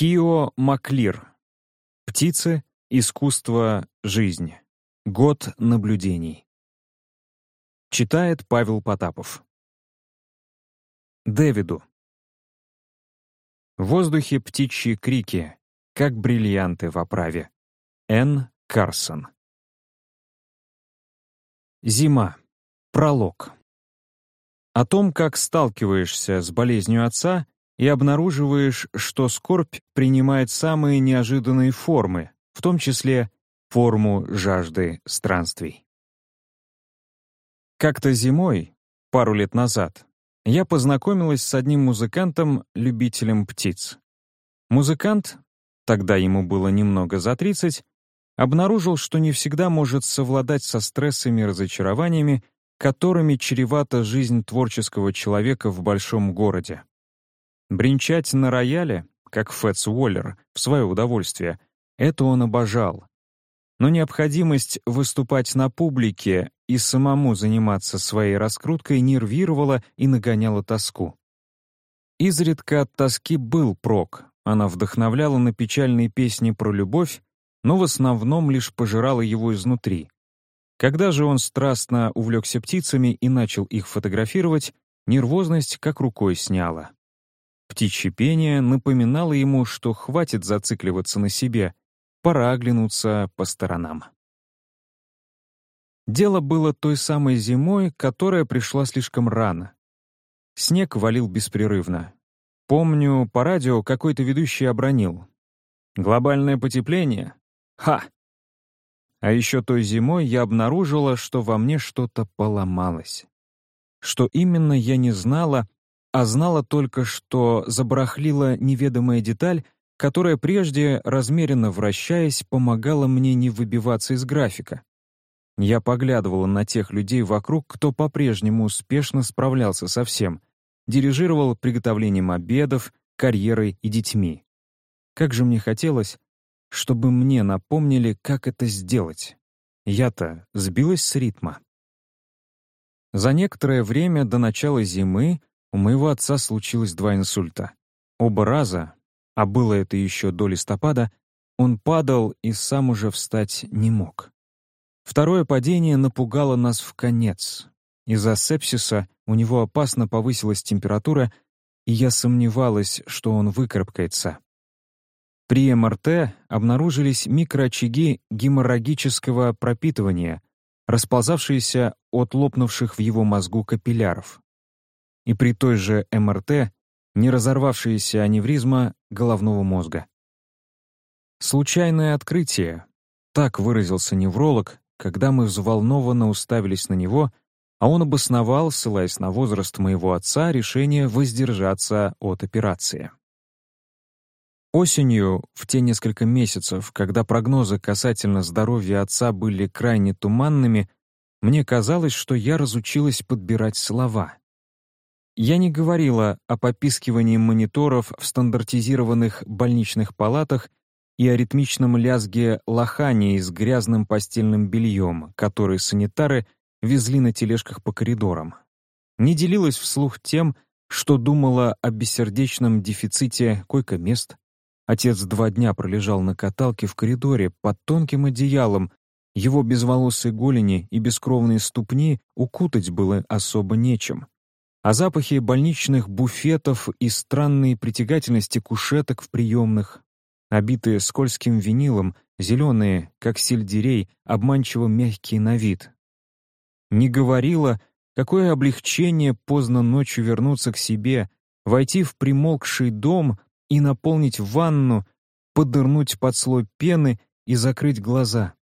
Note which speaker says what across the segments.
Speaker 1: Хио Маклир. Птицы, искусство, жизнь. Год наблюдений. Читает Павел Потапов. Дэвиду. В воздухе птичьи крики, как бриллианты в оправе. Н. Карсон. Зима. Пролог. О том, как сталкиваешься с болезнью отца, и обнаруживаешь, что скорбь принимает самые неожиданные формы, в том числе форму жажды странствий. Как-то зимой, пару лет назад, я познакомилась с одним музыкантом, любителем птиц. Музыкант, тогда ему было немного за 30, обнаружил, что не всегда может совладать со стрессами и разочарованиями, которыми чревата жизнь творческого человека в большом городе. Бринчать на рояле, как Фэтс Уоллер, в свое удовольствие, это он обожал. Но необходимость выступать на публике и самому заниматься своей раскруткой нервировала и нагоняла тоску. Изредка от тоски был прок, она вдохновляла на печальные песни про любовь, но в основном лишь пожирала его изнутри. Когда же он страстно увлекся птицами и начал их фотографировать, нервозность как рукой сняла. Птичье пение напоминало ему, что хватит зацикливаться на себе, пора оглянуться по сторонам. Дело было той самой зимой, которая пришла слишком рано. Снег валил беспрерывно. Помню, по радио какой-то ведущий обронил. «Глобальное потепление? Ха!» А еще той зимой я обнаружила, что во мне что-то поломалось. Что именно, я не знала, а знала только, что забарахлила неведомая деталь, которая прежде, размеренно вращаясь, помогала мне не выбиваться из графика. Я поглядывала на тех людей вокруг, кто по-прежнему успешно справлялся со всем, дирижировал приготовлением обедов, карьерой и детьми. Как же мне хотелось, чтобы мне напомнили, как это сделать. Я-то сбилась с ритма. За некоторое время до начала зимы у моего отца случилось два инсульта. Оба раза, а было это еще до листопада, он падал и сам уже встать не мог. Второе падение напугало нас в конец. Из-за сепсиса у него опасно повысилась температура, и я сомневалась, что он выкарабкается. При МРТ обнаружились микроочаги геморрагического пропитывания, расползавшиеся от лопнувших в его мозгу капилляров и при той же МРТ не разорвавшаяся аневризма головного мозга. Случайное открытие, так выразился невролог, когда мы взволнованно уставились на него, а он обосновал, ссылаясь на возраст моего отца, решение воздержаться от операции. Осенью, в те несколько месяцев, когда прогнозы касательно здоровья отца были крайне туманными, мне казалось, что я разучилась подбирать слова. Я не говорила о попискивании мониторов в стандартизированных больничных палатах и о ритмичном лязге лохани с грязным постельным бельем, который санитары везли на тележках по коридорам. Не делилась вслух тем, что думала о бессердечном дефиците койко-мест. Отец два дня пролежал на каталке в коридоре под тонким одеялом, его безволосые голени и бескровные ступни укутать было особо нечем а запахи больничных буфетов и странные притягательности кушеток в приемных, обитые скользким винилом, зеленые, как сельдерей, обманчиво мягкие на вид. Не говорила, какое облегчение поздно ночью вернуться к себе, войти в примолкший дом и наполнить ванну, подырнуть под слой пены и закрыть глаза.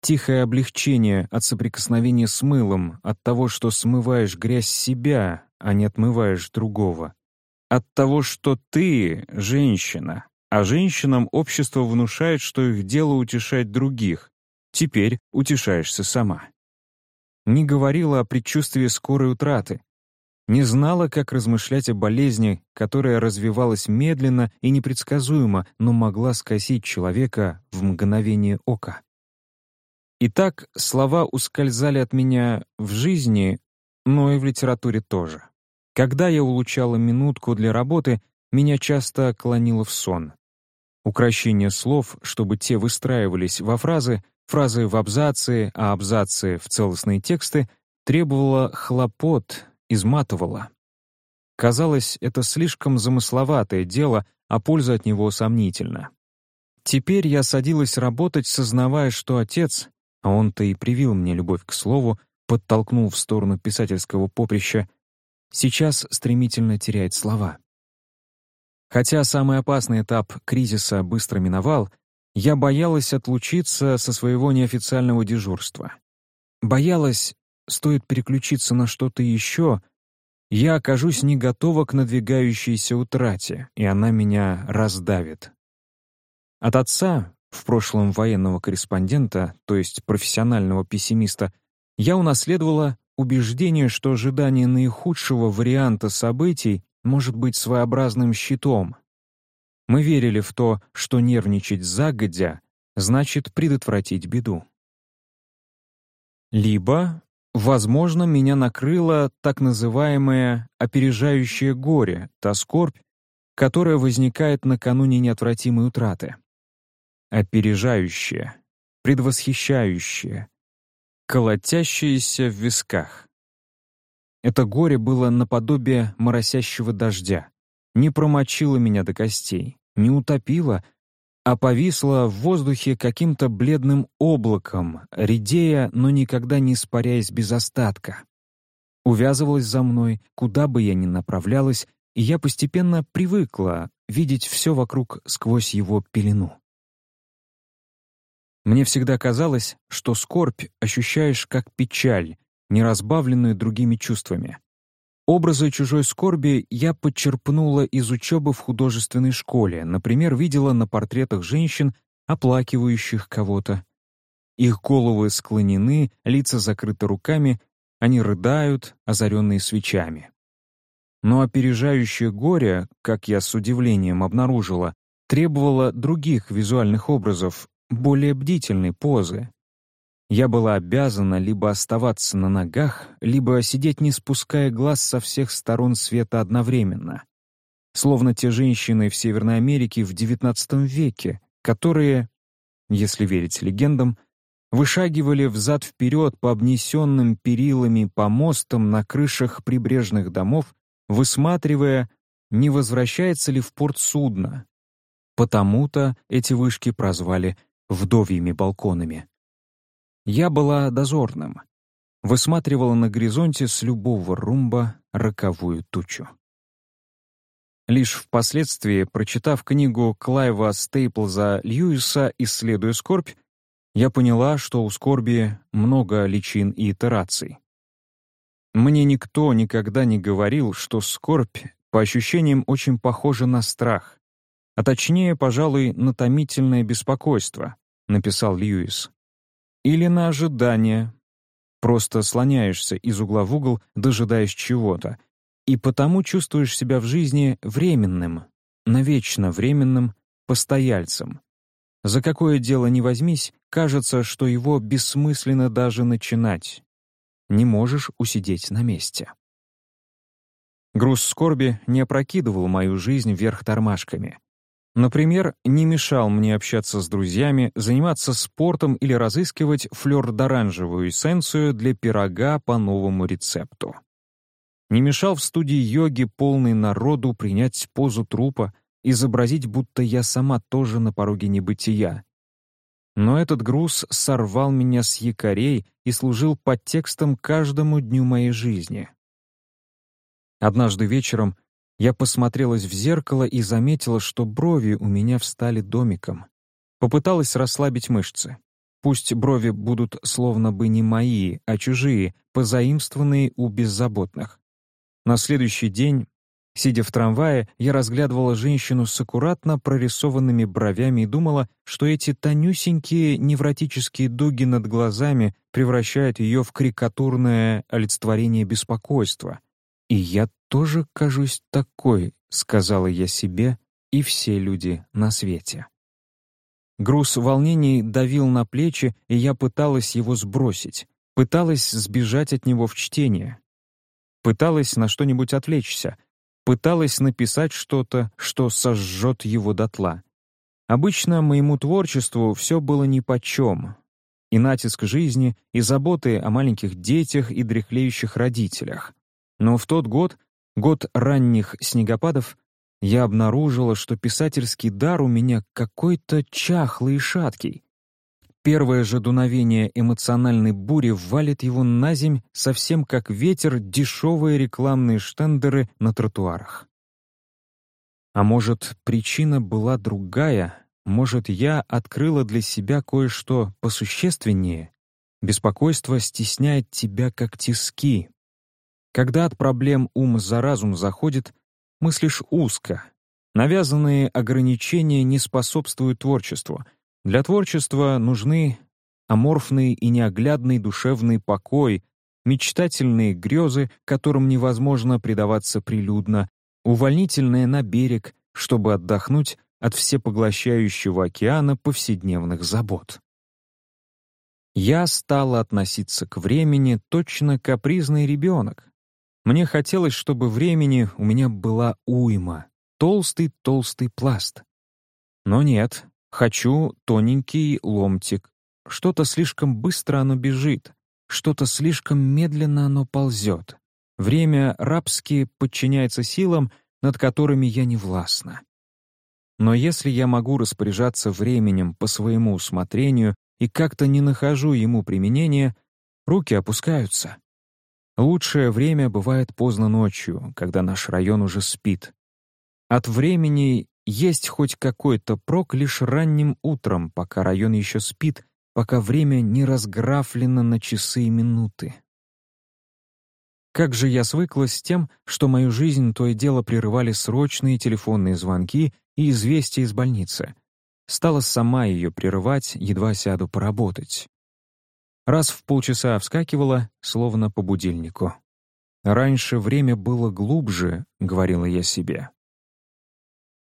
Speaker 1: Тихое облегчение от соприкосновения с мылом, от того, что смываешь грязь себя, а не отмываешь другого. От того, что ты — женщина, а женщинам общество внушает, что их дело утешать других. Теперь утешаешься сама. Не говорила о предчувствии скорой утраты. Не знала, как размышлять о болезни, которая развивалась медленно и непредсказуемо, но могла скосить человека в мгновение ока. Итак, слова ускользали от меня в жизни, но и в литературе тоже. Когда я улучала минутку для работы, меня часто клонило в сон. Укращение слов, чтобы те выстраивались во фразы, фразы в абзацы, а абзацы в целостные тексты, требовало хлопот, изматывало. Казалось, это слишком замысловатое дело, а польза от него сомнительна. Теперь я садилась работать, сознавая, что отец, а он-то и привил мне любовь к слову, подтолкнул в сторону писательского поприща, сейчас стремительно теряет слова. Хотя самый опасный этап кризиса быстро миновал, я боялась отлучиться со своего неофициального дежурства. Боялась, стоит переключиться на что-то еще, я окажусь не готова к надвигающейся утрате, и она меня раздавит. От отца, в прошлом военного корреспондента, то есть профессионального пессимиста, я унаследовала убеждение, что ожидание наихудшего варианта событий может быть своеобразным щитом. Мы верили в то, что нервничать загодя значит предотвратить беду. Либо, возможно, меня накрыло так называемое опережающее горе, та скорбь, которая возникает накануне неотвратимой утраты. Опережающее, предвосхищающее, колотящееся в висках. Это горе было наподобие моросящего дождя. Не промочило меня до костей, не утопило, а повисло в воздухе каким-то бледным облаком, редея, но никогда не испаряясь без остатка. Увязывалась за мной, куда бы я ни направлялась, и я постепенно привыкла видеть все вокруг сквозь его пелену. Мне всегда казалось, что скорбь ощущаешь как печаль, не разбавленную другими чувствами. Образы чужой скорби я подчерпнула из учебы в художественной школе, например, видела на портретах женщин, оплакивающих кого-то. Их головы склонены, лица закрыты руками, они рыдают, озаренные свечами. Но опережающее горе, как я с удивлением обнаружила, требовало других визуальных образов, более бдительной позы, я была обязана либо оставаться на ногах, либо сидеть не спуская глаз со всех сторон света одновременно. Словно те женщины в Северной Америке в XIX веке, которые, если верить легендам, вышагивали взад-вперед по обнесенным перилами помостам на крышах прибрежных домов, высматривая, не возвращается ли в порт судно. Потому-то эти вышки прозвали «вдовьими балконами». Я была дозорным. Высматривала на горизонте с любого румба роковую тучу. Лишь впоследствии, прочитав книгу Клайва Стейплза Льюиса «Исследуя скорбь», я поняла, что у скорби много личин и итераций. Мне никто никогда не говорил, что скорбь, по ощущениям, очень похожа на страх, а точнее, пожалуй, на томительное беспокойство, написал Льюис или на ожидание. Просто слоняешься из угла в угол, дожидаясь чего-то, и потому чувствуешь себя в жизни временным, навечно временным постояльцем. За какое дело ни возьмись, кажется, что его бессмысленно даже начинать. Не можешь усидеть на месте. Груз скорби не опрокидывал мою жизнь вверх тормашками. Например, не мешал мне общаться с друзьями, заниматься спортом или разыскивать флёр-д'оранжевую эссенцию для пирога по новому рецепту. Не мешал в студии йоги полный народу принять позу трупа, изобразить, будто я сама тоже на пороге небытия. Но этот груз сорвал меня с якорей и служил подтекстом каждому дню моей жизни. Однажды вечером я посмотрелась в зеркало и заметила, что брови у меня встали домиком. Попыталась расслабить мышцы. Пусть брови будут словно бы не мои, а чужие, позаимствованные у беззаботных. На следующий день, сидя в трамвае, я разглядывала женщину с аккуратно прорисованными бровями и думала, что эти тонюсенькие невротические дуги над глазами превращают ее в карикатурное олицетворение беспокойства. И я тоже кажусь такой», — сказала я себе и все люди на свете. Груз волнений давил на плечи, и я пыталась его сбросить, пыталась сбежать от него в чтение, пыталась на что-нибудь отвлечься, пыталась написать что-то, что сожжет его дотла. Обычно моему творчеству все было нипочем. И натиск жизни, и заботы о маленьких детях и дряхлеющих родителях. Но в тот год, год ранних снегопадов, я обнаружила, что писательский дар у меня какой-то чахлый и шаткий. Первое же дуновение эмоциональной бури валит его на земь, совсем как ветер дешевые рекламные штендеры на тротуарах. А может, причина была другая? Может, я открыла для себя кое-что посущественнее? Беспокойство стесняет тебя, как тиски. Когда от проблем ум за разум заходит, мыслишь узко. Навязанные ограничения не способствуют творчеству. Для творчества нужны аморфный и неоглядный душевный покой, мечтательные грезы, которым невозможно предаваться прилюдно, увольнительное на берег, чтобы отдохнуть от всепоглощающего океана повседневных забот. Я стала относиться к времени точно капризный ребенок. Мне хотелось, чтобы времени у меня была уйма, толстый-толстый пласт. Но нет, хочу тоненький ломтик. Что-то слишком быстро оно бежит, что-то слишком медленно оно ползет. Время рабски подчиняется силам, над которыми я не властна. Но если я могу распоряжаться временем по своему усмотрению и как-то не нахожу ему применения, руки опускаются. Лучшее время бывает поздно ночью, когда наш район уже спит. От времени есть хоть какой-то прок лишь ранним утром, пока район еще спит, пока время не разграфлено на часы и минуты. Как же я свыклась с тем, что мою жизнь то и дело прерывали срочные телефонные звонки и известия из больницы. Стала сама ее прерывать, едва сяду поработать. Раз в полчаса вскакивала, словно по будильнику. «Раньше время было глубже», — говорила я себе.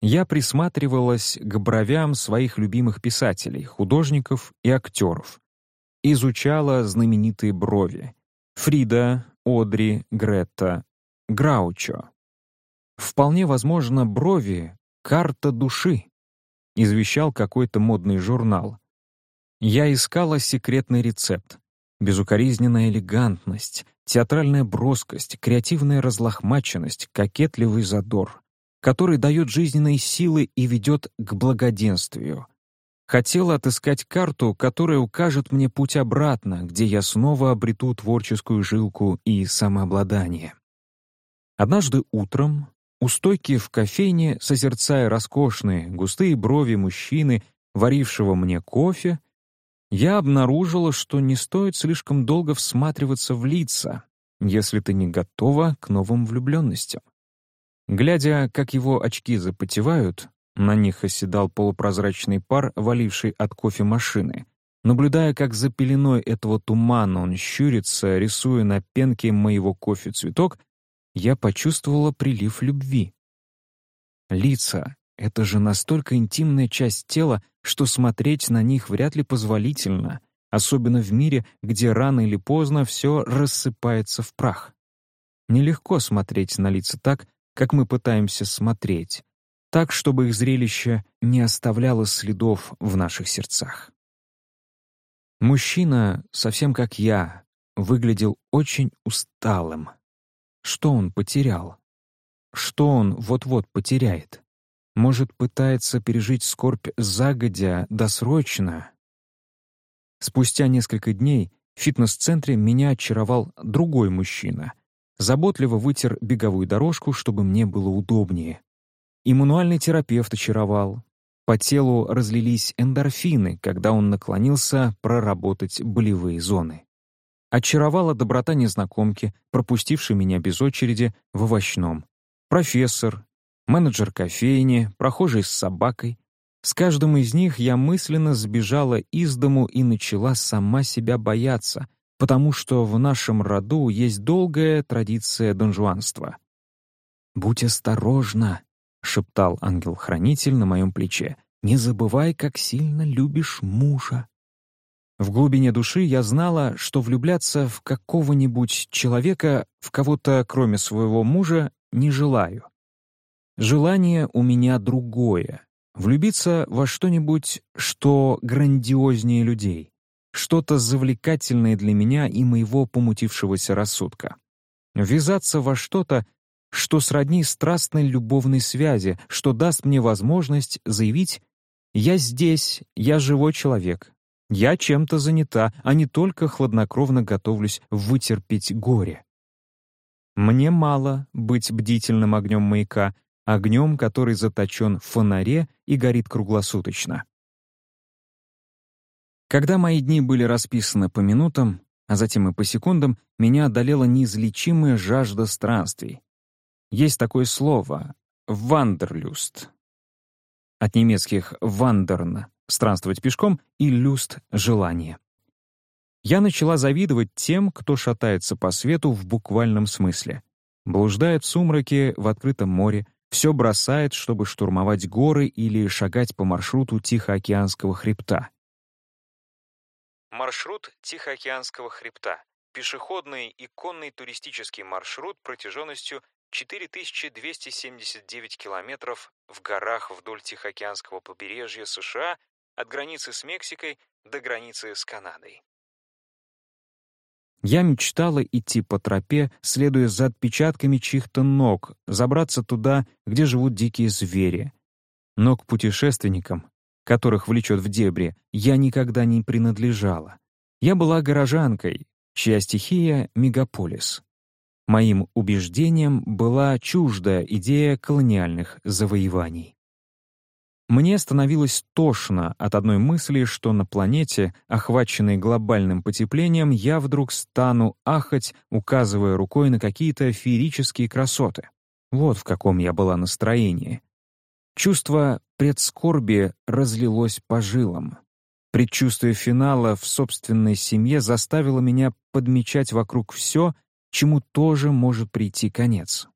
Speaker 1: Я присматривалась к бровям своих любимых писателей, художников и актеров. Изучала знаменитые брови. Фрида, Одри, Гретта, Граучо. Вполне возможно, брови — карта души, извещал какой-то модный журнал. Я искала секретный рецепт. Безукоризненная элегантность, театральная броскость, креативная разлохмаченность, кокетливый задор, который дает жизненные силы и ведет к благоденствию, Хотела отыскать карту, которая укажет мне путь обратно, где я снова обрету творческую жилку и самообладание. Однажды утром, у стойки в кофейне, созерцая роскошные, густые брови мужчины, варившего мне кофе, я обнаружила, что не стоит слишком долго всматриваться в лица, если ты не готова к новым влюбленностям. Глядя, как его очки запотевают, на них оседал полупрозрачный пар, валивший от кофемашины. Наблюдая, как за пеленой этого тумана он щурится, рисуя на пенке моего кофе цветок, я почувствовала прилив любви. Лица — это же настолько интимная часть тела, что смотреть на них вряд ли позволительно, особенно в мире, где рано или поздно все рассыпается в прах. Нелегко смотреть на лица так, как мы пытаемся смотреть, так, чтобы их зрелище не оставляло следов в наших сердцах. Мужчина, совсем как я, выглядел очень усталым. Что он потерял? Что он вот-вот потеряет? Может, пытается пережить скорбь загодя, досрочно? Спустя несколько дней в фитнес-центре меня очаровал другой мужчина. Заботливо вытер беговую дорожку, чтобы мне было удобнее. И мануальный терапевт очаровал. По телу разлились эндорфины, когда он наклонился проработать болевые зоны. Очаровала доброта незнакомки, пропустившей меня без очереди в овощном. Профессор, менеджер кофейни, прохожий с собакой. С каждым из них я мысленно сбежала из дому и начала сама себя бояться, потому что в нашем роду есть долгая традиция донжуанства. «Будь осторожна», — шептал ангел-хранитель на моем плече. «Не забывай, как сильно любишь мужа». В глубине души я знала, что влюбляться в какого-нибудь человека, в кого-то, кроме своего мужа, не желаю. Желание у меня другое, Влюбиться во что-нибудь, что грандиознее людей, что-то завлекательное для меня и моего помутившегося рассудка. Ввязаться во что-то, что сродни страстной любовной связи, что даст мне возможность заявить «Я здесь, я живой человек, я чем-то занята, а не только хладнокровно готовлюсь вытерпеть горе». Мне мало быть бдительным огнем маяка, огнем, который заточен в фонаре и горит круглосуточно. Когда мои дни были расписаны по минутам, а затем и по секундам, меня одолела неизлечимая жажда странствий. Есть такое слово «вандерлюст». От немецких «вандерн» — странствовать пешком, и «люст» — желание. Я начала завидовать тем, кто шатается по свету в буквальном смысле. Блуждает в сумраке в открытом море, все бросает, чтобы штурмовать горы или шагать по маршруту Тихоокеанского хребта.
Speaker 2: Маршрут Тихоокеанского хребта. Пешеходный и конный туристический маршрут протяженностью 4279 километров в горах вдоль Тихоокеанского побережья США от границы с Мексикой до границы с Канадой.
Speaker 1: Я мечтала идти по тропе, следуя за отпечатками чьих-то ног, забраться туда, где живут дикие звери. Но к путешественникам, которых влечет в дебри, я никогда не принадлежала. Я была горожанкой, чья стихия — мегаполис. Моим убеждением была чуждая идея колониальных завоеваний. Мне становилось тошно от одной мысли, что на планете, охваченной глобальным потеплением, я вдруг стану ахать, указывая рукой на какие-то феерические красоты. Вот в каком я была настроении. Чувство предскорби разлилось по жилам. Предчувствие финала в собственной семье заставило меня подмечать вокруг все, чему тоже может прийти конец.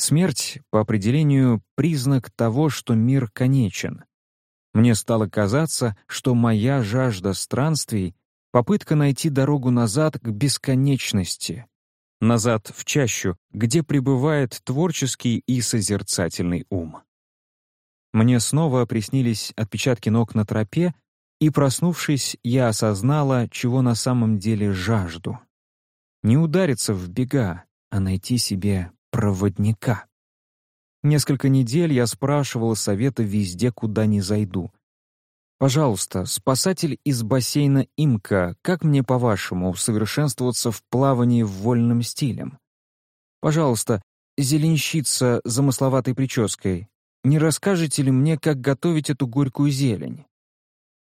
Speaker 1: Смерть, по определению, признак того, что мир конечен. Мне стало казаться, что моя жажда странствий — попытка найти дорогу назад к бесконечности, назад в чащу, где пребывает творческий и созерцательный ум. Мне снова приснились отпечатки ног на тропе, и, проснувшись, я осознала, чего на самом деле жажду. Не удариться в бега, а найти себе проводника. Несколько недель я спрашивала совета везде, куда не зайду. «Пожалуйста, спасатель из бассейна Имка, как мне, по-вашему, усовершенствоваться в плавании в вольном стилем? Пожалуйста, зеленщица с замысловатой прической, не расскажете ли мне, как готовить эту горькую зелень?»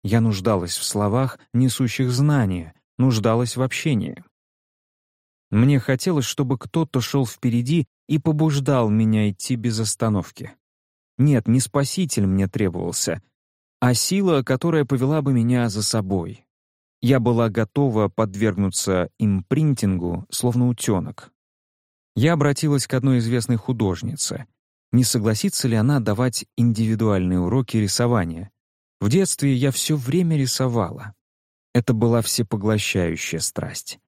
Speaker 1: Я нуждалась в словах, несущих знания, нуждалась в общении. Мне хотелось, чтобы кто-то шел впереди и побуждал меня идти без остановки. Нет, не спаситель мне требовался, а сила, которая повела бы меня за собой. Я была готова подвергнуться импринтингу, словно утенок. Я обратилась к одной известной художнице. Не согласится ли она давать индивидуальные уроки рисования? В детстве я все время рисовала. Это была всепоглощающая страсть.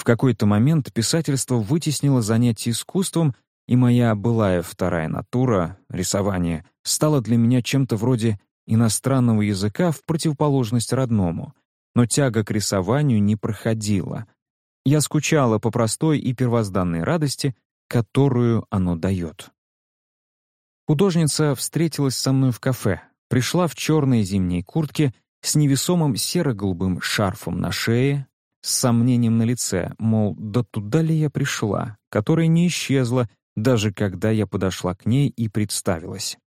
Speaker 1: В какой-то момент писательство вытеснило занятие искусством, и моя былая вторая натура, рисование, стала для меня чем-то вроде иностранного языка в противоположность родному. Но тяга к рисованию не проходила. Я скучала по простой и первозданной радости, которую оно дает. Художница встретилась со мной в кафе, пришла в черной зимней куртке с невесомым серо-голубым шарфом на шее, с сомнением на лице, мол, да туда ли я пришла, которая не исчезла, даже когда я подошла к ней и представилась.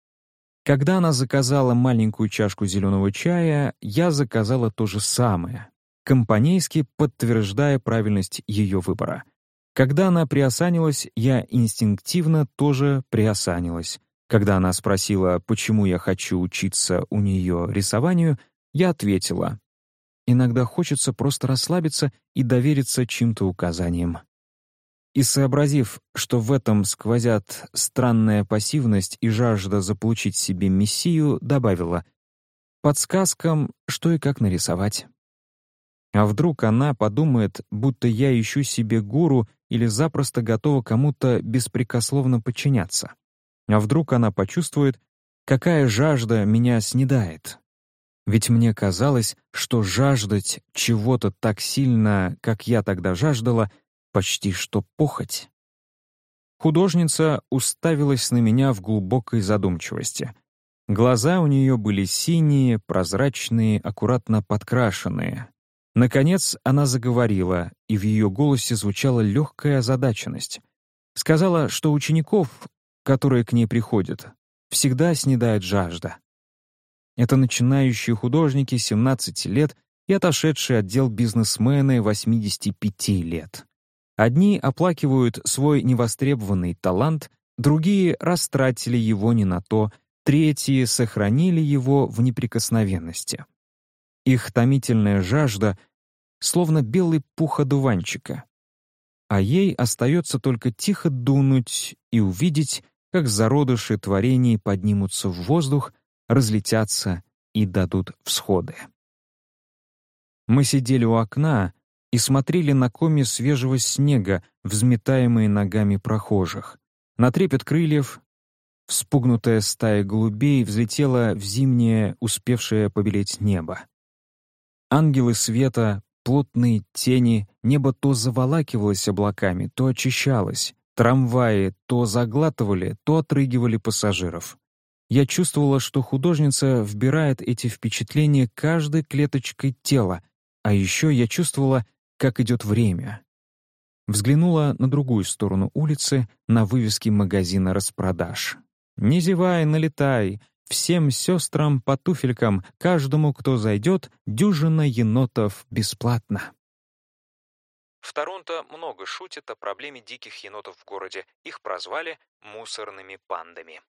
Speaker 1: Когда она заказала маленькую чашку зеленого чая, я заказала то же самое, компанейски подтверждая правильность ее выбора. Когда она приосанилась, я инстинктивно тоже приосанилась. Когда она спросила, почему я хочу учиться у нее рисованию, я ответила, Иногда хочется просто расслабиться и довериться чьим-то указаниям. И сообразив, что в этом сквозят странная пассивность и жажда заполучить себе мессию, добавила «подсказкам, что и как нарисовать». А вдруг она подумает, будто я ищу себе гуру или запросто готова кому-то беспрекословно подчиняться? А вдруг она почувствует, какая жажда меня снедает. Ведь мне казалось, что жаждать чего-то так сильно, как я тогда жаждала, почти что похоть. Художница уставилась на меня в глубокой задумчивости. Глаза у нее были синие, прозрачные, аккуратно подкрашенные. Наконец она заговорила, и в ее голосе звучала легкая озадаченность. Сказала, что учеников, которые к ней приходят, всегда снедает жажда. Это начинающие художники 17 лет и отошедшие отдел бизнесмены 85 лет. Одни оплакивают свой невостребованный талант, другие растратили его не на то, третьи сохранили его в неприкосновенности. Их томительная жажда словно белый пух одуванчика. А ей остается только тихо дунуть и увидеть, как зародыши творений поднимутся в воздух, разлетятся и дадут всходы. Мы сидели у окна, и смотрели на коми свежего снега, взметаемые ногами прохожих. На трепет крыльев вспугнутая стая голубей взлетела в зимнее, успевшее побелеть небо. Ангелы света, плотные тени, небо то заволакивалось облаками, то очищалось, трамваи то заглатывали, то отрыгивали пассажиров. Я чувствовала, что художница вбирает эти впечатления каждой клеточкой тела, а еще я чувствовала, как идет время. Взглянула на другую сторону улицы, на вывески магазина распродаж. «Не зевай, налетай! Всем сестрам по туфелькам, каждому, кто зайдет, дюжина енотов бесплатно!»
Speaker 2: В Торонто много шутят о проблеме диких енотов в городе. Их прозвали «мусорными пандами».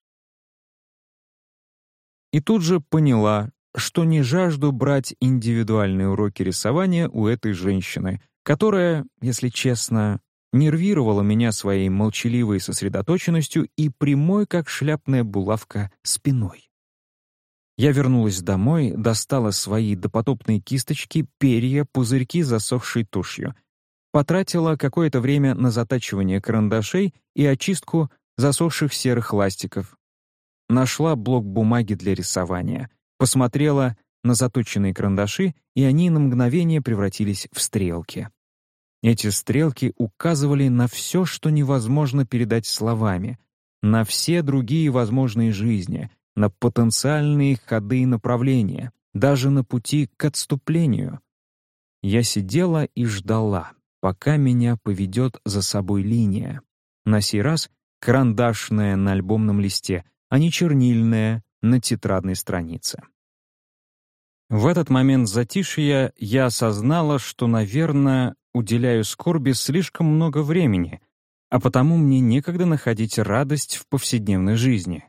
Speaker 1: И тут же поняла, что не жажду брать индивидуальные уроки рисования у этой женщины, которая, если честно, нервировала меня своей молчаливой сосредоточенностью и прямой, как шляпная булавка, спиной. Я вернулась домой, достала свои допотопные кисточки, перья, пузырьки засохшей тушью. Потратила какое-то время на затачивание карандашей и очистку засохших серых ластиков. Нашла блок бумаги для рисования — посмотрела на заточенные карандаши, и они на мгновение превратились в стрелки. Эти стрелки указывали на все, что невозможно передать словами, на все другие возможные жизни, на потенциальные ходы и направления, даже на пути к отступлению. Я сидела и ждала, пока меня поведет за собой линия. На сей раз карандашная на альбомном листе, а не чернильная на тетрадной странице. В этот момент затишья я осознала, что, наверное, уделяю скорби слишком много времени, а потому мне некогда находить радость в повседневной жизни.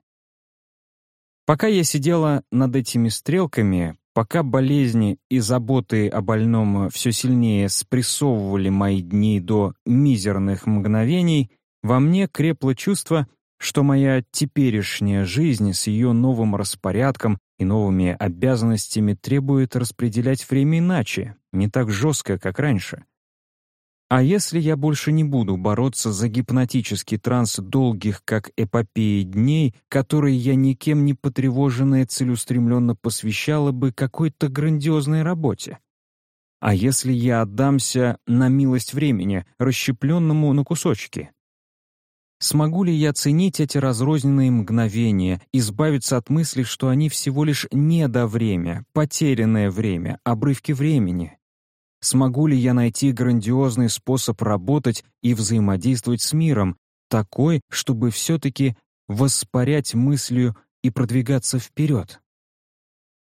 Speaker 1: Пока я сидела над этими стрелками, пока болезни и заботы о больном все сильнее спрессовывали мои дни до мизерных мгновений, во мне крепло чувство, что моя теперешняя жизнь с ее новым распорядком и новыми обязанностями требует распределять время иначе, не так жестко, как раньше. А если я больше не буду бороться за гипнотический транс долгих, как эпопеи дней, которые я никем не потревоженная целеустремленно посвящала бы какой-то грандиозной работе? А если я отдамся на милость времени, расщепленному на кусочки? Смогу ли я ценить эти разрозненные мгновения, избавиться от мысли, что они всего лишь недовремя, потерянное время, обрывки времени? Смогу ли я найти грандиозный способ работать и взаимодействовать с миром, такой, чтобы все-таки воспарять мыслью и продвигаться вперед?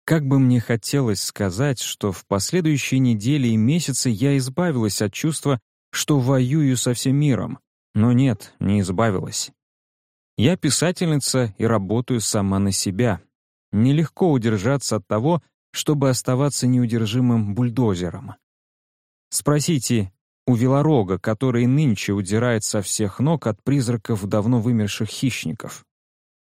Speaker 1: Как бы мне хотелось сказать, что в последующие недели и месяцы я избавилась от чувства, что воюю со всем миром, но нет, не избавилась. Я писательница и работаю сама на себя. Нелегко удержаться от того, чтобы оставаться неудержимым бульдозером. Спросите у велорога, который нынче удирает со всех ног от призраков давно вымерших хищников.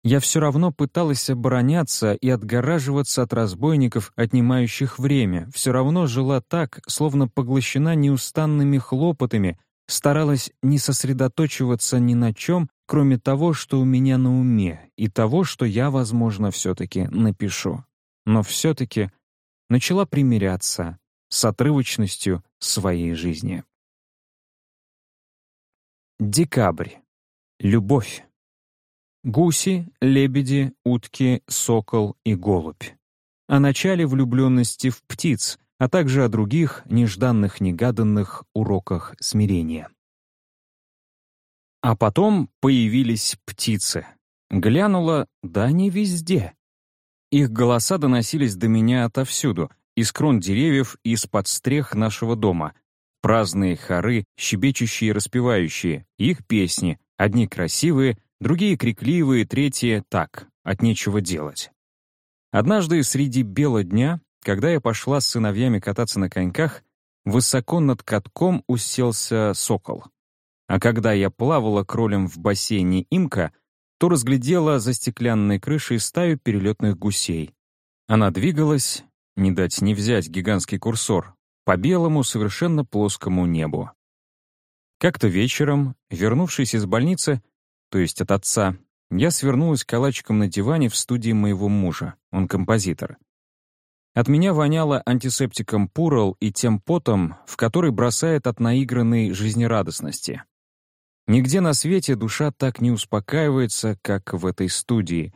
Speaker 1: Я все равно пыталась обороняться и отгораживаться от разбойников, отнимающих время, все равно жила так, словно поглощена неустанными хлопотами, старалась не сосредоточиваться ни на чем, кроме того, что у меня на уме, и того, что я, возможно, все-таки напишу. Но все-таки начала примиряться с отрывочностью своей жизни. Декабрь. Любовь. Гуси, лебеди, утки, сокол и голубь. О начале влюбленности в птиц, а также о других нежданных-негаданных уроках смирения. А потом появились птицы. Глянула, да не везде. Их голоса доносились до меня отовсюду, из крон деревьев и из-под стрех нашего дома. Праздные хоры, щебечущие и распевающие, их песни, одни красивые, другие крикливые, третьи — так, от нечего делать. Однажды среди бела дня, когда я пошла с сыновьями кататься на коньках, высоко над катком уселся сокол. А когда я плавала кролем в бассейне имка, то разглядела за стеклянной крышей стаю перелетных гусей. Она двигалась, не дать не взять гигантский курсор, по белому, совершенно плоскому небу. Как-то вечером, вернувшись из больницы, то есть от отца, я свернулась калачиком на диване в студии моего мужа, он композитор. От меня воняло антисептиком Пурал и тем потом, в который бросает от наигранной жизнерадостности. Нигде на свете душа так не успокаивается, как в этой студии.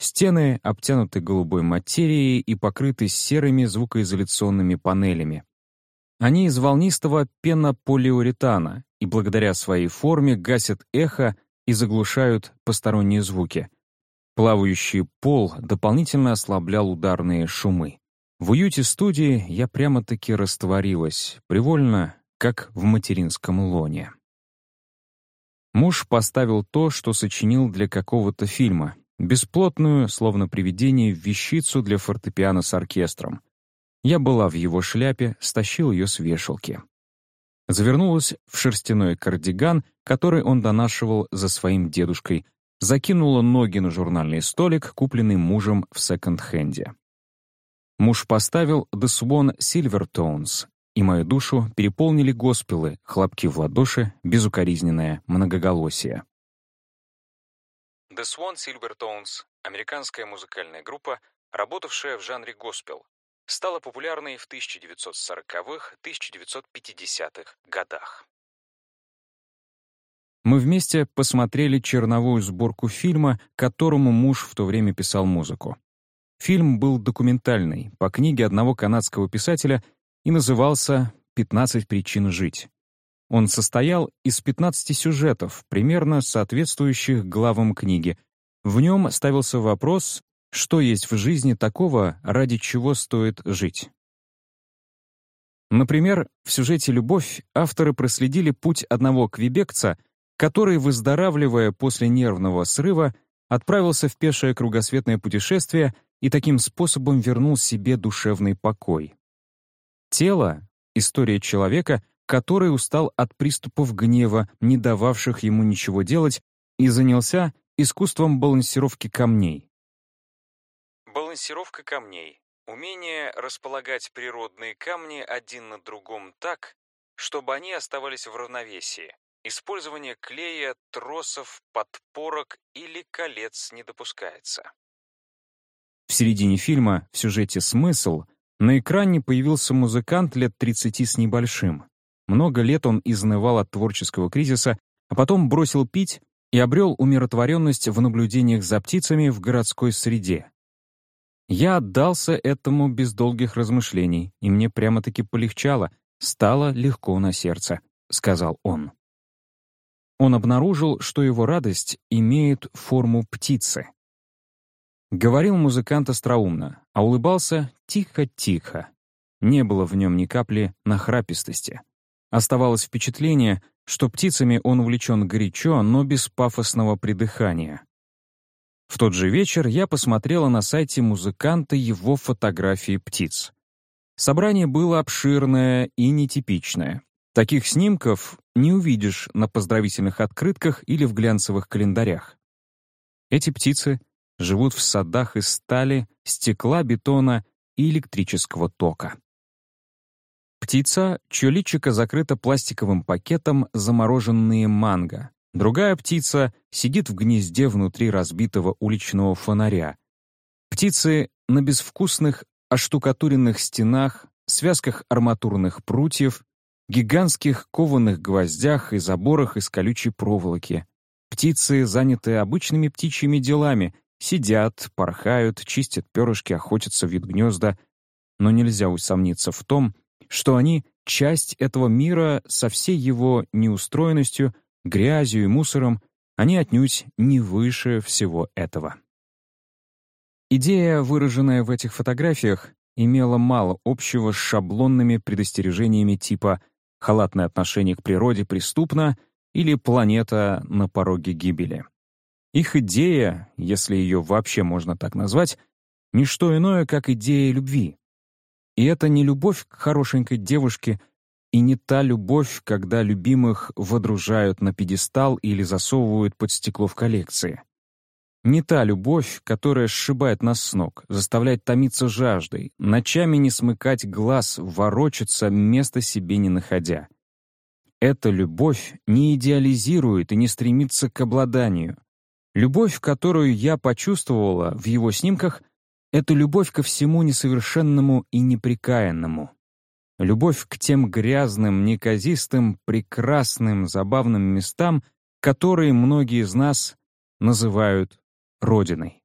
Speaker 1: Стены обтянуты голубой материей и покрыты серыми звукоизоляционными панелями. Они из волнистого пенополиуретана и благодаря своей форме гасят эхо и заглушают посторонние звуки. Плавающий пол дополнительно ослаблял ударные шумы. В уюте студии я прямо-таки растворилась, привольно, как в материнском лоне. Муж поставил то, что сочинил для какого-то фильма, бесплотную, словно привидение, вещицу для фортепиано с оркестром. Я была в его шляпе, стащил ее с вешалки. Завернулась в шерстяной кардиган, который он донашивал за своим дедушкой, закинула ноги на журнальный столик, купленный мужем в секонд-хенде. Муж поставил «The Swan Silvertones», и мою душу переполнили госпелы, хлопки в ладоши, безукоризненное многоголосие.
Speaker 2: The Swan Silvertones — американская музыкальная группа, работавшая в жанре госпел, стала популярной в 1940-1950-х годах.
Speaker 1: Мы вместе посмотрели черновую сборку фильма, которому муж в то время писал музыку. Фильм был документальный, по книге одного канадского писателя и назывался «15 причин жить». Он состоял из 15 сюжетов, примерно соответствующих главам книги. В нем ставился вопрос, что есть в жизни такого, ради чего стоит жить. Например, в сюжете «Любовь» авторы проследили путь одного квебекца, который, выздоравливая после нервного срыва, отправился в пешее кругосветное путешествие и таким способом вернул себе душевный покой. Тело — история человека, который устал от приступов гнева, не дававших ему ничего делать, и занялся искусством балансировки камней.
Speaker 2: Балансировка камней — умение располагать природные камни один на другом так, чтобы они оставались в равновесии. Использование клея, тросов, подпорок или колец не допускается.
Speaker 1: В середине фильма, в сюжете «Смысл» На экране появился музыкант лет 30 с небольшим. Много лет он изнывал от творческого кризиса, а потом бросил пить и обрел умиротворенность в наблюдениях за птицами в городской среде. Я отдался этому без долгих размышлений, и мне прямо-таки полегчало, стало легко на сердце, — сказал он. Он обнаружил, что его радость имеет форму птицы. Говорил музыкант остроумно, а улыбался тихо-тихо. Не было в нем ни капли нахрапистости. Оставалось впечатление, что птицами он увлечен горячо, но без пафосного придыхания. В тот же вечер я посмотрела на сайте музыканта его фотографии птиц. Собрание было обширное и нетипичное. Таких снимков не увидишь на поздравительных открытках или в глянцевых календарях. Эти птицы живут в садах из стали, стекла, бетона и электрического тока. Птица, чье личико закрыто пластиковым пакетом замороженные манго. Другая птица сидит в гнезде внутри разбитого уличного фонаря. Птицы на безвкусных оштукатуренных стенах, связках арматурных прутьев, гигантских кованых гвоздях и заборах из колючей проволоки. Птицы, занятые обычными птичьими делами, сидят, порхают, чистят перышки, охотятся в гнезда, но нельзя усомниться в том, что они — часть этого мира со всей его неустроенностью, грязью и мусором, они отнюдь не выше всего этого. Идея, выраженная в этих фотографиях, имела мало общего с шаблонными предостережениями типа «халатное отношение к природе преступно» или «планета на пороге гибели». Их идея, если ее вообще можно так назвать, — не что иное, как идея любви. И это не любовь к хорошенькой девушке и не та любовь, когда любимых водружают на пьедестал или засовывают под стекло в коллекции. Не та любовь, которая сшибает нас с ног, заставляет томиться жаждой, ночами не смыкать глаз, ворочаться, места себе не находя. Эта любовь не идеализирует и не стремится к обладанию. Любовь, которую я почувствовала в его снимках, это любовь ко всему несовершенному и неприкаянному. Любовь к тем грязным, неказистым, прекрасным, забавным местам, которые многие из нас называют Родиной.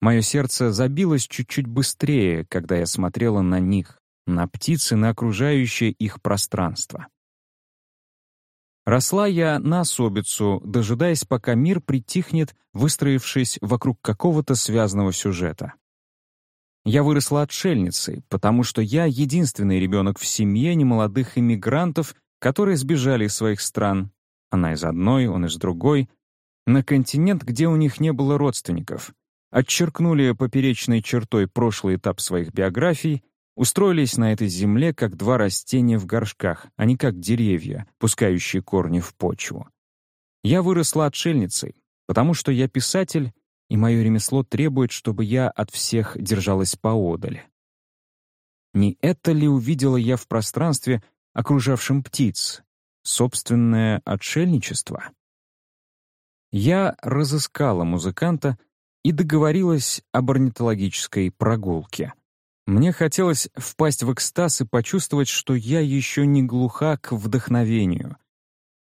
Speaker 1: Мое сердце забилось чуть-чуть быстрее, когда я смотрела на них, на птицы, на окружающее их пространство. Росла я на особицу, дожидаясь, пока мир притихнет, выстроившись вокруг какого-то связанного сюжета. Я выросла отшельницей, потому что я единственный ребенок в семье немолодых иммигрантов, которые сбежали из своих стран. Она из одной, он из другой. На континент, где у них не было родственников. Отчеркнули поперечной чертой прошлый этап своих биографий устроились на этой земле как два растения в горшках, а не как деревья, пускающие корни в почву. Я выросла отшельницей, потому что я писатель, и мое ремесло требует, чтобы я от всех держалась поодаль. Не это ли увидела я в пространстве, окружавшем птиц, собственное отшельничество? Я разыскала музыканта и договорилась об орнитологической прогулке — мне хотелось впасть в экстаз и почувствовать, что я еще не глуха к вдохновению.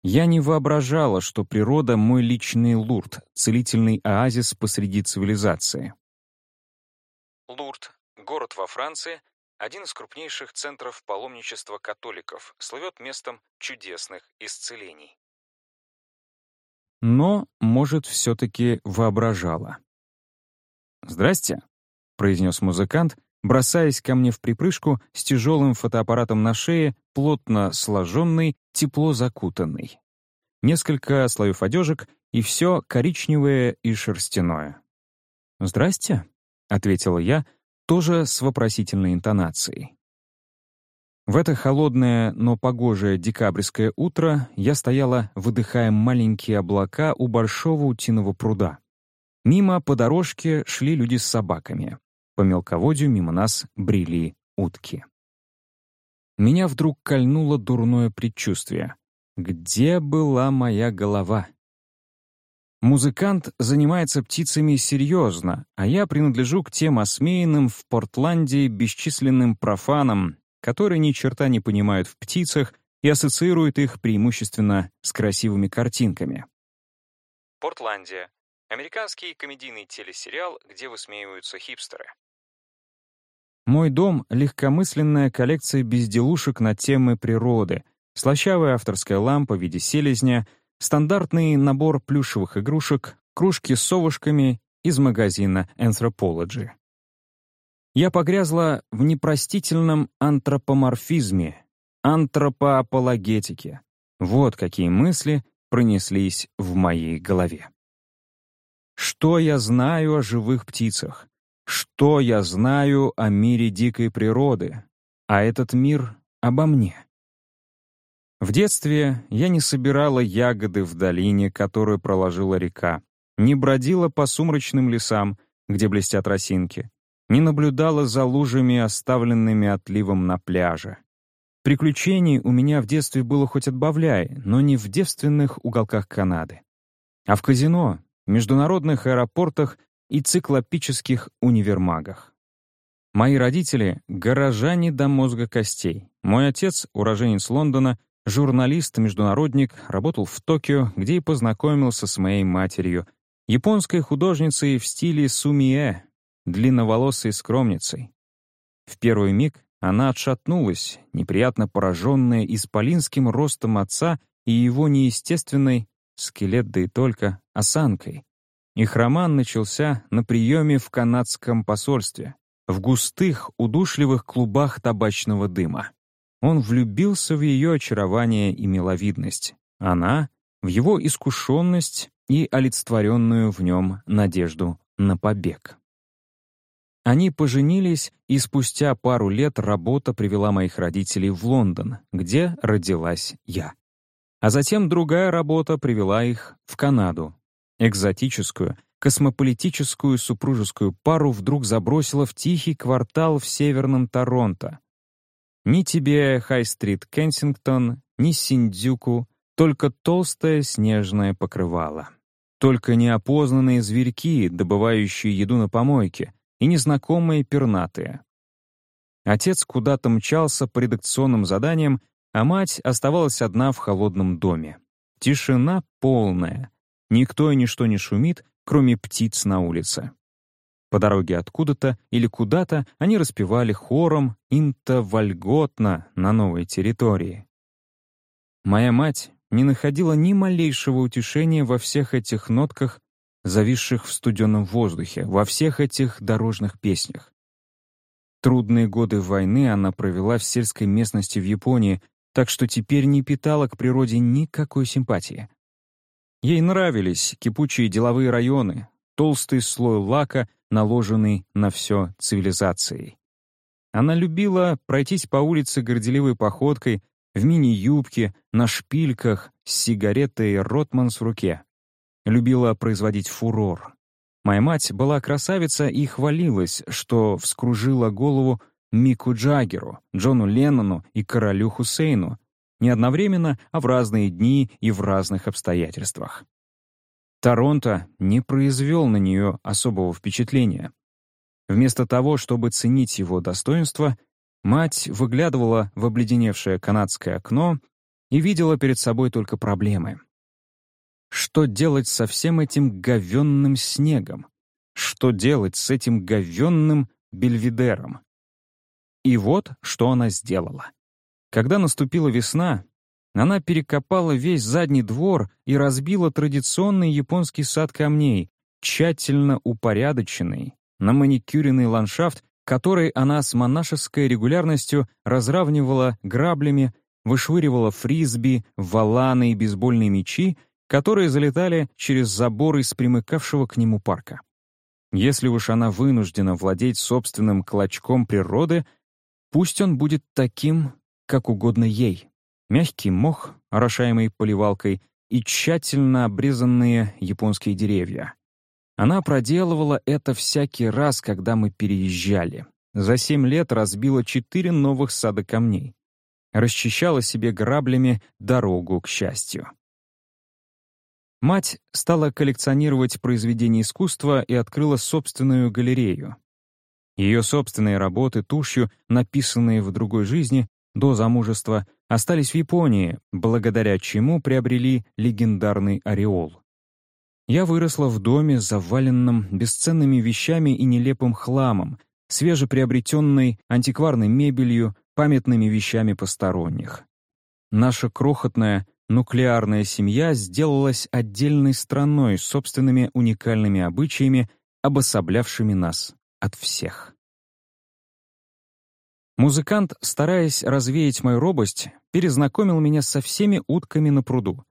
Speaker 1: Я не воображала, что природа — мой личный Лурд, целительный оазис посреди цивилизации.
Speaker 2: Лурд — город во Франции, один из крупнейших центров паломничества католиков, слывет местом чудесных исцелений.
Speaker 1: Но, может, все-таки воображала. «Здрасте», — произнес музыкант — бросаясь ко мне в припрыжку с тяжелым фотоаппаратом на шее, плотно сложенный, тепло закутанный. Несколько слоев одежек, и все коричневое и шерстяное. «Здрасте», — ответила я, тоже с вопросительной интонацией. В это холодное, но погожее декабрьское утро я стояла, выдыхая маленькие облака у большого утиного пруда. Мимо по дорожке шли люди с собаками. По мелководью мимо нас брели утки. Меня вдруг кольнуло дурное предчувствие. Где была моя голова? Музыкант занимается птицами серьезно, а я принадлежу к тем осмеянным в Портландии бесчисленным профанам, которые ни черта не понимают в птицах и ассоциируют их преимущественно с красивыми картинками.
Speaker 2: Портландия. Американский комедийный телесериал, где высмеиваются хипстеры.
Speaker 1: Мой дом — легкомысленная коллекция безделушек на темы природы, слащавая авторская лампа в виде селезня, стандартный набор плюшевых игрушек, кружки с совушками из магазина Anthropology. Я погрязла в непростительном антропоморфизме, антропоапологетике. Вот какие мысли пронеслись в моей голове. Что я знаю о живых птицах? Что я знаю о мире дикой природы, а этот мир обо мне? В детстве я не собирала ягоды в долине, которую проложила река, не бродила по сумрачным лесам, где блестят росинки, не наблюдала за лужами, оставленными отливом на пляже, Приключений у меня в детстве было хоть отбавляй, но не в девственных уголках Канады, а в казино, международных аэропортах и циклопических универмагах. Мои родители — горожане до мозга костей. Мой отец, уроженец Лондона, журналист-международник, работал в Токио, где и познакомился с моей матерью, японской художницей в стиле сумие, длинноволосой скромницей. В первый миг она отшатнулась, неприятно пораженная исполинским ростом отца и его неестественной, скелет да и только, осанкой. Их роман начался на приеме в канадском посольстве, в густых, удушливых клубах табачного дыма. Он влюбился в ее очарование и миловидность. Она — в его искушенность и олицетворенную в нем надежду на побег. Они поженились, и спустя пару лет работа привела моих родителей в Лондон, где родилась я. А затем другая работа привела их в Канаду. Экзотическую, космополитическую супружескую пару вдруг забросила в тихий квартал в северном Торонто. Ни тебе Хай-стрит Кенсингтон, ни Синдзюку, только толстое снежное покрывало. Только неопознанные зверьки, добывающие еду на помойке, и незнакомые пернатые. Отец куда-то мчался по редакционным заданиям, а мать оставалась одна в холодном доме. Тишина полная. Никто и ничто не шумит, кроме птиц на улице. По дороге откуда-то или куда-то они распевали хором им-то вольготно на новой территории. Моя мать не находила ни малейшего утешения во всех этих нотках зависших в студенном воздухе, во всех этих дорожных песнях. Трудные годы войны она провела в сельской местности в Японии, так что теперь не питала к природе никакой симпатии. Ей нравились кипучие деловые районы, толстый слой лака, наложенный на все цивилизацией. Она любила пройтись по улице горделивой походкой, в мини-юбке, на шпильках, с сигаретой «Ротманс» в руке любила производить фурор. Моя мать была красавица и хвалилась, что вскружила голову Мику Джаггеру, Джону Леннону и королю Хусейну, не одновременно, а в разные дни и в разных обстоятельствах. Торонто не произвел на нее особого впечатления. Вместо того, чтобы ценить его достоинство, мать выглядывала в обледеневшее канадское окно и видела перед собой только проблемы. Что делать со всем этим говенным снегом? Что делать с этим говенным бельведером? И вот, что она сделала. Когда наступила весна, она перекопала весь задний двор и разбила традиционный японский сад камней, тщательно упорядоченный, на маникюренный ландшафт, который она с монашеской регулярностью разравнивала граблями, вышвыривала фрисби, валаны и бейсбольные мячи которые залетали через забор из примыкавшего к нему парка. Если уж она вынуждена владеть собственным клочком природы, пусть он будет таким, как угодно ей. Мягкий мох, орошаемый поливалкой, и тщательно обрезанные японские деревья. Она проделывала это всякий раз, когда мы переезжали. За семь лет разбила четыре новых сада камней. Расчищала себе граблями дорогу к счастью. Мать стала коллекционировать произведения искусства и открыла собственную галерею. Ее собственные работы тушью, написанные в другой жизни, до замужества, остались в Японии, благодаря чему приобрели легендарный ореол. Я выросла в доме, заваленном бесценными вещами и нелепым хламом, свежеприобретенной антикварной мебелью, памятными вещами посторонних. Наша крохотная, нуклеарная семья сделалась отдельной страной с собственными уникальными обычаями, обособлявшими нас от всех. Музыкант, стараясь развеять мою робость, перезнакомил меня со всеми утками на пруду.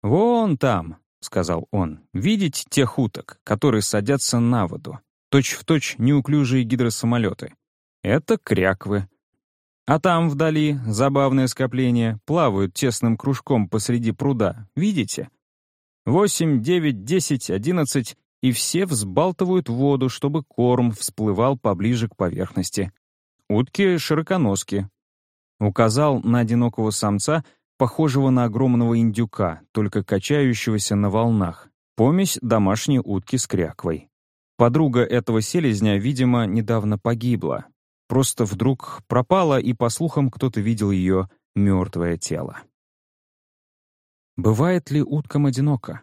Speaker 1: «Вон там», — сказал он, — «видите тех уток, которые садятся на воду, точь-в-точь точь неуклюжие гидросамолеты? Это кряквы, а там вдали забавное скопление, плавают тесным кружком посреди пруда, видите? Восемь, девять, десять, одиннадцать, и все взбалтывают воду, чтобы корм всплывал поближе к поверхности. Утки широконоски. Указал на одинокого самца, похожего на огромного индюка, только качающегося на волнах. Помесь домашней утки с кряквой. Подруга этого селезня, видимо, недавно погибла. Просто вдруг пропала, и, по слухам, кто-то видел ее мертвое тело. Бывает ли уткам одиноко?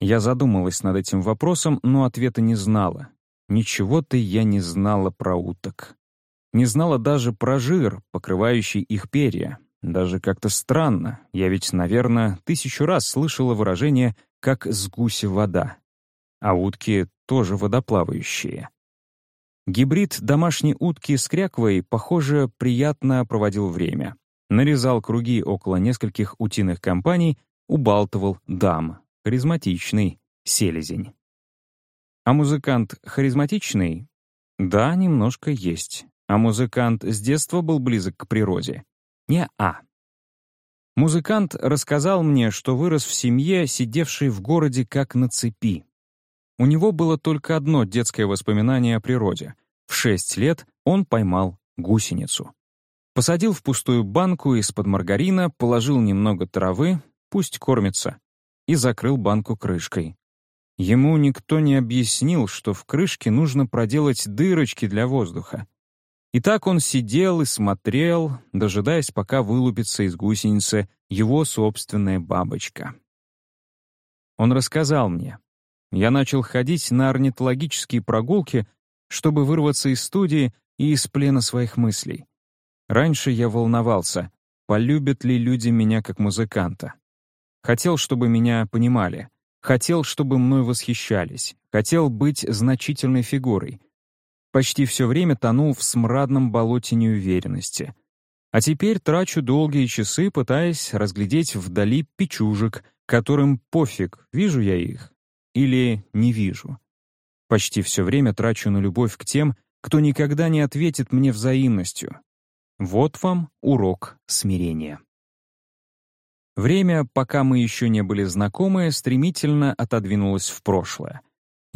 Speaker 1: Я задумалась над этим вопросом, но ответа не знала. Ничего-то я не знала про уток. Не знала даже про жир, покрывающий их перья. Даже как-то странно. Я ведь, наверное, тысячу раз слышала выражение «как с гуся вода». А утки тоже водоплавающие. Гибрид домашней утки с кряквой, похоже, приятно проводил время. Нарезал круги около нескольких утиных компаний, убалтывал дам. Харизматичный селезень. А музыкант харизматичный? Да, немножко есть. А музыкант с детства был близок к природе? Не-а. Музыкант рассказал мне, что вырос в семье, сидевшей в городе как на цепи. У него было только одно детское воспоминание о природе. В шесть лет он поймал гусеницу. Посадил в пустую банку из-под маргарина, положил немного травы, пусть кормится, и закрыл банку крышкой. Ему никто не объяснил, что в крышке нужно проделать дырочки для воздуха. И так он сидел и смотрел, дожидаясь, пока вылупится из гусеницы его собственная бабочка. Он рассказал мне. Я начал ходить на орнитологические прогулки, чтобы вырваться из студии и из плена своих мыслей. Раньше я волновался, полюбят ли люди меня как музыканта. Хотел, чтобы меня понимали. Хотел, чтобы мной восхищались. Хотел быть значительной фигурой. Почти все время тонул в смрадном болоте неуверенности. А теперь трачу долгие часы, пытаясь разглядеть вдали печужек, которым пофиг, вижу я их или не вижу. Почти все время трачу на любовь к тем, кто никогда не ответит мне взаимностью. Вот вам урок смирения. Время, пока мы еще не были знакомы, стремительно отодвинулось в прошлое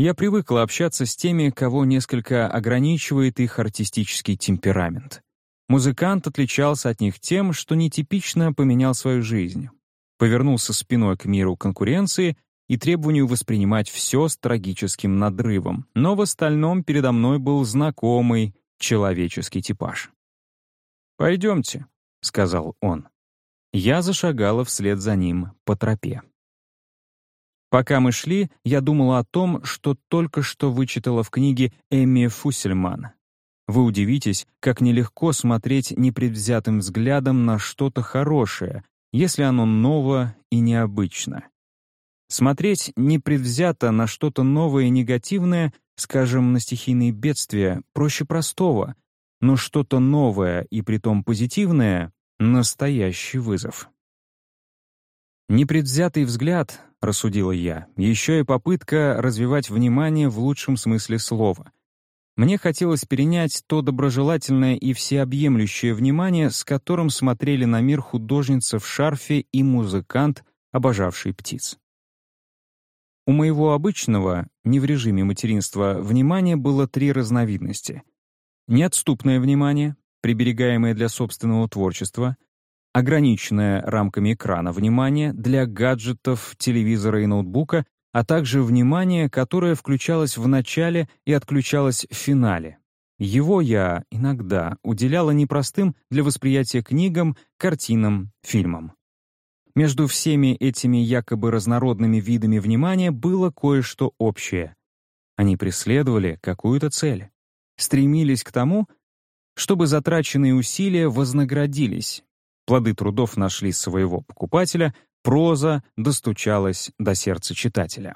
Speaker 1: я привыкла общаться с теми, кого несколько ограничивает их артистический темперамент. Музыкант отличался от них тем, что нетипично поменял свою жизнь. Повернулся спиной к миру конкуренции и требованию воспринимать все с трагическим надрывом, но в остальном передо мной был знакомый человеческий типаж. «Пойдемте», — сказал он. Я зашагала вслед за ним по тропе. Пока мы шли, я думала о том, что только что вычитала в книге Эмми Фуссельман. Вы удивитесь, как нелегко смотреть непредвзятым взглядом на что-то хорошее, если оно ново и необычно. Смотреть непредвзято на что-то новое и негативное, скажем, на стихийные бедствия, проще простого, но что-то новое и притом позитивное — настоящий вызов. Непредвзятый взгляд — рассудила я, еще и попытка развивать внимание в лучшем смысле слова. Мне хотелось перенять то доброжелательное и всеобъемлющее внимание, с которым смотрели на мир художница в шарфе и музыкант, обожавший птиц. У моего обычного, не в режиме материнства, внимания было три разновидности. Неотступное внимание, приберегаемое для собственного творчества — ограниченное рамками экрана внимание для гаджетов, телевизора и ноутбука, а также внимание, которое включалось в начале и отключалось в финале. Его я иногда уделяла непростым для восприятия книгам, картинам, фильмам. Между всеми этими якобы разнородными видами внимания было кое-что общее. Они преследовали какую-то цель. Стремились к тому, чтобы затраченные усилия вознаградились, Плоды трудов нашли своего покупателя, проза достучалась до сердца читателя.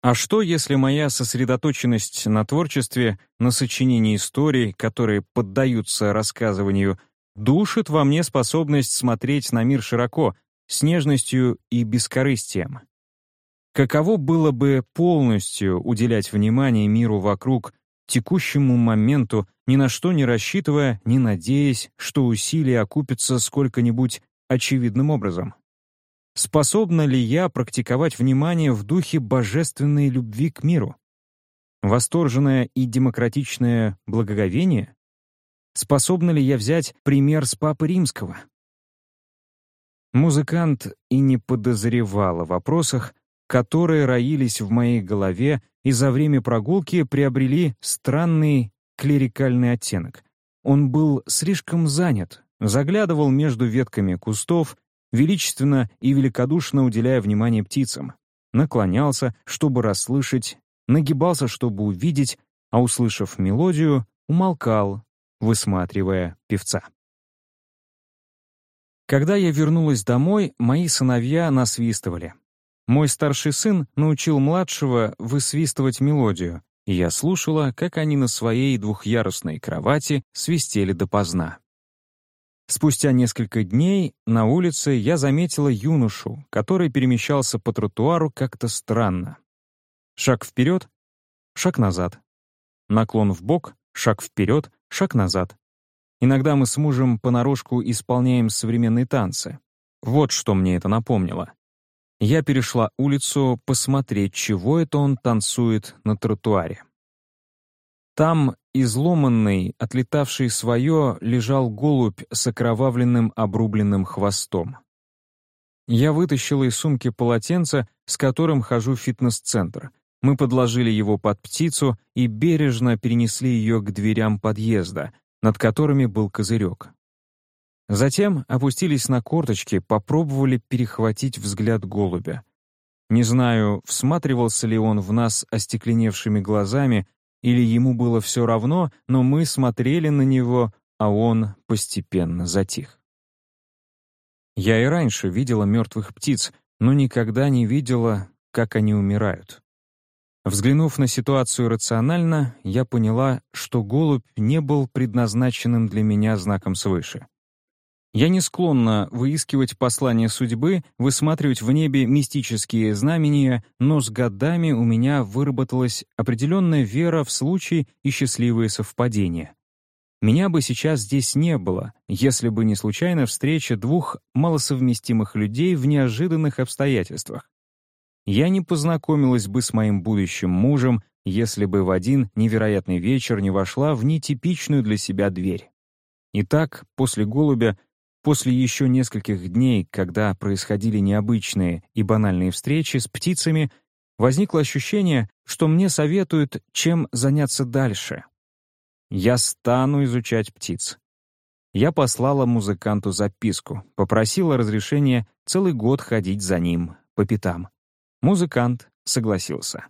Speaker 1: А что, если моя сосредоточенность на творчестве, на сочинении историй, которые поддаются рассказыванию, душит во мне способность смотреть на мир широко, с нежностью и бескорыстием? Каково было бы полностью уделять внимание миру вокруг, текущему моменту, ни на что не рассчитывая, не надеясь, что усилия окупятся сколько-нибудь очевидным образом. Способна ли я практиковать внимание в духе божественной любви к миру? Восторженное и демократичное благоговение? Способна ли я взять пример с Папы Римского? Музыкант и не подозревал о вопросах, которые роились в моей голове и за время прогулки приобрели странный клерикальный оттенок. Он был слишком занят, заглядывал между ветками кустов, величественно и великодушно уделяя внимание птицам, наклонялся, чтобы расслышать, нагибался, чтобы увидеть, а, услышав мелодию, умолкал, высматривая певца. Когда я вернулась домой, мои сыновья насвистывали. Мой старший сын научил младшего высвистывать мелодию, и я слушала, как они на своей двухъярусной кровати свистели допоздна. Спустя несколько дней на улице я заметила юношу, который перемещался по тротуару как-то странно. Шаг вперед, шаг назад. Наклон в бок, шаг вперед, шаг назад. Иногда мы с мужем понарошку исполняем современные танцы. Вот что мне это напомнило. Я перешла улицу посмотреть, чего это он танцует на тротуаре. Там, изломанный, отлетавший свое, лежал голубь с окровавленным обрубленным хвостом. Я вытащила из сумки полотенце, с которым хожу в фитнес-центр. Мы подложили его под птицу и бережно перенесли ее к дверям подъезда, над которыми был козырек. Затем опустились на корточки, попробовали перехватить взгляд голубя. Не знаю, всматривался ли он в нас остекленевшими глазами, или ему было все равно, но мы смотрели на него, а он постепенно затих. Я и раньше видела мертвых птиц, но никогда не видела, как они умирают. Взглянув на ситуацию рационально, я поняла, что голубь не был предназначенным для меня знаком свыше. Я не склонна выискивать послания судьбы, высматривать в небе мистические знамения, но с годами у меня выработалась определенная вера в случай и счастливые совпадения. Меня бы сейчас здесь не было, если бы не случайная встреча двух малосовместимых людей в неожиданных обстоятельствах я не познакомилась бы с моим будущим мужем, если бы в один невероятный вечер не вошла в нетипичную для себя дверь. Итак, после голубя, после еще нескольких дней, когда происходили необычные и банальные встречи с птицами, возникло ощущение, что мне советуют, чем заняться дальше. Я стану изучать птиц. Я послала музыканту записку, попросила разрешения целый год ходить за ним по пятам. Музыкант согласился.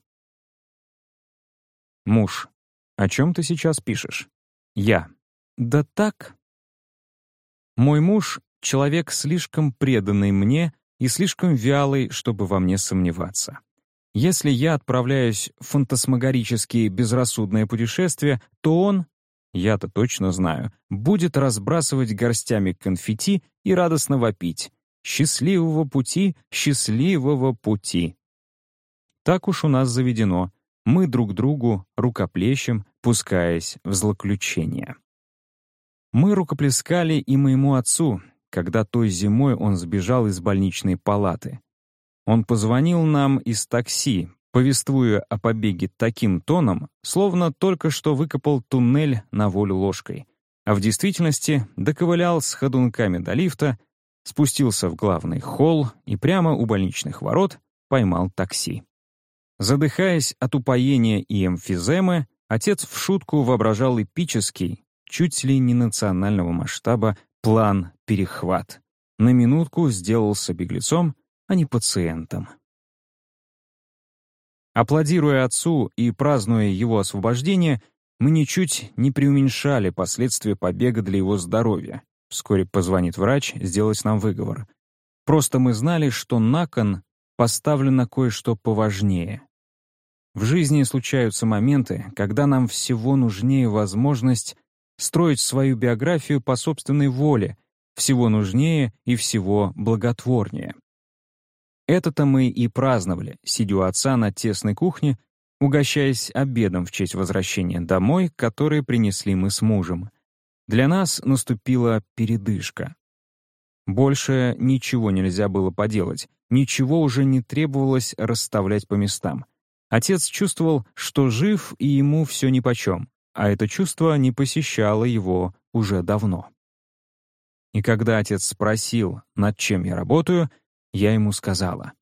Speaker 1: Муж. О чем ты сейчас пишешь? Я. Да так. Мой муж — человек слишком преданный мне и слишком вялый, чтобы во мне сомневаться. Если я отправляюсь в фантасмагорические безрассудные путешествия, то он, я-то точно знаю, будет разбрасывать горстями конфетти и радостно вопить. «Счастливого пути, счастливого пути!» Так уж у нас заведено. Мы друг другу рукоплещем, пускаясь в злоключение. Мы рукоплескали и моему отцу, когда той зимой он сбежал из больничной палаты. Он позвонил нам из такси, повествуя о побеге таким тоном, словно только что выкопал туннель на волю ложкой, а в действительности доковылял с ходунками до лифта, спустился в главный холл и прямо у больничных ворот поймал такси. Задыхаясь от упоения и эмфиземы, отец в шутку воображал эпический, чуть ли не национального масштаба, план «Перехват». На минутку сделался беглецом, а не пациентом. Аплодируя отцу и празднуя его освобождение, мы ничуть не преуменьшали последствия побега для его здоровья. Вскоре позвонит врач сделать нам выговор. Просто мы знали, что на кон поставлено кое-что поважнее. В жизни случаются моменты, когда нам всего нужнее возможность строить свою биографию по собственной воле, всего нужнее и всего благотворнее. Это-то мы и праздновали, сидя у отца на тесной кухне, угощаясь обедом в честь возвращения домой, который принесли мы с мужем. Для нас наступила передышка. Больше ничего нельзя было поделать, ничего уже не требовалось расставлять по местам — Отец чувствовал, что жив и ему все нипочем, а это чувство не посещало его уже давно. И когда отец спросил, над чем я работаю, я ему сказала.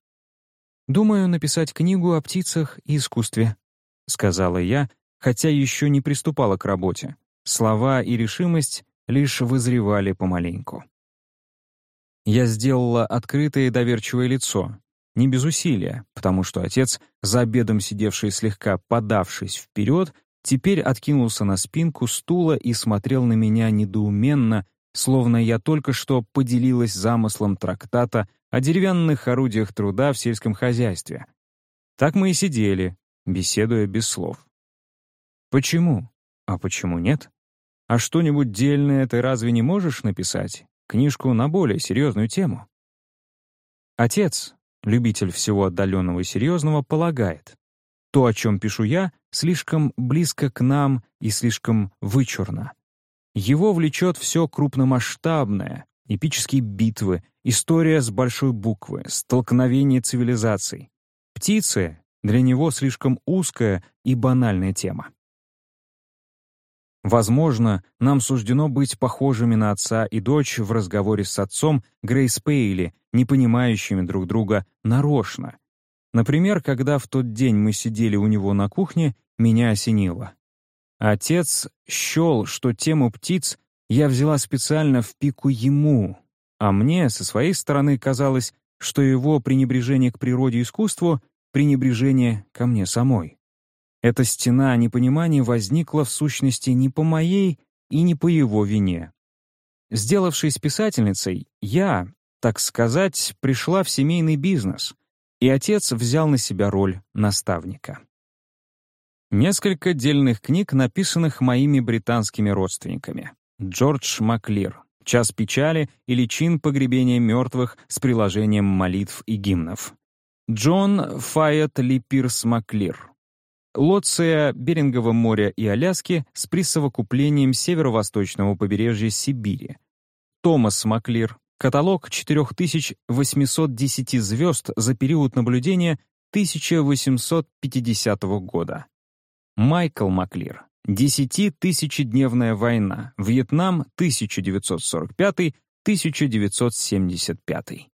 Speaker 1: «Думаю написать книгу о птицах и искусстве», — сказала я, хотя еще не приступала к работе. Слова и решимость лишь вызревали помаленьку. Я сделала открытое доверчивое лицо, не без усилия, потому что отец, за обедом сидевший слегка подавшись вперед, теперь откинулся на спинку стула и смотрел на меня недоуменно, словно я только что поделилась замыслом трактата о деревянных орудиях труда в сельском хозяйстве. Так мы и сидели, беседуя без слов. Почему? А почему нет? А что-нибудь дельное ты разве не можешь написать? Книжку на более серьезную тему? Отец, любитель всего отдаленного и серьезного, полагает, то, о чем пишу я, слишком близко к нам и слишком вычурно. Его влечет все крупномасштабное, эпические битвы, история с большой буквы, столкновение цивилизаций. Птицы — для него слишком узкая и банальная тема. Возможно, нам суждено быть похожими на отца и дочь в разговоре с отцом Грейс Пейли, не понимающими друг друга нарочно. Например, когда в тот день мы сидели у него на кухне, меня осенило. Отец счел, что тему птиц я взяла специально в пику ему, а мне, со своей стороны, казалось, что его пренебрежение к природе и искусству — пренебрежение ко мне самой. Эта стена непонимания возникла в сущности не по моей и не по его вине. Сделавшись писательницей, я, так сказать, пришла в семейный бизнес, и отец взял на себя роль наставника. Несколько дельных книг, написанных моими британскими родственниками. Джордж Маклир «Час печали» или «Чин погребения мертвых» с приложением молитв и гимнов. Джон Файет Ли Пирс Маклир Лоция Берингового моря и Аляски с присовокуплением северо-восточного побережья Сибири. Томас Маклир. Каталог 4810 звезд за период наблюдения 1850 года. Майкл Маклир. Десятитысячедневная война. Вьетнам 1945-1975.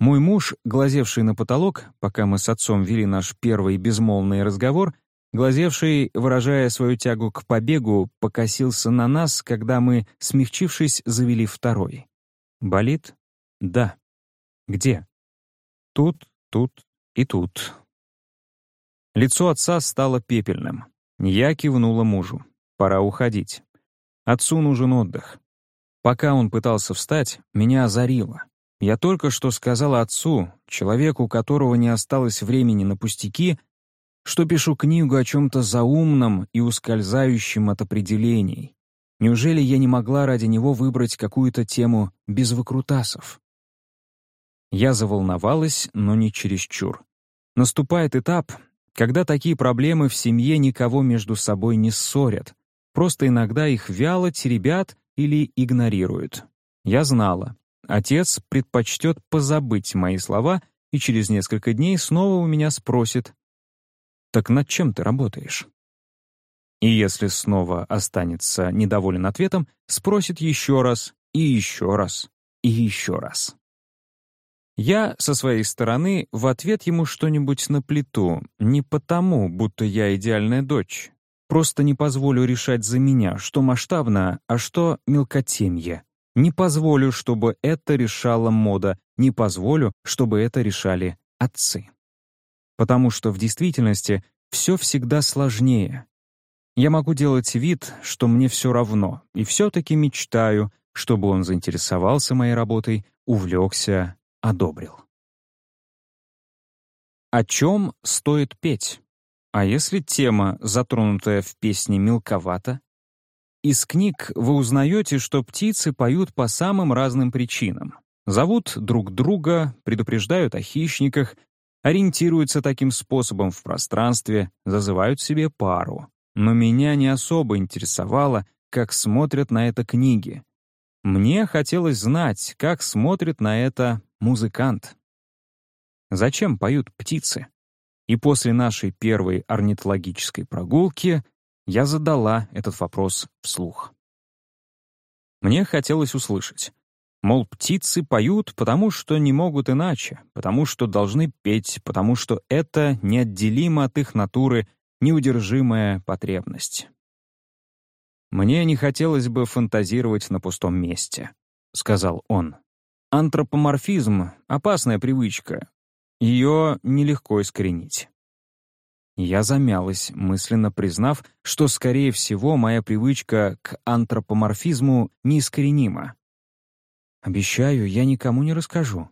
Speaker 1: Мой муж, глазевший на потолок, пока мы с отцом вели наш первый безмолвный разговор, глазевший, выражая свою тягу к побегу, покосился на нас, когда мы, смягчившись, завели второй. «Болит?» «Да». «Где?» «Тут, тут и тут». Лицо отца стало пепельным. Я кивнула мужу. «Пора уходить. Отцу нужен отдых». Пока он пытался встать, меня озарило. Я только что сказала отцу, человеку, у которого не осталось времени на пустяки, что пишу книгу о чем-то заумном и ускользающем от определений. Неужели я не могла ради него выбрать какую-то тему без выкрутасов? Я заволновалась, но не чересчур. Наступает этап, когда такие проблемы в семье никого между собой не ссорят, просто иногда их вяло теребят или игнорируют. Я знала, Отец предпочтет позабыть мои слова и через несколько дней снова у меня спросит, «Так над чем ты работаешь?» И если снова останется недоволен ответом, спросит еще раз, и еще раз, и еще раз. Я, со своей стороны, в ответ ему что-нибудь наплету, не потому, будто я идеальная дочь. Просто не позволю решать за меня, что масштабно, а что мелкотемье. Не позволю, чтобы это решала мода, не позволю, чтобы это решали отцы. Потому что в действительности все всегда сложнее. Я могу делать вид, что мне все равно, и все-таки мечтаю, чтобы он заинтересовался моей работой, увлекся, одобрил. О чем стоит петь? А если тема, затронутая в песне, мелковата? Из книг вы узнаете, что птицы поют по самым разным причинам. Зовут друг друга, предупреждают о хищниках, ориентируются таким способом в пространстве, зазывают себе пару. Но меня не особо интересовало, как смотрят на это книги. Мне хотелось знать, как смотрит на это музыкант. Зачем поют птицы? И после нашей первой орнитологической прогулки я задала этот вопрос вслух. Мне хотелось услышать. Мол, птицы поют, потому что не могут иначе, потому что должны петь, потому что это неотделимо от их натуры неудержимая потребность. «Мне не хотелось бы фантазировать на пустом месте», — сказал он. «Антропоморфизм — опасная привычка. Ее нелегко искоренить». Я замялась, мысленно признав, что, скорее всего, моя привычка к антропоморфизму неискоренима. «Обещаю, я никому не расскажу».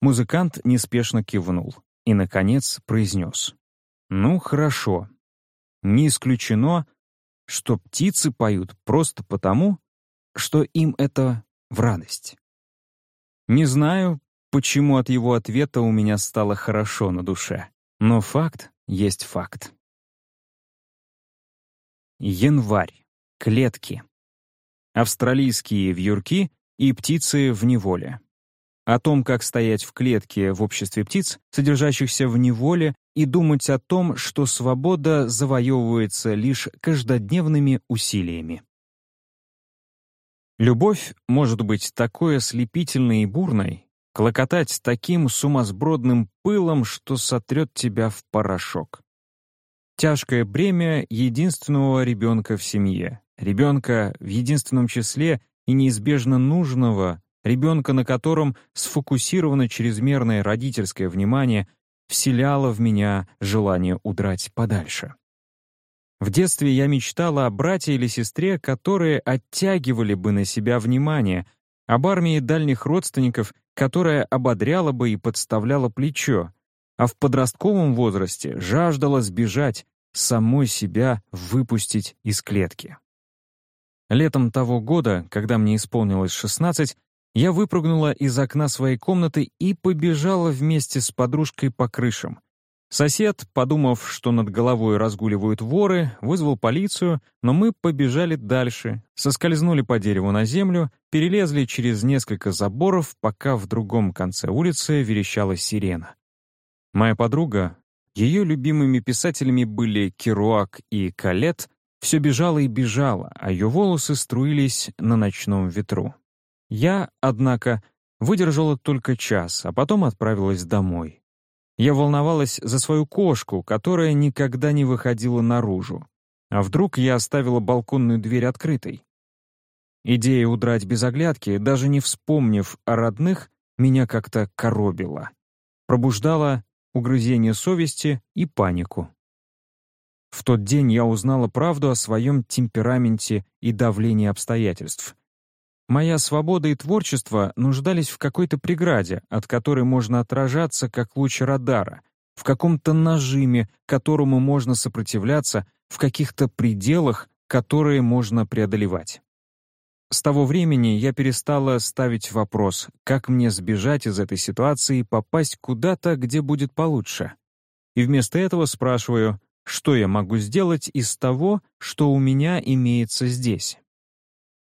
Speaker 1: Музыкант неспешно кивнул и, наконец, произнес. «Ну, хорошо. Не исключено, что птицы поют просто потому, что им это в радость». Не знаю, почему от его ответа у меня стало хорошо на душе, но факт есть факт. Январь. Клетки. Австралийские вьюрки и птицы в неволе. О том, как стоять в клетке в обществе птиц, содержащихся в неволе, и думать о том, что свобода завоевывается лишь каждодневными усилиями. Любовь может быть такой ослепительной и бурной, клокотать таким сумасбродным пылом, что сотрет тебя в порошок. Тяжкое бремя единственного ребенка в семье, ребенка в единственном числе и неизбежно нужного, ребенка, на котором сфокусировано чрезмерное родительское внимание, вселяло в меня желание удрать подальше. В детстве я мечтала о брате или сестре, которые оттягивали бы на себя внимание, об армии дальних родственников, которая ободряла бы и подставляла плечо, а в подростковом возрасте жаждала сбежать, самой себя выпустить из клетки. Летом того года, когда мне исполнилось 16, я выпрыгнула из окна своей комнаты и побежала вместе с подружкой по крышам. Сосед, подумав, что над головой разгуливают воры, вызвал полицию, но мы побежали дальше, соскользнули по дереву на землю, перелезли через несколько заборов, пока в другом конце улицы верещала сирена. Моя подруга, ее любимыми писателями были Керуак и Калет, все бежала и бежала, а ее волосы струились на ночном ветру. Я, однако, выдержала только час, а потом отправилась домой. Я волновалась за свою кошку, которая никогда не выходила наружу. А вдруг я оставила балконную дверь открытой? Идея удрать без оглядки, даже не вспомнив о родных, меня как-то коробила. Пробуждала угрызение совести и панику. В тот день я узнала правду о своем темпераменте и давлении обстоятельств. Моя свобода и творчество нуждались в какой-то преграде, от которой можно отражаться, как луч радара, в каком-то нажиме, которому можно сопротивляться, в каких-то пределах, которые можно преодолевать. С того времени я перестала ставить вопрос, как мне сбежать из этой ситуации и попасть куда-то, где будет получше. И вместо этого спрашиваю, что я могу сделать из того, что у меня имеется здесь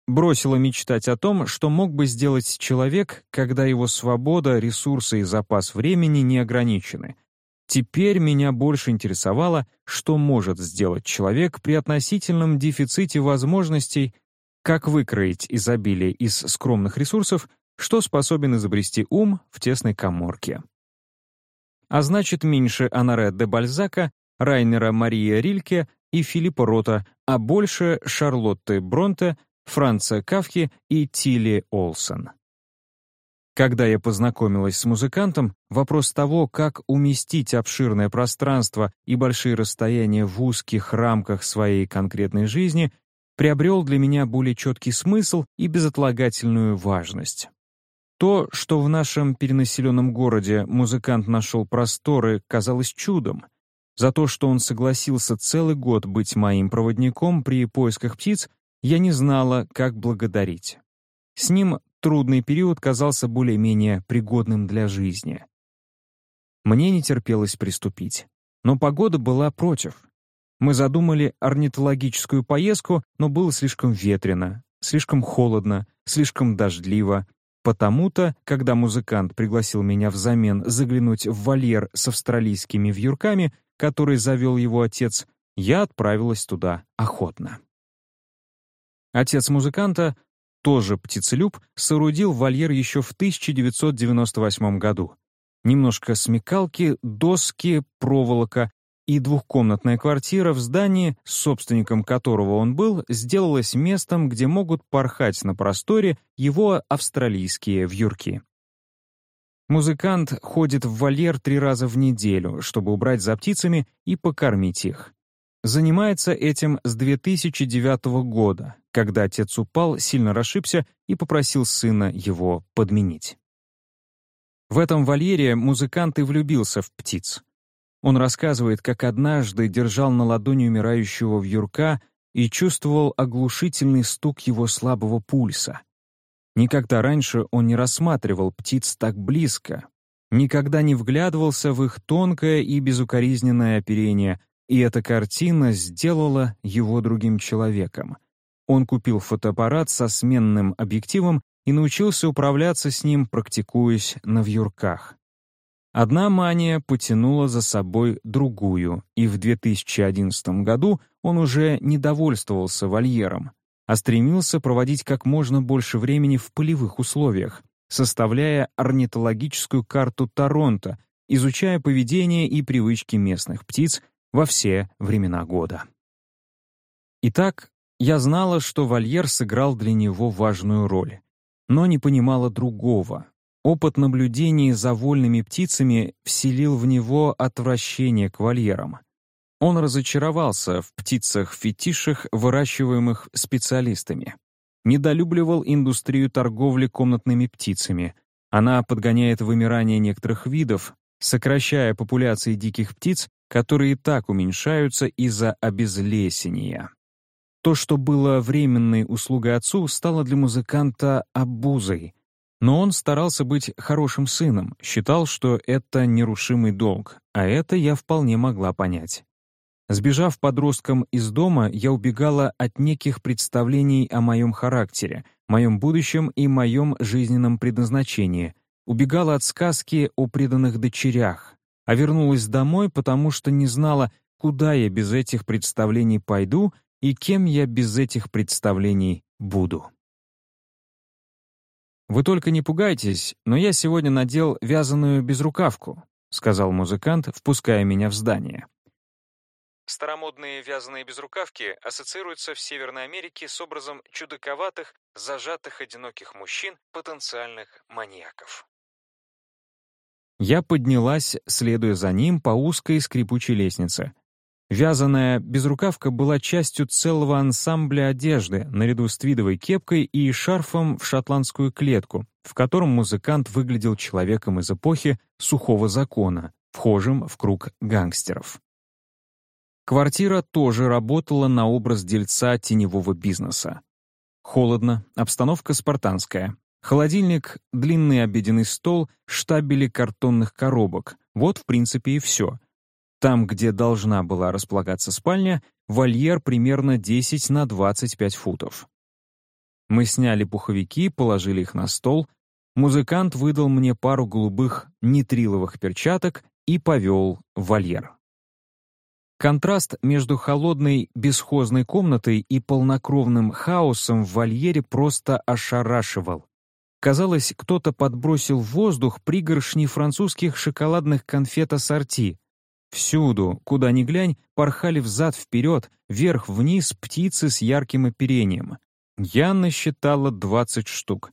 Speaker 1: бросила мечтать о том, что мог бы сделать человек, когда его свобода, ресурсы и запас времени не ограничены. Теперь меня больше интересовало, что может сделать человек при относительном дефиците возможностей, как выкроить изобилие из скромных ресурсов, что способен изобрести ум в тесной коморке. А значит, меньше Анаре де Бальзака, Райнера Мария Рильке и Филиппа Рота, а больше Шарлотты Бронте — Франца Кавки и Тилли Олсен. Когда я познакомилась с музыкантом, вопрос того, как уместить обширное пространство и большие расстояния в узких рамках своей конкретной жизни, приобрел для меня более четкий смысл и безотлагательную важность. То, что в нашем перенаселенном городе музыкант нашел просторы, казалось чудом. За то, что он согласился целый год быть моим проводником при поисках птиц, я не знала, как благодарить. С ним трудный период казался более-менее пригодным для жизни. Мне не терпелось приступить. Но погода была против. Мы задумали орнитологическую поездку, но было слишком ветрено, слишком холодно, слишком дождливо. Потому-то, когда музыкант пригласил меня взамен заглянуть в вольер с австралийскими вьюрками, который завел его отец, я отправилась туда охотно. Отец музыканта, тоже птицелюб, соорудил вольер еще в 1998 году. Немножко смекалки, доски, проволока и двухкомнатная квартира в здании, собственником которого он был, сделалась местом, где могут порхать на просторе его австралийские вьюрки. Музыкант ходит в вольер три раза в неделю, чтобы убрать за птицами и покормить их. Занимается этим с 2009 года, когда отец упал, сильно расшибся и попросил сына его подменить. В этом вольере музыкант и влюбился в птиц. Он рассказывает, как однажды держал на ладони умирающего вьюрка и чувствовал оглушительный стук его слабого пульса. Никогда раньше он не рассматривал птиц так близко, никогда не вглядывался в их тонкое и безукоризненное оперение, и эта картина сделала его другим человеком. Он купил фотоаппарат со сменным объективом и научился управляться с ним, практикуясь на вьюрках. Одна мания потянула за собой другую, и в 2011 году он уже не довольствовался вольером, а стремился проводить как можно больше времени в полевых условиях, составляя орнитологическую карту Торонто, изучая поведение и привычки местных птиц во все времена года. Итак, я знала, что вольер сыграл для него важную роль но не понимала другого. Опыт наблюдений за вольными птицами вселил в него отвращение к вольерам. Он разочаровался в птицах-фетишах, выращиваемых специалистами. Недолюбливал индустрию торговли комнатными птицами. Она подгоняет вымирание некоторых видов, сокращая популяции диких птиц, которые и так уменьшаются из-за обезлесения. То, что было временной услугой отцу, стало для музыканта обузой. Но он старался быть хорошим сыном, считал, что это нерушимый долг, а это я вполне могла понять. Сбежав подростком из дома, я убегала от неких представлений о моем характере, моем будущем и моем жизненном предназначении, убегала от сказки о преданных дочерях, а вернулась домой, потому что не знала, куда я без этих представлений пойду и кем я без этих представлений буду. «Вы только не пугайтесь, но я сегодня надел вязаную безрукавку», сказал музыкант, впуская меня в здание.
Speaker 2: Старомодные вязаные безрукавки ассоциируются в Северной Америке с образом чудаковатых, зажатых одиноких мужчин, потенциальных маньяков.
Speaker 1: Я поднялась, следуя за ним по узкой скрипучей лестнице. Вязаная безрукавка была частью целого ансамбля одежды, наряду с твидовой кепкой и шарфом в шотландскую клетку, в котором музыкант выглядел человеком из эпохи сухого закона, вхожим в круг гангстеров. Квартира тоже работала на образ дельца теневого бизнеса. Холодно, обстановка спартанская. Холодильник, длинный обеденный стол, штабели картонных коробок. Вот, в принципе, и все — там, где должна была располагаться спальня, вольер примерно 10 на 25 футов. Мы сняли пуховики, положили их на стол. Музыкант выдал мне пару голубых нитриловых перчаток и повел вольер. Контраст между холодной бесхозной комнатой и полнокровным хаосом в вольере просто ошарашивал. Казалось, кто-то подбросил в воздух пригоршни французских шоколадных конфет ассорти, Всюду, куда ни глянь, порхали взад-вперед, вверх-вниз птицы с ярким оперением. Я насчитала 20 штук.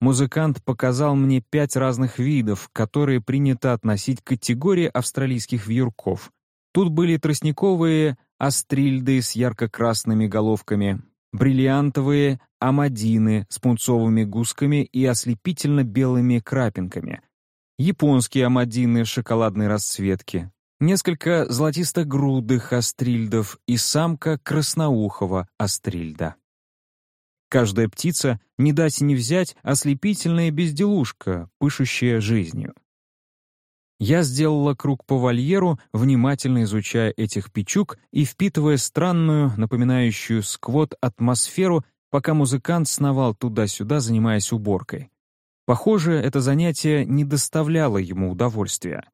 Speaker 1: Музыкант показал мне пять разных видов, которые принято относить к категории австралийских вьюрков. Тут были тростниковые астрильды с ярко-красными головками, бриллиантовые амадины с пунцовыми гусками и ослепительно-белыми крапинками, японские амадины шоколадной расцветки, несколько золотисто-грудых астрильдов и самка красноухого астрильда. Каждая птица, не дать не взять, ослепительная безделушка, пышущая жизнью. Я сделала круг по вольеру, внимательно изучая этих печук и впитывая странную, напоминающую сквот атмосферу, пока музыкант сновал туда-сюда, занимаясь уборкой. Похоже, это занятие не доставляло ему удовольствия.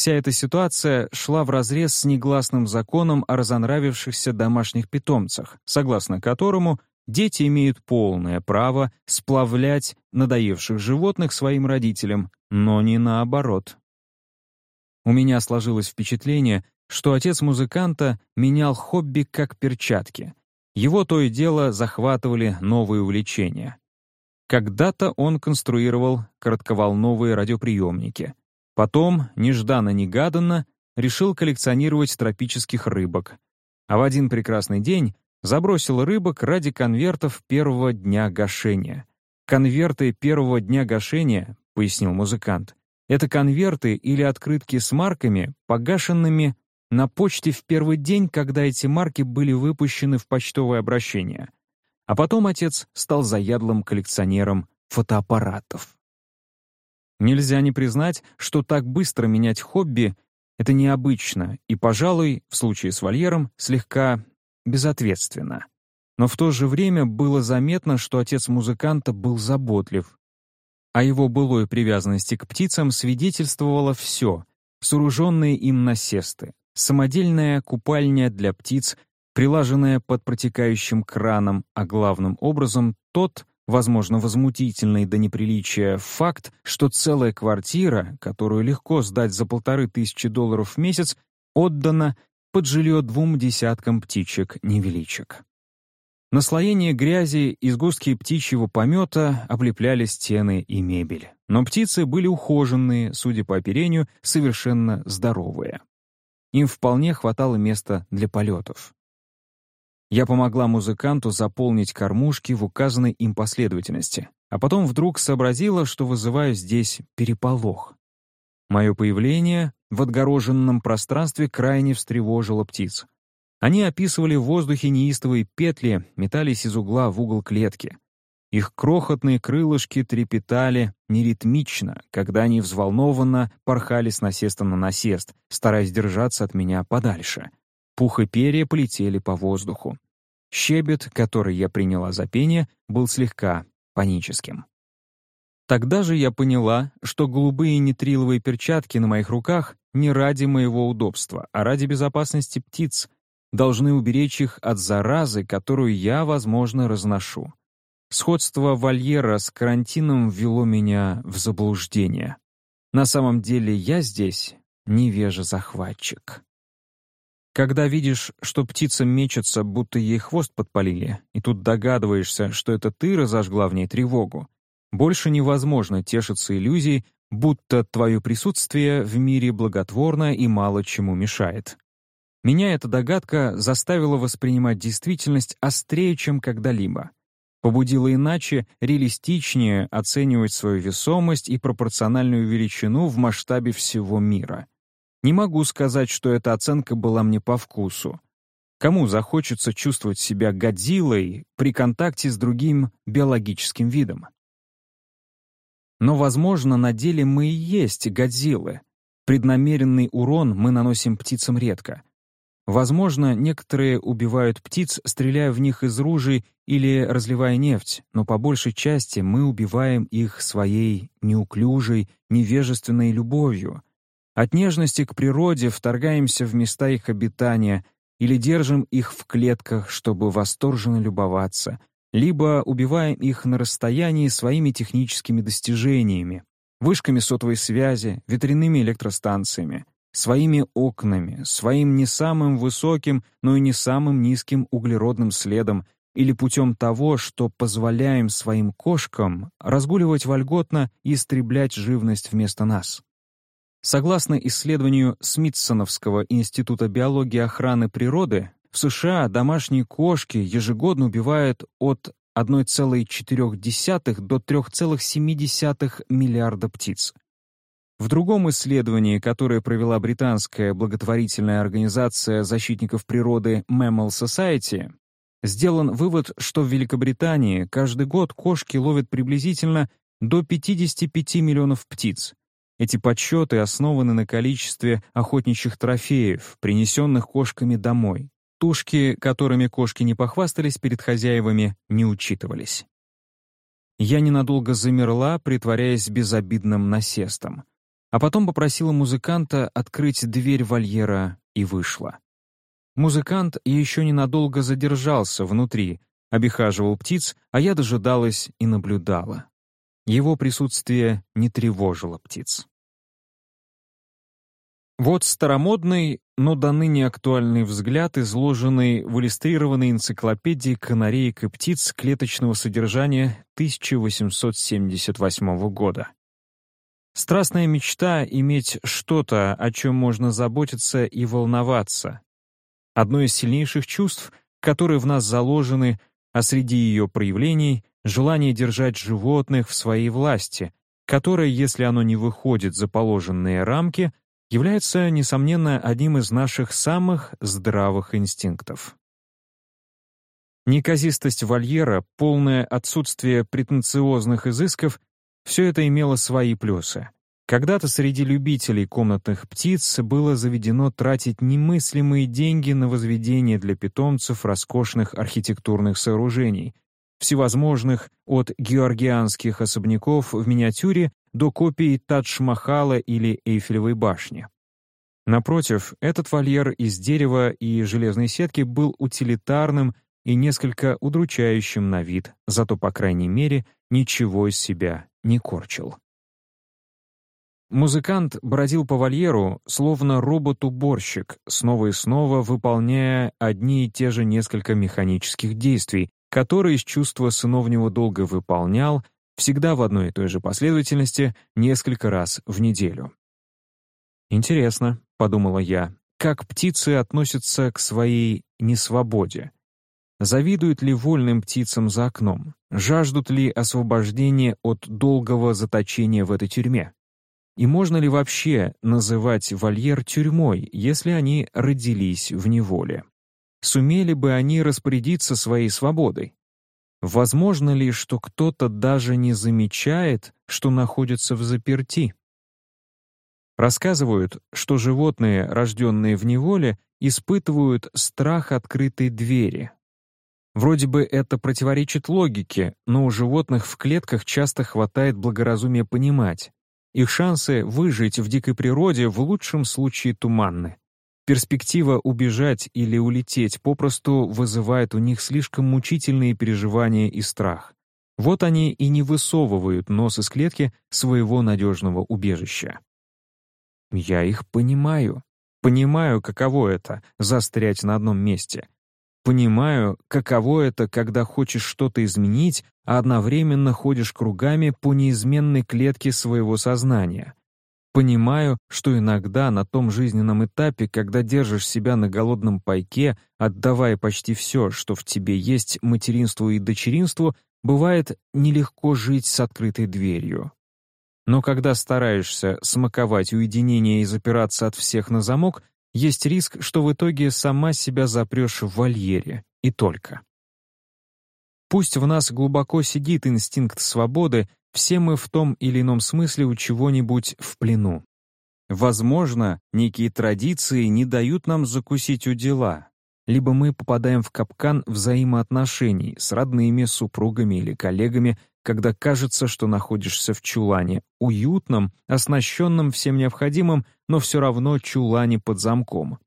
Speaker 1: Вся эта ситуация шла вразрез с негласным законом о разонравившихся домашних питомцах, согласно которому дети имеют полное право сплавлять надоевших животных своим родителям, но не наоборот. У меня сложилось впечатление, что отец музыканта менял хобби как перчатки. Его то и дело захватывали новые увлечения. Когда-то он конструировал коротковолновые радиоприемники. Потом, нежданно-негаданно, решил коллекционировать тропических рыбок. А в один прекрасный день забросил рыбок ради конвертов первого дня гашения. «Конверты первого дня гашения», — пояснил музыкант, это конверты или открытки с марками, погашенными на почте в первый день, когда эти марки были выпущены в почтовое обращение. А потом отец стал заядлым коллекционером фотоаппаратов. Нельзя не признать, что так быстро менять хобби — это необычно и, пожалуй, в случае с вольером, слегка безответственно. Но в то же время было заметно, что отец музыканта был заботлив. О его былой привязанности к птицам свидетельствовало все — сооруженные им насесты, самодельная купальня для птиц, прилаженная под протекающим краном, а главным образом тот, возможно, возмутительный до неприличия факт, что целая квартира, которую легко сдать за полторы тысячи долларов в месяц, отдана под жилье двум десяткам птичек-невеличек. Наслоение грязи и сгустки птичьего помета облепляли стены и мебель. Но птицы были ухоженные, судя по оперению, совершенно здоровые. Им вполне хватало места для полетов. Я помогла музыканту заполнить кормушки в указанной им последовательности, а потом вдруг сообразила, что вызываю здесь переполох. Мое появление в отгороженном пространстве крайне встревожило птиц. Они описывали в воздухе неистовые петли, метались из угла в угол клетки. Их крохотные крылышки трепетали неритмично, когда они взволнованно порхали с насеста на насест, стараясь держаться от меня подальше. Пух и перья полетели по воздуху. Щебет, который я приняла за пение, был слегка паническим. Тогда же я поняла, что голубые нитриловые перчатки на моих руках не ради моего удобства, а ради безопасности птиц, должны уберечь их от заразы, которую я, возможно, разношу. Сходство вольера с карантином ввело меня в заблуждение. На самом деле я здесь невежа-захватчик. Когда видишь, что птица мечется, будто ей хвост подпалили, и тут догадываешься, что это ты разожгла в ней тревогу, больше невозможно тешиться иллюзией, будто твое присутствие в мире благотворно и мало чему мешает. Меня эта догадка заставила воспринимать действительность острее, чем когда-либо побудило иначе, реалистичнее оценивать свою весомость и пропорциональную величину в масштабе всего мира. Не могу сказать, что эта оценка была мне по вкусу. Кому захочется чувствовать себя Годзиллой при контакте с другим биологическим видом? Но, возможно, на деле мы и есть Годзиллы. Преднамеренный урон мы наносим птицам редко — Возможно, некоторые убивают птиц, стреляя в них из ружей или разливая нефть, но по большей части мы убиваем их своей неуклюжей, невежественной любовью. От нежности к природе вторгаемся в места их обитания или держим их в клетках, чтобы восторженно любоваться, либо убиваем их на расстоянии своими техническими достижениями, вышками сотовой связи, ветряными электростанциями своими окнами, своим не самым высоким, но и не самым низким углеродным следом или путем того, что позволяем своим кошкам разгуливать вольготно и истреблять живность вместо нас. Согласно исследованию Смитсоновского института биологии охраны природы, в США домашние кошки ежегодно убивают от 1,4 до 3,7 миллиарда птиц. В другом исследовании, которое провела британская благотворительная организация защитников природы Mammal Society, сделан вывод, что в Великобритании каждый год кошки ловят приблизительно до 55 миллионов птиц. Эти подсчеты основаны на количестве охотничьих трофеев, принесенных кошками домой. Тушки, которыми кошки не похвастались перед хозяевами, не учитывались. Я ненадолго замерла, притворяясь безобидным насестом. а потом попросила музыканта открыть дверь вольера и вышла. Музыкант еще ненадолго задержался внутри, обихаживал птиц, а я дожидалась и наблюдала. Его присутствие не тревожило птиц. Вот старомодный, но до ныне актуальный взгляд, изложенный в иллюстрированной энциклопедии канареек и птиц клеточного содержания 1878 года. Страстная мечта — иметь что-то, о чем можно заботиться и волноваться. Одно из сильнейших чувств, которые в нас заложены, а среди ее проявлений — желание держать животных в своей власти, которое, если оно не выходит за положенные рамки, является, несомненно, одним из наших самых здравых инстинктов. Неказистость вольера, полное отсутствие претенциозных изысков все это имело свои плюсы. Когда-то среди любителей комнатных птиц было заведено тратить немыслимые деньги на возведение для питомцев роскошных архитектурных сооружений, всевозможных от георгианских особняков в миниатюре до копий Тадж-Махала или Эйфелевой башни. Напротив, этот вольер из дерева и железной сетки был утилитарным и несколько удручающим на вид, зато, по крайней мере, ничего из себя не корчил. Музыкант бродил по вольеру, словно робот-уборщик, снова и снова выполняя одни и те же несколько механических действий, которые из чувства сыновнего долга выполнял, всегда в одной и той же последовательности, несколько раз в неделю. «Интересно», — подумала я, — «как птицы относятся к своей несвободе? Завидуют ли вольным птицам за окном? Жаждут ли освобождения от долгого заточения в этой тюрьме? И можно ли вообще называть вольер тюрьмой, если они родились в неволе? Сумели бы они распорядиться своей свободой? Возможно ли, что кто-то даже не замечает, что находится в заперти? Рассказывают, что животные, рожденные в неволе, испытывают страх открытой двери, Вроде бы это противоречит логике, но у животных в клетках часто хватает благоразумия понимать. Их шансы выжить в дикой природе в лучшем случае туманны. Перспектива убежать или улететь попросту вызывает у них слишком мучительные переживания и страх. Вот они и не высовывают нос из клетки своего надежного убежища. Я их понимаю. Понимаю, каково это — застрять на одном месте — Понимаю, каково это, когда хочешь что-то изменить, а одновременно ходишь кругами по неизменной клетке своего сознания. Понимаю, что иногда на том жизненном этапе, когда держишь себя на голодном пайке, отдавая почти все, что в тебе есть материнству и дочеринству, бывает нелегко жить с открытой дверью. Но когда стараешься смаковать уединение и запираться от всех на замок, есть риск, что в итоге сама себя запрешь в вольере, и только. Пусть в нас глубоко сидит инстинкт свободы, все мы в том или ином смысле у чего-нибудь в плену. Возможно, некие традиции не дают нам закусить у дела, либо мы попадаем в капкан взаимоотношений с родными, супругами или коллегами, когда кажется, что находишься в чулане, уютном, оснащенном всем необходимым, но все равно чулане под замком.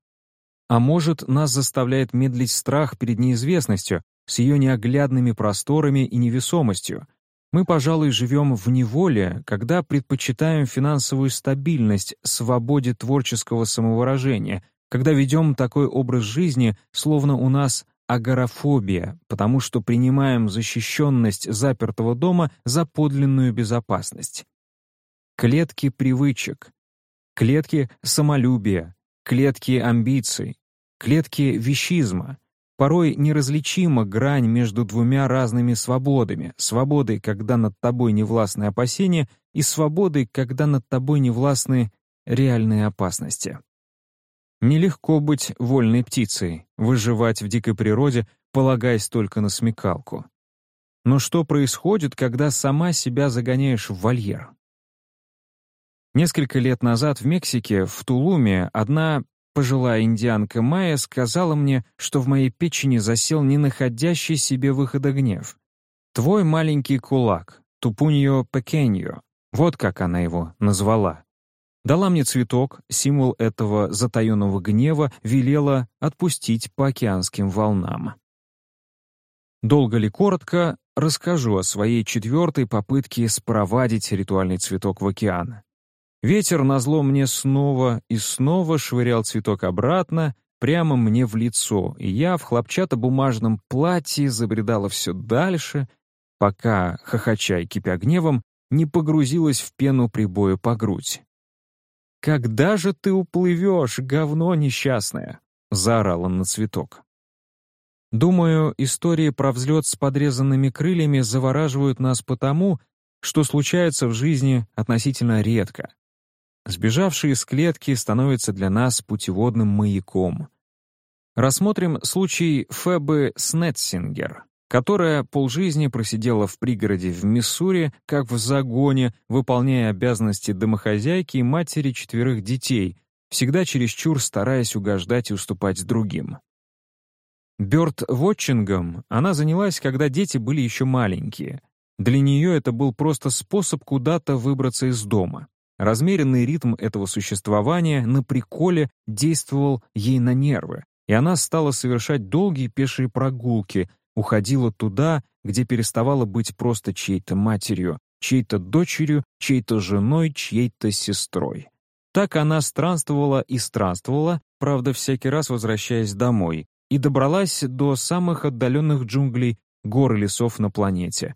Speaker 1: А может, нас заставляет медлить страх перед неизвестностью, с ее неоглядными просторами и невесомостью. Мы, пожалуй, живем в неволе, когда предпочитаем финансовую стабильность, свободе творческого самовыражения, когда ведем такой образ жизни, словно у нас агорафобия, потому что принимаем защищенность запертого дома за подлинную безопасность. Клетки привычек, клетки самолюбия, клетки амбиций, клетки вещизма. Порой неразличима грань между двумя разными свободами. Свободой, когда над тобой не властны опасения, и свободой, когда над тобой не властны реальные опасности. Нелегко быть вольной птицей, выживать в дикой природе, полагаясь только на смекалку. Но что происходит, когда сама себя загоняешь в вольер? Несколько лет назад в Мексике, в Тулуме, одна пожилая индианка Майя сказала мне, что в моей печени засел не находящий себе выхода гнев. «Твой маленький кулак, тупуньо пекеньо», вот как она его назвала. Дала мне цветок, символ этого затаенного гнева, велела отпустить по океанским волнам. Долго ли коротко, расскажу о своей четвертой попытке спровадить ритуальный цветок в океан. Ветер назло мне снова и снова швырял цветок обратно, прямо мне в лицо, и я в хлопчатобумажном платье забредала все дальше, пока, хохоча и кипя гневом, не погрузилась в пену прибоя по грудь. «Когда же ты уплывешь, говно несчастное?» — заорал он на цветок. Думаю, истории про взлет с подрезанными крыльями завораживают нас потому, что случается в жизни относительно редко. Сбежавшие из клетки становятся для нас путеводным маяком. Рассмотрим случай Фебы Снетсингер, которая полжизни просидела в пригороде в Миссури, как в загоне, выполняя обязанности домохозяйки и матери четверых детей, всегда чересчур стараясь угождать и уступать другим. Бёрд-вотчингом она занялась, когда дети были еще маленькие. Для нее это был просто способ куда-то выбраться из дома. Размеренный ритм этого существования на приколе действовал ей на нервы, и она стала совершать долгие пешие прогулки, уходила туда, где переставала быть просто чьей-то матерью, чьей-то дочерью, чьей-то женой, чьей-то сестрой. Так она странствовала и странствовала, правда, всякий раз возвращаясь домой, и добралась до самых отдаленных джунглей, гор и лесов на планете.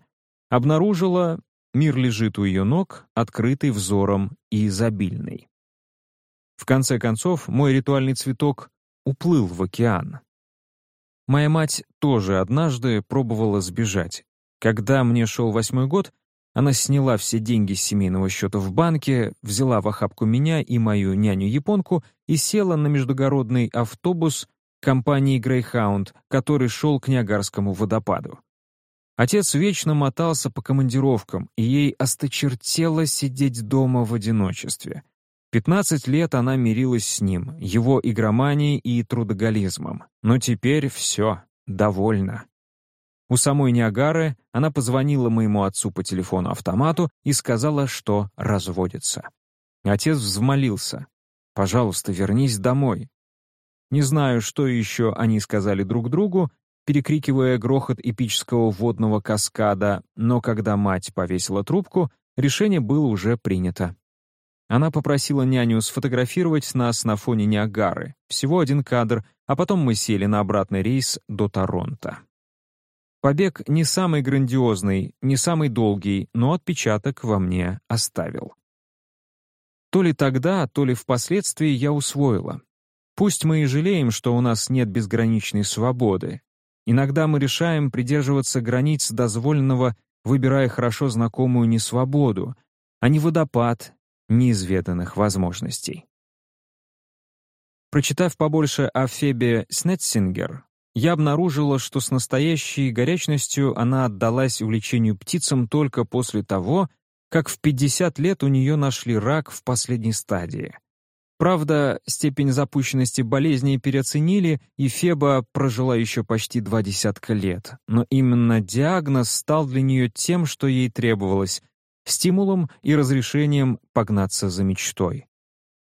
Speaker 1: Обнаружила, мир лежит у ее ног, открытый взором и изобильный. В конце концов, мой ритуальный цветок уплыл в океан. Моя мать тоже однажды пробовала сбежать. Когда мне шел восьмой год, она сняла все деньги с семейного счета в банке, взяла в охапку меня и мою няню-японку и села на междугородный автобус компании Greyhound, который шел к Ниагарскому водопаду. Отец вечно мотался по командировкам, и ей осточертело сидеть дома в одиночестве. Пятнадцать лет она мирилась с ним, его игроманией и трудоголизмом. Но теперь все, довольна. У самой Ниагары она позвонила моему отцу по телефону-автомату и сказала, что разводится. Отец взмолился. «Пожалуйста, вернись домой. Не знаю, что еще они сказали друг другу, перекрикивая грохот эпического водного каскада, но когда мать повесила трубку, решение было уже принято. Она попросила няню сфотографировать нас на фоне Ниагары. Всего один кадр, а потом мы сели на обратный рейс до Торонто. Побег не самый грандиозный, не самый долгий, но отпечаток во мне оставил. То ли тогда, то ли впоследствии я усвоила. Пусть мы и жалеем, что у нас нет безграничной свободы. Иногда мы решаем придерживаться границ дозволенного, выбирая хорошо знакомую несвободу, а не водопад неизведанных возможностей. Прочитав побольше о Фебе Снетсингер, я обнаружила, что с настоящей горячностью она отдалась увлечению птицам только после того, как в 50 лет у нее нашли рак в последней стадии. Правда, степень запущенности болезни переоценили, и Феба прожила еще почти два десятка лет. Но именно диагноз стал для нее тем, что ей требовалось — стимулом и разрешением погнаться за мечтой.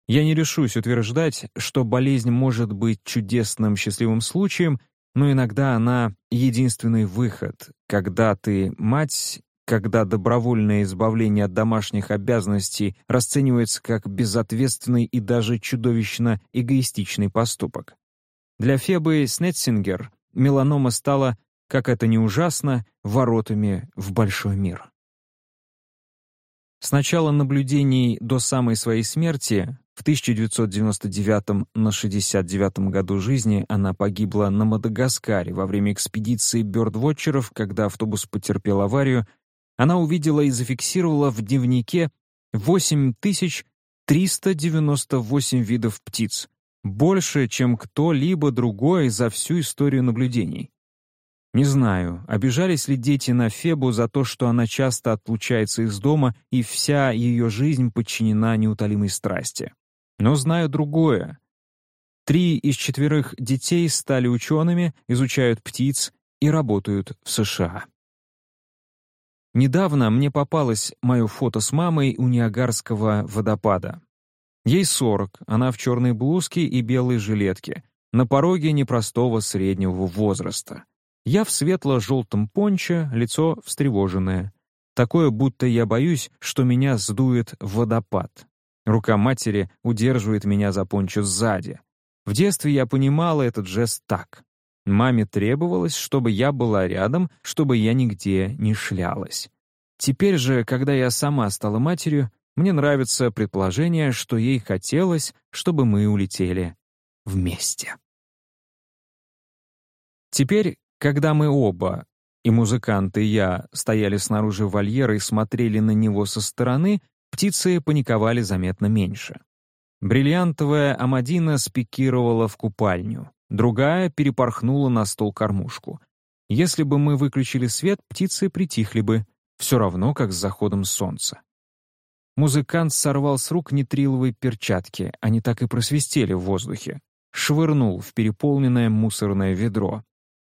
Speaker 1: Я не решусь утверждать, что болезнь может быть чудесным счастливым случаем, но иногда она — единственный выход, когда ты мать когда добровольное избавление от домашних обязанностей расценивается как безответственный и даже чудовищно эгоистичный поступок. Для Фебы Снетсингер меланома стала, как это ни ужасно, воротами в большой мир. С начала наблюдений до самой своей смерти в 1999 на 69 году жизни она погибла на Мадагаскаре во время экспедиции бёрдвотчеров, когда автобус потерпел аварию, она увидела и зафиксировала в дневнике 8398 видов птиц, больше, чем кто-либо другой за всю историю наблюдений. Не знаю, обижались ли дети на Фебу за то, что она часто отлучается из дома и вся ее жизнь подчинена неутолимой страсти. Но знаю другое. Три из четверых детей стали учеными, изучают птиц и работают в США. Недавно мне попалось мое фото с мамой у Ниагарского водопада. Ей сорок, она в черной блузке и белой жилетке, на пороге непростого среднего возраста. Я в светло-желтом понче, лицо встревоженное. Такое, будто я боюсь, что меня сдует водопад. Рука матери удерживает меня за пончо сзади. В детстве я понимала этот жест так. Маме требовалось, чтобы я была рядом, чтобы я нигде не шлялась. Теперь же, когда я сама стала матерью, мне нравится предположение, что ей хотелось, чтобы мы улетели вместе. Теперь, когда мы оба, и музыкант, и я, стояли снаружи вольера и смотрели на него со стороны, птицы паниковали заметно меньше. Бриллиантовая Амадина спикировала в купальню, другая перепорхнула на стол кормушку. Если бы мы выключили свет, птицы притихли бы, все равно, как с заходом солнца. Музыкант сорвал с рук нитриловые перчатки, они так и просвистели в воздухе. Швырнул в переполненное мусорное ведро.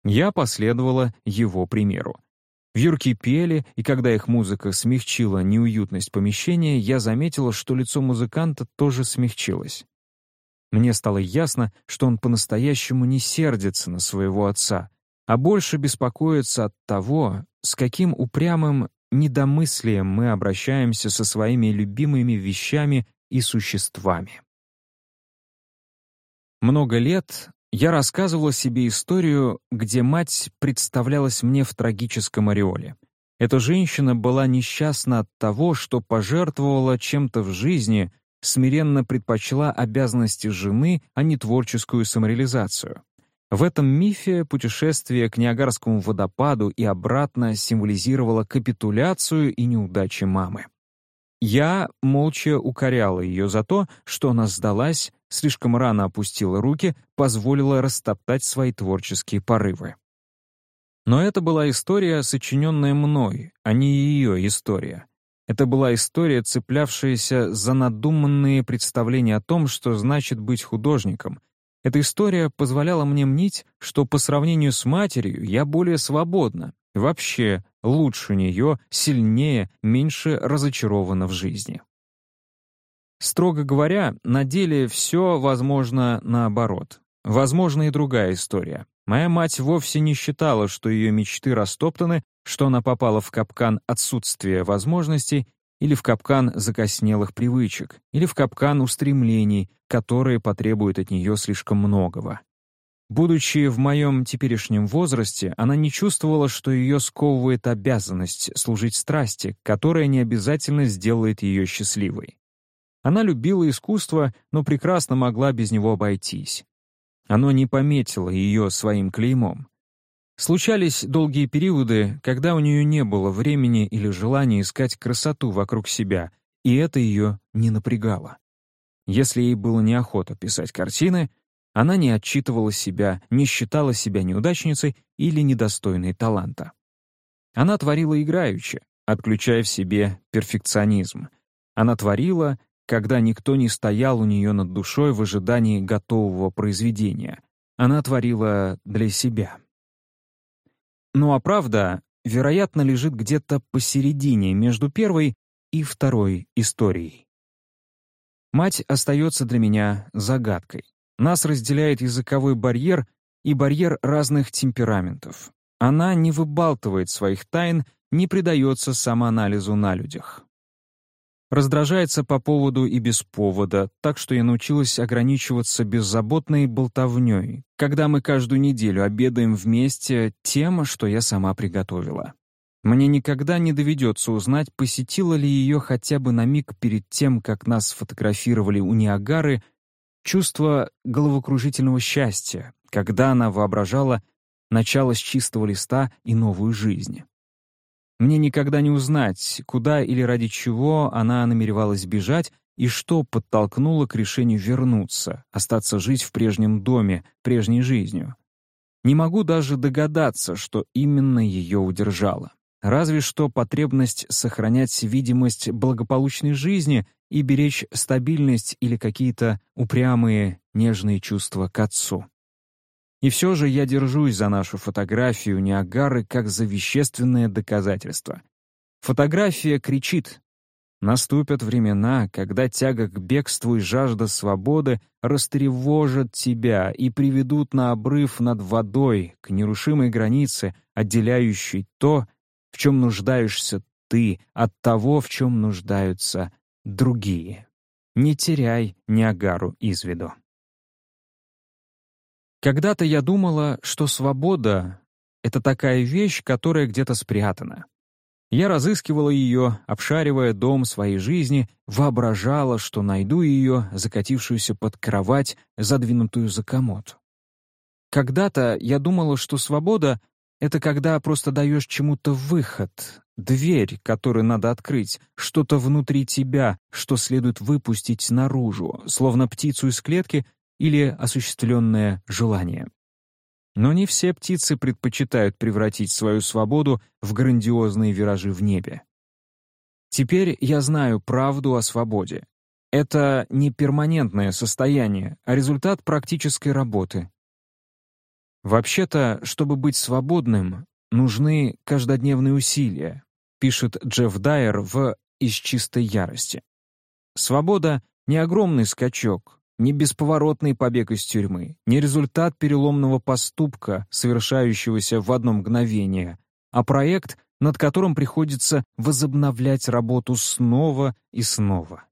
Speaker 1: Я последовала его примеру. Вьюрки пели, и когда их музыка смягчила неуютность помещения, я заметила, что лицо музыканта тоже смягчилось. Мне стало ясно, что он по-настоящему не сердится на своего отца, а больше беспокоится от того, с каким упрямым недомыслием мы обращаемся со своими любимыми вещами и существами. Много лет я рассказывала себе историю, где мать представлялась мне в трагическом ореоле. Эта женщина была несчастна от того, что пожертвовала чем-то в жизни, смиренно предпочла обязанности жены, а не творческую самореализацию. В этом мифе путешествие к Ниагарскому водопаду и обратно символизировало капитуляцию и неудачи мамы. Я молча укоряла ее за то, что она сдалась, слишком рано опустила руки, позволила растоптать свои творческие порывы. Но это была история, сочиненная мной, а не ее история. Это была история, цеплявшаяся за надуманные представления о том, что значит быть художником. Эта история позволяла мне мнить, что по сравнению с матерью я более свободна, вообще лучше нее, сильнее, меньше разочарована в жизни. Строго говоря, на деле все возможно наоборот. Возможна и другая история. Моя мать вовсе не считала, что ее мечты растоптаны, что она попала в капкан отсутствия возможностей или в капкан закоснелых привычек, или в капкан устремлений, которые потребуют от нее слишком многого. Будучи в моем теперешнем возрасте, она не чувствовала, что ее сковывает обязанность служить страсти, которая не обязательно сделает ее счастливой. Она любила искусство, но прекрасно могла без него обойтись. Оно не пометило ее своим клеймом. Случались долгие периоды, когда у нее не было времени или желания искать красоту вокруг себя, и это ее не напрягало. Если ей было неохота писать картины, она не отчитывала себя, не считала себя неудачницей или недостойной таланта. Она творила играючи, отключая в себе перфекционизм. Она творила, когда никто не стоял у нее над душой в ожидании готового произведения. Она творила для себя. Ну а правда, вероятно, лежит где-то посередине между первой и второй историей. Мать остается для меня загадкой. Нас разделяет языковой барьер и барьер разных темпераментов. Она не выбалтывает своих тайн, не предается самоанализу на людях. Раздражается по поводу и без повода, так что я научилась ограничиваться беззаботной болтовней, когда мы каждую неделю обедаем вместе тем, что я сама приготовила. Мне никогда не доведется узнать, посетила ли ее хотя бы на миг перед тем, как нас фотографировали у Ниагары, чувство головокружительного счастья, когда она воображала начало с чистого листа и новую жизнь. Мне никогда не узнать, куда или ради чего она намеревалась бежать и что подтолкнуло к решению вернуться, остаться жить в прежнем доме, прежней жизнью. Не могу даже догадаться, что именно ее удержало. Разве что потребность сохранять видимость благополучной жизни и беречь стабильность или какие-то упрямые, нежные чувства к отцу. И все же я держусь за нашу фотографию Ниагары как за вещественное доказательство. Фотография кричит Наступят времена, когда тяга к бегству и жажда свободы растревожат тебя и приведут на обрыв над водой к нерушимой границе, отделяющей то, в чем нуждаешься ты, от того, в чем нуждаются другие. Не теряй Ниагару из виду. Когда-то я думала, что свобода — это такая вещь, которая где-то спрятана. Я разыскивала ее, обшаривая дом своей жизни, воображала, что найду ее, закатившуюся под кровать, задвинутую за комод. Когда-то я думала, что свобода — это когда просто даешь чему-то выход, дверь, которую надо открыть, что-то внутри тебя, что следует выпустить наружу, словно птицу из клетки или осуществленное желание. Но не все птицы предпочитают превратить свою свободу в грандиозные виражи в небе. Теперь я знаю правду о свободе. Это не перманентное состояние, а результат практической работы. Вообще-то, чтобы быть свободным, нужны каждодневные усилия, пишет Джефф Дайер в «Из чистой ярости». Свобода — не огромный скачок, не бесповоротный побег из тюрьмы, не результат переломного поступка, совершающегося в одно мгновение, а проект, над которым приходится возобновлять работу снова и снова.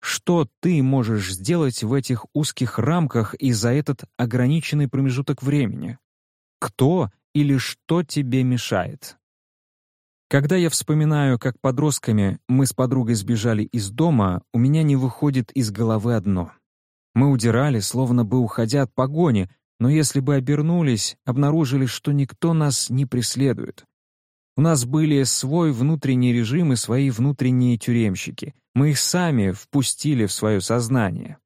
Speaker 1: Что ты можешь сделать в этих узких рамках и за этот ограниченный промежуток времени? Кто или что тебе мешает? Когда я вспоминаю, как подростками мы с подругой сбежали из дома, у меня не выходит из головы одно. Мы удирали, словно бы уходя от погони, но если бы обернулись, обнаружили, что никто нас не преследует. У нас были свой внутренний режим и свои внутренние тюремщики. Мы их сами впустили в свое сознание.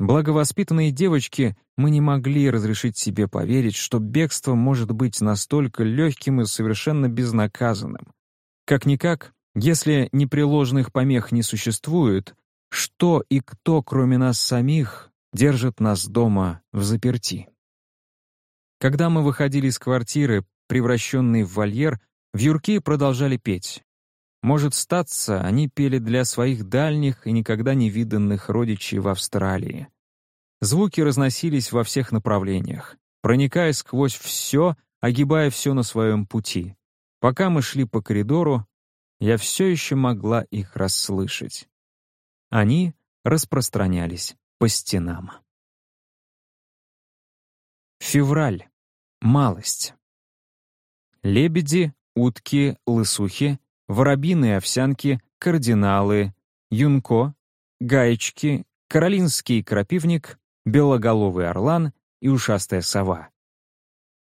Speaker 1: Благовоспитанные девочки, мы не могли разрешить себе поверить, что бегство может быть настолько легким и совершенно безнаказанным. Как-никак, если непреложных помех не существует, что и кто, кроме нас самих, держит нас дома в заперти? Когда мы выходили из квартиры, превращенные в вольер, вьюрки продолжали петь. Может статься, они пели для своих дальних и никогда не виданных родичей в Австралии. Звуки разносились во всех направлениях, проникая сквозь все, огибая все на своем пути. Пока мы шли по коридору, я все еще могла их расслышать. Они распространялись по стенам. Февраль. Малость. Лебеди, утки, лысухи воробьиные овсянки, кардиналы, юнко, гаечки, каролинский крапивник, белоголовый орлан и ушастая сова.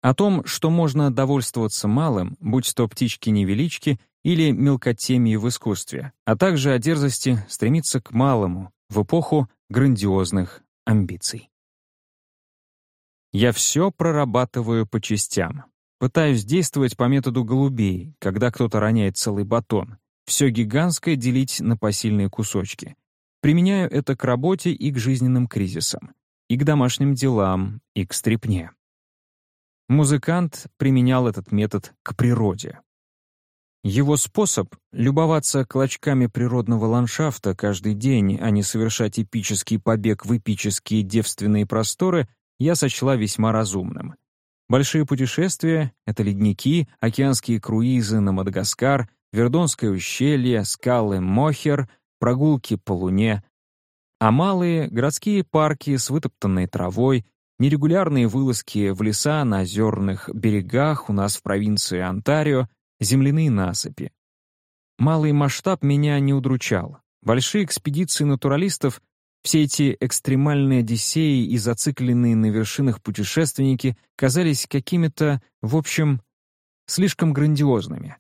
Speaker 1: О том, что можно довольствоваться малым, будь то птички-невелички или мелкотемии в искусстве, а также о дерзости стремиться к малому в эпоху грандиозных амбиций. Я все прорабатываю по частям. Пытаюсь действовать по методу голубей, когда кто-то роняет целый батон. Все гигантское делить на посильные кусочки. Применяю это к работе и к жизненным кризисам, и к домашним делам, и к стрипне. Музыкант применял этот метод к природе. Его способ — любоваться клочками природного ландшафта каждый день, а не совершать эпический побег в эпические девственные просторы, я сочла весьма разумным. Большие путешествия — это ледники, океанские круизы на Мадагаскар, Вердонское ущелье, скалы Мохер, прогулки по Луне. А малые — городские парки с вытоптанной травой, нерегулярные вылазки в леса на озерных берегах у нас в провинции Онтарио, земляные насыпи. Малый масштаб меня не удручал. Большие экспедиции натуралистов все эти экстремальные одиссеи и зацикленные на вершинах путешественники казались какими-то, в общем, слишком грандиозными.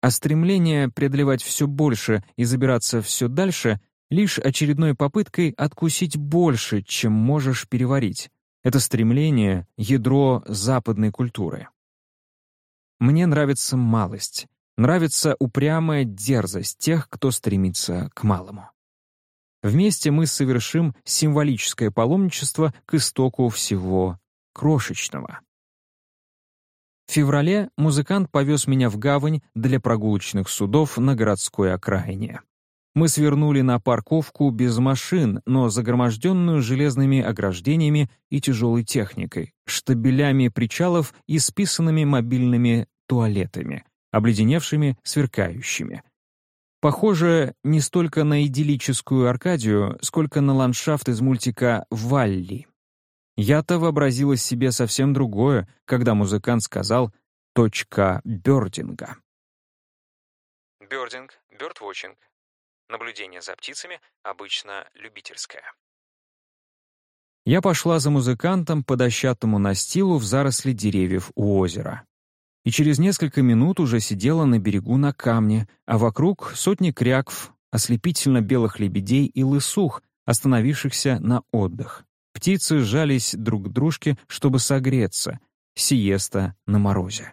Speaker 1: А стремление преодолевать все больше и забираться все дальше лишь очередной попыткой откусить больше, чем можешь переварить. Это стремление — ядро западной культуры. Мне нравится малость, нравится упрямая дерзость тех, кто стремится к малому. Вместе мы совершим символическое паломничество к истоку всего крошечного. В феврале музыкант повез меня в гавань для прогулочных судов на городской окраине. Мы свернули на парковку без машин, но загроможденную железными ограждениями и тяжелой техникой, штабелями причалов и списанными мобильными туалетами, обледеневшими, сверкающими. Похоже не столько на идиллическую Аркадию, сколько на ландшафт из мультика «Валли». Я-то вообразила себе совсем другое, когда музыкант сказал «точка бёрдинга».
Speaker 2: Бёрдинг, бёрдвотчинг. Наблюдение за птицами обычно любительское.
Speaker 1: Я пошла за музыкантом по дощатому настилу в заросли деревьев у озера. И через несколько минут уже сидела на берегу на камне, а вокруг сотни крякв, ослепительно белых лебедей и лысух, остановившихся на отдых. Птицы сжались друг к дружке, чтобы согреться. Сиеста на морозе.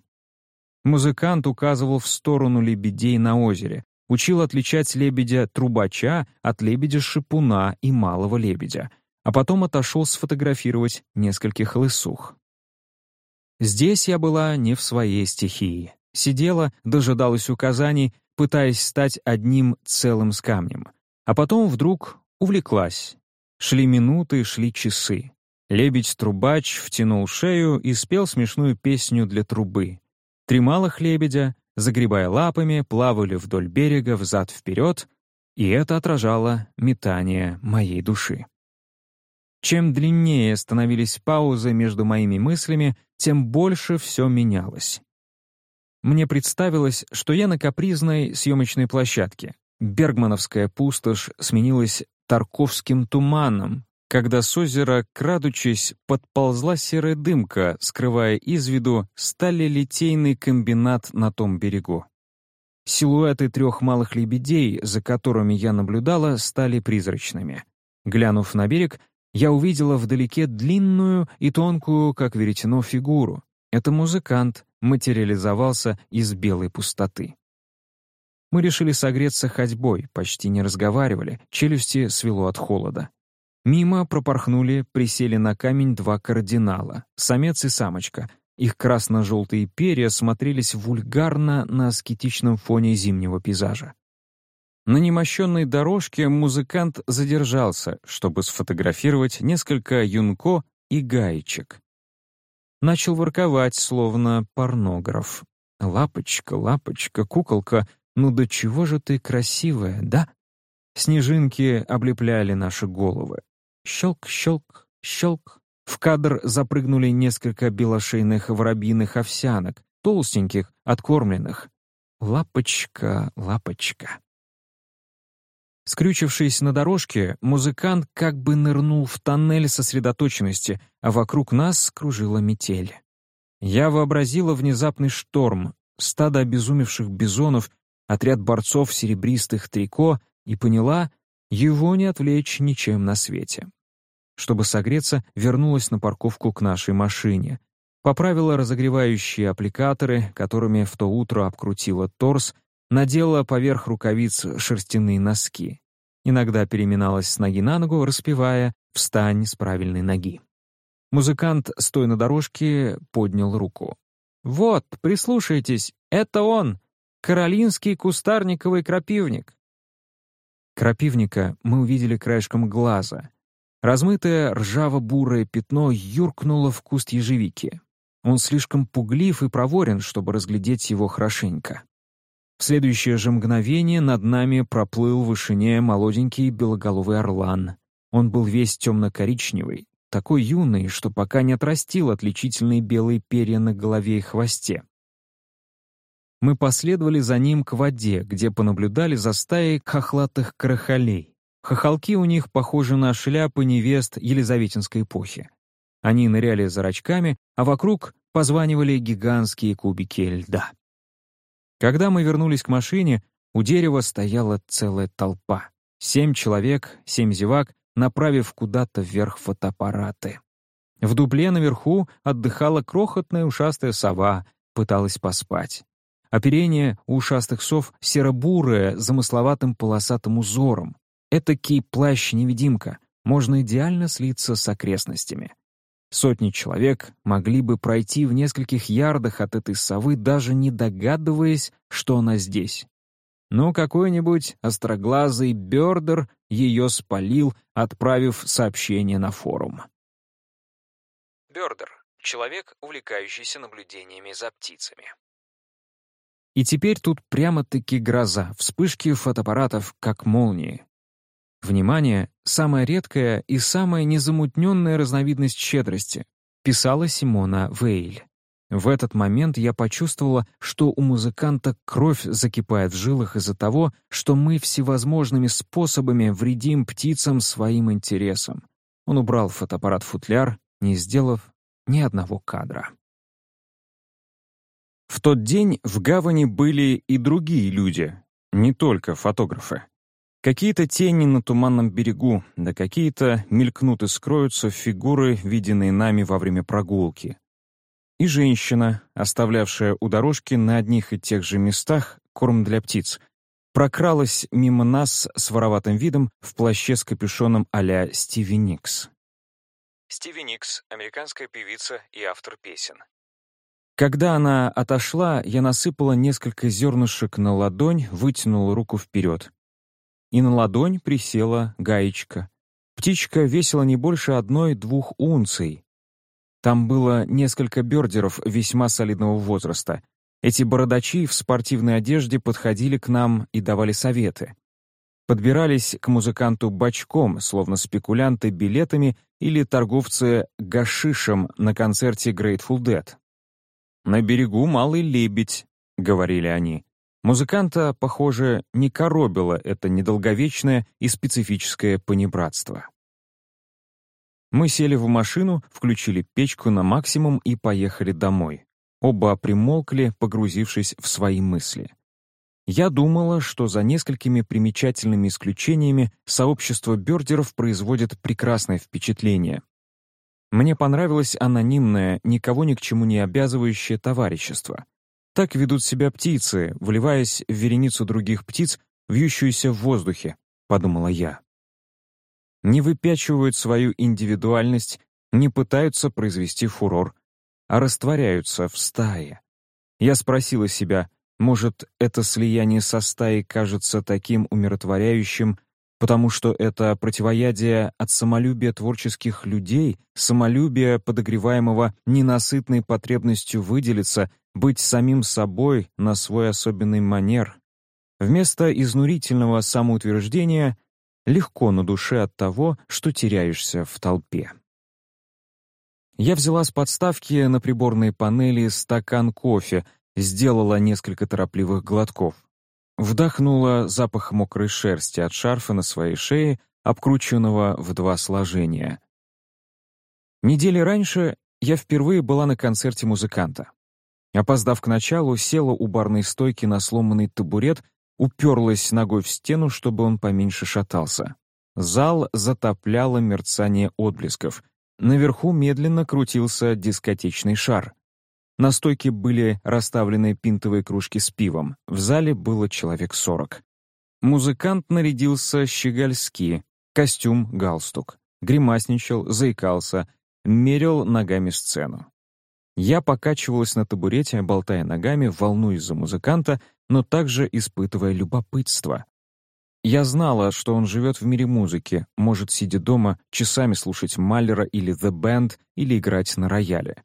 Speaker 1: Музыкант указывал в сторону лебедей на озере, учил отличать лебедя-трубача от лебедя-шипуна и малого лебедя, а потом отошел сфотографировать нескольких лысух. Здесь я была не в своей стихии. Сидела, дожидалась указаний, пытаясь стать одним целым с камнем. А потом вдруг увлеклась, Шли минуты, шли часы. Лебедь-трубач втянул шею и спел смешную песню для трубы. Три малых лебедя, загребая лапами, плавали вдоль берега взад-вперед, и это отражало метание моей души. Чем длиннее становились паузы между моими мыслями, тем больше все менялось. Мне представилось, что я на капризной съемочной площадке. Бергмановская пустошь сменилась Тарковским туманом, когда с озера, крадучись, подползла серая дымка, скрывая из виду сталелитейный комбинат на том берегу. Силуэты трех малых лебедей, за которыми я наблюдала, стали призрачными. Глянув на берег, я увидела вдалеке длинную и тонкую, как веретено, фигуру. Это музыкант материализовался из белой пустоты. Мы решили согреться ходьбой, почти не разговаривали, челюсти свело от холода. Мимо пропорхнули, присели на камень два кардинала, самец и самочка. Их красно-желтые перья смотрелись вульгарно на аскетичном фоне зимнего пейзажа. На немощенной дорожке музыкант задержался, чтобы сфотографировать несколько юнко и гаечек. Начал ворковать, словно порнограф. «Лапочка, лапочка, куколка, «Ну до чего же ты красивая, да?» Снежинки облепляли наши головы. Щелк, щелк, щелк. В кадр запрыгнули несколько белошейных воробьиных овсянок, толстеньких, откормленных. Лапочка, лапочка. Скрючившись на дорожке, музыкант как бы нырнул в тоннель сосредоточенности, а вокруг нас кружила метель. Я вообразила внезапный шторм, стадо обезумевших бизонов отряд борцов в серебристых трико и поняла, его не отвлечь ничем на свете. Чтобы согреться, вернулась на парковку к нашей машине. Поправила разогревающие аппликаторы, которыми в то утро обкрутила торс, надела поверх рукавиц шерстяные носки. Иногда переминалась с ноги на ногу, распевая «Встань с правильной ноги». Музыкант, стоя на дорожке, поднял руку. «Вот, прислушайтесь, это он! Каролинский кустарниковый крапивник. Крапивника мы увидели краешком глаза. Размытое ржаво-бурое пятно юркнуло в куст ежевики. Он слишком пуглив и проворен, чтобы разглядеть его хорошенько. В следующее же мгновение над нами проплыл в вышине молоденький белоголовый орлан. Он был весь темно-коричневый, такой юный, что пока не отрастил отличительные белые перья на голове и хвосте. Мы последовали за ним к воде, где понаблюдали за стаей хохлатых крахолей. Хохолки у них похожи на шляпы невест Елизаветинской эпохи. Они ныряли за рачками, а вокруг позванивали гигантские кубики льда. Когда мы вернулись к машине, у дерева стояла целая толпа. Семь человек, семь зевак, направив куда-то вверх фотоаппараты. В дупле наверху отдыхала крохотная ушастая сова, пыталась поспать. Оперение у ушастых сов серо-бурое, замысловатым полосатым узором. Этакий плащ-невидимка. Можно идеально слиться с окрестностями. Сотни человек могли бы пройти в нескольких ярдах от этой совы, даже не догадываясь, что она здесь. Но какой-нибудь остроглазый Бёрдер ее спалил, отправив сообщение на форум.
Speaker 2: Бёрдер — человек, увлекающийся наблюдениями за птицами.
Speaker 1: И теперь тут прямо-таки гроза, вспышки фотоаппаратов, как молнии. Внимание — самая редкая и самая незамутненная разновидность щедрости, писала Симона Вейль. В этот момент я почувствовала, что у музыканта кровь закипает в жилах из-за того, что мы всевозможными способами вредим птицам своим интересам. Он убрал фотоаппарат в футляр, не сделав ни одного кадра. В тот день в гавани были и другие люди, не только фотографы. Какие-то тени на туманном берегу, да какие-то мелькнут и скроются фигуры, виденные нами во время прогулки. И женщина, оставлявшая у дорожки на одних и тех же местах корм для птиц, прокралась мимо нас с вороватым видом в плаще с капюшоном а-ля Стиви Никс.
Speaker 2: Стиви Никс — американская певица и автор песен.
Speaker 1: Когда она отошла, я насыпала несколько зернышек на ладонь, вытянула руку вперед и на ладонь присела гаечка. Птичка весила не больше одной-двух унций. Там было несколько бердеров весьма солидного возраста. Эти бородачи в спортивной одежде подходили к нам и давали советы. Подбирались к музыканту бочком, словно спекулянты билетами или торговцы гашишем на концерте Grateful Dead. «На берегу малый лебедь», — говорили они. Музыканта, похоже, не коробило это недолговечное и специфическое понебратство. Мы сели в машину, включили печку на максимум и поехали домой. Оба примолкли, погрузившись в свои мысли. Я думала, что за несколькими примечательными исключениями сообщество бёрдеров производит прекрасное впечатление. Мне понравилось анонимное, никого ни к чему не обязывающее товарищество. Так ведут себя птицы, вливаясь в вереницу других птиц, вьющуюся в воздухе, подумала я. Не выпячивают свою индивидуальность, не пытаются произвести фурор, а растворяются в стае. Я спросила себя, может, это слияние со стаей кажется таким умиротворяющим, потому что это противоядие от самолюбия творческих людей, самолюбия, подогреваемого ненасытной потребностью выделиться, быть самим собой на свой особенный манер. Вместо изнурительного самоутверждения легко на душе от того, что теряешься в толпе. Я взяла с подставки на приборной панели стакан кофе, сделала несколько торопливых глотков. Вдохнула запах мокрой шерсти от шарфа на своей шее, обкрученного в два сложения. Недели раньше я впервые была на концерте музыканта. Опоздав к началу, села у барной стойки на сломанный табурет, уперлась ногой в стену, чтобы он поменьше шатался. Зал затопляло мерцание отблесков. Наверху медленно крутился дискотечный шар. На стойке были расставлены пинтовые кружки с пивом. В зале было человек сорок. Музыкант нарядился щегольски, костюм, галстук. Гримасничал, заикался, мерил ногами сцену. Я покачивалась на табурете, болтая ногами, волнуясь за музыканта, но также испытывая любопытство. Я знала, что он живет в мире музыки, может, сидя дома, часами слушать Маллера или The Band или играть на рояле.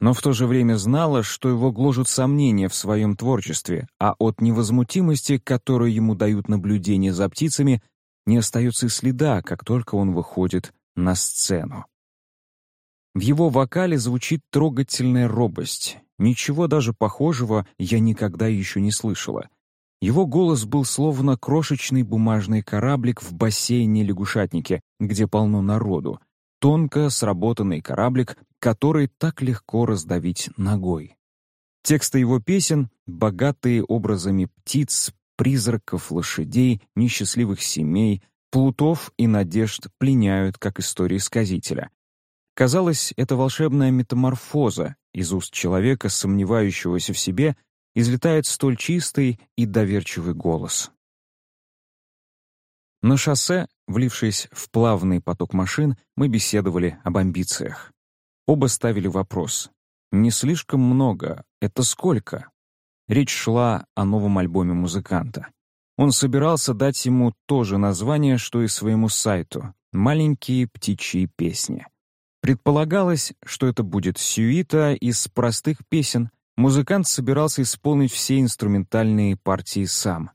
Speaker 1: Но в то же время знала, что его гложут сомнения в своем творчестве, а от невозмутимости, которую ему дают наблюдения за птицами, не остается и следа, как только он выходит на сцену. В его вокале звучит трогательная робость. Ничего даже похожего я никогда еще не слышала. Его голос был словно крошечный бумажный кораблик в бассейне-лягушатнике, где полно народу. Тонко сработанный кораблик, который так легко раздавить ногой. Тексты его песен, богатые образами птиц, призраков, лошадей, несчастливых семей, плутов и надежд пленяют, как истории сказителя. Казалось, это волшебная метаморфоза из уст человека, сомневающегося в себе, излетает столь чистый и доверчивый голос. На шоссе, влившись в плавный поток машин, мы беседовали об амбициях. Оба ставили вопрос. Не слишком много. Это сколько? Речь шла о новом альбоме музыканта. Он собирался дать ему то же название, что и своему сайту «Маленькие птичьи песни». Предполагалось, что это будет сюита из простых песен. Музыкант собирался исполнить все инструментальные партии сам.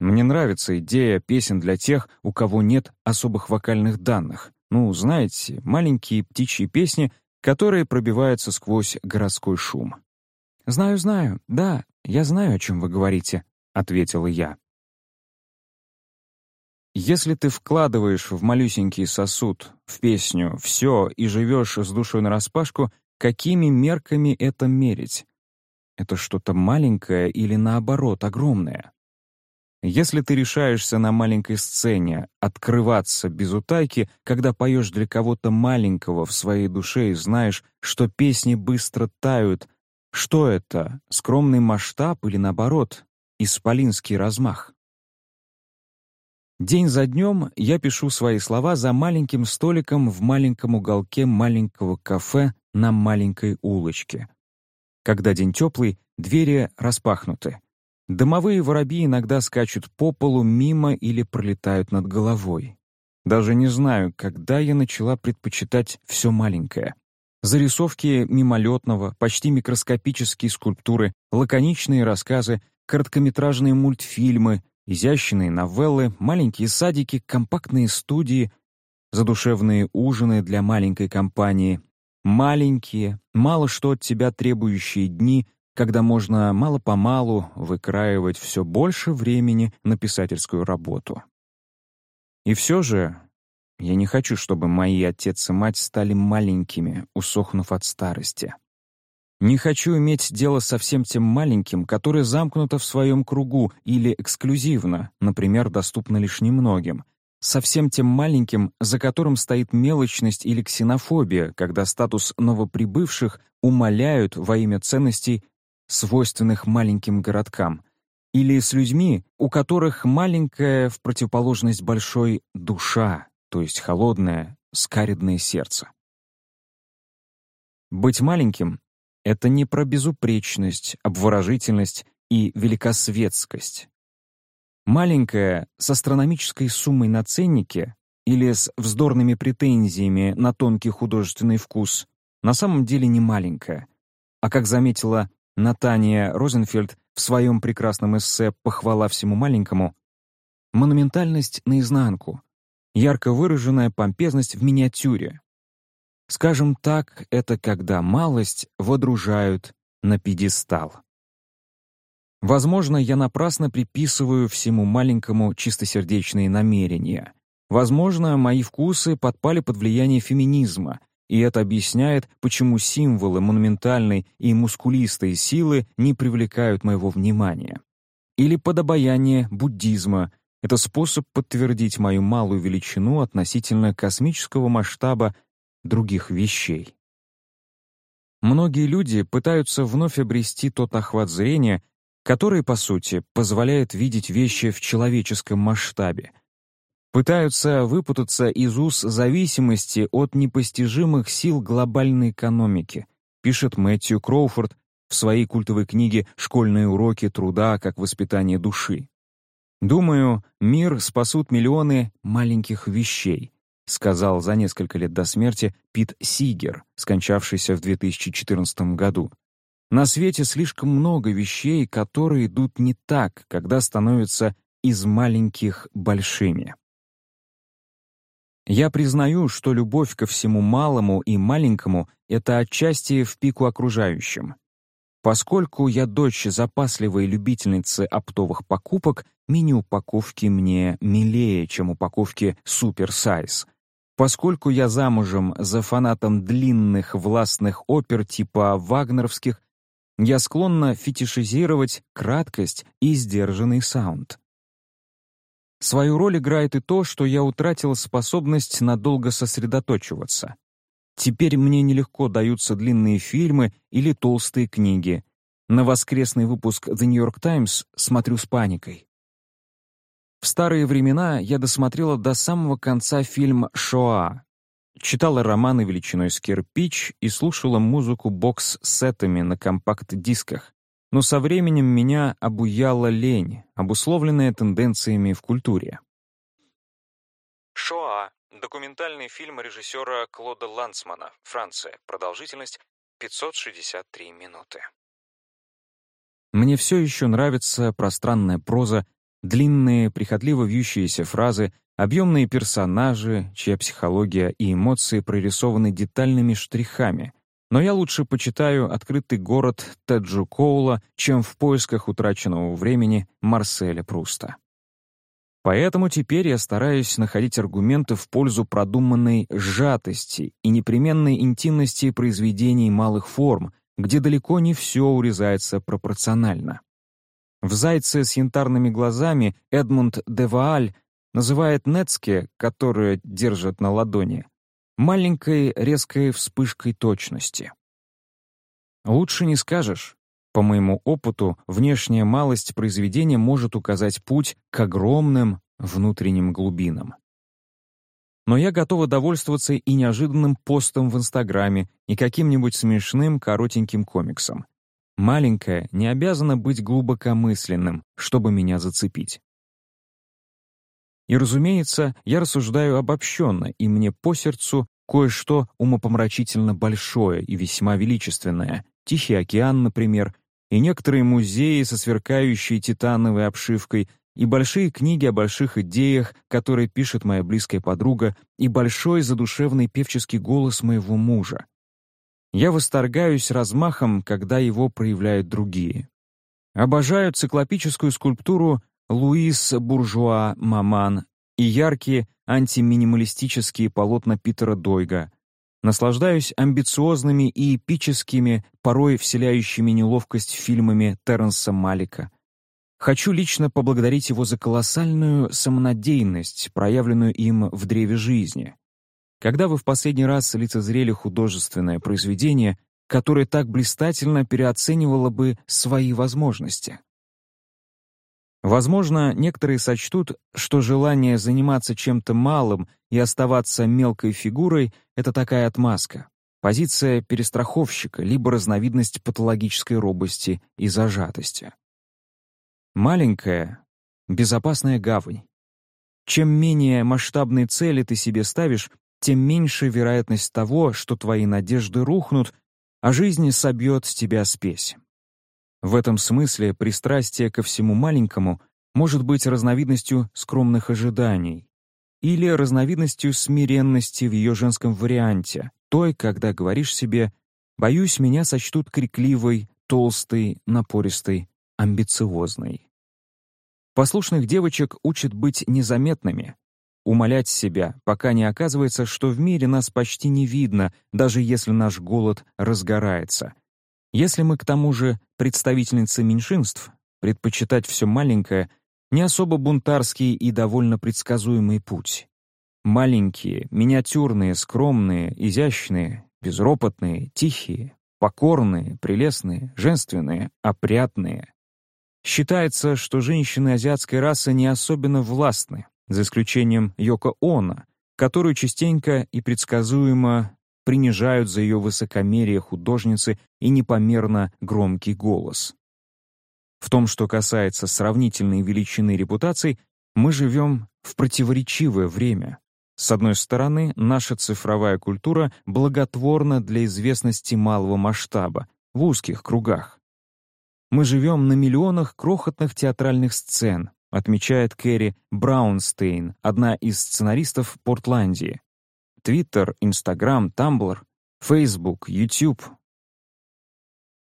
Speaker 1: Мне нравится идея песен для тех, у кого нет особых вокальных данных. Ну, знаете, маленькие птичьи песни, которые пробиваются сквозь городской шум. «Знаю, знаю, да, я знаю, о чем вы говорите», — ответила я. Если ты вкладываешь в малюсенький сосуд, в песню, все и живешь с душой нараспашку, какими мерками это мерить? Это что-то маленькое или, наоборот, огромное? Если ты решаешься на маленькой сцене открываться без утайки, когда поешь для кого-то маленького в своей душе и знаешь, что песни быстро тают, что это, скромный масштаб или, наоборот, исполинский размах? День за днем я пишу свои слова за маленьким столиком в маленьком уголке маленького кафе на маленькой улочке. Когда день теплый, двери распахнуты. Домовые воробьи иногда скачут по полу мимо или пролетают над головой. Даже не знаю, когда я начала предпочитать все маленькое. Зарисовки мимолетного, почти микроскопические скульптуры, лаконичные рассказы, короткометражные мультфильмы, изящные новеллы, маленькие садики, компактные студии, задушевные ужины для маленькой компании, маленькие, мало что от тебя требующие дни, когда можно мало-помалу выкраивать все больше времени на писательскую работу. И все же я не хочу, чтобы мои отец и мать стали маленькими, усохнув от старости. Не хочу иметь дело со всем тем маленьким, которое замкнуто в своем кругу или эксклюзивно, например, доступно лишь немногим. Со всем тем маленьким, за которым стоит мелочность или ксенофобия, когда статус новоприбывших умаляют во имя ценностей, свойственных маленьким городкам, или с людьми, у которых маленькая в противоположность большой душа, то есть холодное, скаридное сердце. Быть маленьким — это не про безупречность, обворожительность и великосветскость. Маленькая с астрономической суммой на ценнике или с вздорными претензиями на тонкий художественный вкус на самом деле не маленькая, а, как заметила Натания Розенфельд в своем прекрасном эссе «Похвала всему маленькому» монументальность наизнанку, ярко выраженная помпезность в миниатюре. Скажем так, это когда малость водружают на пьедестал. Возможно, я напрасно приписываю всему маленькому чистосердечные намерения. Возможно, мои вкусы подпали под влияние феминизма, и это объясняет, почему символы монументальной и мускулистой силы не привлекают моего внимания. Или под обаяние буддизма. Это способ подтвердить мою малую величину относительно космического масштаба других вещей. Многие люди пытаются вновь обрести тот охват зрения, который, по сути, позволяет видеть вещи в человеческом масштабе — пытаются выпутаться из уз зависимости от непостижимых сил глобальной экономики, пишет Мэтью Кроуфорд в своей культовой книге «Школьные уроки труда как воспитание души». «Думаю, мир спасут миллионы маленьких вещей», сказал за несколько лет до смерти Пит Сигер, скончавшийся в 2014 году. На свете слишком много вещей, которые идут не так, когда становятся из маленьких большими. Я признаю, что любовь ко всему малому и маленькому — это отчасти в пику окружающим. Поскольку я дочь запасливой любительницы оптовых покупок, мини-упаковки мне милее, чем упаковки суперсайз. Поскольку я замужем за фанатом длинных властных опер типа вагнеровских, я склонна фетишизировать краткость и сдержанный саунд. Свою роль играет и то, что я утратил способность надолго сосредоточиваться. Теперь мне нелегко даются длинные фильмы или толстые книги. На воскресный выпуск The New York Times смотрю с паникой. В старые времена я досмотрела до самого конца фильм «Шоа». читала романы величиной с кирпич и слушала музыку бокс-сетами на компакт-дисках, но со временем меня обуяла лень, обусловленная тенденциями в культуре.
Speaker 2: «Шоа» — документальный фильм режиссера Клода Лансмана, Франция, продолжительность 563 минуты.
Speaker 1: Мне все еще нравится пространная проза, длинные, прихотливо вьющиеся фразы, объемные персонажи, чья психология и эмоции прорисованы детальными штрихами. Но я лучше почитаю «Открытый город» Теджу чем в поисках утраченного времени Марселя Пруста. Поэтому теперь я стараюсь находить аргументы в пользу продуманной сжатости и непременной интимности произведений малых форм, где далеко не все урезается пропорционально. В «Зайце с янтарными глазами» Эдмунд де Вааль называет Нецке, которую держат на ладони, маленькой резкой вспышкой точности. Лучше не скажешь. По моему опыту, внешняя малость произведения может указать путь к огромным внутренним глубинам. Но я готова довольствоваться и неожиданным постом в Инстаграме, и каким-нибудь смешным коротеньким комиксом. Маленькое не обязано быть глубокомысленным, чтобы меня зацепить. И, разумеется, я рассуждаю обобщенно, и мне по сердцу кое-что умопомрачительно большое и весьма величественное. Тихий океан, например, и некоторые музеи со сверкающей титановой обшивкой, и большие книги о больших идеях, которые пишет моя близкая подруга, и большой задушевный певческий голос моего мужа. Я восторгаюсь размахом, когда его проявляют другие. Обожаю циклопическую скульптуру Луис Буржуа Маман и яркие антиминималистические полотна Питера Дойга, Наслаждаюсь амбициозными и эпическими, порой вселяющими неловкость фильмами Терренса Малика. Хочу лично поблагодарить его за колоссальную самонадеянность, проявленную им в древе жизни. Когда вы в последний раз лицезрели художественное произведение, которое так блистательно переоценивало бы свои возможности? Возможно, некоторые сочтут, что желание заниматься чем-то малым и оставаться мелкой фигурой — это такая отмазка, позиция перестраховщика, либо разновидность патологической робости и зажатости. Маленькая, безопасная гавань. Чем менее масштабные цели ты себе ставишь, тем меньше вероятность того, что твои надежды рухнут, а жизнь собьет с тебя спесь. В этом смысле пристрастие ко всему маленькому может быть разновидностью скромных ожиданий или разновидностью смиренности в ее женском варианте, той, когда говоришь себе «боюсь, меня сочтут крикливой, толстой, напористой, амбициозной». Послушных девочек учат быть незаметными, умолять себя, пока не оказывается, что в мире нас почти не видно, даже если наш голод разгорается — если мы к тому же представительницы меньшинств, предпочитать все маленькое — не особо бунтарский и довольно предсказуемый путь. Маленькие, миниатюрные, скромные, изящные, безропотные, тихие, покорные, прелестные, женственные, опрятные. Считается, что женщины азиатской расы не особенно властны, за исключением Йоко Оно, которую частенько и предсказуемо принижают за ее высокомерие художницы и непомерно громкий голос. В том, что касается сравнительной величины репутаций, мы живем в противоречивое время. С одной стороны, наша цифровая культура благотворна для известности малого масштаба, в узких кругах. Мы живем на миллионах крохотных театральных сцен, отмечает Кэрри Браунстейн, одна из сценаристов Портландии. Твиттер, Инстаграм, Тамблр, Фейсбук, Ютуб.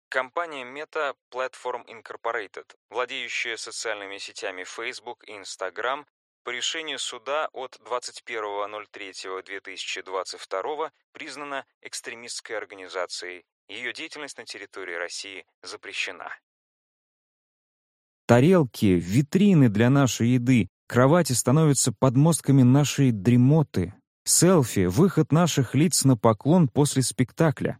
Speaker 2: Компания Meta Platform Incorporated, владеющая социальными сетями Facebook и Instagram, по решению суда от 21.03.2022 признана экстремистской организацией. Ее деятельность на территории России запрещена.
Speaker 1: Тарелки, витрины для нашей еды, кровати становятся подмостками нашей дремоты, Селфи — выход наших лиц на поклон после спектакля.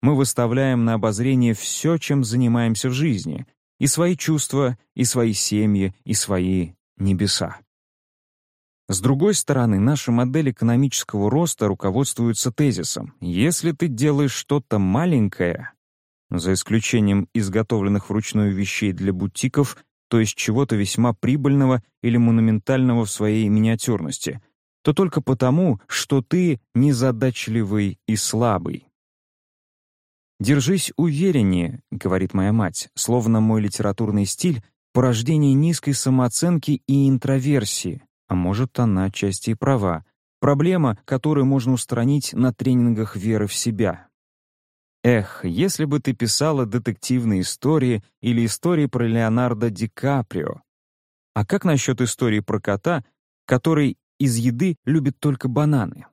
Speaker 1: Мы выставляем на обозрение все, чем занимаемся в жизни, и свои чувства, и свои семьи, и свои небеса. С другой стороны, наша модель экономического роста руководствуется тезисом «если ты делаешь что-то маленькое», за исключением изготовленных вручную вещей для бутиков, то есть чего-то весьма прибыльного или монументального в своей миниатюрности, то только потому, что ты незадачливый и слабый. «Держись увереннее», — говорит моя мать, словно мой литературный стиль — порождение низкой самооценки и интроверсии, а может, она отчасти и права. Проблема, которую можно устранить на тренингах веры в себя. Эх, если бы ты писала детективные истории или истории про Леонардо Ди Каприо. А как насчет истории про кота, который из еды любит только бананы?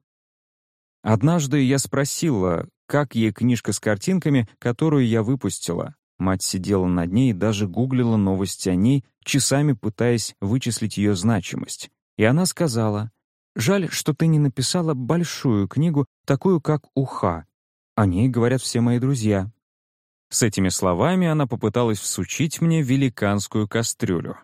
Speaker 1: Однажды я спросила, как ей книжка с картинками, которую я выпустила. Мать сидела над ней и даже гуглила новости о ней, часами пытаясь вычислить ее значимость. И она сказала, «Жаль, что ты не написала большую книгу, такую как «Уха». О ней говорят все мои друзья». С этими словами она попыталась всучить мне великанскую кастрюлю.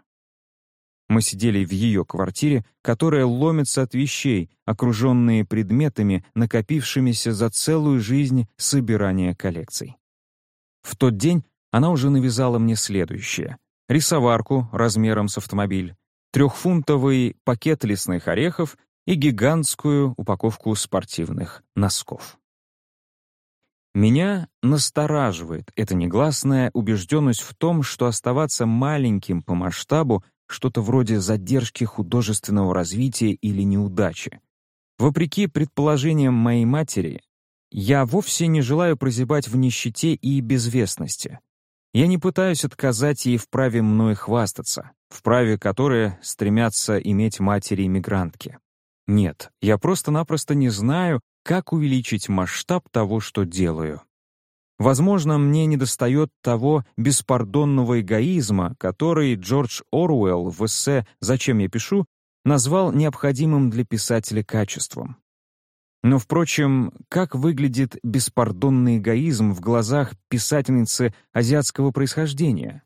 Speaker 1: Мы сидели в ее квартире, которая ломится от вещей, окруженные предметами, накопившимися за целую жизнь собирания коллекций. В тот день она уже навязала мне следующее. Рисоварку размером с автомобиль, трехфунтовый пакет лесных орехов и гигантскую упаковку спортивных носков. Меня настораживает эта негласная убежденность в том, что оставаться маленьким по масштабу что-то вроде задержки художественного развития или неудачи. Вопреки предположениям моей матери, я вовсе не желаю прозябать в нищете и безвестности. Я не пытаюсь отказать ей в праве мной хвастаться, в праве которое стремятся иметь матери-иммигрантки. Нет, я просто-напросто не знаю, как увеличить масштаб того, что делаю. Возможно, мне недостает того беспардонного эгоизма, который Джордж Оруэлл в эссе «Зачем я пишу» назвал необходимым для писателя качеством. Но, впрочем, как выглядит беспардонный эгоизм в глазах писательницы азиатского происхождения?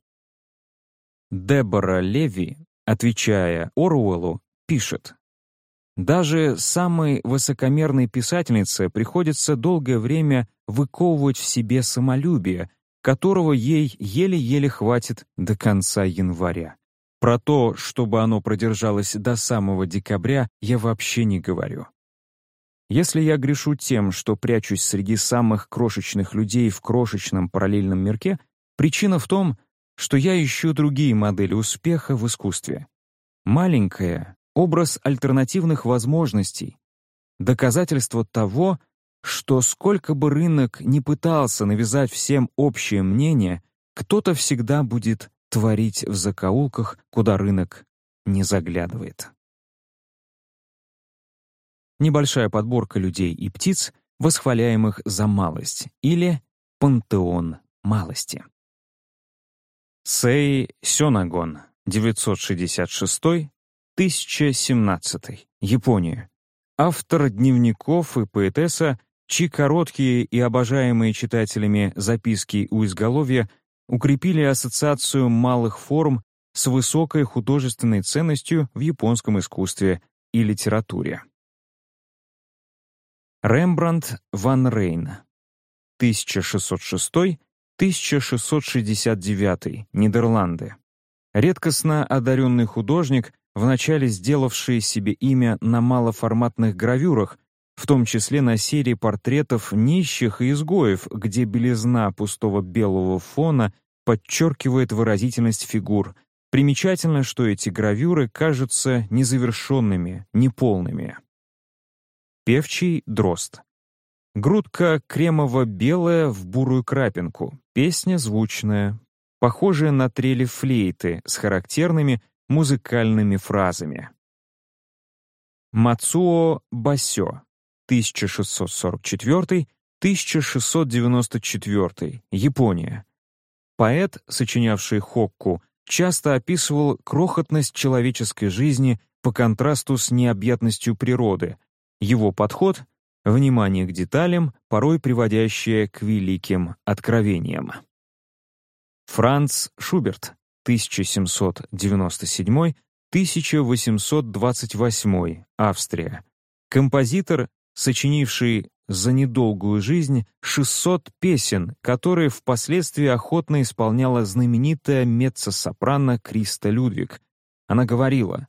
Speaker 1: Дебора Леви, отвечая Оруэллу, пишет, «Даже самой высокомерной писательнице приходится долгое время выковывать в себе самолюбие, которого ей еле-еле хватит до конца января. Про то, чтобы оно продержалось до самого декабря, я вообще не говорю. Если я грешу тем, что прячусь среди самых крошечных людей в крошечном параллельном мирке, причина в том, что я ищу другие модели успеха в искусстве. Маленькая — образ альтернативных возможностей, доказательство того, что сколько бы рынок не пытался навязать всем общее мнение, кто-то всегда будет творить в закоулках, куда рынок не заглядывает небольшая подборка людей и птиц, восхваляемых за малость, или пантеон малости. Сэй Сёнагон, 966-1017, Япония. Автор дневников и поэтесса, чьи короткие и обожаемые читателями записки у изголовья укрепили ассоциацию малых форм с высокой художественной ценностью в японском искусстве и литературе. Рембрандт ван Рейн. 1606-1669, Нидерланды. Редкостно одаренный художник, вначале сделавший себе имя на малоформатных гравюрах, в том числе на серии портретов нищих и изгоев, где белизна пустого белого фона подчеркивает выразительность фигур. Примечательно, что эти гравюры кажутся незавершенными, неполными. Певчий дрозд. Грудка кремово-белая в бурую крапинку. Песня звучная, похожая на трели флейты с характерными музыкальными фразами. Мацуо Басё, 1644-1694, Япония. Поэт, сочинявший хокку, часто описывал крохотность человеческой жизни по контрасту с необъятностью природы, его подход — внимание к деталям, порой приводящее к великим откровениям. Франц Шуберт, 1797 1828, Австрия. Композитор, сочинивший за недолгую жизнь 600 песен, которые впоследствии охотно исполняла знаменитая меццо-сопрано Криста Людвиг. Она говорила,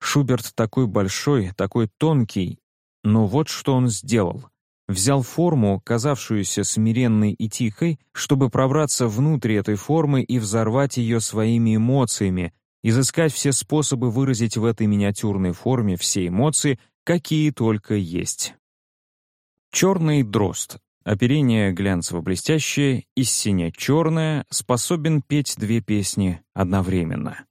Speaker 1: «Шуберт такой большой, такой тонкий, но вот что он сделал. Взял форму, казавшуюся смиренной и тихой, чтобы пробраться внутрь этой формы и взорвать ее своими эмоциями, изыскать все способы выразить в этой миниатюрной форме все эмоции, какие только есть. Черный дрозд. Оперение глянцево-блестящее, из синя черное, способен петь две песни одновременно.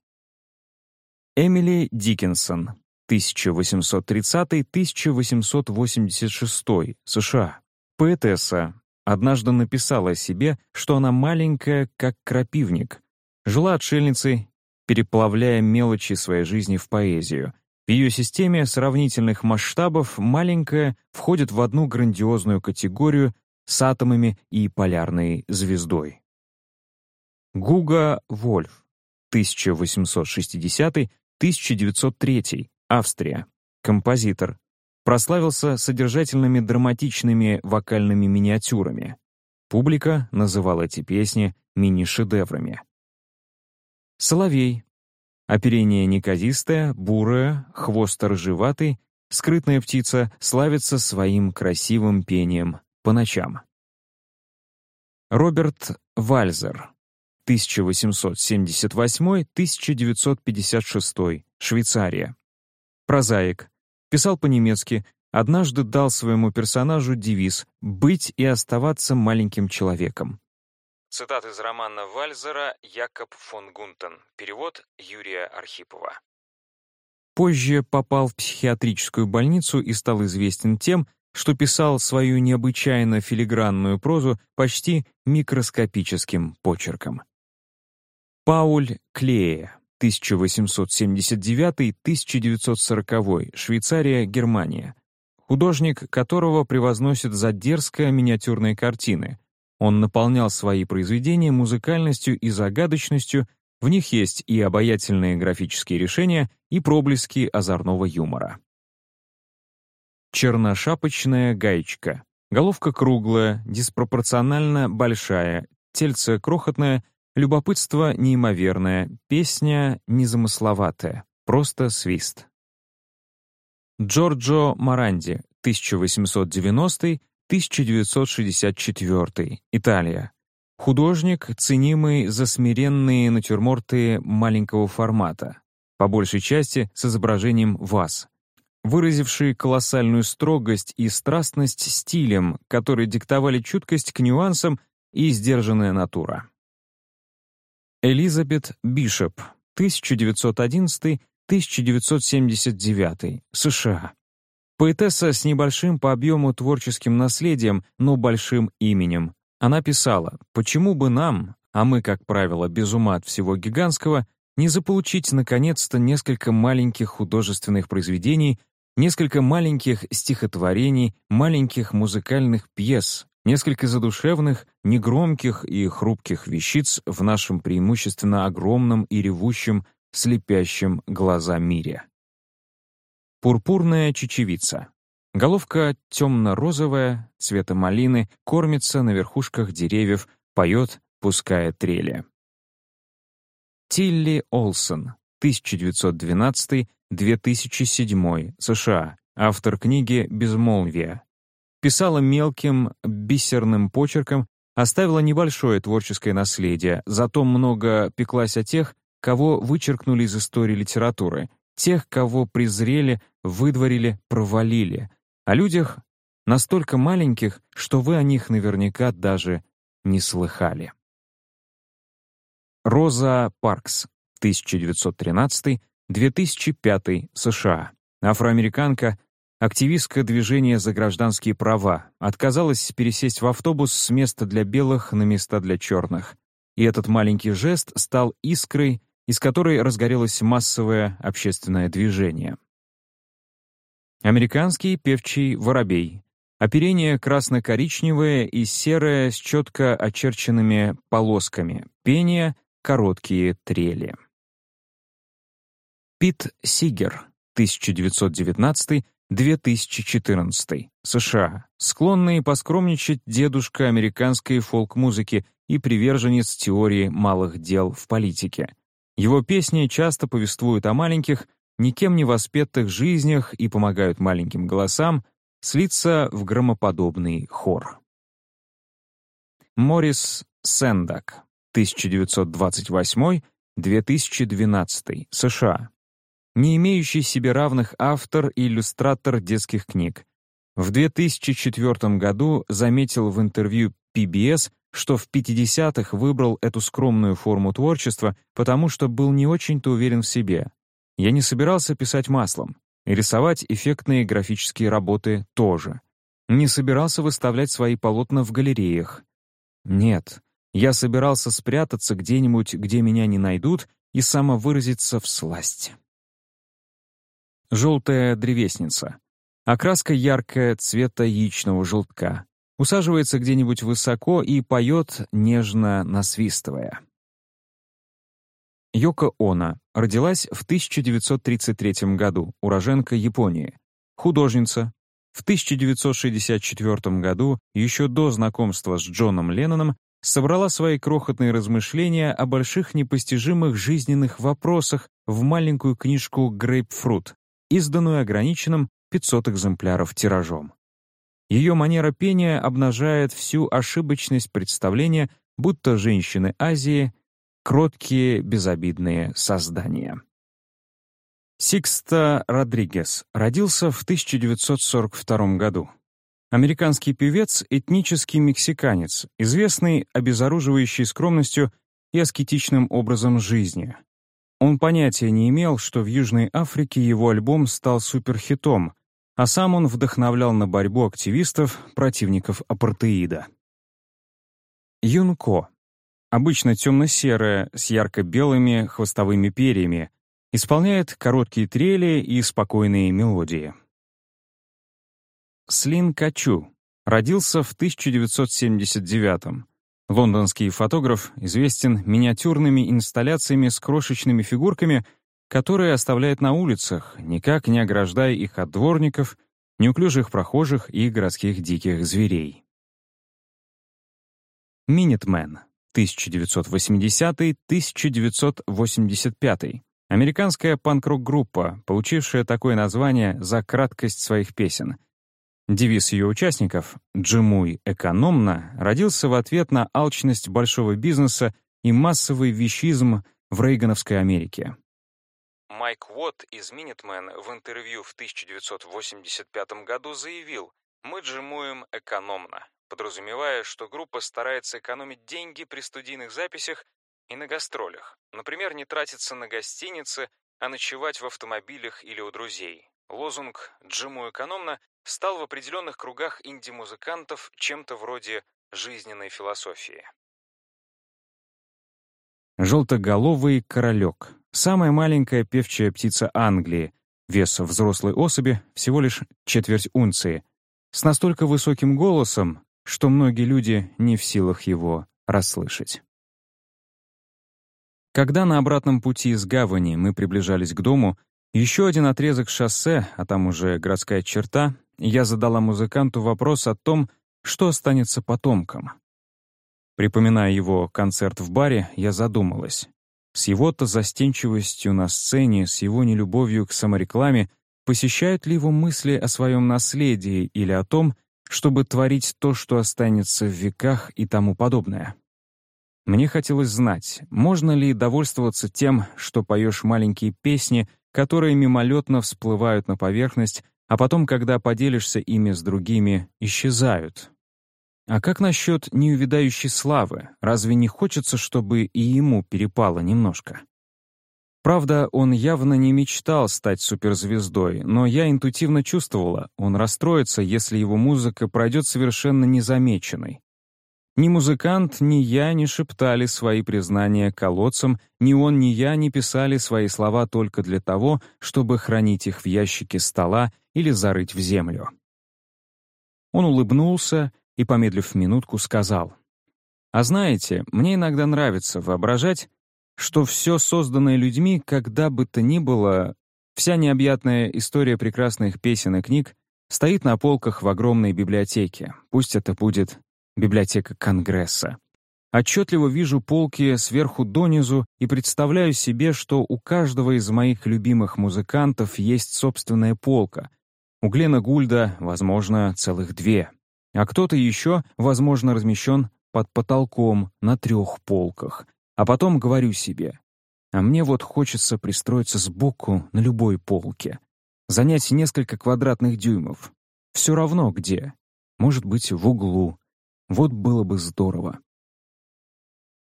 Speaker 1: Эмили Диккенсон, 1830-1886, США. Поэтесса. Однажды написала о себе, что она маленькая, как крапивник. Жила отшельницей, переплавляя мелочи своей жизни в поэзию — в ее системе сравнительных масштабов маленькая входит в одну грандиозную категорию с атомами и полярной звездой. Гуга Вольф, 1860-1903, Австрия. Композитор. Прославился содержательными драматичными вокальными миниатюрами. Публика называла эти песни мини-шедеврами. Соловей, Оперение неказистое, бурое, хвост рыжеватый, скрытная птица славится своим красивым пением по ночам. Роберт Вальзер, 1878-1956, Швейцария. Прозаик. Писал по-немецки, однажды дал своему персонажу девиз «быть и оставаться маленьким человеком».
Speaker 2: Цитат из романа Вальзера «Якоб фон Гунтен». Перевод Юрия Архипова.
Speaker 1: Позже попал в психиатрическую больницу и стал известен тем, что писал свою необычайно филигранную прозу почти микроскопическим почерком. Пауль Клея, 1879-1940, Швейцария, Германия. Художник, которого превозносят за дерзкие миниатюрные картины, он наполнял свои произведения музыкальностью и загадочностью, в них есть и обаятельные графические решения, и проблески озорного юмора. Черношапочная гаечка. Головка круглая, диспропорционально большая, тельце крохотное, любопытство неимоверное, песня незамысловатая, просто свист. Джорджо Маранди, 1890 1964. Италия. Художник, ценимый за смиренные натюрморты маленького формата, по большей части с изображением вас, выразивший колоссальную строгость и страстность стилем, которые диктовали чуткость к нюансам и сдержанная натура. Элизабет Бишоп, 1911-1979, США. Поэтесса с небольшим по объему творческим наследием, но большим именем. Она писала, почему бы нам, а мы, как правило, без ума от всего гигантского, не заполучить, наконец-то, несколько маленьких художественных произведений, несколько маленьких стихотворений, маленьких музыкальных пьес, несколько задушевных, негромких и хрупких вещиц в нашем преимущественно огромном и ревущем, слепящем глаза мире. Пурпурная чечевица. Головка темно-розовая, цвета малины, кормится на верхушках деревьев, поет, пуская трели. Тилли Олсон, 1912-2007, США, автор книги «Безмолвие». Писала мелким, бисерным почерком, оставила небольшое творческое наследие, зато много пеклась о тех, кого вычеркнули из истории литературы, тех, кого презрели, выдворили, провалили, о людях настолько маленьких, что вы о них наверняка даже не слыхали. Роза Паркс, 1913-2005, США. Афроамериканка, активистка движения за гражданские права, отказалась пересесть в автобус с места для белых на места для черных. И этот маленький жест стал искрой, из которой разгорелось массовое общественное движение. Американский певчий воробей. Оперение красно-коричневое и серое с четко очерченными полосками. Пение — короткие трели. Пит Сигер, 1919-2014, США, склонный поскромничать дедушка американской фолк-музыки и приверженец теории малых дел в политике. Его песни часто повествуют о маленьких, никем не воспетых жизнях и помогают маленьким голосам слиться в громоподобный хор. Морис Сендак, 1928-2012, США. Не имеющий себе равных автор и иллюстратор детских книг. В 2004 году заметил в интервью PBS, что в 50-х выбрал эту скромную форму творчества, потому что был не очень-то уверен в себе. Я не собирался писать маслом. И рисовать эффектные графические работы тоже. Не собирался выставлять свои полотна в галереях. Нет, я собирался спрятаться где-нибудь, где меня не найдут, и самовыразиться в сласть. Желтая древесница. Окраска яркая, цвета яичного желтка. Усаживается где-нибудь высоко и поет, нежно насвистывая. Йоко Оно родилась в 1933 году, уроженка Японии. Художница. В 1964 году, еще до знакомства с Джоном Ленноном, собрала свои крохотные размышления о больших непостижимых жизненных вопросах в маленькую книжку «Грейпфрут», изданную ограниченным 500 экземпляров тиражом. Ее манера пения обнажает всю ошибочность представления, будто женщины Азии — кроткие, безобидные создания. Сикста Родригес родился в 1942 году. Американский певец, этнический мексиканец, известный обезоруживающей скромностью и аскетичным образом жизни. Он понятия не имел, что в Южной Африке его альбом стал суперхитом, а сам он вдохновлял на борьбу активистов, противников апартеида. Юнко. Обычно темно-серая, с ярко-белыми хвостовыми перьями, исполняет короткие трели и спокойные мелодии. Слин Качу. Родился в 1979-м. Лондонский фотограф известен миниатюрными инсталляциями с крошечными фигурками, которые оставляет на улицах, никак не ограждая их от дворников, неуклюжих прохожих и городских диких зверей. Минитмен. 1980-1985. Американская панк-рок-группа, получившая такое название за краткость своих песен — Девиз ее участников «Джимуй экономно» родился в ответ на алчность большого бизнеса и массовый вещизм в Рейгановской Америке.
Speaker 2: Майк Уотт из Minutemen в интервью в 1985 году заявил «Мы джимуем экономно», подразумевая, что группа старается экономить деньги при студийных записях и на гастролях, например, не тратиться на гостиницы, а ночевать в автомобилях или у друзей. Лозунг «Джиму экономно» стал в определенных кругах инди-музыкантов чем-то вроде жизненной философии.
Speaker 1: Желтоголовый королек. Самая маленькая певчая птица Англии. Вес взрослой особи всего лишь четверть унции. С настолько высоким голосом, что многие люди не в силах его расслышать. Когда на обратном пути из гавани мы приближались к дому, еще один отрезок шоссе, а там уже городская черта, я задала музыканту вопрос о том, что останется потомкам. Припоминая его концерт в баре, я задумалась. С его-то застенчивостью на сцене, с его нелюбовью к саморекламе, посещают ли его мысли о своем наследии или о том, чтобы творить то, что останется в веках и тому подобное? Мне хотелось знать, можно ли довольствоваться тем, что поешь маленькие песни, которые мимолетно всплывают на поверхность, а потом, когда поделишься ими с другими, исчезают. А как насчет неувидающей славы? Разве не хочется, чтобы и ему перепало немножко? Правда, он явно не мечтал стать суперзвездой, но я интуитивно чувствовала, он расстроится, если его музыка пройдет совершенно незамеченной. Ни музыкант, ни я не шептали свои признания колодцам, ни он, ни я не писали свои слова только для того, чтобы хранить их в ящике стола или зарыть в землю. Он улыбнулся и, помедлив минутку, сказал, «А знаете, мне иногда нравится воображать, что все созданное людьми, когда бы то ни было, вся необъятная история прекрасных песен и книг стоит на полках в огромной библиотеке. Пусть это будет библиотека Конгресса. Отчетливо вижу полки сверху донизу и представляю себе, что у каждого из моих любимых музыкантов есть собственная полка. У Глена Гульда, возможно, целых две. А кто-то еще, возможно, размещен под потолком на трех полках. А потом говорю себе, а мне вот хочется пристроиться сбоку на любой полке. Занять несколько квадратных дюймов. Все равно где. Может быть, в углу. Вот было бы здорово.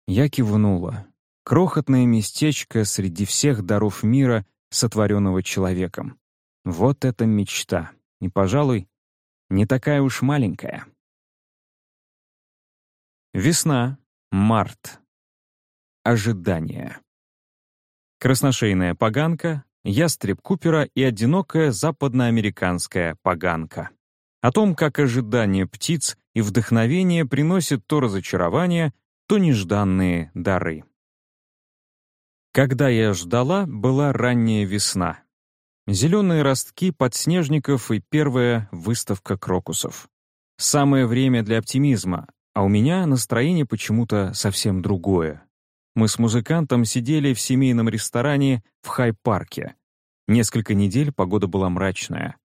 Speaker 1: Я кивнула. Крохотное местечко среди всех даров мира, сотворенного человеком. Вот это мечта. И, пожалуй, не такая уж маленькая. Весна, март. Ожидание. Красношейная поганка, ястреб Купера и одинокая западноамериканская поганка. О том, как ожидание птиц и вдохновение приносит то разочарование, то нежданные дары. Когда я ждала, была ранняя весна. Зеленые ростки подснежников и первая выставка крокусов. Самое время для оптимизма, а у меня настроение почему-то совсем другое. Мы с музыкантом сидели в семейном ресторане в Хай-парке. Несколько недель погода была мрачная.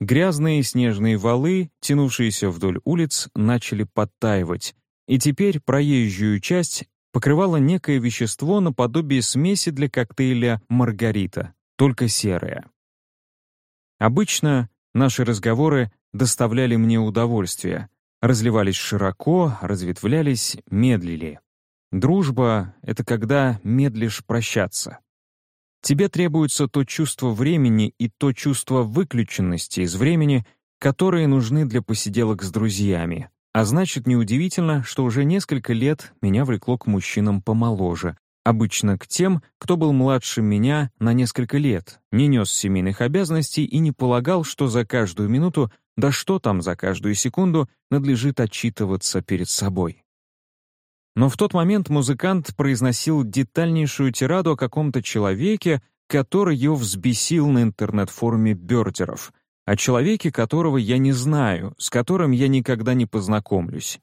Speaker 1: Грязные снежные валы, тянувшиеся вдоль улиц, начали подтаивать, и теперь проезжую часть покрывало некое вещество наподобие смеси для коктейля «Маргарита», только серое. Обычно наши разговоры доставляли мне удовольствие, разливались широко, разветвлялись, медлили. Дружба — это когда медлишь прощаться. Тебе требуется то чувство времени и то чувство выключенности из времени, которые нужны для посиделок с друзьями, а значит, неудивительно, что уже несколько лет меня влекло к мужчинам помоложе, обычно к тем, кто был младше меня на несколько лет, не нес семейных обязанностей и не полагал, что за каждую минуту, да что там за каждую секунду, надлежит отчитываться перед собой. Но в тот момент музыкант произносил детальнейшую тираду о каком-то человеке, который его взбесил на интернет-форуме Бёрдеров — о человеке, которого я не знаю, с которым я никогда не познакомлюсь.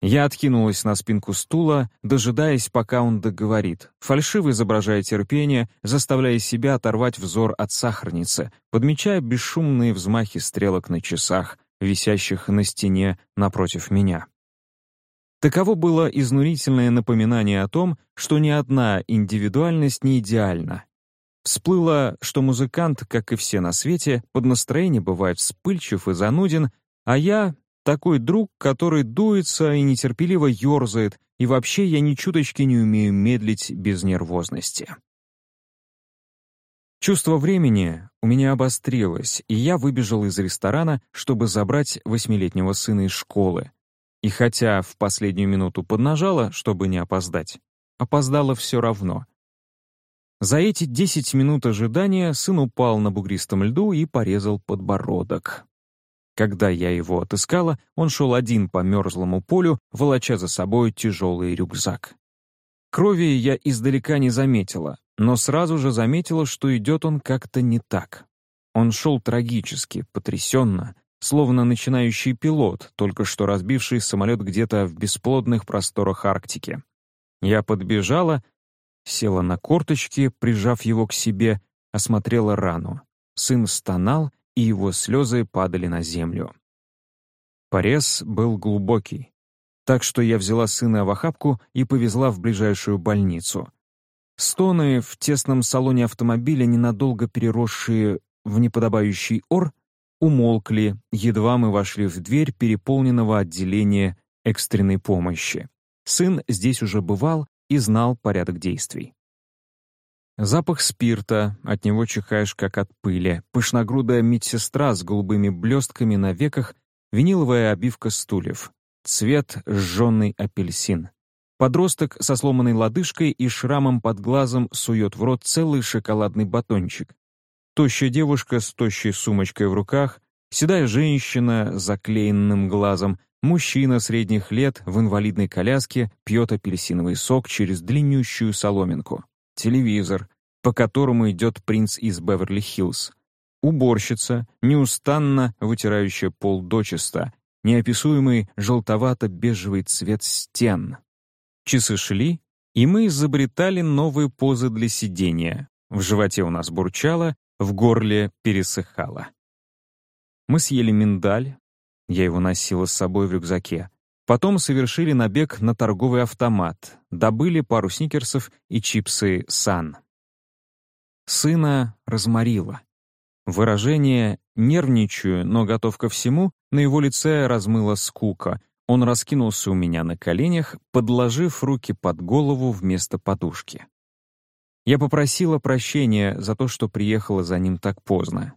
Speaker 1: Я откинулась на спинку стула, дожидаясь, пока он договорит, фальшиво изображая терпение, заставляя себя оторвать взор от сахарницы, подмечая бесшумные взмахи стрелок на часах, висящих на стене напротив меня. Таково было изнурительное напоминание о том, что ни одна индивидуальность не идеальна, Всплыло, что музыкант, как и все на свете, под настроение бывает вспыльчив и зануден, а я — такой друг, который дуется и нетерпеливо ерзает, и вообще я ни чуточки не умею медлить без нервозности. Чувство времени у меня обострилось, и я выбежал из ресторана, чтобы забрать восьмилетнего сына из школы. И хотя в последнюю минуту поднажала, чтобы не опоздать, опоздала все равно — за эти 10 минут ожидания сын упал на бугристом льду и порезал подбородок. Когда я его отыскала, он шел один по мерзлому полю, волоча за собой тяжелый рюкзак. Крови я издалека не заметила, но сразу же заметила, что идет он как-то не так. Он шел трагически, потрясенно, словно начинающий пилот, только что разбивший самолет где-то в бесплодных просторах Арктики. Я подбежала села на корточки, прижав его к себе, осмотрела рану. Сын стонал, и его слезы падали на землю. Порез был глубокий, так что я взяла сына в охапку и повезла в ближайшую больницу. Стоны в тесном салоне автомобиля, ненадолго переросшие в неподобающий ор, умолкли, едва мы вошли в дверь переполненного отделения экстренной помощи. Сын здесь уже бывал и знал порядок действий. Запах спирта, от него чихаешь как от пыли, пышногрудая медсестра с голубыми блестками на веках, виниловая обивка стульев, цвет жженый апельсин. Подросток со сломанной лодыжкой и шрамом под глазом сует в рот целый шоколадный батончик. Тощая девушка с тощей сумочкой в руках, седая женщина с заклеенным глазом, Мужчина средних лет в инвалидной коляске пьет апельсиновый сок через длиннющую соломинку. Телевизор, по которому идет принц из Беверли-Хиллз. Уборщица, неустанно вытирающая пол дочисто, неописуемый желтовато-бежевый цвет стен. Часы шли, и мы изобретали новые позы для сидения. В животе у нас бурчало, в горле пересыхало. Мы съели миндаль, я его носила с собой в рюкзаке. Потом совершили набег на торговый автомат, добыли пару сникерсов и чипсы «Сан». Сына разморило. Выражение «нервничаю, но готов ко всему» на его лице размыло скука. Он раскинулся у меня на коленях, подложив руки под голову вместо подушки. Я попросила прощения за то, что приехала за ним так поздно.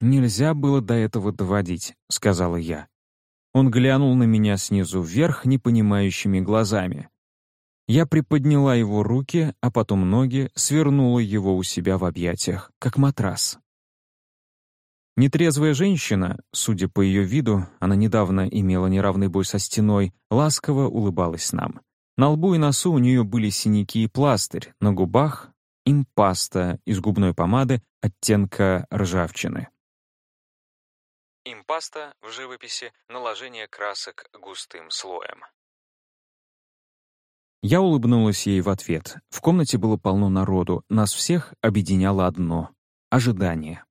Speaker 1: «Нельзя было до этого доводить», — сказала я. Он глянул на меня снизу вверх непонимающими глазами. Я приподняла его руки, а потом ноги, свернула его у себя в объятиях, как матрас. Нетрезвая женщина, судя по ее виду, она недавно имела неравный бой со стеной, ласково улыбалась нам. На лбу и носу у нее были синяки и пластырь, на губах — импаста из губной помады оттенка ржавчины.
Speaker 2: Импаста в живописи — наложение красок густым слоем.
Speaker 1: Я улыбнулась ей в ответ. В комнате было полно народу, нас всех объединяло одно — ожидание.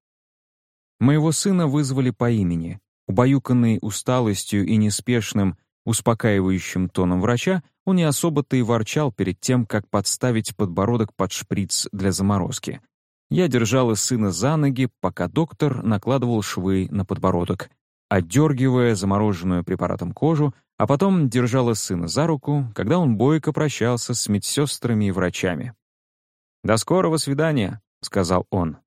Speaker 1: Моего сына вызвали по имени. Убаюканный усталостью и неспешным, успокаивающим тоном врача, он не особо-то и ворчал перед тем, как подставить подбородок под шприц для заморозки. Я держала сына за ноги, пока доктор накладывал швы на подбородок, отдергивая замороженную препаратом кожу, а потом держала сына за руку, когда он бойко прощался с медсестрами и врачами. «До скорого свидания», — сказал он.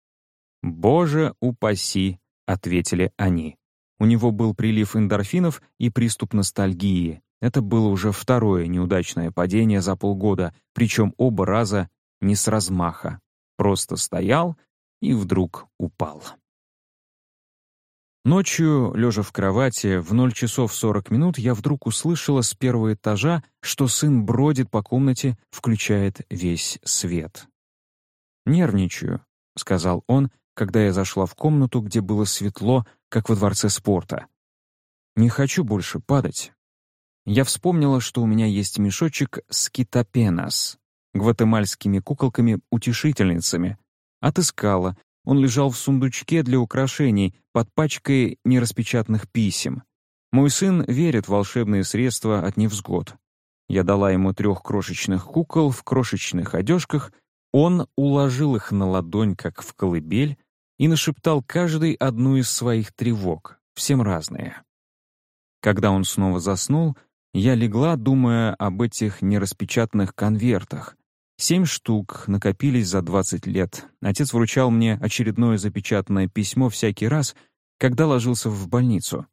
Speaker 1: «Боже упаси!» — ответили они. У него был прилив эндорфинов и приступ ностальгии. Это было уже второе неудачное падение за полгода, причем оба раза не с размаха. Просто стоял и вдруг упал. Ночью, лежа в кровати, в 0 часов 40 минут я вдруг услышала с первого этажа, что сын бродит по комнате, включает весь свет. «Нервничаю», — сказал он, когда я зашла в комнату, где было светло, как во дворце спорта. «Не хочу больше падать». Я вспомнила, что у меня есть мешочек с китапенас, гватемальскими куколками-утешительницами. Отыскала. Он лежал в сундучке для украшений под пачкой нераспечатанных писем. Мой сын верит в волшебные средства от невзгод. Я дала ему трех крошечных кукол в крошечных одежках, он уложил их на ладонь, как в колыбель, и нашептал каждый одну из своих тревог, всем разные. Когда он снова заснул, я легла, думая об этих нераспечатанных конвертах. Семь штук накопились за 20 лет. Отец вручал мне очередное запечатанное письмо всякий раз, когда ложился в больницу.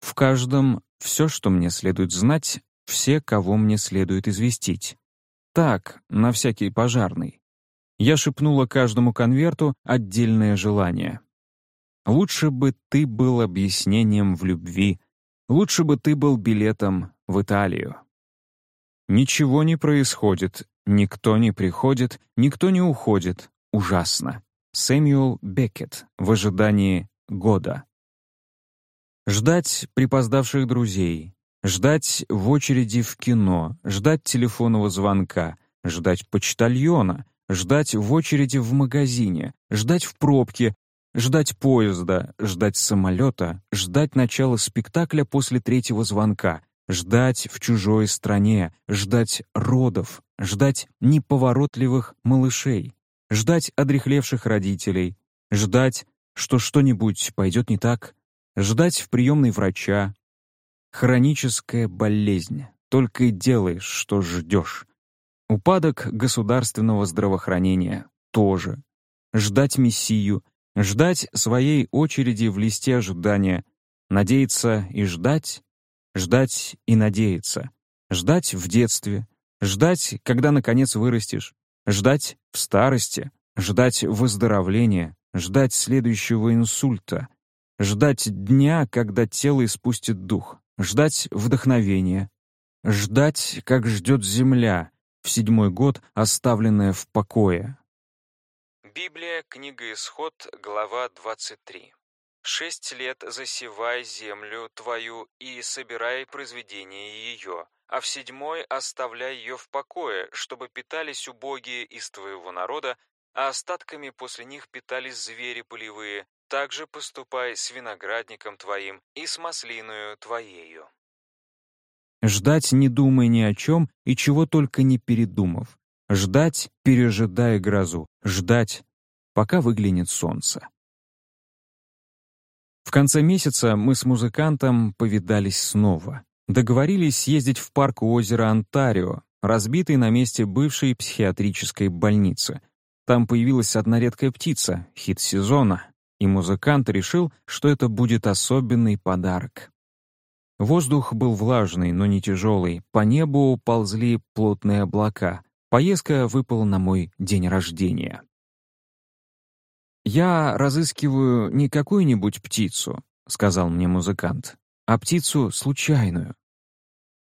Speaker 1: В каждом все, что мне следует знать, все, кого мне следует известить. Так, на всякий пожарный. Я шепнула каждому конверту отдельное желание. «Лучше бы ты был объяснением в любви, лучше бы ты был билетом в Италию». Ничего не происходит, никто не приходит, никто не уходит. Ужасно. Сэмюэл Беккет в ожидании года. Ждать припоздавших друзей, ждать в очереди в кино, ждать телефонного звонка, ждать почтальона — ждать в очереди в магазине, ждать в пробке, ждать поезда, ждать самолета, ждать начала спектакля после третьего звонка, ждать в чужой стране, ждать родов, ждать неповоротливых малышей, ждать одрехлевших родителей, ждать, что что-нибудь пойдет не так, ждать в приемной врача. Хроническая болезнь. Только и делаешь, что ждешь. Упадок государственного здравоохранения тоже. Ждать мессию, ждать своей очереди в листе ожидания, надеяться и ждать, ждать и надеяться, ждать в детстве, ждать, когда наконец вырастешь, ждать в старости, ждать выздоровления, ждать следующего инсульта, ждать дня, когда тело испустит дух, ждать вдохновения, ждать, как ждет земля, в седьмой год оставленная в покое.
Speaker 2: Библия, книга Исход, глава 23. «Шесть лет засевай землю твою и собирай произведение ее, а в седьмой оставляй ее в покое, чтобы питались убогие из твоего народа, а остатками после них питались звери полевые, также поступай с виноградником твоим и с маслиною твоею.
Speaker 1: Ждать, не думая ни о чем и чего только не передумав. Ждать, пережидая грозу. Ждать, пока выглянет солнце. В конце месяца мы с музыкантом повидались снова. Договорились съездить в парк у озера Онтарио, разбитый на месте бывшей психиатрической больницы. Там появилась одна редкая птица, хит сезона, и музыкант решил, что это будет особенный подарок. Воздух был влажный, но не тяжелый, по небу ползли плотные облака. Поездка выпала на мой день рождения. «Я разыскиваю не какую-нибудь птицу», — сказал мне музыкант, «а птицу случайную».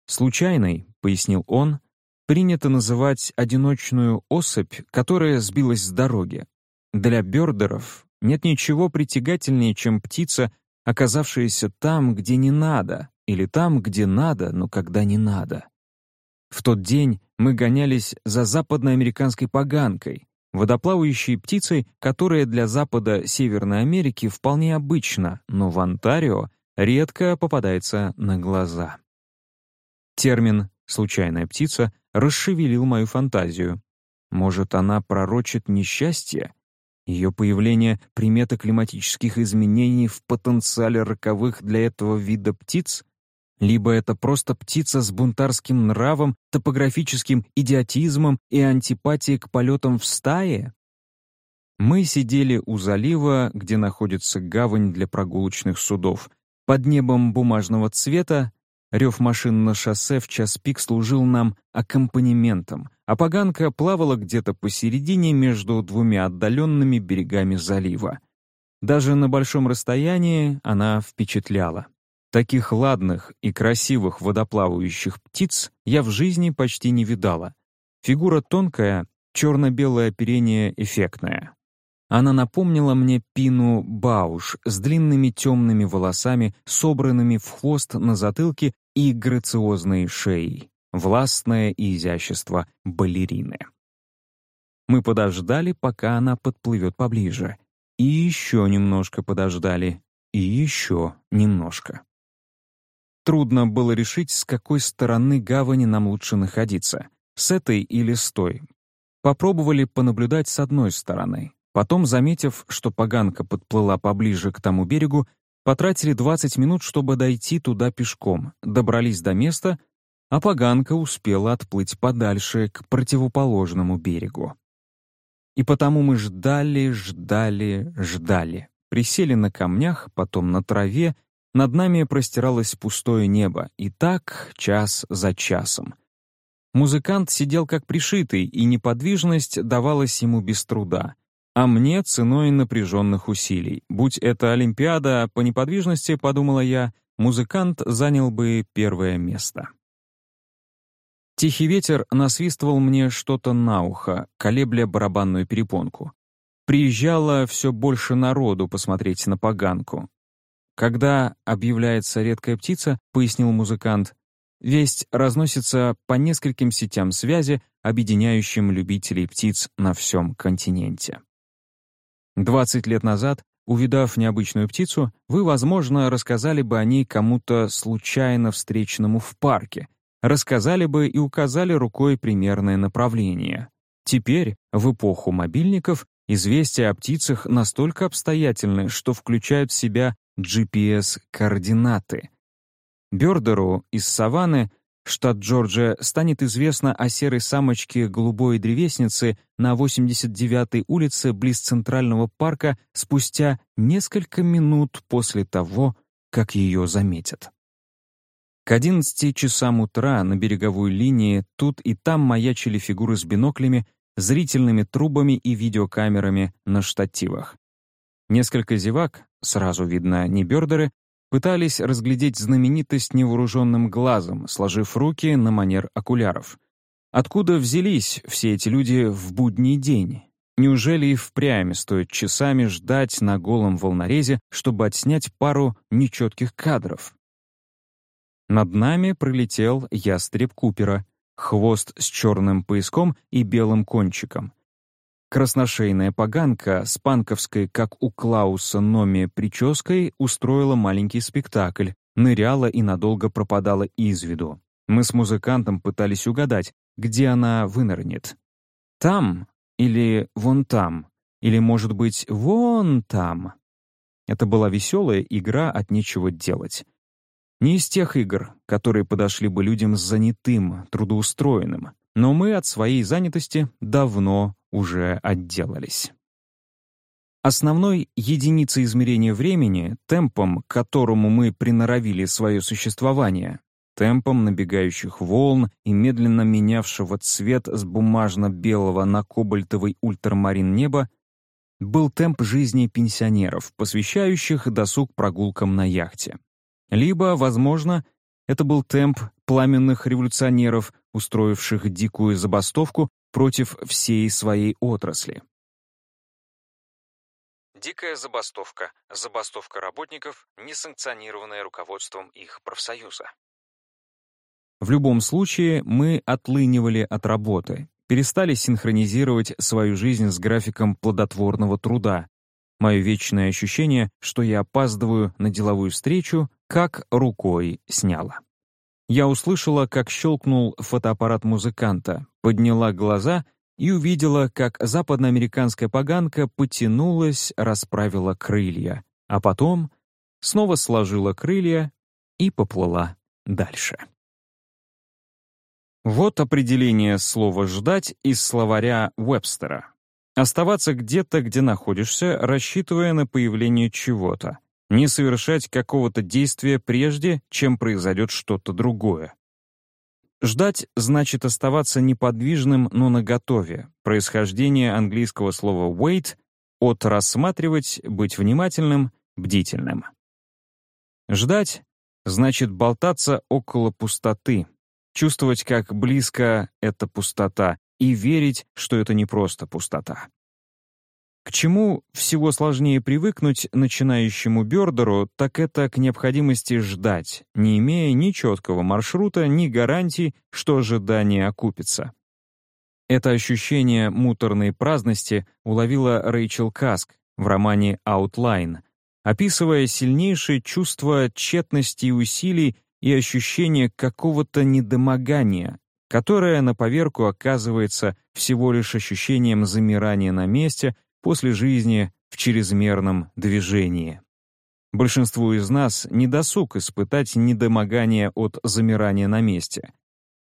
Speaker 1: «Случайной», — пояснил он, — «принято называть одиночную особь, которая сбилась с дороги. Для бёрдеров нет ничего притягательнее, чем птица, оказавшаяся там, где не надо, или там, где надо, но когда не надо. В тот день мы гонялись за западноамериканской поганкой, водоплавающей птицей, которая для Запада Северной Америки вполне обычна, но в Онтарио редко попадается на глаза. Термин «случайная птица» расшевелил мою фантазию. Может, она пророчит несчастье? Ее появление — примета климатических изменений в потенциале роковых для этого вида птиц? Либо это просто птица с бунтарским нравом, топографическим идиотизмом и антипатией к полетам в стае? Мы сидели у залива, где находится гавань для прогулочных судов. Под небом бумажного цвета рев машин на шоссе в час пик служил нам аккомпанементом — а поганка плавала где-то посередине между двумя отдаленными берегами залива. Даже на большом расстоянии она впечатляла. Таких ладных и красивых водоплавающих птиц я в жизни почти не видала. Фигура тонкая, черно-белое оперение эффектное. Она напомнила мне Пину Бауш с длинными темными волосами, собранными в хвост на затылке и грациозной шеей властное изящество балерины. Мы подождали, пока она подплывет поближе. И еще немножко подождали. И еще немножко. Трудно было решить, с какой стороны гавани нам лучше находиться, с этой или с той. Попробовали понаблюдать с одной стороны. Потом, заметив, что поганка подплыла поближе к тому берегу, потратили 20 минут, чтобы дойти туда пешком, добрались до места — а поганка успела отплыть подальше, к противоположному берегу. И потому мы ждали, ждали, ждали. Присели на камнях, потом на траве, над нами простиралось пустое небо, и так час за часом. Музыкант сидел как пришитый, и неподвижность давалась ему без труда. А мне ценой напряженных усилий. Будь это Олимпиада по неподвижности, подумала я, музыкант занял бы первое место. Тихий ветер насвистывал мне что-то на ухо, колебля барабанную перепонку. Приезжало все больше народу посмотреть на поганку. Когда объявляется редкая птица, пояснил музыкант, весть разносится по нескольким сетям связи, объединяющим любителей птиц на всем континенте. 20 лет назад, увидав необычную птицу, вы, возможно, рассказали бы о ней кому-то случайно встреченному в парке — рассказали бы и указали рукой примерное направление. Теперь, в эпоху мобильников, известия о птицах настолько обстоятельны, что включают в себя GPS-координаты. Бёрдеру из Саванны, штат Джорджия, станет известно о серой самочке голубой древесницы на 89-й улице близ Центрального парка спустя несколько минут после того, как ее заметят. К 11 часам утра на береговой линии тут и там маячили фигуры с биноклями, зрительными трубами и видеокамерами на штативах. Несколько зевак, сразу видно не бёрдеры, пытались разглядеть знаменитость невооруженным глазом, сложив руки на манер окуляров. Откуда взялись все эти люди в будний день? Неужели и впрямь стоит часами ждать на голом волнорезе, чтобы отснять пару нечетких кадров? Над нами пролетел ястреб Купера, хвост с черным пояском и белым кончиком. Красношейная поганка с панковской, как у Клауса Номи, прической устроила маленький спектакль, ныряла и надолго пропадала из виду. Мы с музыкантом пытались угадать, где она вынырнет. Там или вон там, или, может быть, вон там. Это была веселая игра от нечего делать. Не из тех игр, которые подошли бы людям с занятым, трудоустроенным, но мы от своей занятости давно уже отделались. Основной единицей измерения времени, темпом, к которому мы приноровили свое существование, темпом набегающих волн и медленно менявшего цвет с бумажно-белого на кобальтовый ультрамарин неба, был темп жизни пенсионеров, посвящающих досуг прогулкам на яхте. Либо, возможно, это был темп пламенных революционеров, устроивших дикую забастовку против всей своей отрасли.
Speaker 2: Дикая забастовка. Забастовка работников, не санкционированная руководством их профсоюза.
Speaker 1: В любом случае, мы отлынивали от работы, перестали синхронизировать свою жизнь с графиком плодотворного труда, Мое вечное ощущение, что я опаздываю на деловую встречу, как рукой сняло. Я услышала, как щелкнул фотоаппарат музыканта, подняла глаза и увидела, как западноамериканская поганка потянулась, расправила крылья, а потом снова сложила крылья и поплыла дальше. Вот определение слова «ждать» из словаря Уэбстера. Оставаться где-то, где находишься, рассчитывая на появление чего-то. Не совершать какого-то действия прежде, чем произойдет что-то другое. Ждать значит оставаться неподвижным, но наготове. Происхождение английского слова wait от рассматривать, быть внимательным, бдительным. Ждать значит болтаться около пустоты, чувствовать, как близко эта пустота, и верить, что это не просто пустота. К чему всего сложнее привыкнуть начинающему бёрдеру, так это к необходимости ждать, не имея ни четкого маршрута, ни гарантий, что ожидание окупится. Это ощущение муторной праздности уловила Рэйчел Каск в романе «Outline», описывая сильнейшее чувство тщетности усилий и ощущение какого-то недомогания, которое на поверку оказывается всего лишь ощущением замирания на месте после жизни в чрезмерном движении. Большинству из нас не досуг испытать недомогание от замирания на месте.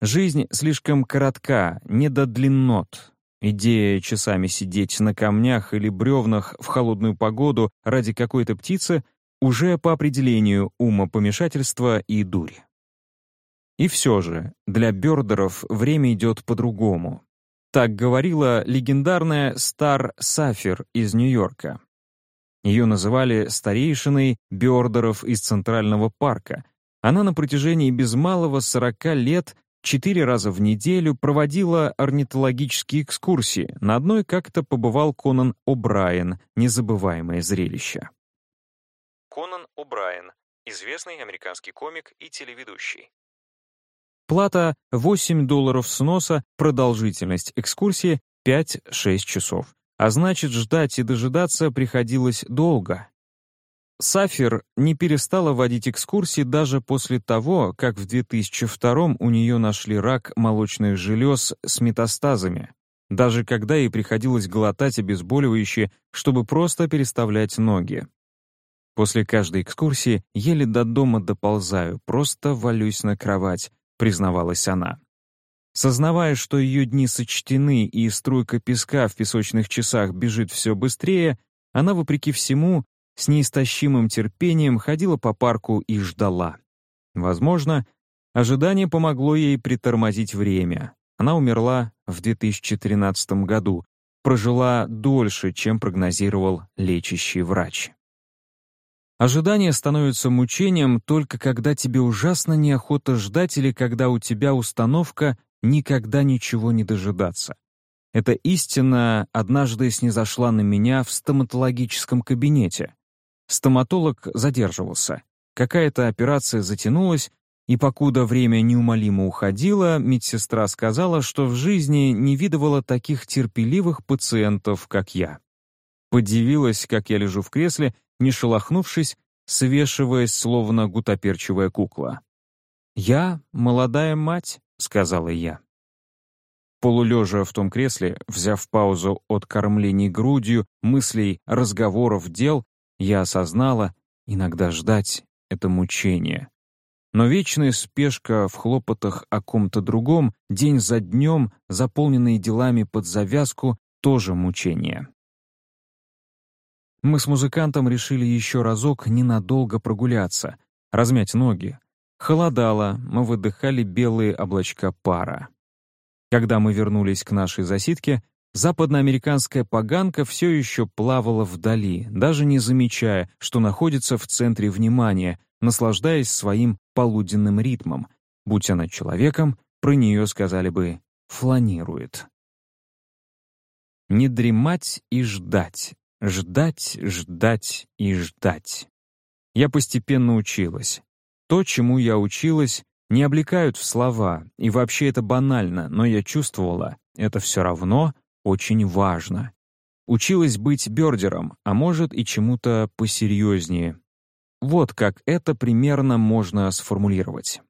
Speaker 1: Жизнь слишком коротка, не до длиннот. Идея часами сидеть на камнях или бревнах в холодную погоду ради какой-то птицы уже по определению умопомешательство и дурь. И все же, для Бёрдеров время идет по-другому. Так говорила легендарная Стар Сафир из Нью-Йорка. Ее называли старейшиной Бёрдеров из Центрального парка. Она на протяжении без малого 40 лет четыре раза в неделю проводила орнитологические экскурсии. На одной как-то побывал Конан О'Брайен, незабываемое зрелище.
Speaker 2: Конан О'Брайен, известный американский комик и телеведущий.
Speaker 1: Плата 8 долларов сноса, продолжительность экскурсии 5-6 часов. А значит, ждать и дожидаться приходилось долго. Сафир не перестала водить экскурсии даже после того, как в 2002 у нее нашли рак молочных желез с метастазами, даже когда ей приходилось глотать обезболивающие, чтобы просто переставлять ноги. После каждой экскурсии еле до дома доползаю, просто валюсь на кровать, признавалась она. Сознавая, что ее дни сочтены и струйка песка в песочных часах бежит все быстрее, она, вопреки всему, с неистощимым терпением ходила по парку и ждала. Возможно, ожидание помогло ей притормозить время. Она умерла в 2013 году, прожила дольше, чем прогнозировал лечащий врач. Ожидание становится мучением только когда тебе ужасно неохота ждать или когда у тебя установка никогда ничего не дожидаться. Эта истина однажды снизошла на меня в стоматологическом кабинете. Стоматолог задерживался. Какая-то операция затянулась, и покуда время неумолимо уходило, медсестра сказала, что в жизни не видывала таких терпеливых пациентов, как я. Подивилась, как я лежу в кресле, не шелохнувшись, свешиваясь, словно гутоперчивая кукла. «Я молодая мать», — сказала я. Полулежа в том кресле, взяв паузу от кормлений грудью, мыслей, разговоров, дел, я осознала, иногда ждать — это мучение. Но вечная спешка в хлопотах о ком-то другом, день за днем, заполненные делами под завязку, тоже мучение. Мы с музыкантом решили еще разок ненадолго прогуляться, размять ноги. Холодало, мы выдыхали белые облачка пара. Когда мы вернулись к нашей засидке, западноамериканская поганка все еще плавала вдали, даже не замечая, что находится в центре внимания, наслаждаясь своим полуденным ритмом. Будь она человеком, про нее сказали бы «фланирует». Не дремать и ждать, ждать, ждать и ждать. Я постепенно училась. То, чему я училась, не облекают в слова, и вообще это банально, но я чувствовала, это все равно очень важно. Училась быть бёрдером, а может и чему-то посерьезнее. Вот как это примерно можно сформулировать.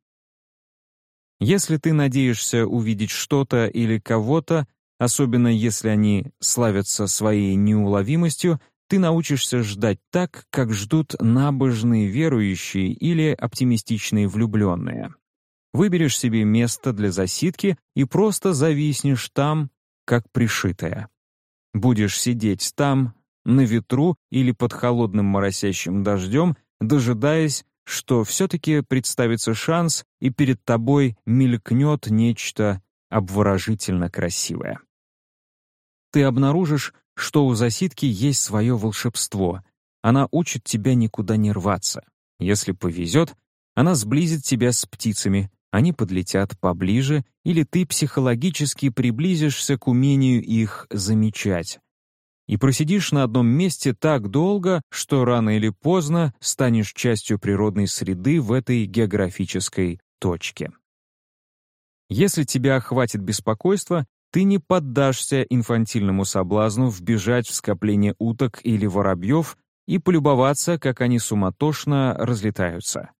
Speaker 1: Если ты надеешься увидеть что-то или кого-то, особенно если они славятся своей неуловимостью, ты научишься ждать так, как ждут набожные верующие или оптимистичные влюбленные. Выберешь себе место для засидки и просто зависнешь там, как пришитая. Будешь сидеть там, на ветру или под холодным моросящим дождем, дожидаясь, что все-таки представится шанс, и перед тобой мелькнет нечто обворожительно красивое. Ты обнаружишь, что у засидки есть свое волшебство. Она учит тебя никуда не рваться. Если повезет, она сблизит тебя с птицами, они подлетят поближе, или ты психологически приблизишься к умению их замечать. И просидишь на одном месте так долго, что рано или поздно станешь частью природной среды в этой географической точке. Если тебя охватит беспокойство, ты не поддашься инфантильному соблазну вбежать в скопление уток или воробьев и полюбоваться, как они суматошно разлетаются.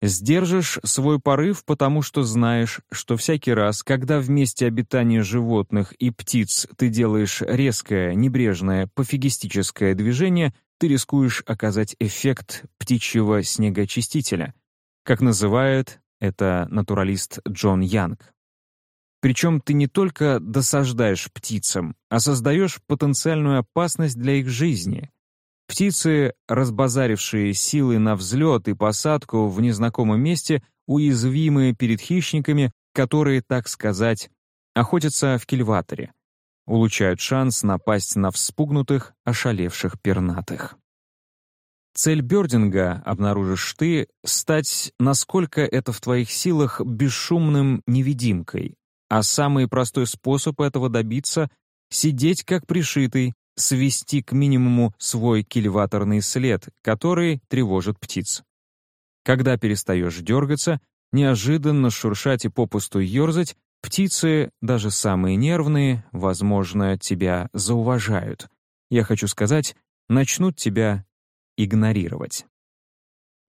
Speaker 1: Сдержишь свой порыв, потому что знаешь, что всякий раз, когда в месте обитания животных и птиц ты делаешь резкое, небрежное, пофигистическое движение, ты рискуешь оказать эффект птичьего снегочистителя, как называет это натуралист Джон Янг. Причем ты не только досаждаешь птицам, а создаешь потенциальную опасность для их жизни. Птицы, разбазарившие силы на взлет и посадку в незнакомом месте, уязвимые перед хищниками, которые, так сказать, охотятся в кильваторе, улучшают шанс напасть на вспугнутых, ошалевших пернатых. Цель бёрдинга, обнаружишь ты, стать, насколько это в твоих силах, бесшумным невидимкой, а самый простой способ этого добиться — сидеть как пришитый, свести к минимуму свой кильваторный след, который тревожит птиц. Когда перестаешь дергаться, неожиданно шуршать и попусту ерзать, птицы, даже самые нервные, возможно, тебя зауважают. Я хочу сказать, начнут тебя игнорировать.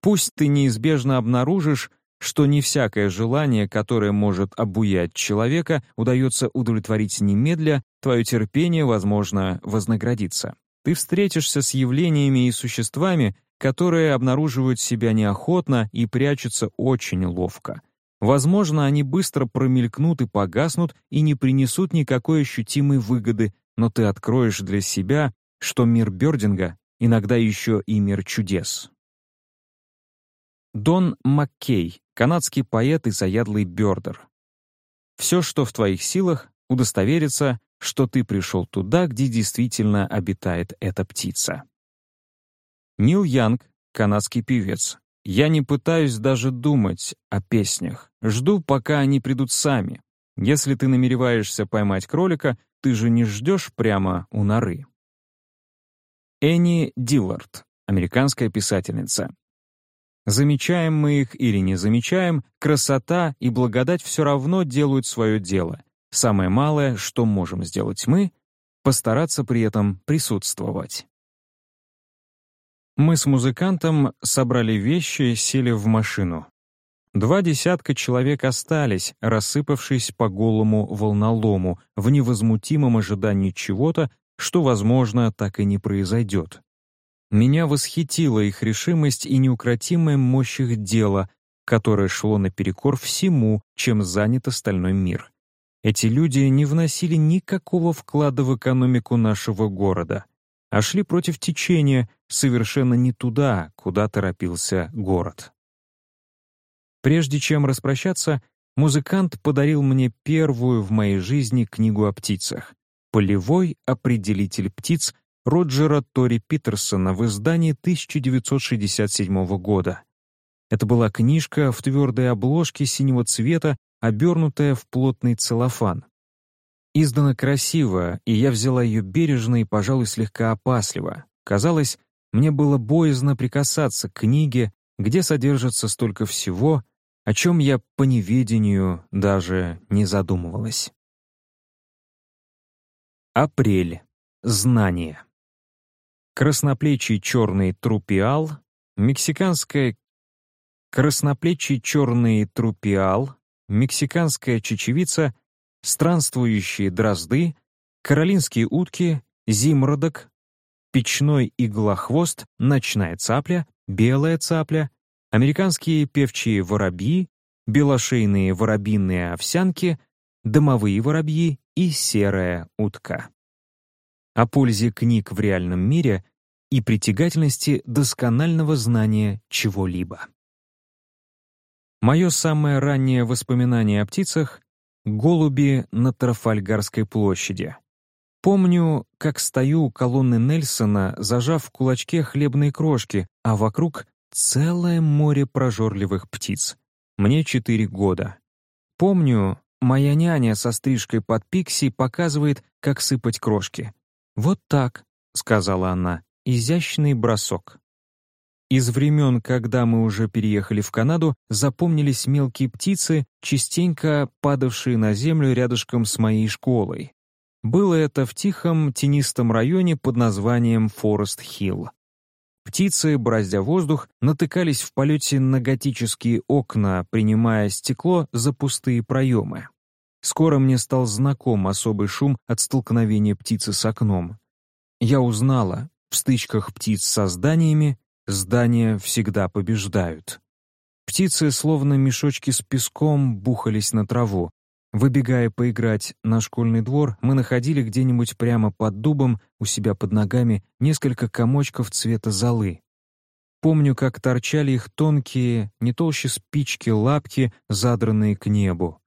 Speaker 1: Пусть ты неизбежно обнаружишь, что не всякое желание, которое может обуять человека, удается удовлетворить немедля, твое терпение, возможно, вознаградится. Ты встретишься с явлениями и существами, которые обнаруживают себя неохотно и прячутся очень ловко. Возможно, они быстро промелькнут и погаснут и не принесут никакой ощутимой выгоды, но ты откроешь для себя, что мир Бёрдинга иногда еще и мир чудес. Дон Маккей, канадский поэт и заядлый бёрдер. Все, что в твоих силах, удостовериться, что ты пришел туда, где действительно обитает эта птица. Нил Янг, канадский певец. «Я не пытаюсь даже думать о песнях. Жду, пока они придут сами. Если ты намереваешься поймать кролика, ты же не ждешь прямо у норы». Энни Диллард, американская писательница. Замечаем мы их или не замечаем, красота и благодать все равно делают свое дело. Самое малое, что можем сделать мы — постараться при этом присутствовать. Мы с музыкантом собрали вещи, сели в машину. Два десятка человек остались, рассыпавшись по голому волнолому, в невозмутимом ожидании чего-то, что, возможно, так и не произойдет. Меня восхитила их решимость и неукротимая мощь их дела, которое шло наперекор всему, чем занят остальной мир. Эти люди не вносили никакого вклада в экономику нашего города — а шли против течения, совершенно не туда, куда торопился город. Прежде чем распрощаться, музыкант подарил мне первую в моей жизни книгу о птицах «Полевой определитель птиц» Роджера Тори Питерсона в издании 1967 года. Это была книжка в твердой обложке синего цвета, обернутая в плотный целлофан. Издана красиво, и я взяла ее бережно и, пожалуй, слегка опасливо. Казалось, мне было боязно прикасаться к книге, где содержится столько всего, о чем я по неведению даже не задумывалась. Апрель. Знание. Красноплечий черный трупиал, мексиканская красноплечий черный трупиал, мексиканская чечевица — странствующие дрозды, каролинские утки, зимродок, печной иглохвост, ночная цапля, белая цапля, американские певчие воробьи, белошейные воробьиные овсянки, домовые воробьи и серая утка. О пользе книг в реальном мире и притягательности досконального знания чего-либо. Мое самое раннее воспоминание о птицах Голуби на Трафальгарской площади. Помню, как стою у колонны Нельсона, зажав в кулачке хлебные крошки, а вокруг целое море прожорливых птиц. Мне четыре года. Помню, моя няня со стрижкой под пикси показывает, как сыпать крошки. «Вот так», — сказала она, — «изящный бросок». Из времен, когда мы уже переехали в Канаду, запомнились мелкие птицы, частенько падавшие на землю рядышком с моей школой. Было это в тихом, тенистом районе под названием Форест-Хилл. Птицы, браздя воздух, натыкались в полете на готические окна, принимая стекло за пустые проемы. Скоро мне стал знаком особый шум от столкновения птицы с окном. Я узнала, в стычках птиц со зданиями Здания всегда побеждают. Птицы, словно мешочки с песком, бухались на траву. Выбегая поиграть на школьный двор, мы находили где-нибудь прямо под дубом у себя под ногами несколько комочков цвета золы. Помню, как торчали их тонкие, не толще спички, лапки, задранные к небу.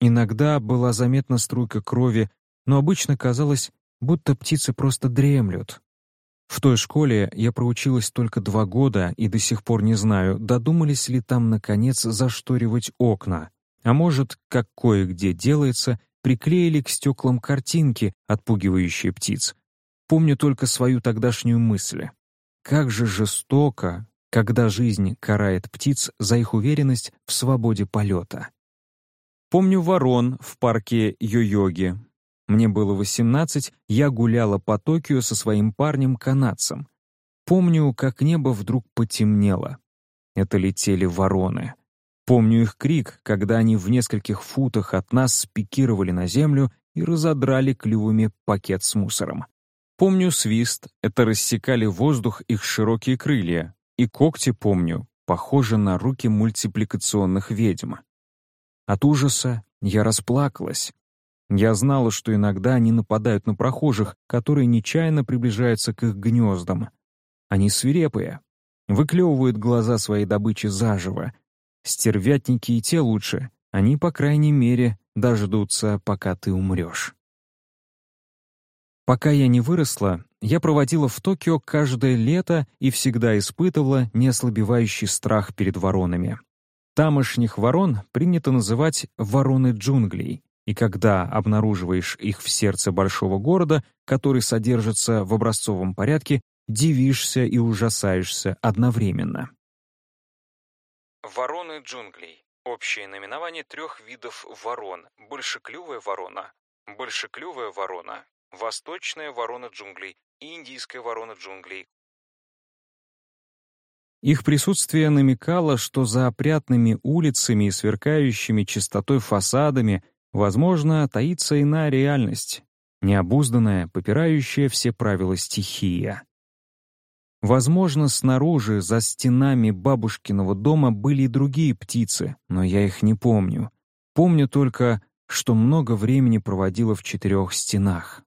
Speaker 1: Иногда была заметна струйка крови, но обычно казалось, будто птицы просто дремлют, в той школе я проучилась только два года и до сих пор не знаю, додумались ли там, наконец, зашторивать окна. А может, как кое-где делается, приклеили к стеклам картинки, отпугивающие птиц. Помню только свою тогдашнюю мысль. Как же жестоко, когда жизнь карает птиц за их уверенность в свободе полета. Помню ворон в парке Йо-Йоги, мне было 18, я гуляла по Токио со своим парнем-канадцем. Помню, как небо вдруг потемнело. Это летели вороны. Помню их крик, когда они в нескольких футах от нас спикировали на землю и разодрали клювами пакет с мусором. Помню свист, это рассекали воздух их широкие крылья. И когти помню, похожи на руки мультипликационных ведьм. От ужаса я расплакалась, я знала, что иногда они нападают на прохожих, которые нечаянно приближаются к их гнездам. Они свирепые, выклевывают глаза своей добычи заживо. Стервятники и те лучше, они, по крайней мере, дождутся, пока ты умрешь. Пока я не выросла, я проводила в Токио каждое лето и всегда испытывала неослабевающий страх перед воронами. Тамошних ворон принято называть «вороны джунглей», и когда обнаруживаешь их в сердце большого города, который содержится в образцовом порядке, дивишься и ужасаешься одновременно.
Speaker 2: Вороны джунглей — общее наименование трех видов ворон — большеклювая ворона, большеклювая ворона, восточная ворона джунглей и индийская ворона джунглей.
Speaker 1: Их присутствие намекало, что за опрятными улицами и сверкающими чистотой фасадами, возможно, таится иная реальность, необузданная, попирающая все правила стихия. Возможно, снаружи, за стенами бабушкиного дома были и другие птицы, но я их не помню. Помню только, что много времени проводила в четырех стенах.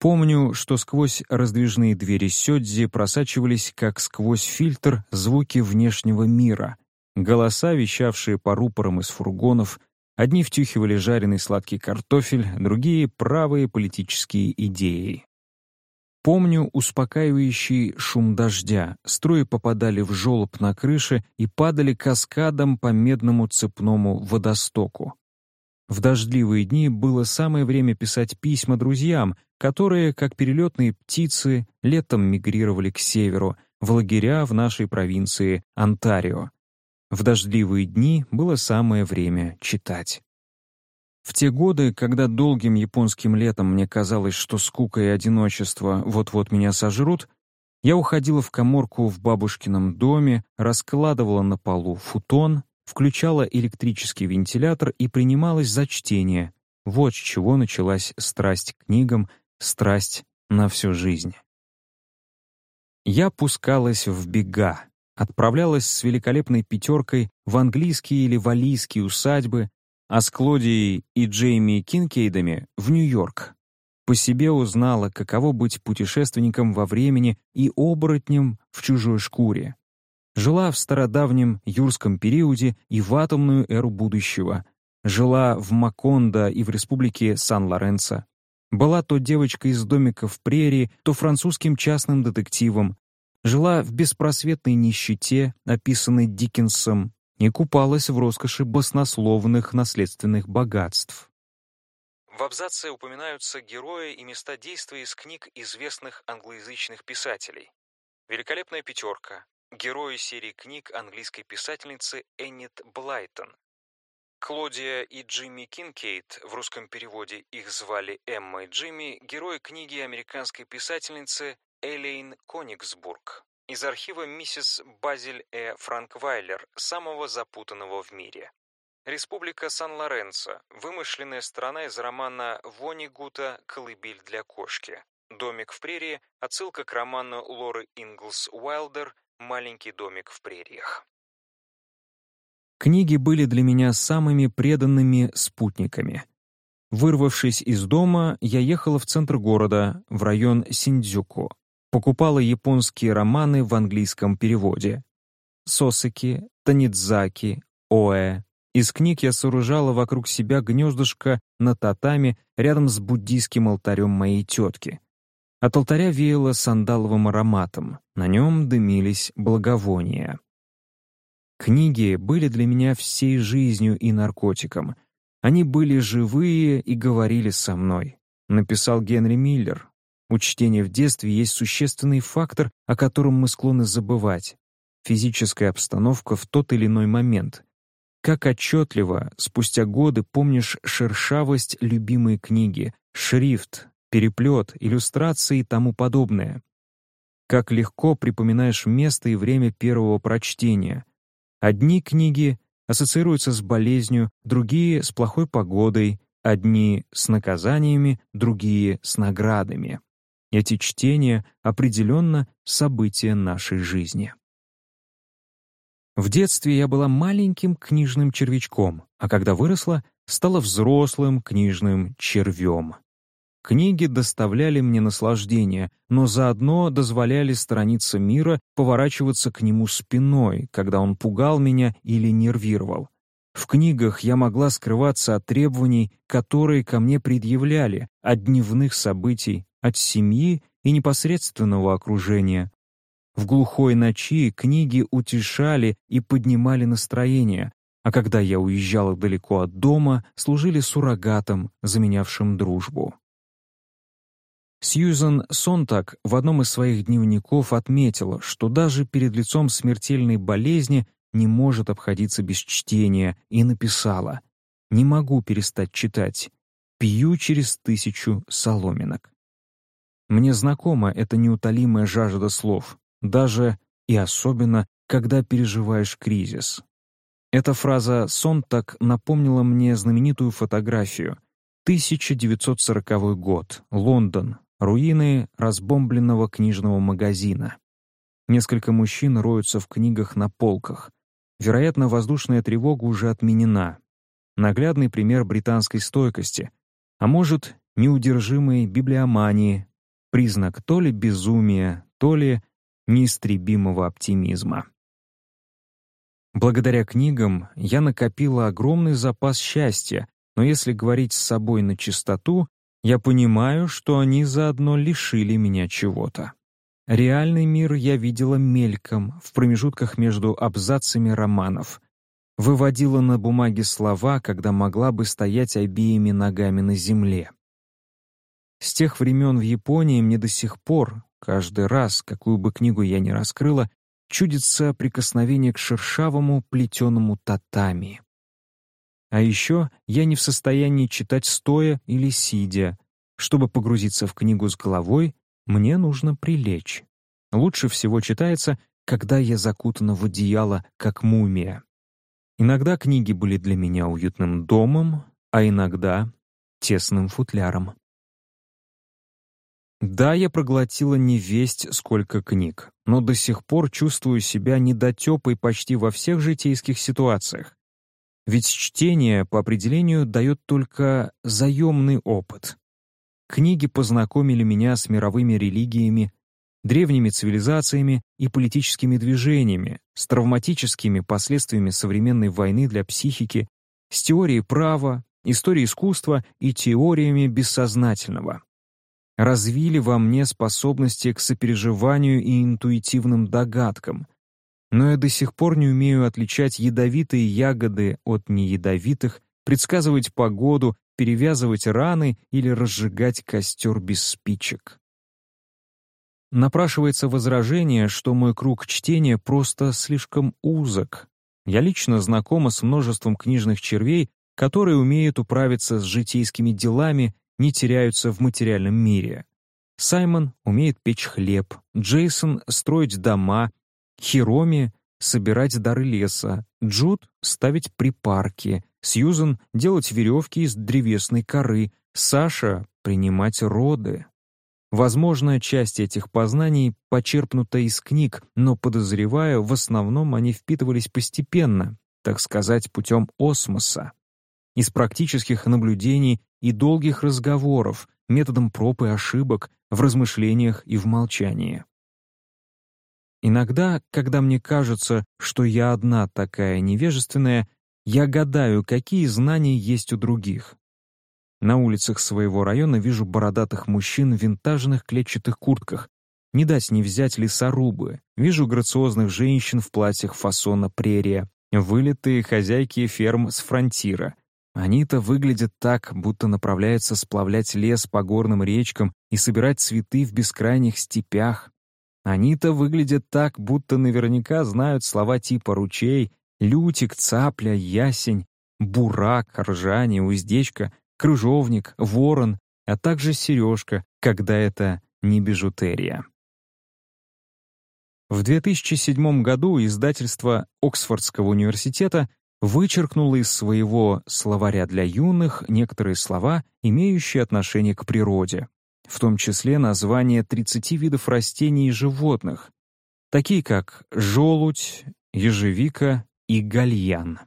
Speaker 1: Помню, что сквозь раздвижные двери Сёдзи просачивались, как сквозь фильтр, звуки внешнего мира. Голоса, вещавшие по рупорам из фургонов, одни втюхивали жареный сладкий картофель, другие — правые политические идеи. Помню успокаивающий шум дождя, струи попадали в желоб на крыше и падали каскадом по медному цепному водостоку. В дождливые дни было самое время писать письма друзьям, которые, как перелетные птицы, летом мигрировали к северу, в лагеря в нашей провинции Онтарио. В дождливые дни было самое время читать. В те годы, когда долгим японским летом мне казалось, что скука и одиночество вот-вот меня сожрут, я уходила в коморку в бабушкином доме, раскладывала на полу футон, включала электрический вентилятор и принималась за чтение. Вот с чего началась страсть к книгам, страсть на всю жизнь. Я пускалась в бега, отправлялась с великолепной пятеркой в английские или валийские усадьбы, а с Клодией и Джейми Кинкейдами в Нью-Йорк. По себе узнала, каково быть путешественником во времени и оборотнем в чужой шкуре жила в стародавнем юрском периоде и в атомную эру будущего, жила в Макондо и в республике Сан-Лоренцо, была то девочкой из домика в прерии, то французским частным детективом, жила в беспросветной нищете, описанной Диккенсом, и купалась в роскоши баснословных наследственных богатств.
Speaker 2: В абзаце упоминаются герои и места действия из книг известных англоязычных писателей. «Великолепная пятерка», герои серии книг английской писательницы Эннет Блайтон. Клодия и Джимми Кинкейд, в русском переводе их звали Эмма и Джимми, герои книги американской писательницы Элейн Конигсбург из архива миссис Базиль Э. Франквайлер, самого запутанного в мире. Республика Сан-Лоренцо, вымышленная страна из романа Воннегута «Колыбель для кошки». «Домик в прерии» — отсылка к роману Лоры Инглс Уайлдер Маленький домик в прериях.
Speaker 1: Книги были для меня самыми преданными спутниками. Вырвавшись из дома, я ехала в центр города, в район Синдзюку. Покупала японские романы в английском переводе. Сосаки, Танидзаки, Оэ. Из книг я сооружала вокруг себя гнездышко на татами рядом с буддийским алтарем моей тетки. От алтаря веяло сандаловым ароматом, на нем дымились благовония. Книги были для меня всей жизнью и наркотиком. Они были живые и говорили со мной, написал Генри Миллер. У чтения в детстве есть существенный фактор, о котором мы склонны забывать. Физическая обстановка в тот или иной момент. Как отчетливо, спустя годы помнишь шершавость любимой книги, шрифт, переплет, иллюстрации и тому подобное. Как легко припоминаешь место и время первого прочтения. Одни книги ассоциируются с болезнью, другие — с плохой погодой, одни — с наказаниями, другие — с наградами. Эти чтения определенно события нашей жизни. В детстве я была маленьким книжным червячком, а когда выросла, стала взрослым книжным червем. Книги доставляли мне наслаждение, но заодно дозволяли странице мира поворачиваться к нему спиной, когда он пугал меня или нервировал. В книгах я могла скрываться от требований, которые ко мне предъявляли, от дневных событий, от семьи и непосредственного окружения. В глухой ночи книги утешали и поднимали настроение, а когда я уезжала далеко от дома, служили суррогатом, заменявшим дружбу. Сьюзан Сонтак в одном из своих дневников отметила, что даже перед лицом смертельной болезни не может обходиться без чтения, и написала «Не могу перестать читать. Пью через тысячу соломинок». Мне знакома эта неутолимая жажда слов, даже и особенно, когда переживаешь кризис. Эта фраза Сонтак напомнила мне знаменитую фотографию. 1940 год, Лондон, руины разбомбленного книжного магазина. Несколько мужчин роются в книгах на полках. Вероятно, воздушная тревога уже отменена. Наглядный пример британской стойкости, а может, неудержимой библиомании, признак то ли безумия, то ли неистребимого оптимизма. Благодаря книгам я накопила огромный запас счастья, но если говорить с собой на чистоту, я понимаю, что они заодно лишили меня чего-то. Реальный мир я видела мельком, в промежутках между абзацами романов. Выводила на бумаге слова, когда могла бы стоять обеими ногами на земле. С тех времен в Японии мне до сих пор, каждый раз, какую бы книгу я ни раскрыла, чудится прикосновение к шершавому плетеному татами. А еще я не в состоянии читать стоя или сидя. Чтобы погрузиться в книгу с головой, мне нужно прилечь. Лучше всего читается, когда я закутана в одеяло, как мумия. Иногда книги были для меня уютным домом, а иногда — тесным футляром. Да, я проглотила не весть сколько книг, но до сих пор чувствую себя недотепой почти во всех житейских ситуациях. Ведь чтение по определению дает только заемный опыт. Книги познакомили меня с мировыми религиями, древними цивилизациями и политическими движениями, с травматическими последствиями современной войны для психики, с теорией права, историей искусства и теориями бессознательного развили во мне способности к сопереживанию и интуитивным догадкам. Но я до сих пор не умею отличать ядовитые ягоды от неядовитых, предсказывать погоду, перевязывать раны или разжигать костер без спичек. Напрашивается возражение, что мой круг чтения просто слишком узок. Я лично знакома с множеством книжных червей, которые умеют управиться с житейскими делами не теряются в материальном мире. Саймон умеет печь хлеб, Джейсон — строить дома, Хироми — собирать дары леса, Джуд — ставить припарки, Сьюзен — делать веревки из древесной коры, Саша — принимать роды. Возможно, часть этих познаний почерпнута из книг, но, подозреваю, в основном они впитывались постепенно, так сказать, путем осмоса из практических наблюдений и долгих разговоров, методом проб и ошибок, в размышлениях и в молчании. Иногда, когда мне кажется, что я одна такая невежественная, я гадаю, какие знания есть у других. На улицах своего района вижу бородатых мужчин в винтажных клетчатых куртках. Не дать не взять лесорубы. Вижу грациозных женщин в платьях фасона прерия, вылитые хозяйки ферм с фронтира, они-то выглядят так, будто направляются сплавлять лес по горным речкам и собирать цветы в бескрайних степях. Они-то выглядят так, будто наверняка знают слова типа «ручей», «лютик», «цапля», «ясень», «бурак», «ржание», «уздечка», «крыжовник», «ворон», а также «сережка», когда это не бижутерия. В 2007 году издательство Оксфордского университета вычеркнула из своего словаря для юных некоторые слова, имеющие отношение к природе, в том числе названия 30 видов растений и животных, такие как желудь, ежевика и гальян.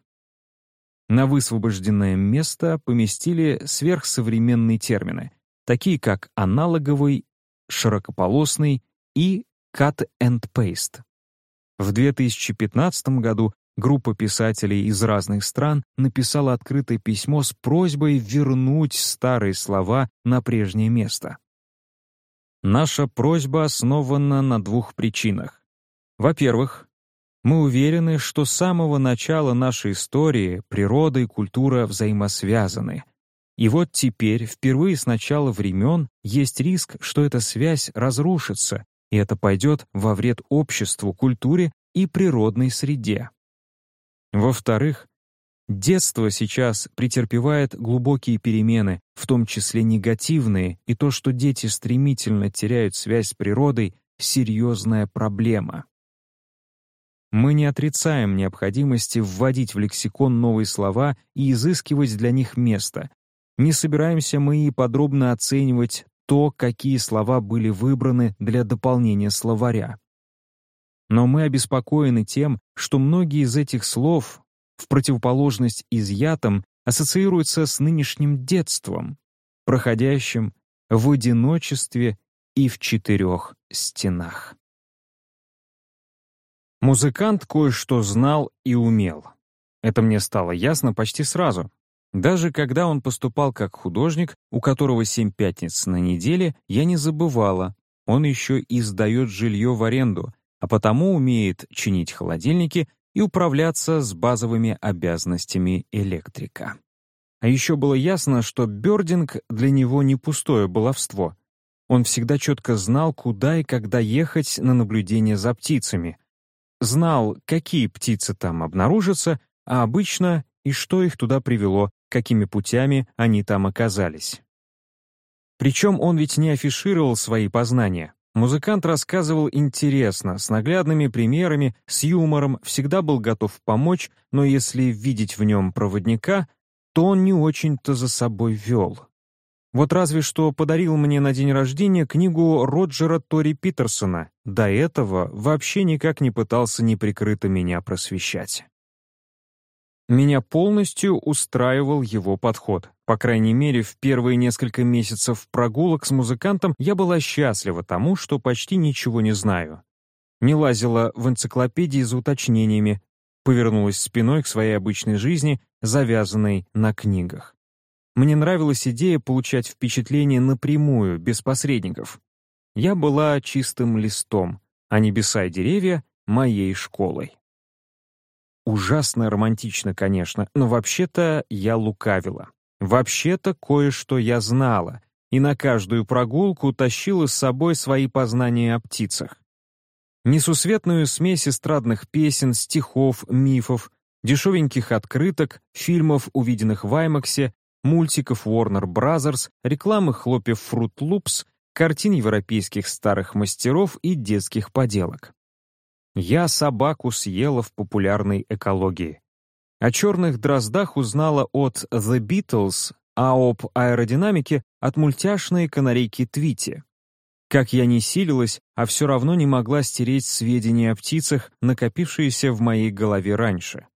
Speaker 1: На высвобожденное место поместили сверхсовременные термины, такие как аналоговый, широкополосный и cut and paste. В 2015 году Группа писателей из разных стран написала открытое письмо с просьбой вернуть старые слова на прежнее место. Наша просьба основана на двух причинах. Во-первых, мы уверены, что с самого начала нашей истории природа и культура взаимосвязаны. И вот теперь, впервые с начала времен, есть риск, что эта связь разрушится, и это пойдет во вред обществу, культуре и природной среде. Во-вторых, детство сейчас претерпевает глубокие перемены, в том числе негативные, и то, что дети стремительно теряют связь с природой, серьезная проблема. Мы не отрицаем необходимости вводить в лексикон новые слова и изыскивать для них место. Не собираемся мы и подробно оценивать то, какие слова были выбраны для дополнения словаря. Но мы обеспокоены тем, что многие из этих слов, в противоположность изъятым, ассоциируются с нынешним детством, проходящим в одиночестве и в четырех стенах. Музыкант кое-что знал и умел. Это мне стало ясно почти сразу. Даже когда он поступал как художник, у которого семь пятниц на неделе, я не забывала, он еще и сдает жилье в аренду, а потому умеет чинить холодильники и управляться с базовыми обязанностями электрика. А еще было ясно, что бёрдинг для него не пустое баловство. Он всегда четко знал, куда и когда ехать на наблюдение за птицами. Знал, какие птицы там обнаружатся, а обычно и что их туда привело, какими путями они там оказались. Причем он ведь не афишировал свои познания. Музыкант рассказывал интересно, с наглядными примерами, с юмором, всегда был готов помочь, но если видеть в нем проводника, то он не очень-то за собой вел. Вот разве что подарил мне на день рождения книгу Роджера Тори Питерсона. До этого вообще никак не пытался неприкрыто меня просвещать. Меня полностью устраивал его подход. По крайней мере, в первые несколько месяцев прогулок с музыкантом я была счастлива тому, что почти ничего не знаю. Не лазила в энциклопедии за уточнениями, повернулась спиной к своей обычной жизни, завязанной на книгах. Мне нравилась идея получать впечатление напрямую, без посредников. Я была чистым листом, а небеса и деревья — моей школой. Ужасно романтично, конечно, но вообще-то я лукавила. Вообще-то кое-что я знала, и на каждую прогулку тащила с собой свои познания о птицах. Несусветную смесь эстрадных песен, стихов, мифов, дешевеньких открыток, фильмов, увиденных в Аймаксе, мультиков Warner Brothers, рекламы хлопьев Fruit Loops, картин европейских старых мастеров и детских поделок. Я собаку съела в популярной экологии. О черных дроздах узнала от The Beatles, а об аэродинамике от мультяшной канарейки Твити. Как я не силилась, а все равно не могла стереть сведения о птицах, накопившиеся в моей голове раньше.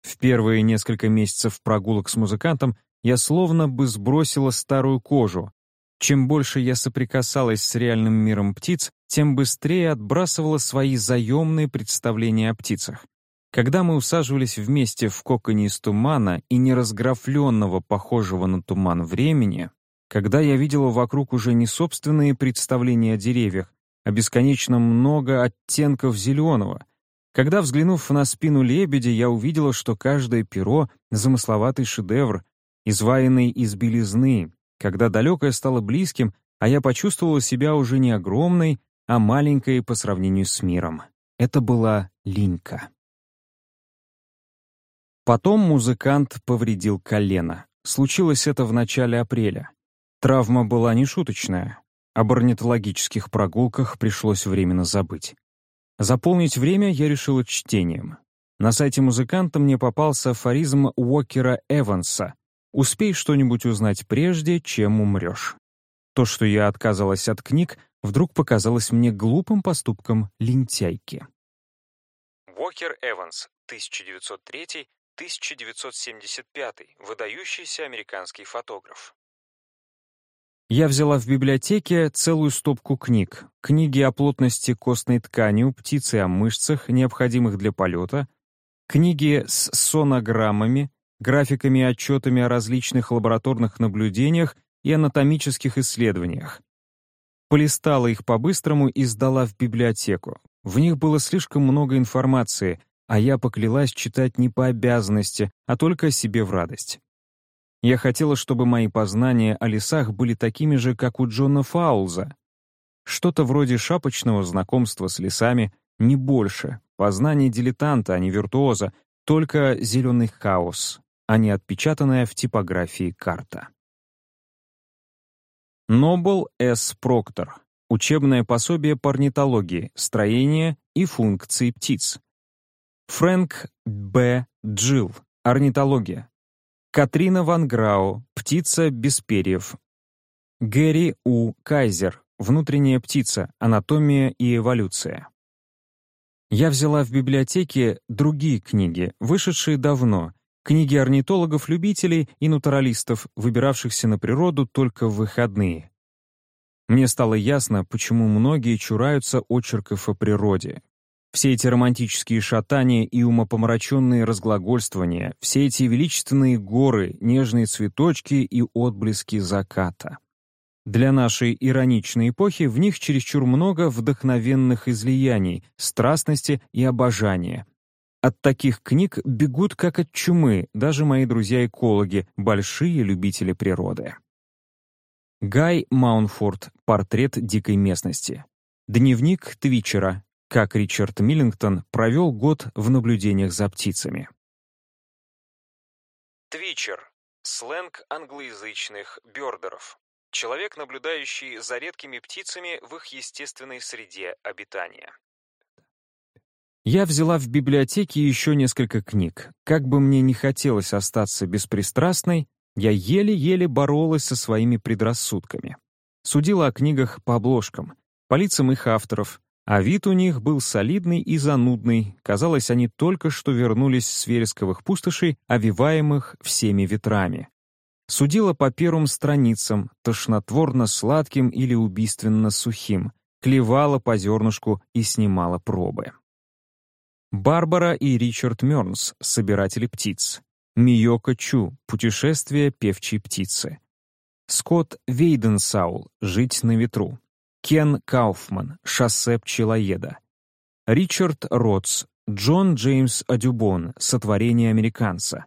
Speaker 1: В первые несколько месяцев прогулок с музыкантом я словно бы сбросила старую кожу, чем больше я соприкасалась с реальным миром птиц, тем быстрее отбрасывала свои заемные представления о птицах. Когда мы усаживались вместе в коконе из тумана и неразграфленного, похожего на туман времени, когда я видела вокруг уже не собственные представления о деревьях, а бесконечно много оттенков зеленого, когда, взглянув на спину лебедя, я увидела, что каждое перо — замысловатый шедевр, изваянный из белизны, когда далекое стало близким, а я почувствовала себя уже не огромной, а маленькой по сравнению с миром. Это была Линька. Потом музыкант повредил колено. Случилось это в начале апреля. Травма была нешуточная. Об орнитологических прогулках пришлось временно забыть. Заполнить время я решила чтением. На сайте музыканта мне попался афоризм Уокера Эванса Успей что-нибудь узнать прежде, чем умрешь. То, что я отказалась от книг, вдруг показалось мне глупым поступком лентяйки.
Speaker 2: Уокер Эванс, 1903-1975, выдающийся американский фотограф.
Speaker 1: Я взяла в библиотеке целую стопку книг. Книги о плотности костной ткани у птицы о мышцах, необходимых для полета, книги с сонограммами, графиками и отчетами о различных лабораторных наблюдениях и анатомических исследованиях. полистала их по-быстрому и сдала в библиотеку. В них было слишком много информации, а я поклялась читать не по обязанности, а только себе в радость. Я хотела, чтобы мои познания о лесах были такими же, как у Джона Фаулза. Что-то вроде шапочного знакомства с лесами, не больше, познание дилетанта, а не виртуоза, только зеленый хаос, а не отпечатанная в типографии карта. Нобл С. Проктор. Учебное пособие по орнитологии, строение и функции птиц. Фрэнк Б. Джилл. Орнитология. Катрина Ван Грау. Птица без перьев. Гэри У. Кайзер. Внутренняя птица. Анатомия и эволюция. Я взяла в библиотеке другие книги, вышедшие давно, книги орнитологов-любителей и натуралистов, выбиравшихся на природу только в выходные. Мне стало ясно, почему многие чураются очерков о природе. Все эти романтические шатания и умопомраченные разглагольствования, все эти величественные горы, нежные цветочки и отблески заката. Для нашей ироничной эпохи в них чересчур много вдохновенных излияний, страстности и обожания, от таких книг бегут как от чумы даже мои друзья-экологи, большие любители природы. Гай Маунфорд. Портрет дикой местности. Дневник Твичера. Как Ричард Миллингтон провел год в наблюдениях за птицами.
Speaker 2: Твичер. Сленг англоязычных бёрдеров. Человек, наблюдающий за редкими птицами в их естественной среде обитания.
Speaker 1: Я взяла в библиотеке еще несколько книг. Как бы мне не хотелось остаться беспристрастной, я еле-еле боролась со своими предрассудками. Судила о книгах по обложкам, по лицам их авторов, а вид у них был солидный и занудный. Казалось, они только что вернулись с вересковых пустошей, овиваемых всеми ветрами. Судила по первым страницам, тошнотворно-сладким или убийственно-сухим, клевала по зернышку и снимала пробы. Барбара и Ричард Мёрнс, собиратели птиц. Миока Чу, путешествие певчей птицы. Скотт Вейденсаул, жить на ветру. Кен Кауфман, шоссе пчелоеда. Ричард Ротс, Джон Джеймс Адюбон, сотворение американца.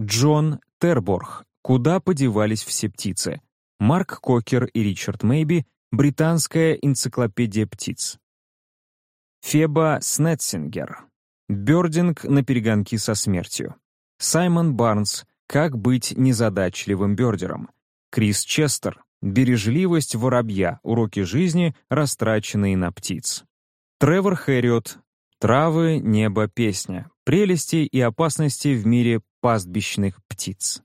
Speaker 1: Джон Терборг, куда подевались все птицы. Марк Кокер и Ричард Мэйби, британская энциклопедия птиц. Феба Снетсингер, Бёрдинг на перегонки со смертью. Саймон Барнс «Как быть незадачливым бёрдером». Крис Честер «Бережливость воробья. Уроки жизни, растраченные на птиц». Тревор Хэриот «Травы, небо, песня. Прелести и опасности в мире пастбищных птиц».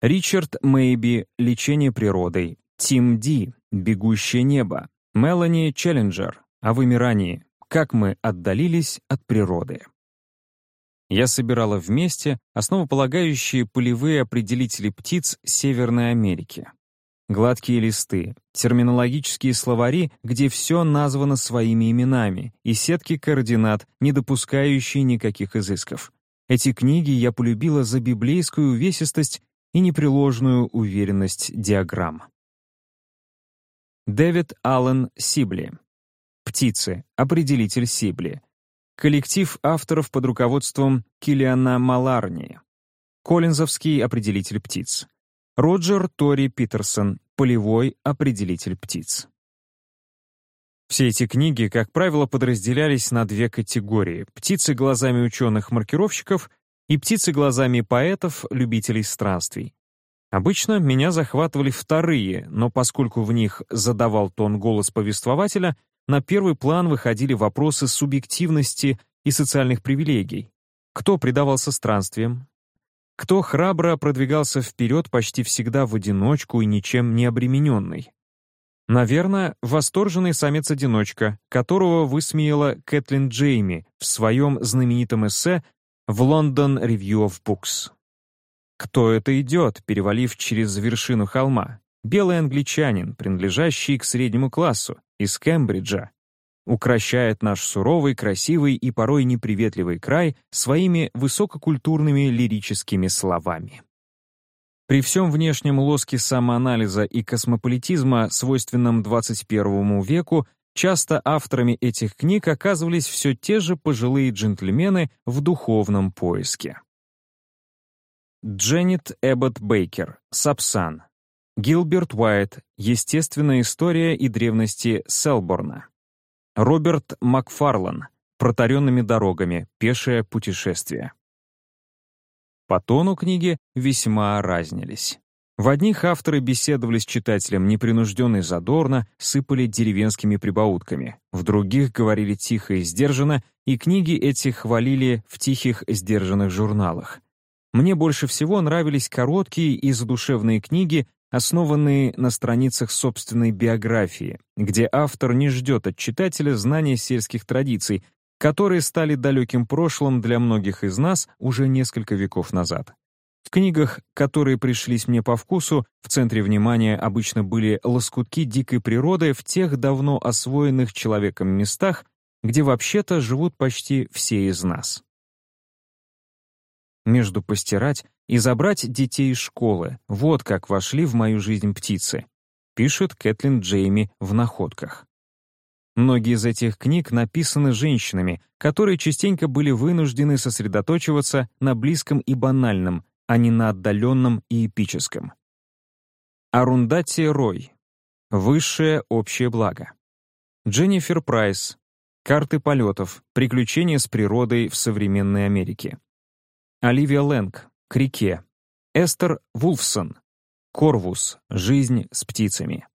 Speaker 1: Ричард Мэйби «Лечение природой». Тим Ди «Бегущее небо». Мелани Челленджер «О вымирании как мы отдалились от природы. Я собирала вместе основополагающие полевые определители птиц Северной Америки. Гладкие листы, терминологические словари, где все названо своими именами, и сетки координат, не допускающие никаких изысков. Эти книги я полюбила за библейскую увесистость и непреложную уверенность диаграмм. Дэвид Аллен Сибли Птицы. Определитель Сибли. Коллектив авторов под руководством Килиана Маларни. Коллинзовский определитель птиц. Роджер Тори Питерсон. Полевой определитель птиц. Все эти книги, как правило, подразделялись на две категории — птицы глазами ученых-маркировщиков и птицы глазами поэтов, любителей странствий. Обычно меня захватывали вторые, но поскольку в них задавал тон голос повествователя, на первый план выходили вопросы субъективности и социальных привилегий. Кто предавался странствиям? Кто храбро продвигался вперед почти всегда в одиночку и ничем не обремененный? Наверное, восторженный самец-одиночка, которого высмеяла Кэтлин Джейми в своем знаменитом эссе в London Review of Books. Кто это идет, перевалив через вершину холма? Белый англичанин, принадлежащий к среднему классу, из Кембриджа, укращает наш суровый, красивый и порой неприветливый край своими высококультурными лирическими словами. При всем внешнем лоске самоанализа и космополитизма, свойственном 21 веку, часто авторами этих книг оказывались все те же пожилые джентльмены в духовном поиске. Дженнет Эббот Бейкер, Сапсан. Гилберт Уайт, Естественная история и древности Селборна. Роберт Макфарлан, Протаренными дорогами. Пешее путешествие. По тону книги весьма разнились. В одних авторы беседовали с читателем непринужденно и задорно, сыпали деревенскими прибаутками, в других говорили тихо и сдержанно, и книги эти хвалили в тихих, сдержанных журналах. Мне больше всего нравились короткие и задушевные книги, основанные на страницах собственной биографии, где автор не ждет от читателя знания сельских традиций, которые стали далеким прошлым для многих из нас уже несколько веков назад. В книгах, которые пришлись мне по вкусу, в центре внимания обычно были лоскутки дикой природы в тех давно освоенных человеком местах, где вообще-то живут почти все из нас. Между постирать и забрать детей из школы — вот как вошли в мою жизнь птицы, пишет Кэтлин Джейми в «Находках». Многие из этих книг написаны женщинами, которые частенько были вынуждены сосредоточиваться на близком и банальном, а не на отдаленном и эпическом. Арундати Рой. Высшее общее благо. Дженнифер Прайс. Карты полетов. Приключения с природой в современной Америке. Оливия Лэнг. К реке. Эстер Вулфсон. Корвус. Жизнь с птицами.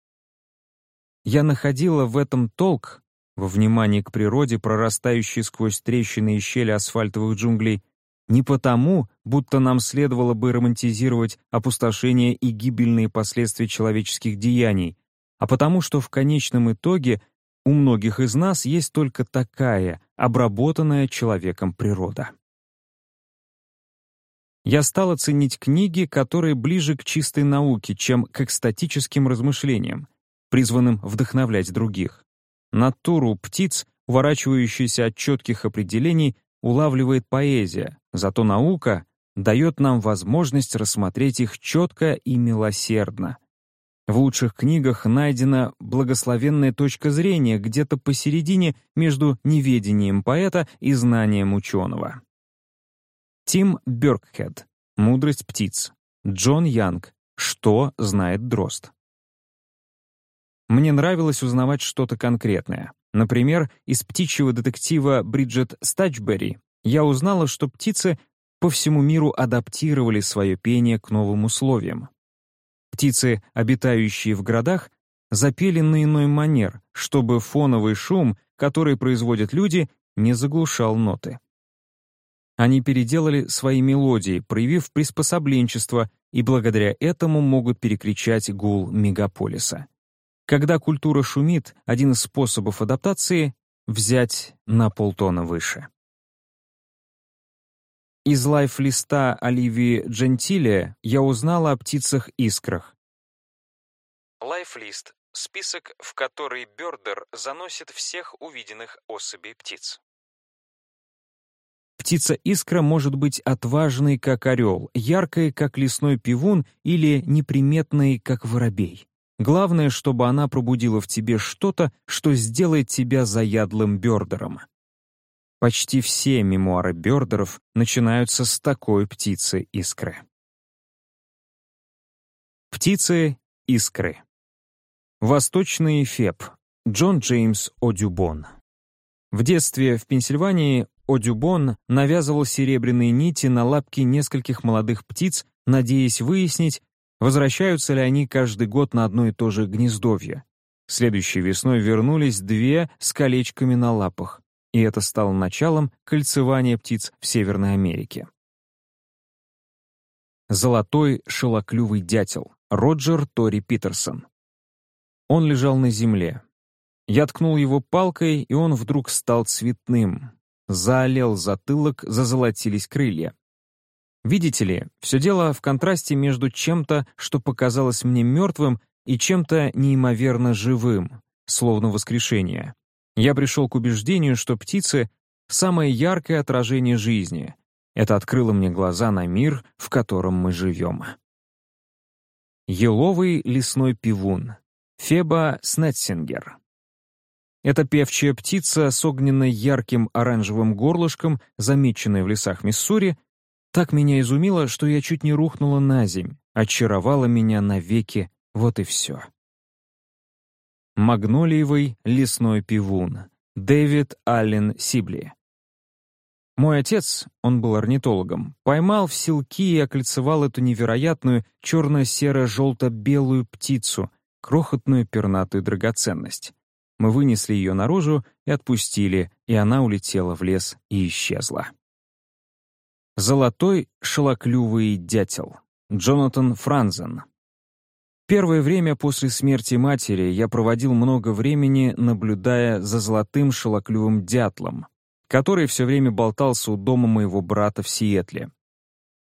Speaker 1: Я находила в этом толк, во внимании к природе, прорастающей сквозь трещины и щели асфальтовых джунглей, не потому, будто нам следовало бы романтизировать опустошение и гибельные последствия человеческих деяний, а потому что в конечном итоге у многих из нас есть только такая, обработанная человеком природа. Я стала ценить книги, которые ближе к чистой науке, чем к экстатическим размышлениям, призванным вдохновлять других. Натуру птиц, уворачивающуюся от четких определений, улавливает поэзия, зато наука дает нам возможность рассмотреть их четко и милосердно. В лучших книгах найдена благословенная точка зрения где-то посередине между неведением поэта и знанием ученого. Тим Бёркхед «Мудрость птиц», Джон Янг «Что знает дрозд». Мне нравилось узнавать что-то конкретное. Например, из птичьего детектива Бриджит Стачбери я узнала, что птицы по всему миру адаптировали свое пение к новым условиям. Птицы, обитающие в городах, запели на иной манер, чтобы фоновый шум, который производят люди, не заглушал ноты. Они переделали свои мелодии, проявив приспособленчество, и благодаря этому могут перекричать гул мегаполиса. Когда культура шумит, один из способов адаптации — взять на полтона выше. Из лайф-листа Оливии Джентиле я узнала о птицах-искрах.
Speaker 2: Лайф-лист — список, в который бёрдер заносит всех увиденных особей птиц.
Speaker 1: Птица-искра может быть отважной, как орел, яркой, как лесной пивун или неприметной, как воробей. Главное, чтобы она пробудила в тебе что-то, что сделает тебя заядлым Бёрдером. Почти все мемуары Бёрдеров начинаются с такой птицы-искры. Птицы-искры. Восточный Феб. Джон Джеймс О'Дюбон. В детстве в Пенсильвании О'Дюбон навязывал серебряные нити на лапки нескольких молодых птиц, надеясь выяснить, Возвращаются ли они каждый год на одно и то же гнездовье? Следующей весной вернулись две с колечками на лапах, и это стало началом кольцевания птиц в Северной Америке. Золотой шелоклювый дятел Роджер Тори Питерсон. Он лежал на земле. Я ткнул его палкой, и он вдруг стал цветным. Заолел затылок, зазолотились крылья. Видите ли, все дело в контрасте между чем-то, что показалось мне мертвым, и чем-то неимоверно живым, словно воскрешение. Я пришел к убеждению, что птицы — самое яркое отражение жизни. Это открыло мне глаза на мир, в котором мы живем. Еловый лесной пивун. Феба снетсингер. Эта певчая птица с огненно-ярким оранжевым горлышком, замеченная в лесах Миссури, так меня изумила, что я чуть не рухнула на земь, очаровала меня навеки, вот и все. Магнолиевый лесной пивун. Дэвид Аллен Сибли. Мой отец, он был орнитологом, поймал в селки и окольцевал эту невероятную черно-серо-желто-белую птицу, крохотную пернатую драгоценность. Мы вынесли ее наружу и отпустили, и она улетела в лес и исчезла. Золотой шелоклювый дятел. Джонатан Франзен. Первое время после смерти матери я проводил много времени, наблюдая за золотым шелоклювым дятлом, который все время болтался у дома моего брата в Сиэтле.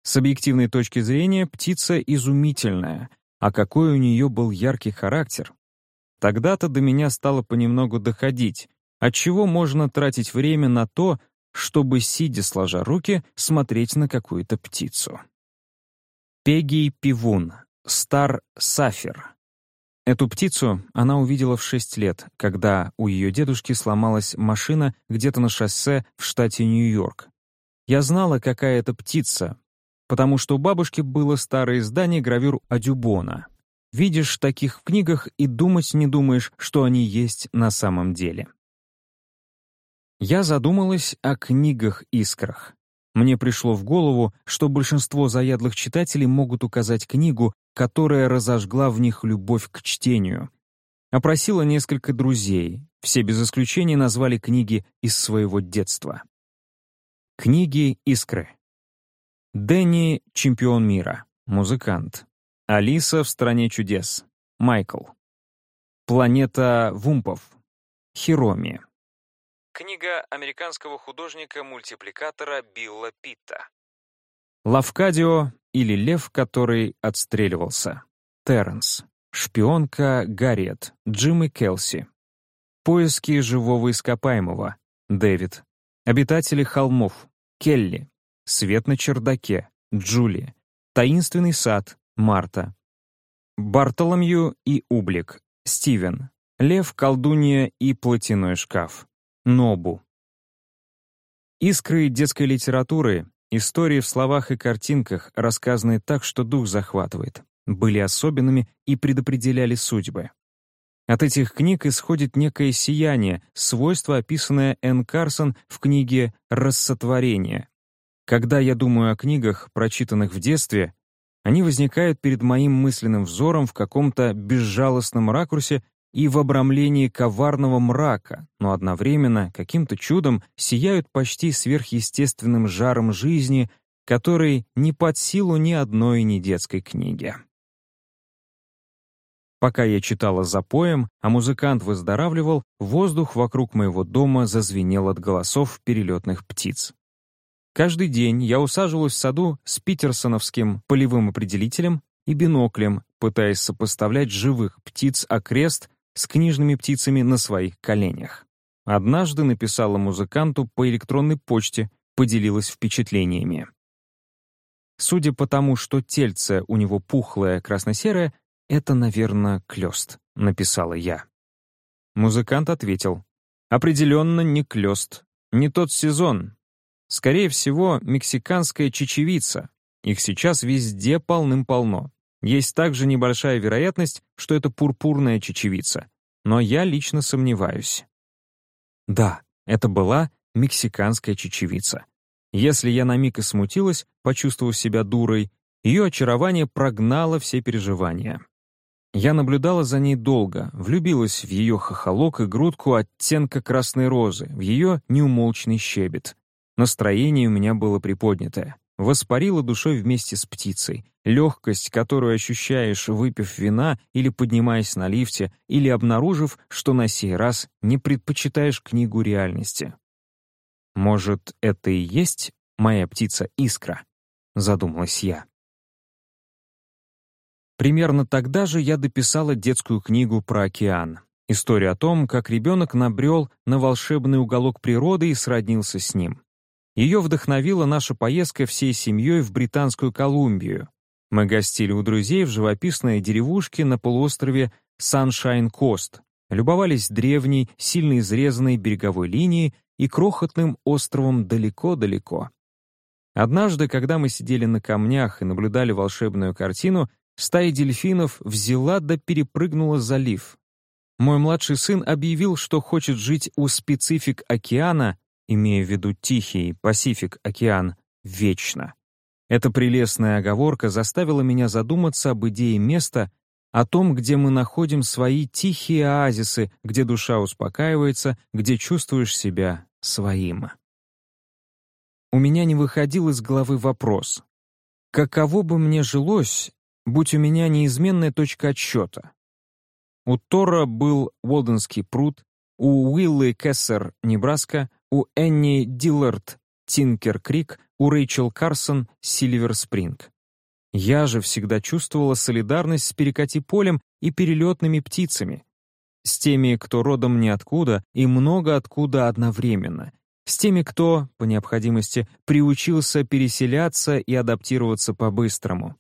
Speaker 1: С объективной точки зрения птица изумительная, а какой у нее был яркий характер. Тогда-то до меня стало понемногу доходить, отчего можно тратить время на то, чтобы, сидя сложа руки, смотреть на какую-то птицу. Пегий пивун, стар сафир. Эту птицу она увидела в 6 лет, когда у ее дедушки сломалась машина где-то на шоссе в штате Нью-Йорк. Я знала, какая это птица, потому что у бабушки было старое издание гравюр Адюбона. Видишь таких в книгах и думать не думаешь, что они есть на самом деле. Я задумалась о книгах-искрах. Мне пришло в голову, что большинство заядлых читателей могут указать книгу, которая разожгла в них любовь к чтению. Опросила несколько друзей, все без исключения назвали книги из своего детства. Книги-искры. Дэнни — чемпион мира, музыкант. Алиса в «Стране чудес», Майкл. Планета Вумпов, Хироми.
Speaker 2: Книга американского художника-мультипликатора Билла Питта.
Speaker 1: Лавкадио или Лев, который отстреливался. Терренс. Шпионка Гарриет. Джим и Келси. Поиски живого ископаемого. Дэвид. Обитатели холмов. Келли. Свет на чердаке. Джули. Таинственный сад. Марта. Бартоломью и Ублик. Стивен. Лев, колдунья и платяной шкаф. Нобу. Искры детской литературы, истории в словах и картинках, рассказанные так, что дух захватывает, были особенными и предопределяли судьбы. От этих книг исходит некое сияние, свойство, описанное Энн Карсон в книге «Рассотворение», когда я думаю о книгах, прочитанных в детстве, они возникают перед моим мысленным взором в каком-то безжалостном ракурсе и в обрамлении коварного мрака, но одновременно каким-то чудом сияют почти сверхъестественным жаром жизни, который не под силу ни одной недетской книги. Пока я читала запоем, а музыкант выздоравливал, воздух вокруг моего дома зазвенел от голосов перелетных птиц. Каждый день я усаживалась в саду с питерсоновским полевым определителем и биноклем, пытаясь сопоставлять живых птиц окрест с книжными птицами на своих коленях. Однажды написала музыканту по электронной почте, поделилась впечатлениями. Судя по тому, что тельце у него пухлое красно-серое, это, наверное, клёст, написала я. Музыкант ответил, определенно не клёст, не тот сезон, Скорее всего, мексиканская чечевица. Их сейчас везде полным-полно. Есть также небольшая вероятность, что это пурпурная чечевица. Но я лично сомневаюсь. Да, это была мексиканская чечевица. Если я на миг и смутилась, почувствовав себя дурой, ее очарование прогнало все переживания. Я наблюдала за ней долго, влюбилась в ее хохолок и грудку оттенка красной розы, в ее неумолчный щебет. Настроение у меня было приподнятое. Воспарило душой вместе с птицей. Легкость, которую ощущаешь, выпив вина или поднимаясь на лифте, или обнаружив, что на сей раз не предпочитаешь книгу реальности. «Может, это и есть моя птица-искра?» — задумалась я. Примерно тогда же я дописала детскую книгу про океан. Историю о том, как ребенок набрел на волшебный уголок природы и сроднился с ним. Ее вдохновила наша поездка всей семьей в Британскую Колумбию. Мы гостили у друзей в живописной деревушке на полуострове Саншайн-Кост, любовались древней, сильно изрезанной береговой линией и крохотным островом далеко-далеко. Однажды, когда мы сидели на камнях и наблюдали волшебную картину, стая дельфинов взяла да перепрыгнула залив. Мой младший сын объявил, что хочет жить у специфик океана, имея в виду Тихий Пасифик океан, вечно. Эта прелестная оговорка заставила меня задуматься об идее места, о том, где мы находим свои тихие оазисы, где душа успокаивается, где чувствуешь себя своим. У меня не выходил из головы вопрос. Каково бы мне жилось, будь у меня неизменная точка отсчета? У Тора был Уолденский пруд, у Уиллы Кессер, Небраска, у Энни Диллард, Тинкер Крик, у Рэйчел Карсон, Сильвер Спринг. Я же всегда чувствовала солидарность с перекати-полем и перелетными птицами, с теми, кто родом ниоткуда и много откуда одновременно, с теми, кто, по необходимости, приучился переселяться и адаптироваться по-быстрому.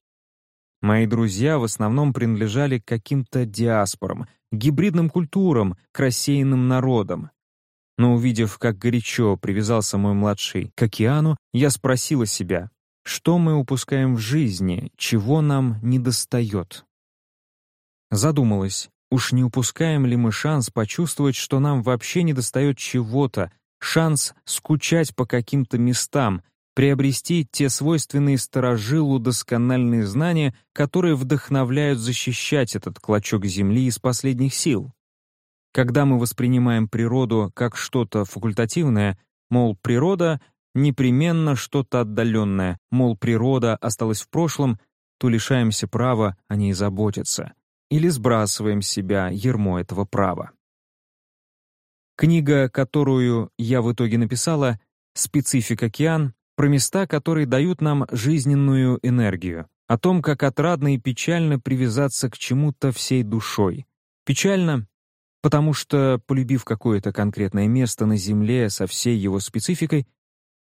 Speaker 1: Мои друзья в основном принадлежали к каким-то диаспорам, гибридным культурам, к рассеянным народам. Но увидев, как горячо привязался мой младший к океану, я спросила себя, что мы упускаем в жизни, чего нам недостает. Задумалась, уж не упускаем ли мы шанс почувствовать, что нам вообще недостает чего-то, шанс скучать по каким-то местам, приобрести те свойственные сторожилу доскональные знания, которые вдохновляют защищать этот клочок земли из последних сил. Когда мы воспринимаем природу как что-то факультативное, мол, природа непременно что-то отдаленное, мол, природа осталась в прошлом, то лишаемся права о ней заботиться или сбрасываем с себя ермо этого права. Книга, которую я в итоге написала, «Специфик океан», про места, которые дают нам жизненную энергию, о том, как отрадно и печально привязаться к чему-то всей душой. Печально, потому что, полюбив какое-то конкретное место на Земле со всей его спецификой,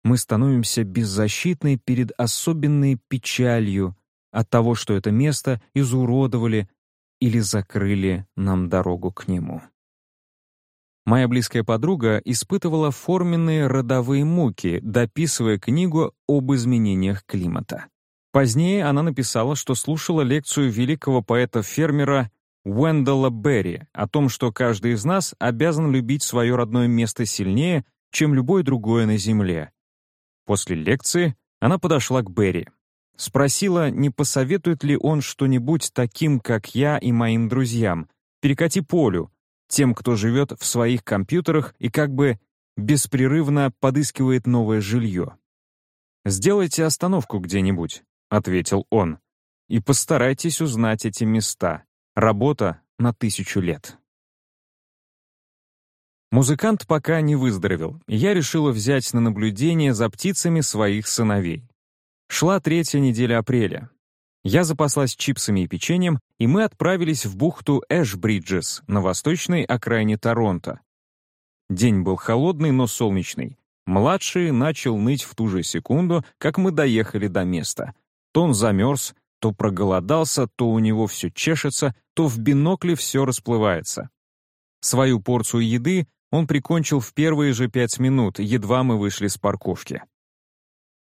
Speaker 1: мы становимся беззащитны перед особенной печалью от того, что это место изуродовали или закрыли нам дорогу к нему. Моя близкая подруга испытывала форменные родовые муки, дописывая книгу об изменениях климата. Позднее она написала, что слушала лекцию великого поэта-фермера Уэндалла Берри о том, что каждый из нас обязан любить свое родное место сильнее, чем любое другое на Земле. После лекции она подошла к Берри. Спросила, не посоветует ли он что-нибудь таким, как я и моим друзьям, перекати полю, тем, кто живет в своих компьютерах и как бы беспрерывно подыскивает новое жилье. «Сделайте остановку где-нибудь», — ответил он, «и постарайтесь узнать эти места. Работа на тысячу лет». Музыкант пока не выздоровел, и я решила взять на наблюдение за птицами своих сыновей. Шла третья неделя апреля. Я запаслась чипсами и печеньем, и мы отправились в бухту Эш-Бриджес на восточной окраине Торонто. День был холодный, но солнечный. Младший начал ныть в ту же секунду, как мы доехали до места. То он замерз, то проголодался, то у него все чешется, то в бинокле все расплывается. Свою порцию еды он прикончил в первые же пять минут, едва мы вышли с парковки.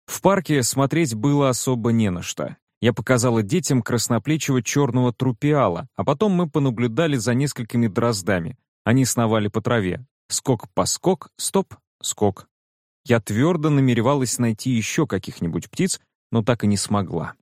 Speaker 1: В парке смотреть было особо не на что. Я показала детям красноплечего черного трупиала, а потом мы понаблюдали за несколькими дроздами. Они сновали по траве. Скок по скок, стоп, скок. Я твердо намеревалась найти еще каких-нибудь птиц, но так и не смогла.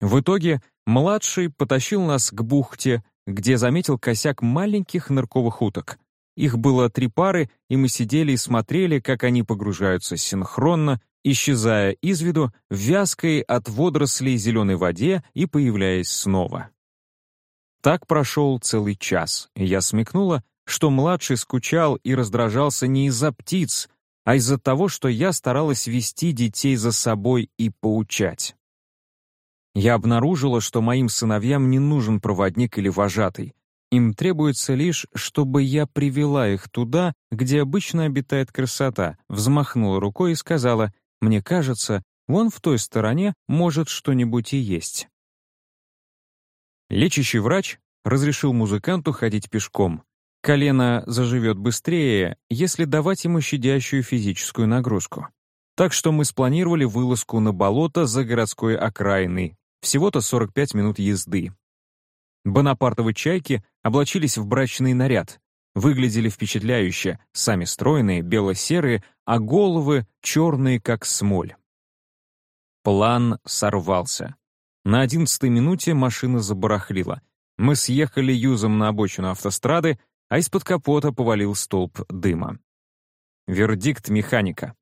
Speaker 1: В итоге младший потащил нас к бухте, где заметил косяк маленьких нырковых уток. Их было три пары, и мы сидели и смотрели, как они погружаются синхронно, исчезая из виду в вязкой от водорослей зеленой воде и появляясь снова. Так прошел целый час, и я смекнула, что младший скучал и раздражался не из-за птиц, а из-за того, что я старалась вести детей за собой и поучать. Я обнаружила, что моим сыновьям не нужен проводник или вожатый. Им требуется лишь, чтобы я привела их туда, где обычно обитает красота, взмахнула рукой и сказала мне кажется, Вон в той стороне может что-нибудь и есть. Лечащий врач разрешил музыканту ходить пешком. Колено заживет быстрее, если давать ему щадящую физическую нагрузку. Так что мы спланировали вылазку на болото за городской окраиной, всего-то 45 минут езды. Бонапартовы чайки облачились в брачный наряд, выглядели впечатляюще, сами стройные, бело-серые, а головы черные, как смоль. План сорвался. На одиннадцатой минуте машина забарахлила. Мы съехали юзом на обочину автострады, а из-под капота повалил столб дыма. Вердикт механика.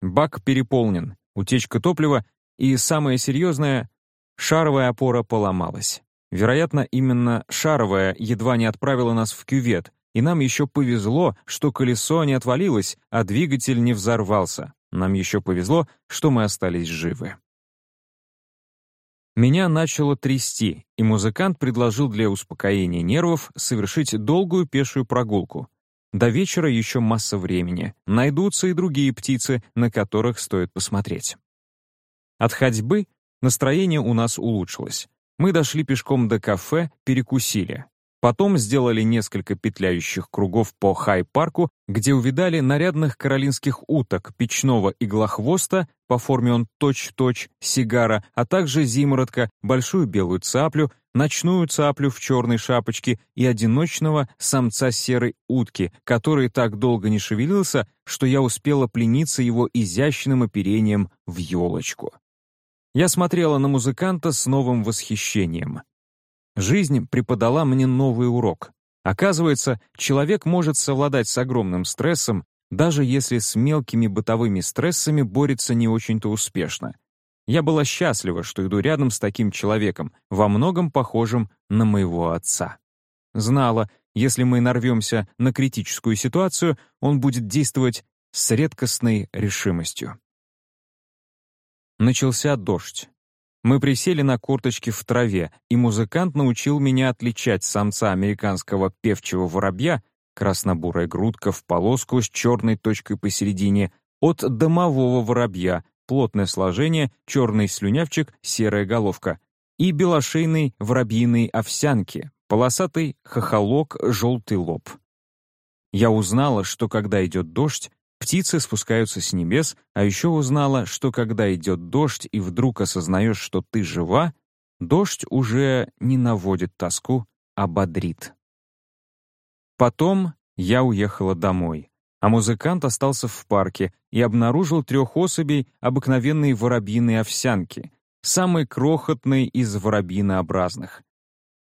Speaker 1: Бак переполнен, утечка топлива и, самое серьезное, шаровая опора поломалась. Вероятно, именно шаровая едва не отправила нас в кювет, и нам еще повезло, что колесо не отвалилось, а двигатель не взорвался. Нам еще повезло, что мы остались живы. Меня начало трясти, и музыкант предложил для успокоения нервов совершить долгую пешую прогулку. До вечера еще масса времени. Найдутся и другие птицы, на которых стоит посмотреть. От ходьбы настроение у нас улучшилось. Мы дошли пешком до кафе, перекусили. Потом сделали несколько петляющих кругов по Хай-парку, где увидали нарядных каролинских уток, печного иглохвоста, по форме он точь-точь, сигара, а также зимородка, большую белую цаплю, ночную цаплю в черной шапочке и одиночного самца серой утки, который так долго не шевелился, что я успела плениться его изящным оперением в елочку. Я смотрела на музыканта с новым восхищением. Жизнь преподала мне новый урок. Оказывается, человек может совладать с огромным стрессом, даже если с мелкими бытовыми стрессами борется не очень-то успешно. Я была счастлива, что иду рядом с таким человеком, во многом похожим на моего отца. Знала, если мы нарвемся на критическую ситуацию, он будет действовать с редкостной решимостью. Начался дождь. Мы присели на корточки в траве, и музыкант научил меня отличать самца американского певчего воробья, краснобурая грудка в полоску с черной точкой посередине, от домового воробья, плотное сложение, черный слюнявчик, серая головка, и белошейной воробьиной овсянки, полосатый хохолок, желтый лоб. Я узнала, что когда идет дождь, Птицы спускаются с небес, а еще узнала, что когда идет дождь и вдруг осознаешь, что ты жива, дождь уже не наводит тоску, а бодрит. Потом я уехала домой, а музыкант остался в парке и обнаружил трех особей обыкновенной воробьиной овсянки, самой крохотной из воробьинообразных.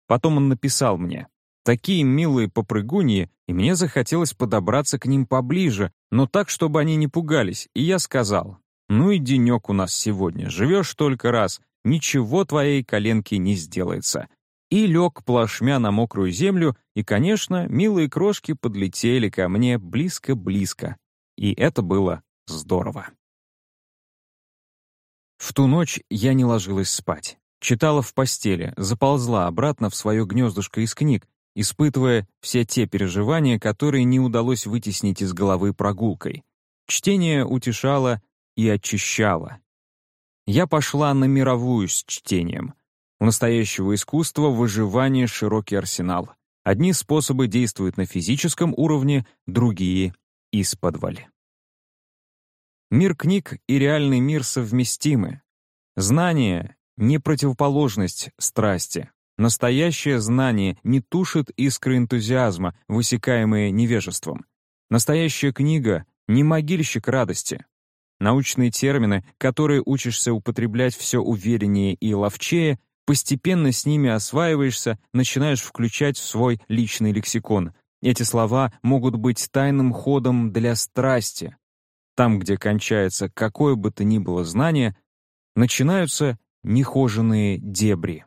Speaker 1: Потом он написал мне, Такие милые попрыгуньи, и мне захотелось подобраться к ним поближе, но так, чтобы они не пугались, и я сказал, «Ну и денек у нас сегодня, живешь только раз, ничего твоей коленке не сделается». И лег плашмя на мокрую землю, и, конечно, милые крошки подлетели ко мне близко-близко. И это было здорово. В ту ночь я не ложилась спать. Читала в постели, заползла обратно в свое гнездышко из книг, испытывая все те переживания, которые не удалось вытеснить из головы прогулкой. Чтение утешало и очищало. Я пошла на мировую с чтением. У настоящего искусства выживание широкий арсенал. Одни способы действуют на физическом уровне, другие — исподволь. Мир книг и реальный мир совместимы. Знание — не противоположность страсти. Настоящее знание не тушит искры энтузиазма, высекаемые невежеством. Настоящая книга — не могильщик радости. Научные термины, которые учишься употреблять все увереннее и ловчее, постепенно с ними осваиваешься, начинаешь включать в свой личный лексикон. Эти слова могут быть тайным ходом для страсти. Там, где кончается какое бы то ни было знание, начинаются нехоженные дебри.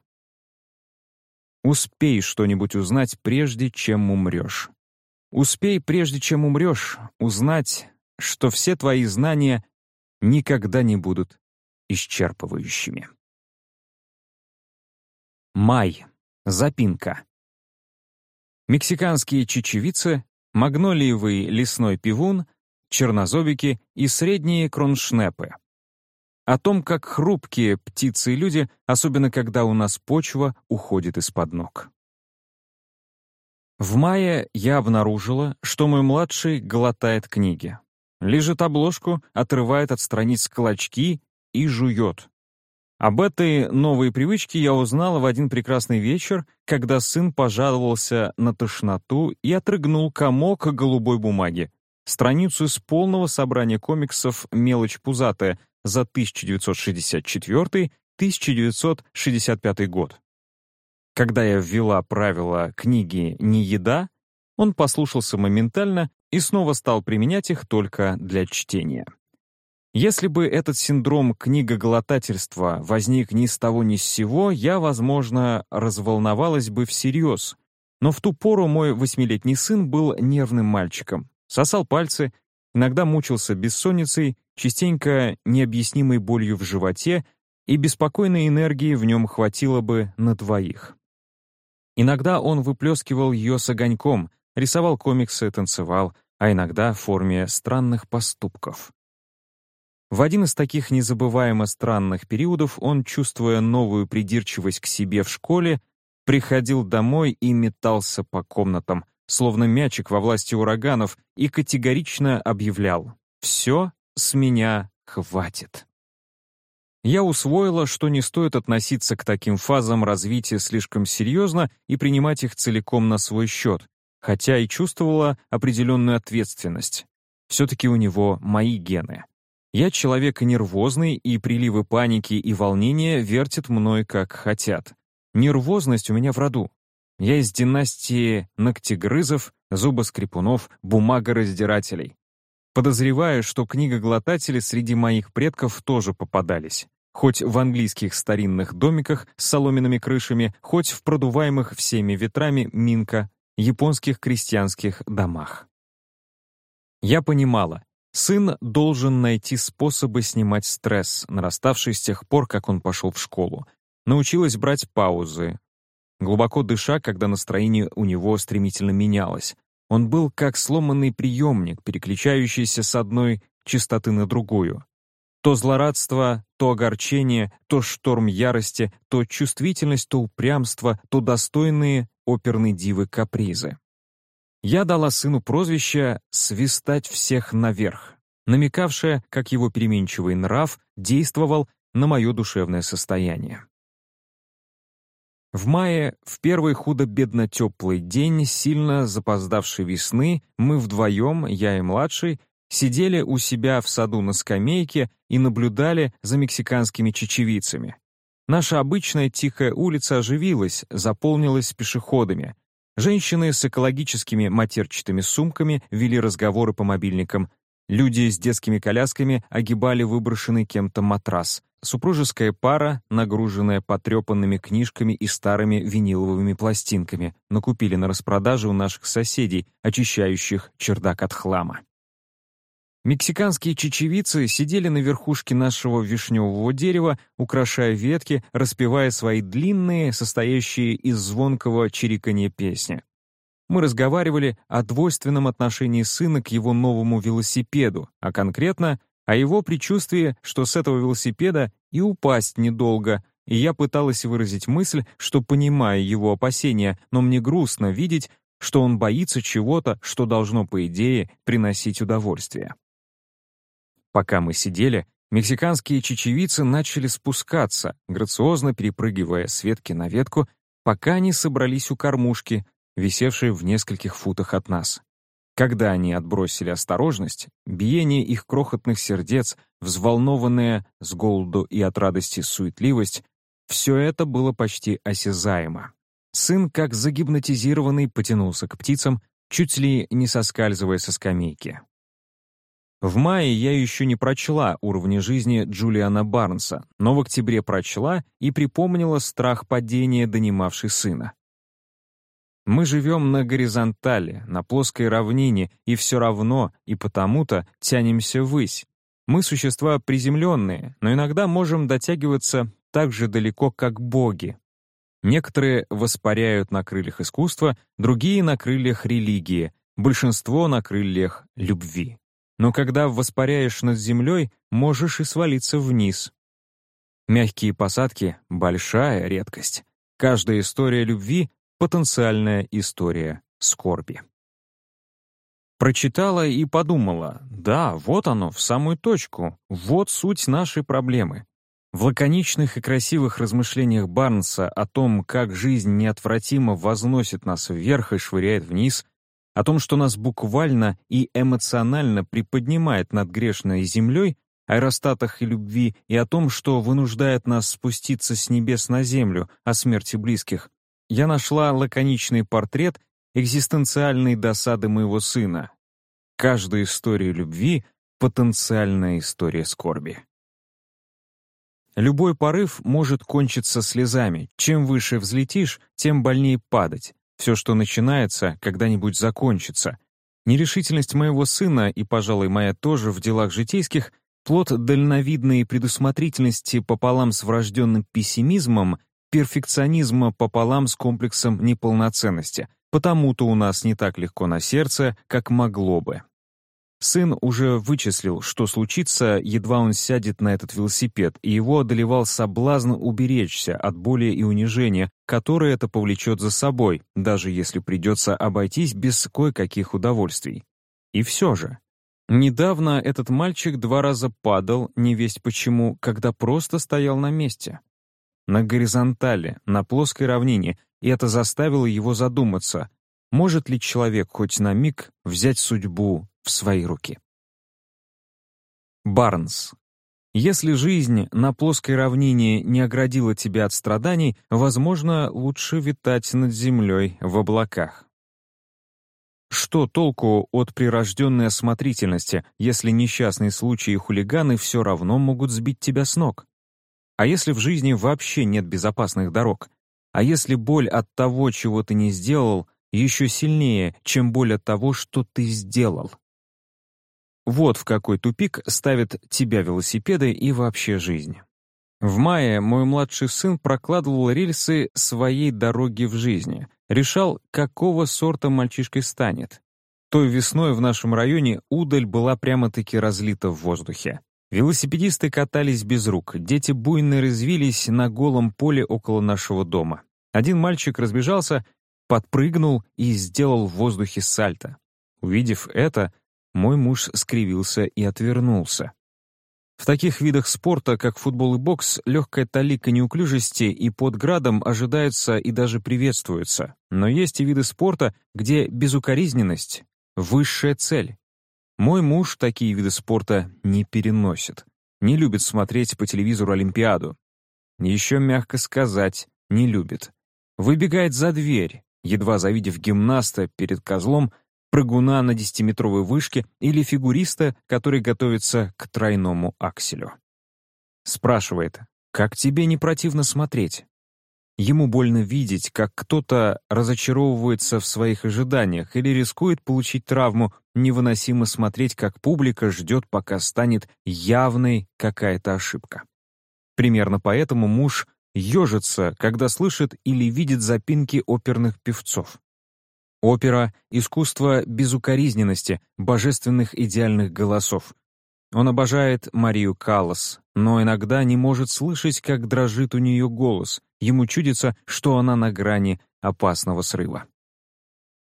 Speaker 1: Успей что-нибудь узнать, прежде чем умрешь. Успей, прежде чем умрешь, узнать, что все твои знания никогда не будут исчерпывающими. Май. Запинка. Мексиканские чечевицы, магнолиевый лесной пивун, чернозобики и средние кроншнепы. О том, как хрупкие птицы и люди, особенно когда у нас почва уходит из-под ног. В мае я обнаружила, что мой младший глотает книги. Лежит обложку, отрывает от страниц клочки и жует. Об этой новой привычке я узнала в один прекрасный вечер, когда сын пожаловался на тошноту и отрыгнул комок голубой бумаги, страницу из полного собрания комиксов «Мелочь пузатая» за 1964-1965 год. Когда я ввела правила книги «Не еда», он послушался моментально и снова стал применять их только для чтения. Если бы этот синдром книгоглотательства возник ни с того ни с сего, я, возможно, разволновалась бы всерьез. Но в ту пору мой восьмилетний сын был нервным мальчиком. Сосал пальцы, иногда мучился бессонницей, частенько необъяснимой болью в животе, и беспокойной энергии в нем хватило бы на двоих. Иногда он выплескивал ее с огоньком, рисовал комиксы, танцевал, а иногда в форме странных поступков. В один из таких незабываемо странных периодов он, чувствуя новую придирчивость к себе в школе, приходил домой и метался по комнатам, словно мячик во власти ураганов, и категорично объявлял «Все, с меня хватит». Я усвоила, что не стоит относиться к таким фазам развития слишком серьезно и принимать их целиком на свой счет, хотя и чувствовала определенную ответственность. Все-таки у него мои гены. Я человек нервозный, и приливы паники и волнения вертят мной как хотят. Нервозность у меня в роду. Я из династии ногтегрызов, зубоскрипунов, бумагораздирателей. Подозреваю, что книгоглотатели среди моих предков тоже попадались. Хоть в английских старинных домиках с соломенными крышами, хоть в продуваемых всеми ветрами минка, японских крестьянских домах. Я понимала, сын должен найти способы снимать стресс, нараставший с тех пор, как он пошел в школу. Научилась брать паузы, глубоко дыша, когда настроение у него стремительно менялось, он был как сломанный приемник, переключающийся с одной частоты на другую. То злорадство, то огорчение, то шторм ярости, то чувствительность, то упрямство, то достойные оперной дивы капризы. Я дала сыну прозвище «свистать всех наверх», намекавшее, как его переменчивый нрав действовал на мое душевное состояние. В мае, в первый худо-бедно теплый день сильно запоздавшей весны, мы вдвоем, я и младший, сидели у себя в саду на скамейке и наблюдали за мексиканскими чечевицами. Наша обычная тихая улица оживилась, заполнилась пешеходами. Женщины с экологическими матерчатыми сумками вели разговоры по мобильникам. Люди с детскими колясками огибали выброшенный кем-то матрас. Супружеская пара, нагруженная потрепанными книжками и старыми виниловыми пластинками, накупили на распродаже у наших соседей, очищающих чердак от хлама. Мексиканские чечевицы сидели на верхушке нашего вишневого дерева, украшая ветки, распевая свои длинные, состоящие из звонкого чириканья песни. Мы разговаривали о двойственном отношении сына к его новому велосипеду, а конкретно о его предчувствии, что с этого велосипеда и упасть недолго, и я пыталась выразить мысль, что понимаю его опасения, но мне грустно видеть, что он боится чего-то, что должно, по идее, приносить удовольствие. Пока мы сидели, мексиканские чечевицы начали спускаться, грациозно перепрыгивая с ветки на ветку, пока они собрались у кормушки, висевшей в нескольких футах от нас. Когда они отбросили осторожность, биение их крохотных сердец, взволнованное с голоду и от радости суетливость, все это было почти осязаемо. Сын, как загипнотизированный, потянулся к птицам, чуть ли не соскальзывая со скамейки. В мае я еще не прочла уровни жизни Джулиана Барнса, но в октябре прочла и припомнила страх падения, донимавший сына. Мы живем на горизонтали, на плоской равнине, и все равно, и потому-то тянемся ввысь. Мы существа приземленные, но иногда можем дотягиваться так же далеко, как боги. Некоторые воспаряют на крыльях искусства, другие — на крыльях религии, большинство — на крыльях любви. Но когда воспаряешь над землей, можешь и свалиться вниз, Мягкие посадки — большая редкость. Каждая история любви — потенциальная история скорби. Прочитала и подумала, да, вот оно, в самую точку, вот суть нашей проблемы. В лаконичных и красивых размышлениях Барнса о том, как жизнь неотвратимо возносит нас вверх и швыряет вниз, о том, что нас буквально и эмоционально приподнимает над грешной землей, аэростатах и любви, и о том, что вынуждает нас спуститься с небес на землю, о смерти близких, я нашла лаконичный портрет экзистенциальной досады моего сына. Каждая история любви — потенциальная история скорби. Любой порыв может кончиться слезами. Чем выше взлетишь, тем больнее падать. Все, что начинается, когда-нибудь закончится. Нерешительность моего сына и, пожалуй, моя тоже в делах житейских — плод дальновидной предусмотрительности пополам с врожденным пессимизмом, перфекционизма пополам с комплексом неполноценности — Потому-то у нас не так легко на сердце, как могло бы. Сын уже вычислил, что случится, едва он сядет на этот велосипед, и его одолевал соблазн уберечься от боли и унижения, которое это повлечет за собой, даже если придется обойтись без кое-каких удовольствий. И все же. Недавно этот мальчик два раза падал, не весть почему, когда просто стоял на месте. На горизонтали, на плоской равнине, и это заставило его задуматься, может ли человек хоть на миг взять судьбу в свои руки. Барнс. Если жизнь на плоской равнине не оградила тебя от страданий, возможно, лучше витать над землей в облаках. Что толку от прирожденной осмотрительности, если несчастные случаи и хулиганы все равно могут сбить тебя с ног? А если в жизни вообще нет безопасных дорог? А если боль от того, чего ты не сделал, еще сильнее, чем боль от того, что ты сделал? Вот в какой тупик ставят тебя велосипеды и вообще жизнь. В мае мой младший сын прокладывал рельсы своей дороги в жизни, решал, какого сорта мальчишкой станет. Той весной в нашем районе удаль была прямо-таки разлита в воздухе. Велосипедисты катались без рук, дети буйно развились на голом поле около нашего дома. Один мальчик разбежался, подпрыгнул и сделал в воздухе сальто. Увидев это, мой муж скривился и отвернулся. В таких видах спорта, как футбол и бокс, легкая талика неуклюжести и под градом ожидаются и даже приветствуются. Но есть и виды спорта, где безукоризненность — высшая цель. Мой муж такие виды спорта не переносит. Не любит смотреть по телевизору Олимпиаду. Еще мягко сказать, не любит. Выбегает за дверь, едва завидев гимнаста перед козлом, прыгуна на десятиметровой вышке или фигуриста, который готовится к тройному акселю. Спрашивает, как тебе не противно смотреть? Ему больно видеть, как кто-то разочаровывается в своих ожиданиях или рискует получить травму, невыносимо смотреть, как публика ждет, пока станет явной какая-то ошибка. Примерно поэтому муж ежится, когда слышит или видит запинки оперных певцов. Опера — искусство безукоризненности, божественных идеальных голосов. Он обожает Марию Каллас, но иногда не может слышать, как дрожит у нее голос. Ему чудится, что она на грани опасного срыва.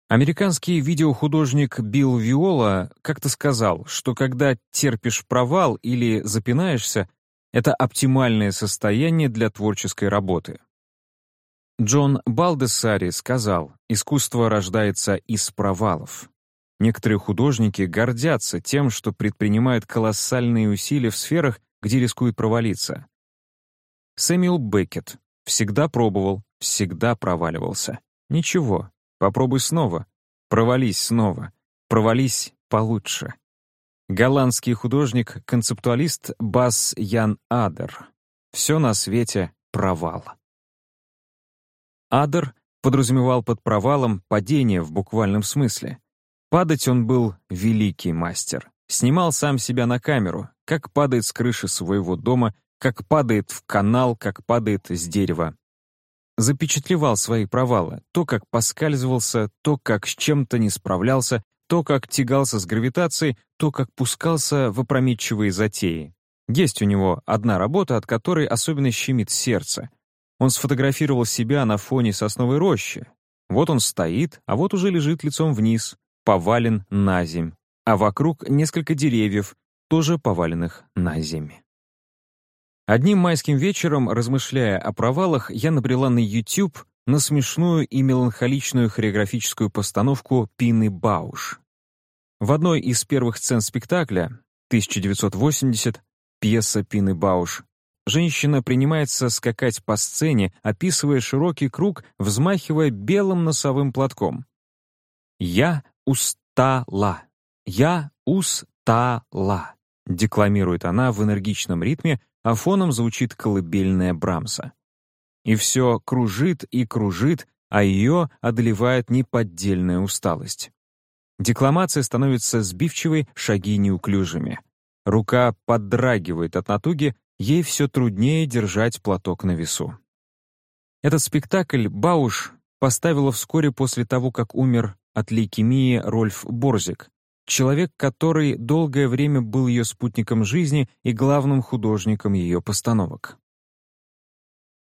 Speaker 1: Американский видеохудожник Билл Виола как-то сказал, что когда терпишь провал или запинаешься, это оптимальное состояние для творческой работы. Джон Балдессари сказал, искусство рождается из провалов. Некоторые художники гордятся тем, что предпринимают колоссальные усилия в сферах, где рискуют провалиться. Сэмюэл Беккет всегда пробовал, всегда проваливался. Ничего, попробуй снова, провались снова, провались получше. Голландский художник-концептуалист Бас Ян Адер. Все на свете — провал. Адер подразумевал под провалом падение в буквальном смысле. Падать он был великий мастер. Снимал сам себя на камеру, как падает с крыши своего дома, как падает в канал, как падает с дерева. Запечатлевал свои провалы, то, как поскальзывался, то, как с чем-то не справлялся, то, как тягался с гравитацией, то, как пускался в опрометчивые затеи. Есть у него одна работа, от которой особенно щемит сердце. Он сфотографировал себя на фоне сосновой рощи. Вот он стоит, а вот уже лежит лицом вниз, повален на земь, а вокруг несколько деревьев, тоже поваленных на земь. Одним майским вечером, размышляя о провалах, я набрела на YouTube на смешную и меланхоличную хореографическую постановку Пины Бауш. В одной из первых сцен спектакля, 1980, пьеса Пины Бауш, женщина принимается скакать по сцене, описывая широкий круг, взмахивая белым носовым платком. «Я устала! Я устала!» декламирует она в энергичном ритме, а фоном звучит колыбельная Брамса. И все кружит и кружит, а ее одолевает неподдельная усталость. Декламация становится сбивчивой, шаги неуклюжими. Рука поддрагивает от натуги, ей все труднее держать платок на весу. Этот спектакль Бауш поставила вскоре после того, как умер от лейкемии Рольф Борзик, человек, который долгое время был ее спутником жизни и главным художником ее постановок.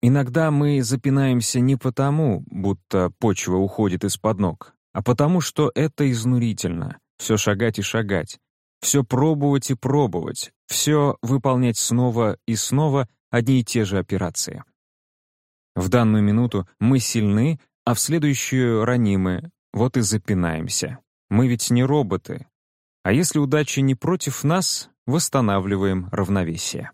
Speaker 1: Иногда мы запинаемся не потому, будто почва уходит из-под ног, а потому, что это изнурительно, все шагать и шагать, все пробовать и пробовать, все выполнять снова и снова одни и те же операции. В данную минуту мы сильны, а в следующую ранимы, вот и запинаемся. Мы ведь не роботы, а если удача не против нас, восстанавливаем равновесие.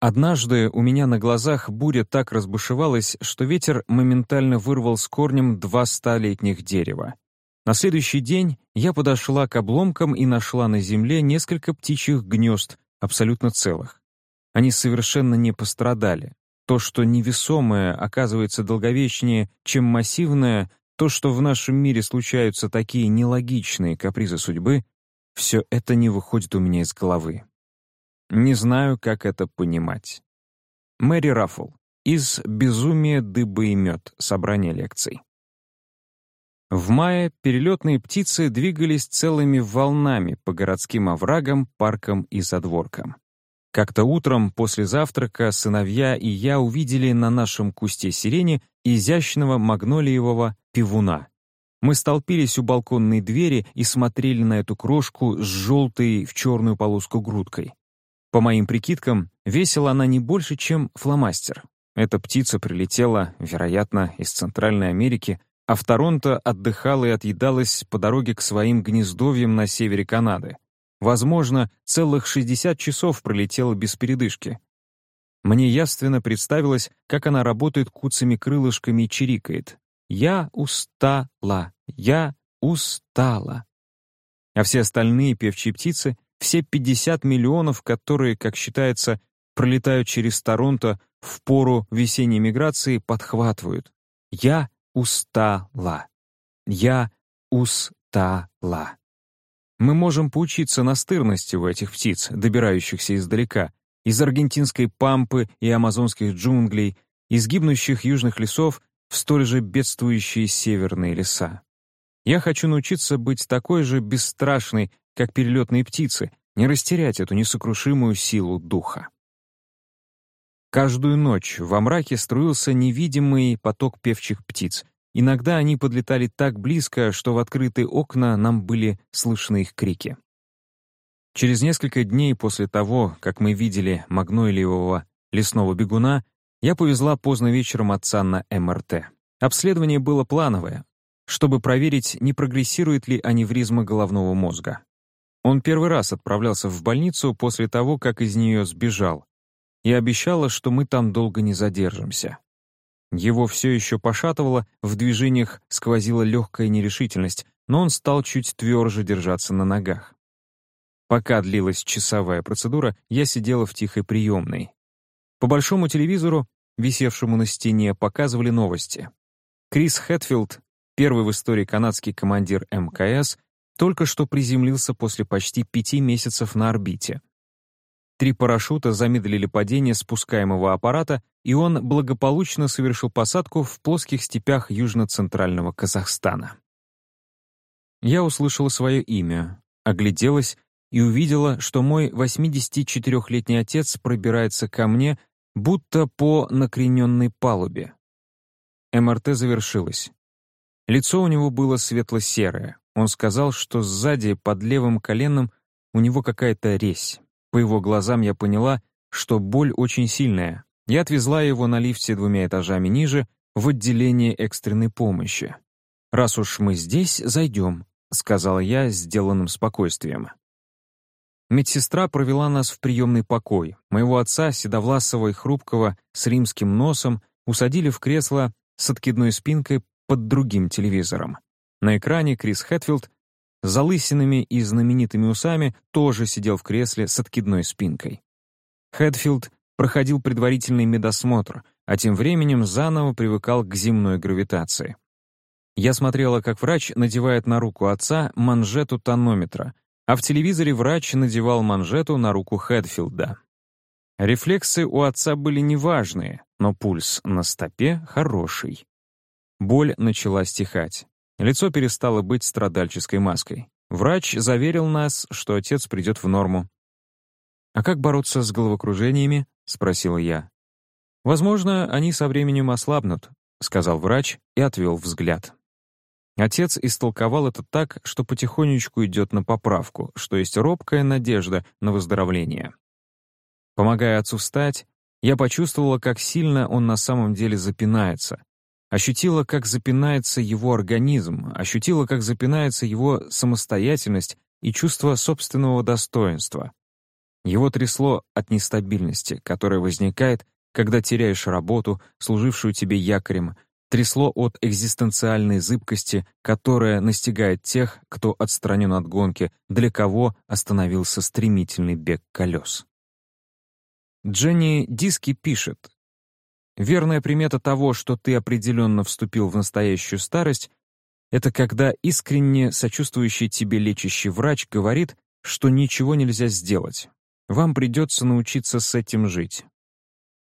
Speaker 1: Однажды у меня на глазах буря так разбушевалась, что ветер моментально вырвал с корнем два столетних дерева. На следующий день я подошла к обломкам и нашла на земле несколько птичьих гнезд, абсолютно целых. Они совершенно не пострадали. То, что невесомое оказывается долговечнее, чем массивное, то, что в нашем мире случаются такие нелогичные капризы судьбы, все это не выходит у меня из головы. Не знаю, как это понимать. Мэри Раффл. Из «Безумие, дыбы и мед» собрание лекций. В мае перелетные птицы двигались целыми волнами по городским оврагам, паркам и задворкам. Как-то утром после завтрака сыновья и я увидели на нашем кусте сирени изящного магнолиевого пивуна. Мы столпились у балконной двери и смотрели на эту крошку с желтой в черную полоску грудкой. По моим прикидкам, весила она не больше, чем фломастер. Эта птица прилетела, вероятно, из Центральной Америки, а в Торонто отдыхала и отъедалась по дороге к своим гнездовьям на севере Канады. Возможно, целых 60 часов пролетела без передышки. Мне явственно представилось, как она работает куцами-крылышками и чирикает. «Я устала! Я устала!» А все остальные певчие птицы, все 50 миллионов, которые, как считается, пролетают через Торонто в пору весенней миграции, подхватывают. «Я устала! Я устала!» Мы можем поучиться настырности у этих птиц, добирающихся издалека, из аргентинской пампы и амазонских джунглей, из гибнущих южных лесов в столь же бедствующие северные леса. Я хочу научиться быть такой же бесстрашной, как перелетные птицы, не растерять эту несокрушимую силу духа. Каждую ночь во мраке струился невидимый поток певчих птиц, Иногда они подлетали так близко, что в открытые окна нам были слышны их крики. Через несколько дней после того, как мы видели магнойлиевого лесного бегуна, я повезла поздно вечером отца на МРТ. Обследование было плановое, чтобы проверить, не прогрессирует ли аневризма головного мозга. Он первый раз отправлялся в больницу после того, как из нее сбежал, и обещала, что мы там долго не задержимся. Его все еще пошатывало, в движениях сквозила легкая нерешительность, но он стал чуть тверже держаться на ногах. Пока длилась часовая процедура, я сидела в тихой приемной. По большому телевизору, висевшему на стене, показывали новости. Крис Хэтфилд, первый в истории канадский командир МКС, только что приземлился после почти пяти месяцев на орбите. Три парашюта замедлили падение спускаемого аппарата, и он благополучно совершил посадку в плоских степях южно-центрального Казахстана. Я услышала свое имя, огляделась и увидела, что мой 84-летний отец пробирается ко мне, будто по накрененной палубе. МРТ завершилось. Лицо у него было светло-серое. Он сказал, что сзади, под левым коленом, у него какая-то резь. По его глазам я поняла, что боль очень сильная. Я отвезла его на лифте двумя этажами ниже, в отделение экстренной помощи. «Раз уж мы здесь, зайдем», — сказала я сделанным спокойствием. Медсестра провела нас в приемный покой. Моего отца, седовласого и хрупкого, с римским носом, усадили в кресло с откидной спинкой под другим телевизором. На экране Крис Хэтфилд залысинами и знаменитыми усами тоже сидел в кресле с откидной спинкой. Хэтфилд проходил предварительный медосмотр, а тем временем заново привыкал к земной гравитации. Я смотрела, как врач надевает на руку отца манжету тонометра, а в телевизоре врач надевал манжету на руку Хэтфилда. Рефлексы у отца были неважные, но пульс на стопе хороший. Боль начала стихать. Лицо перестало быть страдальческой маской. Врач заверил нас, что отец придет в норму. «А как бороться с головокружениями?» — спросила я. «Возможно, они со временем ослабнут», — сказал врач и отвел взгляд. Отец истолковал это так, что потихонечку идет на поправку, что есть робкая надежда на выздоровление. Помогая отцу встать, я почувствовала, как сильно он на самом деле запинается. Ощутила, как запинается его организм, ощутила, как запинается его самостоятельность и чувство собственного достоинства. Его трясло от нестабильности, которая возникает, когда теряешь работу, служившую тебе якорем, трясло от экзистенциальной зыбкости, которая настигает тех, кто отстранен от гонки, для кого остановился стремительный бег колес. Дженни Диски пишет, «Верная примета того, что ты определенно вступил в настоящую старость, это когда искренне сочувствующий тебе лечащий врач говорит, что ничего нельзя сделать. Вам придется научиться с этим жить.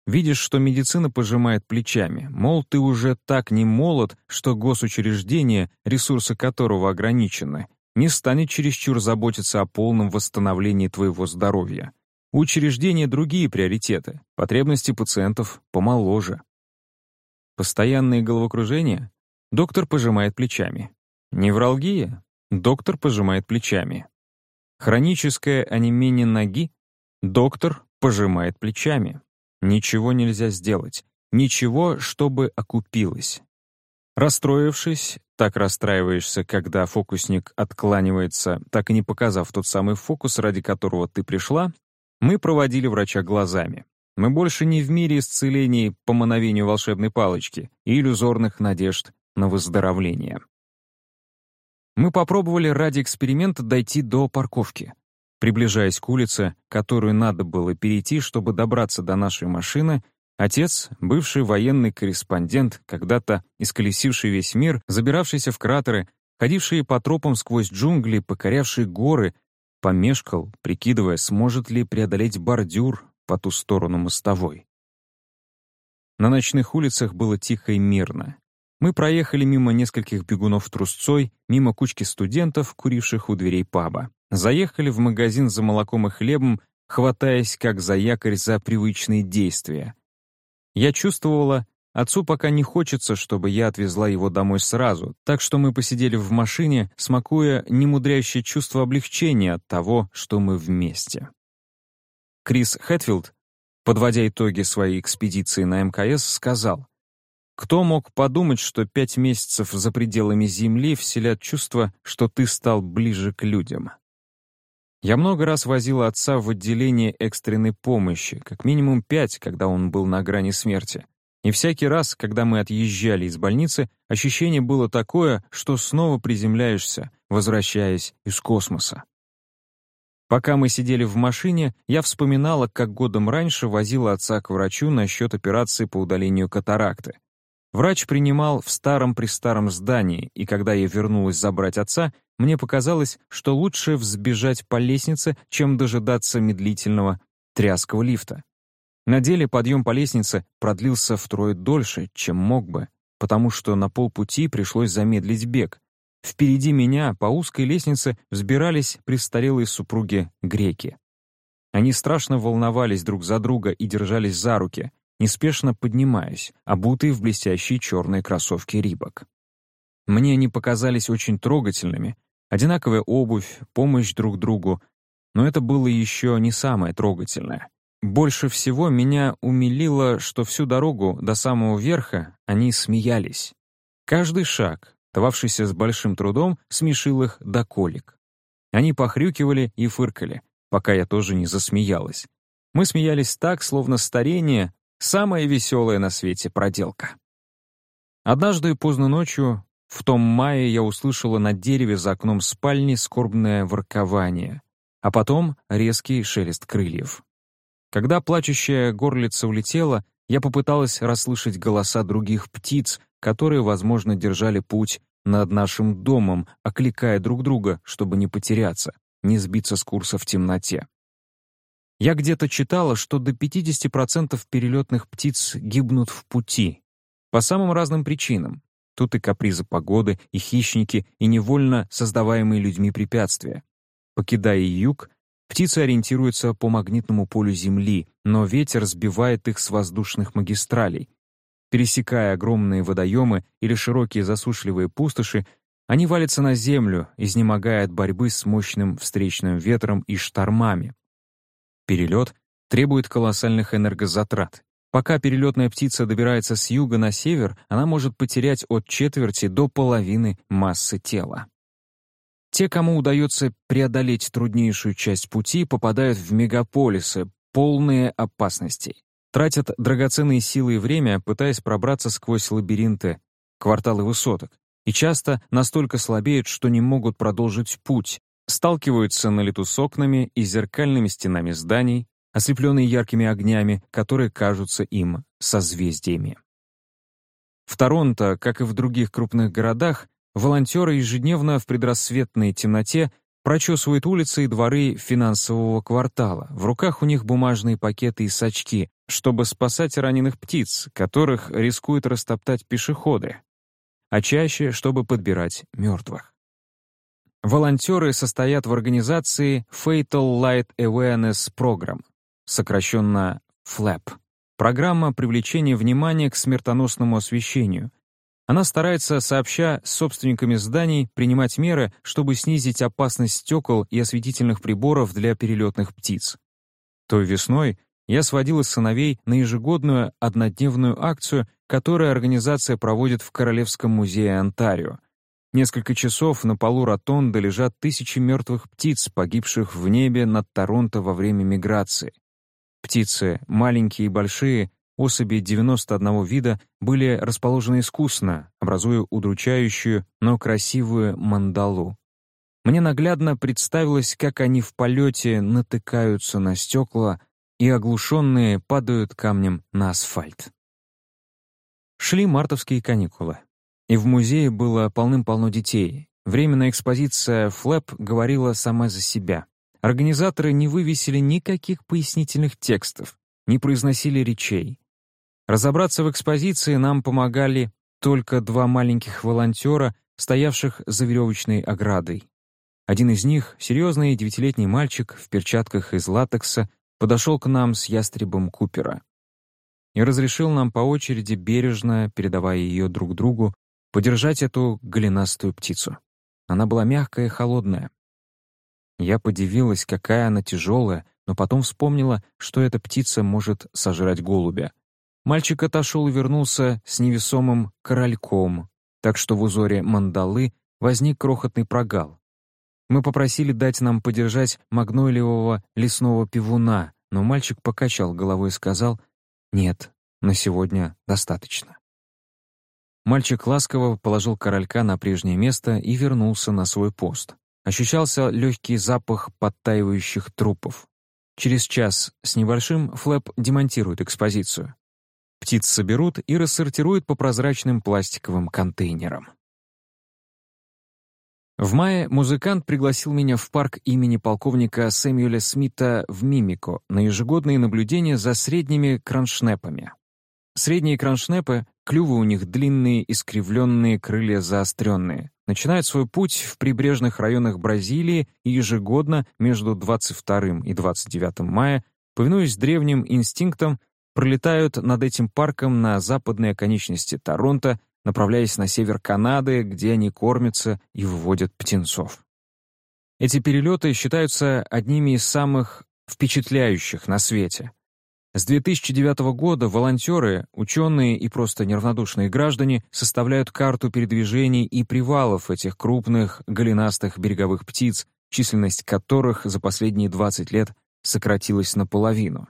Speaker 1: Видишь, что медицина пожимает плечами, мол, ты уже так не молод, что госучреждение, ресурсы которого ограничены, не станет чересчур заботиться о полном восстановлении твоего здоровья. У учреждения другие приоритеты, потребности пациентов помоложе. Постоянные головокружения? Доктор пожимает плечами. Невралгия? Доктор пожимает плечами. Хроническое онемение ноги? Доктор пожимает плечами. Ничего нельзя сделать. Ничего, чтобы окупилось. Расстроившись, так расстраиваешься, когда фокусник откланивается, так и не показав тот самый фокус, ради которого ты пришла, мы проводили врача глазами. Мы больше не в мире исцелений по мановению волшебной палочки и иллюзорных надежд на выздоровление. Мы попробовали ради эксперимента дойти до парковки. Приближаясь к улице, которую надо было перейти, чтобы добраться до нашей машины, отец, бывший военный корреспондент, когда-то исколесивший весь мир, забиравшийся в кратеры, ходивший по тропам сквозь джунгли, покорявший горы, Помешкал, прикидывая, сможет ли преодолеть бордюр по ту сторону мостовой. На ночных улицах было тихо и мирно. Мы проехали мимо нескольких бегунов трусцой, мимо кучки студентов, куривших у дверей паба. Заехали в магазин за молоком и хлебом, хватаясь как за якорь за привычные действия. Я чувствовала, Отцу пока не хочется, чтобы я отвезла его домой сразу, так что мы посидели в машине, смакуя немудрящее чувство облегчения от того, что мы вместе. Крис Хэтфилд, подводя итоги своей экспедиции на МКС, сказал, «Кто мог подумать, что пять месяцев за пределами Земли вселят чувство, что ты стал ближе к людям?» Я много раз возила отца в отделение экстренной помощи, как минимум пять, когда он был на грани смерти. И всякий раз, когда мы отъезжали из больницы, ощущение было такое, что снова приземляешься, возвращаясь из космоса. Пока мы сидели в машине, я вспоминала, как годом раньше возила отца к врачу насчет операции по удалению катаракты. Врач принимал в старом-престаром здании, и когда я вернулась забрать отца, мне показалось, что лучше взбежать по лестнице, чем дожидаться медлительного тряского лифта. На деле подъем по лестнице продлился втрое дольше, чем мог бы, потому что на полпути пришлось замедлить бег. Впереди меня по узкой лестнице взбирались престарелые супруги-греки. Они страшно волновались друг за друга и держались за руки, неспешно поднимаясь, обутые в блестящие черные кроссовки Рибок. Мне они показались очень трогательными, одинаковая обувь, помощь друг другу, но это было еще не самое трогательное. Больше всего меня умилило, что всю дорогу до самого верха они смеялись. Каждый шаг, дававшийся с большим трудом, смешил их до колик. Они похрюкивали и фыркали, пока я тоже не засмеялась. Мы смеялись так, словно старение — самая веселая на свете проделка. Однажды поздно ночью, в том мае, я услышала на дереве за окном спальни скорбное воркование, а потом резкий шелест крыльев. Когда плачущая горлица улетела, я попыталась расслышать голоса других птиц, которые, возможно, держали путь над нашим домом, окликая друг друга, чтобы не потеряться, не сбиться с курса в темноте. Я где-то читала, что до 50% перелетных птиц гибнут в пути. По самым разным причинам. Тут и капризы погоды, и хищники, и невольно создаваемые людьми препятствия. Покидая юг, птицы ориентируются по магнитному полю Земли, но ветер сбивает их с воздушных магистралей, Пересекая огромные водоемы или широкие засушливые пустоши, они валятся на землю, изнемогая от борьбы с мощным встречным ветром и штормами. Перелет требует колоссальных энергозатрат. Пока перелетная птица добирается с юга на север, она может потерять от четверти до половины массы тела. Те, кому удается преодолеть труднейшую часть пути, попадают в мегаполисы, полные опасностей тратят драгоценные силы и время, пытаясь пробраться сквозь лабиринты, кварталы высоток, и часто настолько слабеют, что не могут продолжить путь, сталкиваются на лету с окнами и зеркальными стенами зданий, ослепленные яркими огнями, которые кажутся им созвездиями. В Торонто, как и в других крупных городах, волонтеры ежедневно в предрассветной темноте прочесывают улицы и дворы финансового квартала. В руках у них бумажные пакеты и сачки, чтобы спасать раненых птиц, которых рискуют растоптать пешеходы, а чаще, чтобы подбирать мертвых. Волонтеры состоят в организации Fatal Light Awareness Program, сокращенно FLAP. Программа привлечения внимания к смертоносному освещению. Она старается, сообща с собственниками зданий, принимать меры, чтобы снизить опасность стекол и осветительных приборов для перелетных птиц. Той весной я сводила сыновей на ежегодную однодневную акцию, которую организация проводит в Королевском музее Онтарио. Несколько часов на полу ротонды лежат тысячи мертвых птиц, погибших в небе над Торонто во время миграции. Птицы, маленькие и большие, особи 91 вида, были расположены искусно, образуя удручающую, но красивую мандалу. Мне наглядно представилось, как они в полете натыкаются на стекла, и оглушенные падают камнем на асфальт. Шли мартовские каникулы, и в музее было полным-полно детей. Временная экспозиция «Флэп» говорила сама за себя. Организаторы не вывесили никаких пояснительных текстов, не произносили речей. Разобраться в экспозиции нам помогали только два маленьких волонтера, стоявших за веревочной оградой. Один из них, серьезный девятилетний мальчик в перчатках из латекса, подошел к нам с ястребом Купера и разрешил нам по очереди, бережно передавая ее друг другу, подержать эту голенастую птицу. Она была мягкая и холодная. Я подивилась, какая она тяжелая, но потом вспомнила, что эта птица может сожрать голубя. Мальчик отошел и вернулся с невесомым корольком, так что в узоре мандалы возник крохотный прогал. Мы попросили дать нам подержать магнолиевого лесного пивуна, но мальчик покачал головой и сказал «Нет, на сегодня достаточно». Мальчик ласково положил королька на прежнее место и вернулся на свой пост. Ощущался легкий запах подтаивающих трупов. Через час с небольшим Флэп демонтирует экспозицию. Птиц соберут и рассортируют по прозрачным пластиковым контейнерам. В мае музыкант пригласил меня в парк имени полковника Сэмюэля Смита в Мимико на ежегодные наблюдения за средними кроншнепами. Средние кроншнепы, клювы у них длинные, искривленные, крылья заостренные, начинают свой путь в прибрежных районах Бразилии и ежегодно между 22 и 29 мая, повинуясь древним инстинктам, пролетают над этим парком на западной оконечности Торонто, направляясь на север Канады, где они кормятся и выводят птенцов. Эти перелеты считаются одними из самых впечатляющих на свете. С 2009 года волонтеры, ученые и просто неравнодушные граждане составляют карту передвижений и привалов этих крупных голенастых береговых птиц, численность которых за последние 20 лет сократилась наполовину.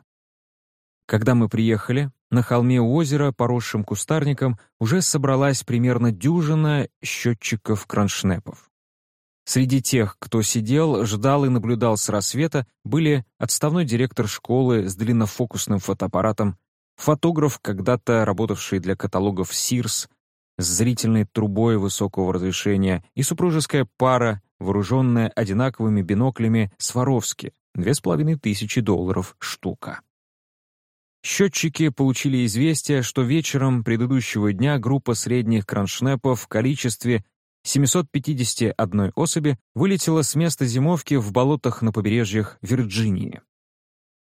Speaker 1: Когда мы приехали, на холме у озера, поросшим кустарником, уже собралась примерно дюжина счетчиков-кроншнепов. Среди тех, кто сидел, ждал и наблюдал с рассвета, были отставной директор школы с длиннофокусным фотоаппаратом, фотограф, когда-то работавший для каталогов Sears, с зрительной трубой высокого разрешения и супружеская пара, вооруженная одинаковыми биноклями Сваровски, две с половиной тысячи долларов штука. Счетчики получили известие, что вечером предыдущего дня группа средних кроншнепов в количестве 751 особи вылетела с места зимовки в болотах на побережьях Вирджинии.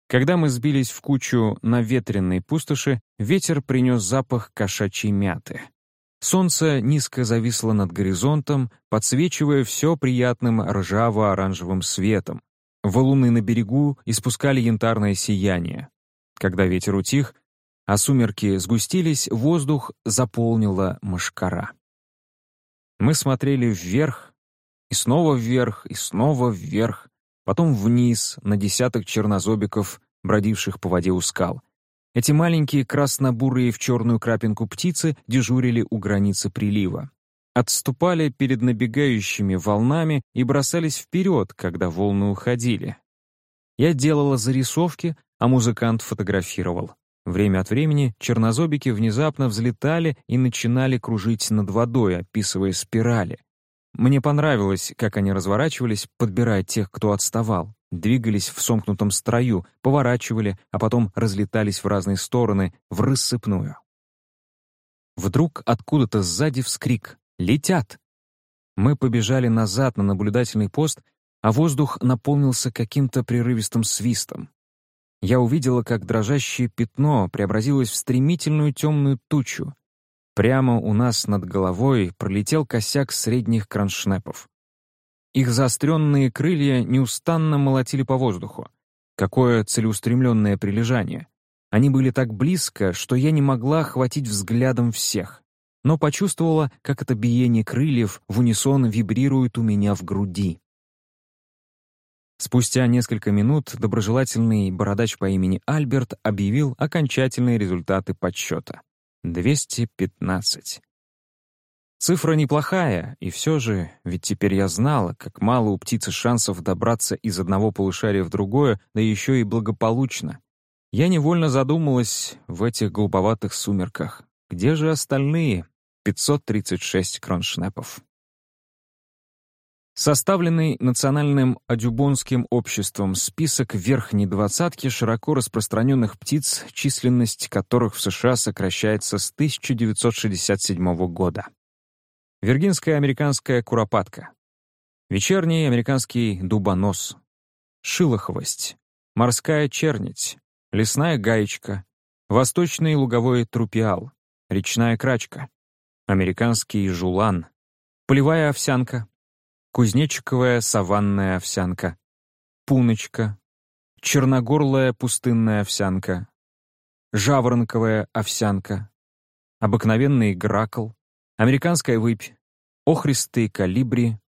Speaker 1: Когда мы сбились в кучу на ветренной пустоши, ветер принес запах кошачьей мяты. Солнце низко зависло над горизонтом, подсвечивая все приятным ржаво-оранжевым светом. Валуны на берегу испускали янтарное сияние. Когда ветер утих, а сумерки сгустились, воздух заполнила мошкара. Мы смотрели вверх, и снова вверх, и снова вверх, потом вниз, на десяток чернозобиков, бродивших по воде у скал. Эти маленькие красно-бурые в черную крапинку птицы дежурили у границы прилива. Отступали перед набегающими волнами и бросались вперед, когда волны уходили. Я делала зарисовки, а музыкант фотографировал. Время от времени чернозобики внезапно взлетали и начинали кружить над водой, описывая спирали. Мне понравилось, как они разворачивались, подбирая тех, кто отставал, двигались в сомкнутом строю, поворачивали, а потом разлетались в разные стороны, в рассыпную. Вдруг откуда-то сзади вскрик «Летят!». Мы побежали назад на наблюдательный пост, а воздух наполнился каким-то прерывистым свистом я увидела, как дрожащее пятно преобразилось в стремительную темную тучу. Прямо у нас над головой пролетел косяк средних кроншнепов. Их заостренные крылья неустанно молотили по воздуху. Какое целеустремленное прилежание. Они были так близко, что я не могла охватить взглядом всех, но почувствовала, как это биение крыльев в унисон вибрирует у меня в груди. Спустя несколько минут доброжелательный бородач по имени Альберт объявил окончательные результаты подсчета. 215. Цифра неплохая, и все же, ведь теперь я знала, как мало у птицы шансов добраться из одного полушария в другое, да еще и благополучно. Я невольно задумалась в этих голубоватых сумерках. Где же остальные 536 кроншнепов? Составленный Национальным адюбонским обществом список верхней двадцатки широко распространенных птиц, численность которых в США сокращается с 1967 года. Виргинская американская куропатка. Вечерний американский дубонос. Шилохвость. Морская чернить. Лесная гаечка. Восточный луговой трупиал. Речная крачка. Американский жулан. Полевая овсянка кузнечиковая саванная овсянка, пуночка, черногорлая пустынная овсянка, жаворонковая овсянка, обыкновенный гракл, американская выпь, охристый калибри,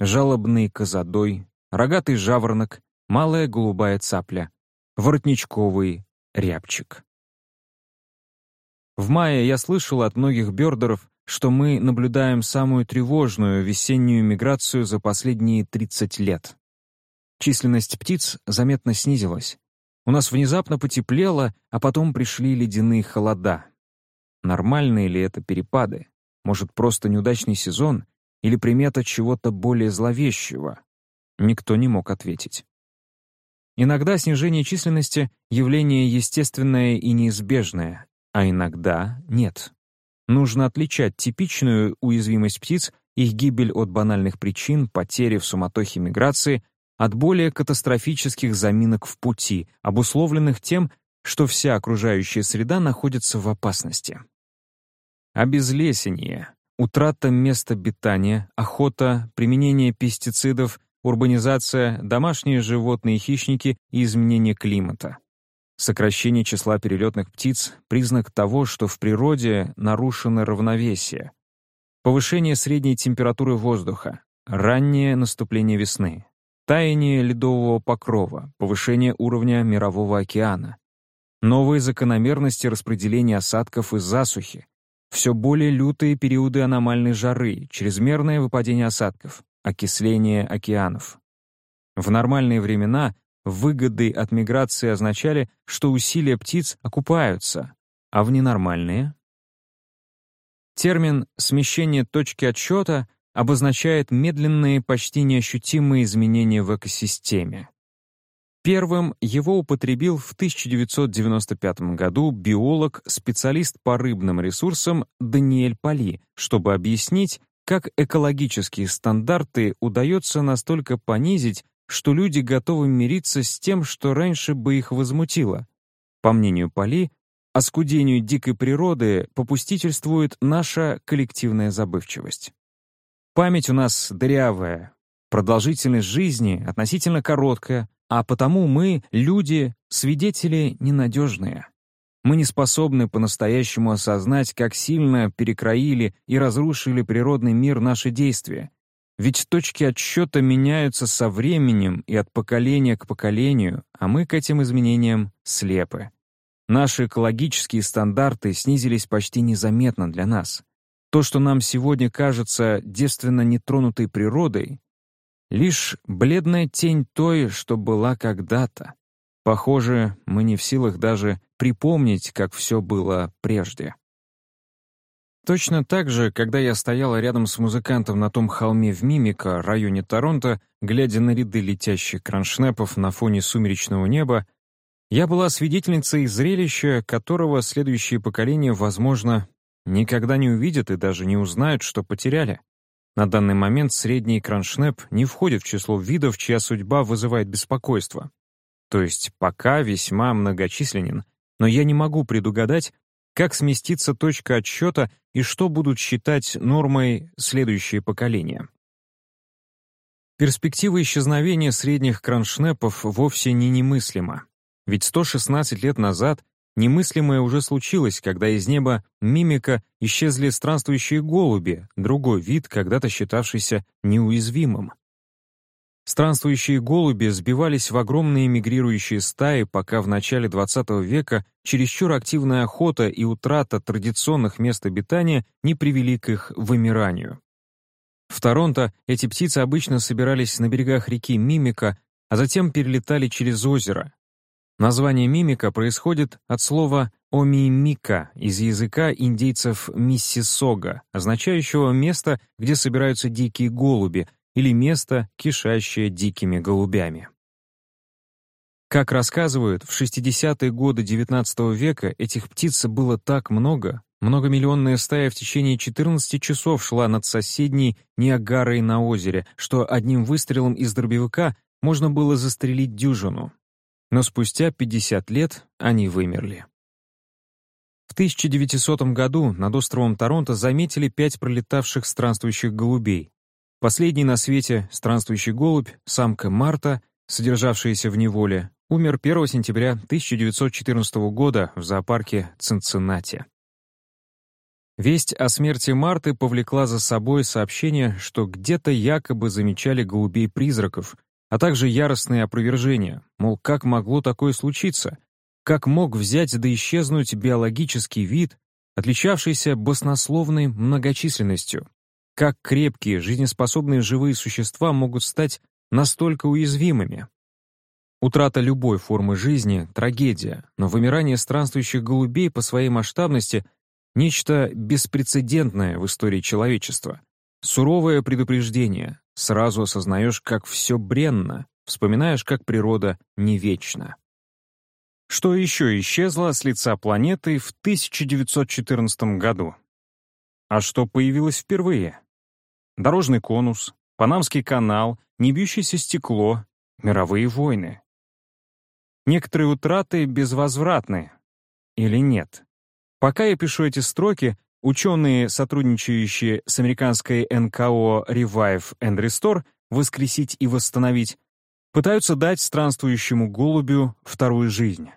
Speaker 1: жалобный козадой, рогатый жаворонок, малая голубая цапля, воротничковый рябчик. В мае я слышал от многих бёрдеров, что мы наблюдаем самую тревожную весеннюю миграцию за последние 30 лет. Численность птиц заметно снизилась. У нас внезапно потеплело, а потом пришли ледяные холода. Нормальные ли это перепады? Может, просто неудачный сезон? Или примета чего-то более зловещего? Никто не мог ответить. Иногда снижение численности — явление естественное и неизбежное, а иногда нет. Нужно отличать типичную уязвимость птиц их гибель от банальных причин, потери в суматохе миграции, от более катастрофических заминок в пути, обусловленных тем, что вся окружающая среда находится в опасности. Обезлесение, утрата места обитания, охота, применение пестицидов, урбанизация, домашние животные и хищники и изменение климата. Сокращение числа перелетных птиц — признак того, что в природе нарушено равновесие. Повышение средней температуры воздуха, раннее наступление весны, таяние ледового покрова, повышение уровня Мирового океана, новые закономерности распределения осадков и засухи, все более лютые периоды аномальной жары, чрезмерное выпадение осадков, окисление океанов. В нормальные времена выгоды от миграции означали, что усилия птиц окупаются, а в ненормальные? Термин «смещение точки отсчета» обозначает медленные, почти неощутимые изменения в экосистеме. Первым его употребил в 1995 году биолог, специалист по рыбным ресурсам Даниэль Пали, чтобы объяснить, как экологические стандарты удается настолько понизить, что люди готовы мириться с тем, что раньше бы их возмутило. По мнению Пали, оскудению дикой природы попустительствует наша коллективная забывчивость. Память у нас дырявая, продолжительность жизни относительно короткая, а потому мы, люди, свидетели ненадежные. Мы не способны по-настоящему осознать, как сильно перекроили и разрушили природный мир наши действия. Ведь точки отсчета меняются со временем и от поколения к поколению, а мы к этим изменениям слепы. Наши экологические стандарты снизились почти незаметно для нас. То, что нам сегодня кажется девственно нетронутой природой, Лишь бледная тень той, что была когда-то. Похоже, мы не в силах даже припомнить, как все было прежде. Точно так же, когда я стояла рядом с музыкантом на том холме в Мимика, районе Торонто, глядя на ряды летящих кроншнепов на фоне сумеречного неба, я была свидетельницей зрелища, которого следующие поколения, возможно, никогда не увидят и даже не узнают, что потеряли. На данный момент средний кроншнеп не входит в число видов, чья судьба вызывает беспокойство. То есть пока весьма многочисленен, но я не могу предугадать, как сместится точка отсчета и что будут считать нормой следующие поколения. Перспектива исчезновения средних кроншнепов вовсе не немыслима. Ведь 116 лет назад Немыслимое уже случилось, когда из неба мимика исчезли странствующие голуби, другой вид, когда-то считавшийся неуязвимым. Странствующие голуби сбивались в огромные мигрирующие стаи, пока в начале XX века чересчур активная охота и утрата традиционных мест обитания не привели к их вымиранию. В Торонто эти птицы обычно собирались на берегах реки Мимика, а затем перелетали через озеро, Название мимика происходит от слова «омимика» из языка индейцев Миссисога, означающего место, где собираются дикие голуби, или место, кишащее дикими голубями. Как рассказывают, в 60-е годы XIX века этих птиц было так много, многомиллионная стая в течение 14 часов шла над соседней Ниагарой на озере, что одним выстрелом из дробовика можно было застрелить дюжину но спустя 50 лет они вымерли. В 1900 году над островом Торонто заметили пять пролетавших странствующих голубей. Последний на свете странствующий голубь, самка Марта, содержавшаяся в неволе, умер 1 сентября 1914 года в зоопарке Цинциннати. Весть о смерти Марты повлекла за собой сообщение, что где-то якобы замечали голубей-призраков, а также яростные опровержения, мол, как могло такое случиться? Как мог взять да исчезнуть биологический вид, отличавшийся баснословной многочисленностью? Как крепкие, жизнеспособные живые существа могут стать настолько уязвимыми? Утрата любой формы жизни — трагедия, но вымирание странствующих голубей по своей масштабности — нечто беспрецедентное в истории человечества. Суровое предупреждение, Сразу осознаешь, как все бренно, вспоминаешь, как природа не вечна. Что еще исчезло с лица планеты в 1914 году? А что появилось впервые? Дорожный конус, Панамский канал, небьющееся стекло, мировые войны. Некоторые утраты безвозвратны. Или нет? Пока я пишу эти строки, ученые, сотрудничающие с американской НКО Revive and Restore, воскресить и восстановить, пытаются дать странствующему голубю вторую жизнь.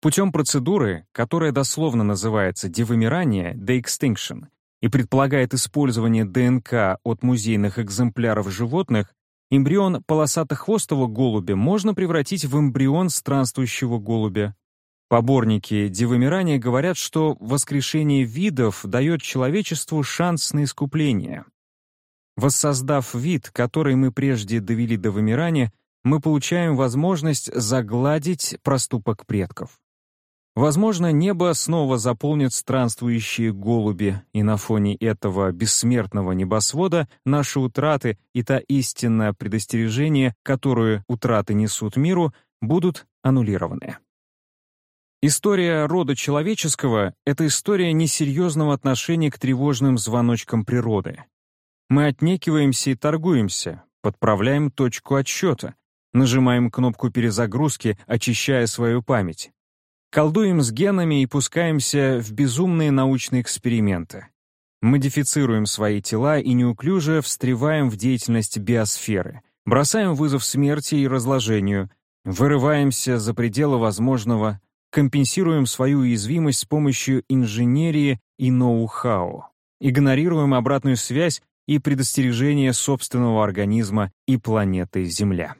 Speaker 1: Путем процедуры, которая дословно называется девымирание, de-extinction, и предполагает использование ДНК от музейных экземпляров животных, эмбрион полосатохвостого голубя можно превратить в эмбрион странствующего голубя. Поборники девымирания говорят, что воскрешение видов дает человечеству шанс на искупление. Воссоздав вид, который мы прежде довели до вымирания, мы получаем возможность загладить проступок предков. Возможно, небо снова заполнит странствующие голуби, и на фоне этого бессмертного небосвода наши утраты и та истинное предостережение, которую утраты несут миру, будут аннулированы. История рода человеческого — это история несерьезного отношения к тревожным звоночкам природы. Мы отнекиваемся и торгуемся, подправляем точку отсчета, нажимаем кнопку перезагрузки, очищая свою память. Колдуем с генами и пускаемся в безумные научные эксперименты. Модифицируем свои тела и неуклюже встреваем в деятельность биосферы, бросаем вызов смерти и разложению, вырываемся за пределы возможного, компенсируем свою уязвимость с помощью инженерии и ноу-хау, игнорируем обратную связь и предостережение собственного организма и планеты Земля.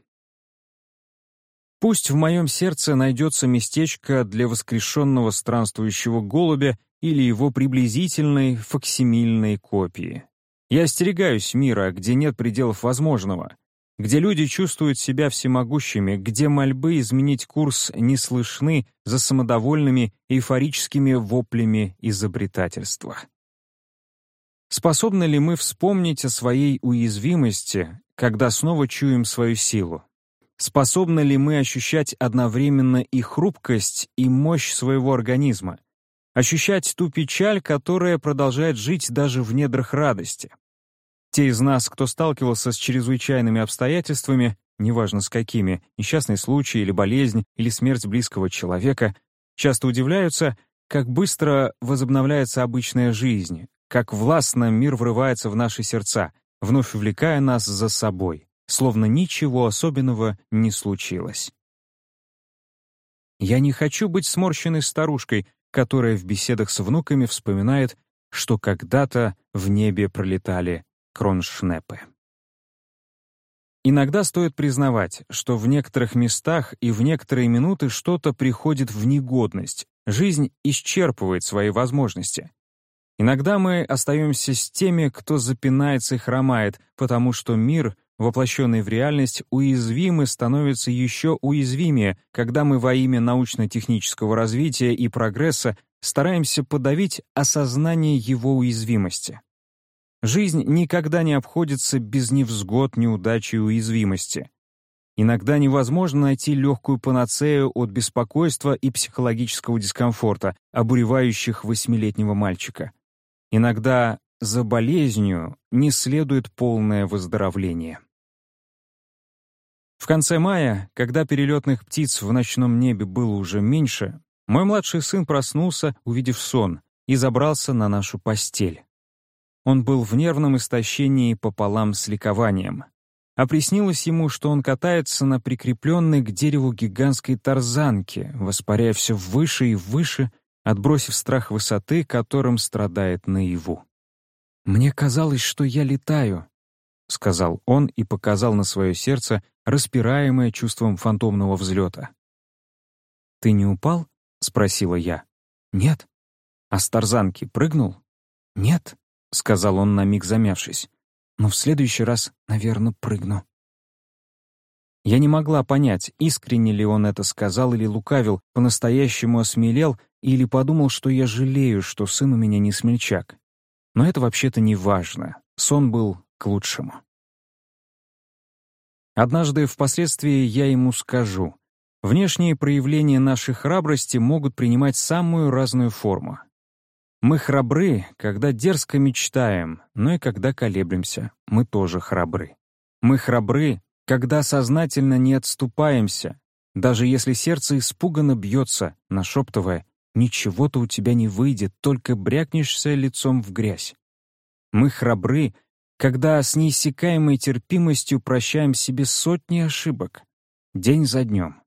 Speaker 1: Пусть в моем сердце найдется местечко для воскрешенного странствующего голубя или его приблизительной факсимильной копии. Я остерегаюсь мира, где нет пределов возможного, где люди чувствуют себя всемогущими, где мольбы изменить курс не слышны за самодовольными эйфорическими воплями изобретательства. Способны ли мы вспомнить о своей уязвимости, когда снова чуем свою силу? Способны ли мы ощущать одновременно и хрупкость, и мощь своего организма? Ощущать ту печаль, которая продолжает жить даже в недрах радости? Те из нас, кто сталкивался с чрезвычайными обстоятельствами, неважно с какими, несчастный случай или болезнь, или смерть близкого человека, часто удивляются, как быстро возобновляется обычная жизнь, как властно мир врывается в наши сердца, вновь увлекая нас за собой словно ничего особенного не случилось. Я не хочу быть сморщенной старушкой, которая в беседах с внуками вспоминает, что когда-то в небе пролетали кроншнепы. Иногда стоит признавать, что в некоторых местах и в некоторые минуты что-то приходит в негодность, жизнь исчерпывает свои возможности. Иногда мы остаемся с теми, кто запинается и хромает, потому что мир воплощенный в реальность, уязвимы становятся еще уязвимее, когда мы во имя научно-технического развития и прогресса стараемся подавить осознание его уязвимости. Жизнь никогда не обходится без невзгод, неудачи и уязвимости. Иногда невозможно найти легкую панацею от беспокойства и психологического дискомфорта, обуревающих восьмилетнего мальчика. Иногда за болезнью не следует полное выздоровление. В конце мая, когда перелетных птиц в ночном небе было уже меньше, мой младший сын проснулся, увидев сон, и забрался на нашу постель. Он был в нервном истощении пополам с ликованием. А приснилось ему, что он катается на прикрепленной к дереву гигантской тарзанке, воспаряя все выше и выше, отбросив страх высоты, которым страдает наяву. «Мне казалось, что я летаю», — сказал он и показал на свое сердце, распираемое чувством фантомного взлета. «Ты не упал?» — спросила я. «Нет». «А с тарзанки прыгнул?» «Нет», — сказал он на миг замявшись. «Но в следующий раз, наверное, прыгну». Я не могла понять, искренне ли он это сказал или лукавил, по-настоящему осмелел или подумал, что я жалею, что сын у меня не смельчак. Но это вообще-то не важно. Сон был к лучшему. Однажды впоследствии я ему скажу. Внешние проявления нашей храбрости могут принимать самую разную форму. Мы храбры, когда дерзко мечтаем, но и когда колеблемся. Мы тоже храбры. Мы храбры, когда сознательно не отступаемся, даже если сердце испуганно бьется, нашептывая «Ничего-то у тебя не выйдет, только брякнешься лицом в грязь». Мы храбры, когда с неиссякаемой терпимостью прощаем себе сотни ошибок, день за днем.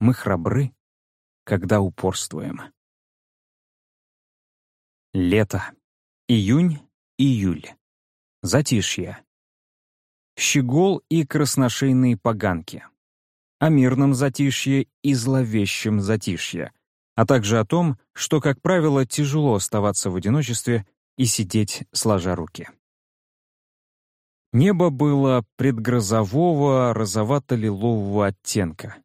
Speaker 1: Мы храбры, когда упорствуем. Лето. Июнь, июль. Затишье. Щегол и красношейные поганки. О мирном затишье и зловещем затишье, а также о том, что, как правило, тяжело оставаться в одиночестве и сидеть сложа руки. Небо было предгрозового розовато-лилового оттенка.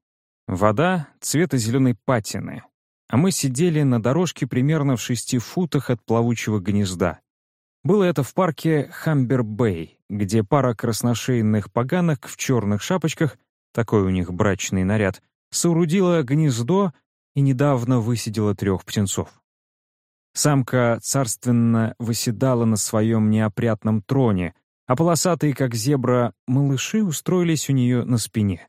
Speaker 1: Вода — цвета зеленой патины, а мы сидели на дорожке примерно в шести футах от плавучего гнезда. Было это в парке Хамбер-Бэй, где пара красношейных поганок в черных шапочках, такой у них брачный наряд, соорудила гнездо и недавно высидела трех птенцов. Самка царственно выседала на своем неопрятном троне, а полосатые, как зебра, малыши устроились у нее на спине.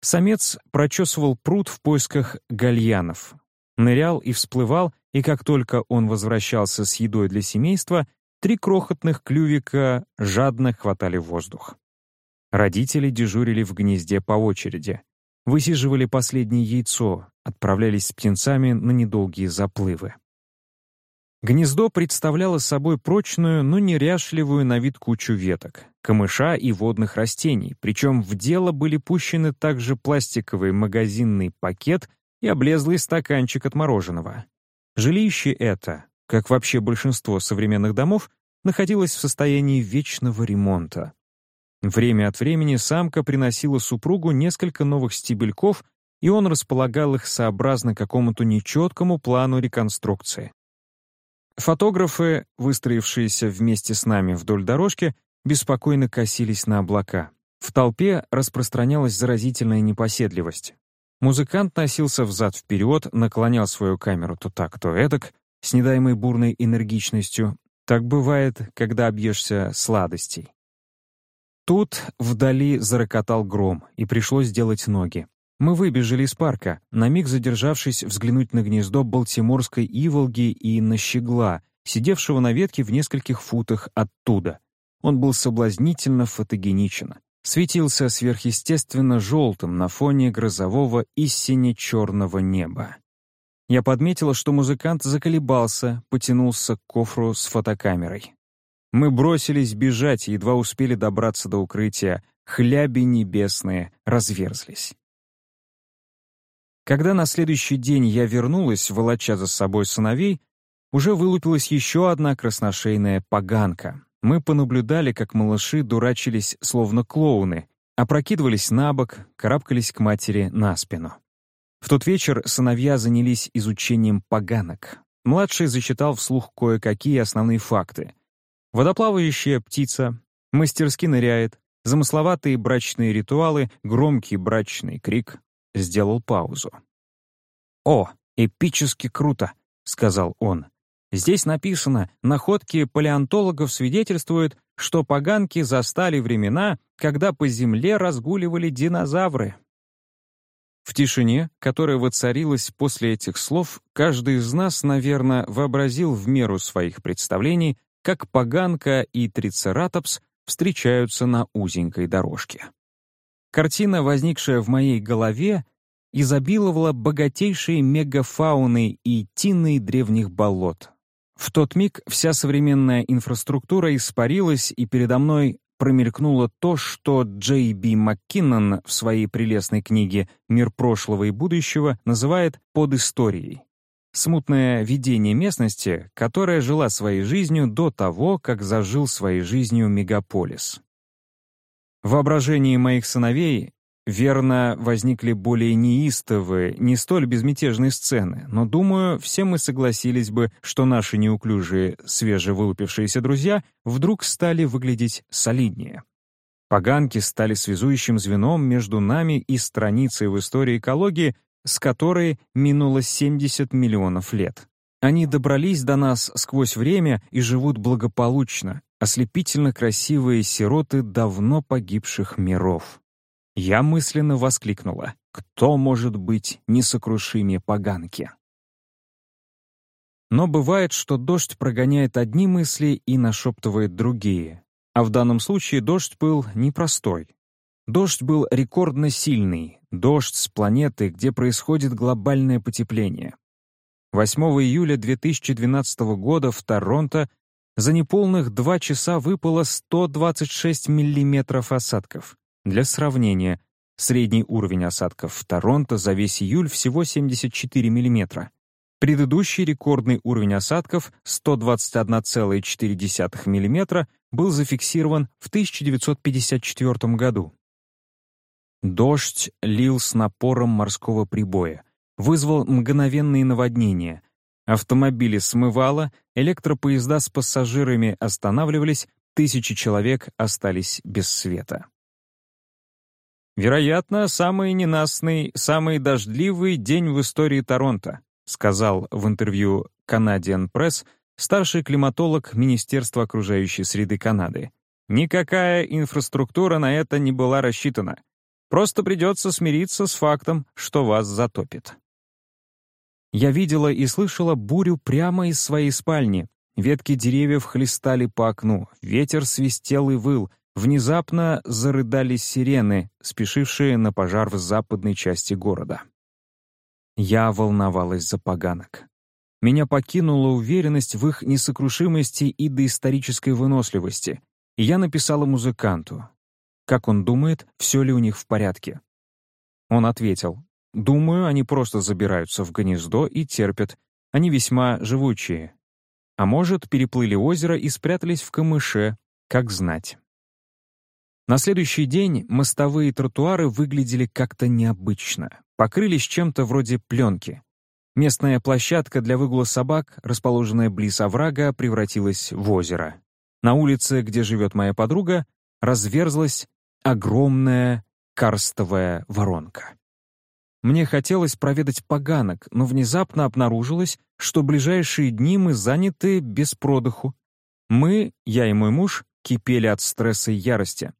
Speaker 1: Самец прочесывал пруд в поисках гальянов, нырял и всплывал, и как только он возвращался с едой для семейства, три крохотных клювика жадно хватали воздух. Родители дежурили в гнезде по очереди, высиживали последнее яйцо, отправлялись с птенцами на недолгие заплывы. Гнездо представляло собой прочную, но неряшливую на вид кучу веток, камыша и водных растений, причем в дело были пущены также пластиковый магазинный пакет и облезлый стаканчик от мороженого. Жилище это, как вообще большинство современных домов, находилось в состоянии вечного ремонта. Время от времени самка приносила супругу несколько новых стебельков, и он располагал их сообразно какому-то нечеткому плану реконструкции. Фотографы, выстроившиеся вместе с нами вдоль дорожки, беспокойно косились на облака. В толпе распространялась заразительная непоседливость. Музыкант носился взад-вперед, наклонял свою камеру то так, то эдак, с недаемой бурной энергичностью. Так бывает, когда объешься сладостей. Тут вдали зарокотал гром, и пришлось сделать ноги. Мы выбежали из парка, на миг задержавшись взглянуть на гнездо балтиморской иволги и на щегла, сидевшего на ветке в нескольких футах оттуда. Он был соблазнительно фотогеничен. Светился сверхъестественно желтым на фоне грозового и сине-черного неба. Я подметила, что музыкант заколебался, потянулся к кофру с фотокамерой. Мы бросились бежать едва успели добраться до укрытия. Хляби небесные разверзлись. Когда на следующий день я вернулась, волоча за собой сыновей, уже вылупилась еще одна красношейная поганка. Мы понаблюдали, как малыши дурачились, словно клоуны, опрокидывались на бок, карабкались к матери на спину. В тот вечер сыновья занялись изучением поганок. Младший зачитал вслух кое-какие основные факты. Водоплавающая птица, мастерски ныряет, замысловатые брачные ритуалы, громкий брачный крик, сделал паузу. «О, эпически круто!» — сказал он. «Здесь написано, находки палеонтологов свидетельствуют, что поганки застали времена, когда по земле разгуливали динозавры». В тишине, которая воцарилась после этих слов, каждый из нас, наверное, вообразил в меру своих представлений, как поганка и трицератопс встречаются на узенькой дорожке. Картина, возникшая в моей голове, изобиловала богатейшей мегафауной и тиной древних болот. В тот миг вся современная инфраструктура испарилась, и передо мной промелькнуло то, что Джей Би МакКиннон в своей прелестной книге «Мир прошлого и будущего» называет «подисторией». Смутное видение местности, которая жила своей жизнью до того, как зажил своей жизнью мегаполис. В воображении моих сыновей верно возникли более неистовые, не столь безмятежные сцены, но, думаю, все мы согласились бы, что наши неуклюжие, свежевылупившиеся друзья вдруг стали выглядеть солиднее. Поганки стали связующим звеном между нами и страницей в истории экологии, с которой минуло 70 миллионов лет. Они добрались до нас сквозь время и живут благополучно, ослепительно красивые сироты давно погибших миров. Я мысленно воскликнула. Кто может быть несокрушимее поганки? Но бывает, что дождь прогоняет одни мысли и нашептывает другие. А в данном случае дождь был непростой. Дождь был рекордно сильный, дождь с планеты, где происходит глобальное потепление. 8 июля 2012 года в Торонто за неполных два часа выпало 126 миллиметров осадков. Для сравнения, средний уровень осадков в Торонто за весь июль всего 74 миллиметра. Предыдущий рекордный уровень осадков 121,4 мм был зафиксирован в 1954 году. Дождь лил с напором морского прибоя, вызвал мгновенные наводнения. Автомобили смывало, электропоезда с пассажирами останавливались, тысячи человек остались без света. Вероятно, самый ненастный, самый дождливый день в истории Торонто сказал в интервью Canadian Press старший климатолог Министерства окружающей среды Канады. Никакая инфраструктура на это не была рассчитана. Просто придется смириться с фактом, что вас затопит. Я видела и слышала бурю прямо из своей спальни. Ветки деревьев хлестали по окну, ветер свистел и выл, внезапно зарыдали сирены, спешившие на пожар в западной части города. Я волновалась за поганок. Меня покинула уверенность в их несокрушимости и доисторической выносливости, и я написала музыканту. Как он думает, все ли у них в порядке? Он ответил, «Думаю, они просто забираются в гнездо и терпят. Они весьма живучие. А может, переплыли озеро и спрятались в камыше, как знать». На следующий день мостовые тротуары выглядели как-то необычно покрылись чем-то вроде пленки. Местная площадка для выгула собак, расположенная близ оврага, превратилась в озеро. На улице, где живет моя подруга, разверзлась огромная карстовая воронка. Мне хотелось проведать поганок, но внезапно обнаружилось, что ближайшие дни мы заняты без продыху. Мы, я и мой муж, кипели от стресса и ярости.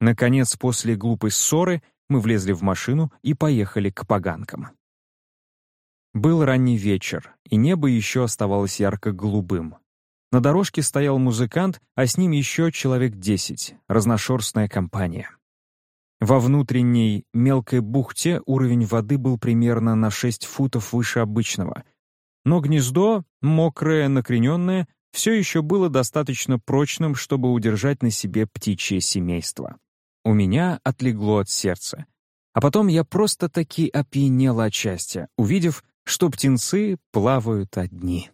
Speaker 1: Наконец, после глупой ссоры, мы влезли в машину и поехали к поганкам. Был ранний вечер, и небо еще оставалось ярко-голубым. На дорожке стоял музыкант, а с ним еще человек десять, разношерстная компания. Во внутренней мелкой бухте уровень воды был примерно на 6 футов выше обычного. Но гнездо, мокрое, накрененное, все еще было достаточно прочным, чтобы удержать на себе птичье семейство. У меня отлегло от сердца. А потом я просто-таки опьянела от счастья, увидев, что птенцы плавают одни.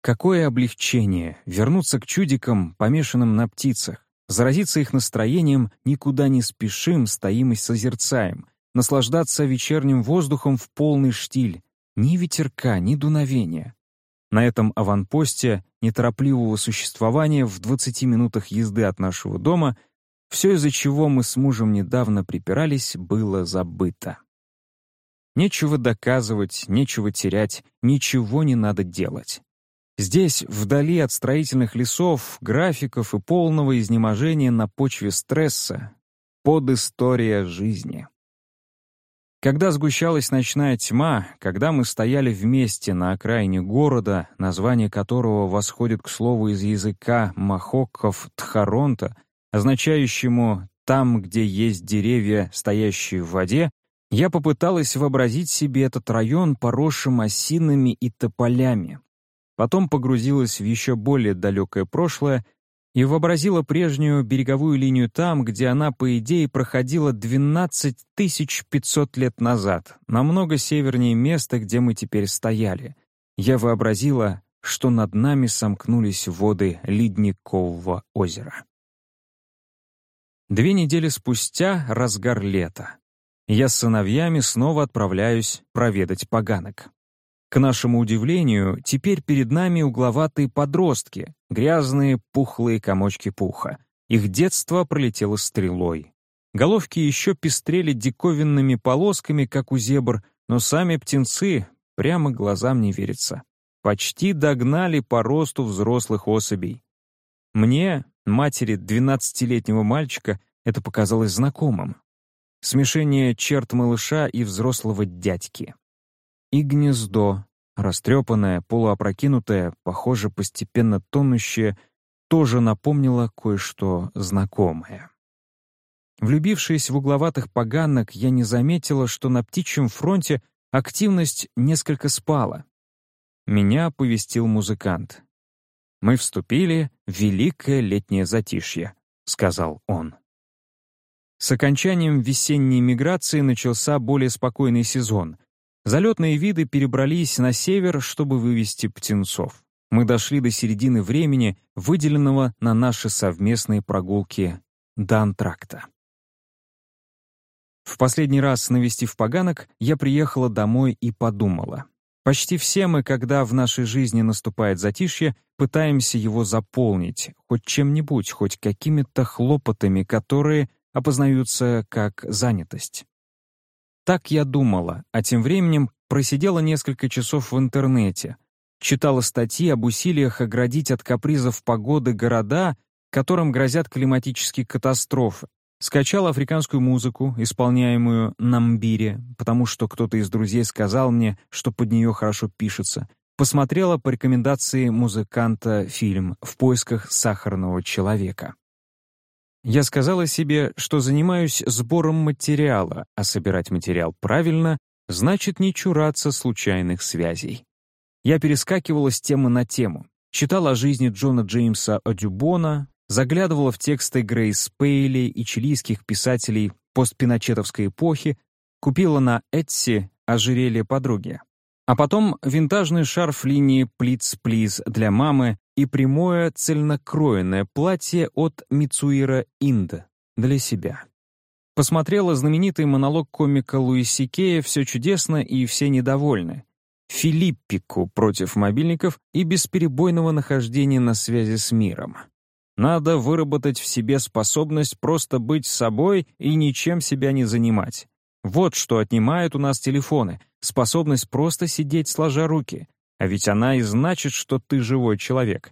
Speaker 1: Какое облегчение вернуться к чудикам, помешанным на птицах, заразиться их настроением, никуда не спешим, стоим и созерцаем, наслаждаться вечерним воздухом в полный штиль, ни ветерка, ни дуновения. На этом аванпосте неторопливого существования в 20 минутах езды от нашего дома — все, из-за чего мы с мужем недавно припирались, было забыто. Нечего доказывать, нечего терять, ничего не надо делать. Здесь, вдали от строительных лесов, графиков и полного изнеможения на почве стресса, под история жизни. Когда сгущалась ночная тьма, когда мы стояли вместе на окраине города, название которого восходит к слову из языка махокков Тхаронта — означающему «там, где есть деревья, стоящие в воде», я попыталась вообразить себе этот район, поросшим осинами и тополями. Потом погрузилась в еще более далекое прошлое и вообразила прежнюю береговую линию там, где она, по идее, проходила 12 500 лет назад, намного севернее места, где мы теперь стояли. Я вообразила, что над нами сомкнулись воды Ледникового озера. Две недели спустя — разгар лета. Я с сыновьями снова отправляюсь проведать поганок. К нашему удивлению, теперь перед нами угловатые подростки, грязные, пухлые комочки пуха. Их детство пролетело стрелой. Головки еще пестрели диковинными полосками, как у зебр, но сами птенцы, прямо глазам не верится. Почти догнали по росту взрослых особей. Мне, матери 12-летнего мальчика, это показалось знакомым. Смешение черт малыша и взрослого дядьки. И гнездо, растрепанное, полуопрокинутое, похоже, постепенно тонущее, тоже напомнило кое-что знакомое. Влюбившись в угловатых поганок, я не заметила, что на птичьем фронте активность несколько спала. Меня оповестил музыкант. «Мы вступили в великое летнее затишье», — сказал он. С окончанием весенней миграции начался более спокойный сезон. Залетные виды перебрались на север, чтобы вывести птенцов. Мы дошли до середины времени, выделенного на наши совместные прогулки до антракта. В последний раз, навестив поганок, я приехала домой и подумала. Почти все мы, когда в нашей жизни наступает затишье, пытаемся его заполнить хоть чем-нибудь, хоть какими-то хлопотами, которые опознаются как занятость. Так я думала, а тем временем просидела несколько часов в интернете, читала статьи об усилиях оградить от капризов погоды города, которым грозят климатические катастрофы, скачала африканскую музыку, исполняемую на мбире, потому что кто-то из друзей сказал мне, что под нее хорошо пишется, посмотрела по рекомендации музыканта фильм «В поисках сахарного человека». Я сказала себе, что занимаюсь сбором материала, а собирать материал правильно значит не чураться случайных связей. Я перескакивала с темы на тему, читала о жизни Джона Джеймса Одюбона, заглядывала в тексты Грейс Пейли и чилийских писателей постпиночетовской эпохи, купила на Etsy ожерелье подруги. А потом винтажный шарф линии Плиц Плиз для мамы и прямое цельнокроенное платье от Мицуира Инда для себя. Посмотрела знаменитый монолог комика Луи Сикея «Все чудесно и все недовольны», Филиппику против мобильников и бесперебойного нахождения на связи с миром. Надо выработать в себе способность просто быть собой и ничем себя не занимать. Вот что отнимает у нас телефоны — способность просто сидеть сложа руки, а ведь она и значит, что ты живой человек.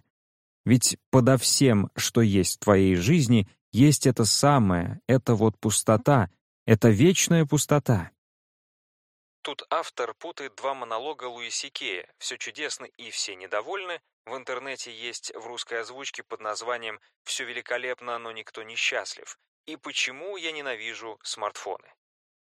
Speaker 1: Ведь подо всем, что есть в твоей жизни, есть это самое, это вот пустота, это вечная пустота.
Speaker 2: Тут автор путает два монолога Луиси Кея «Все чудесно и все недовольны». В интернете есть в русской озвучке под названием «Все великолепно, но никто не счастлив» и «Почему я ненавижу смартфоны».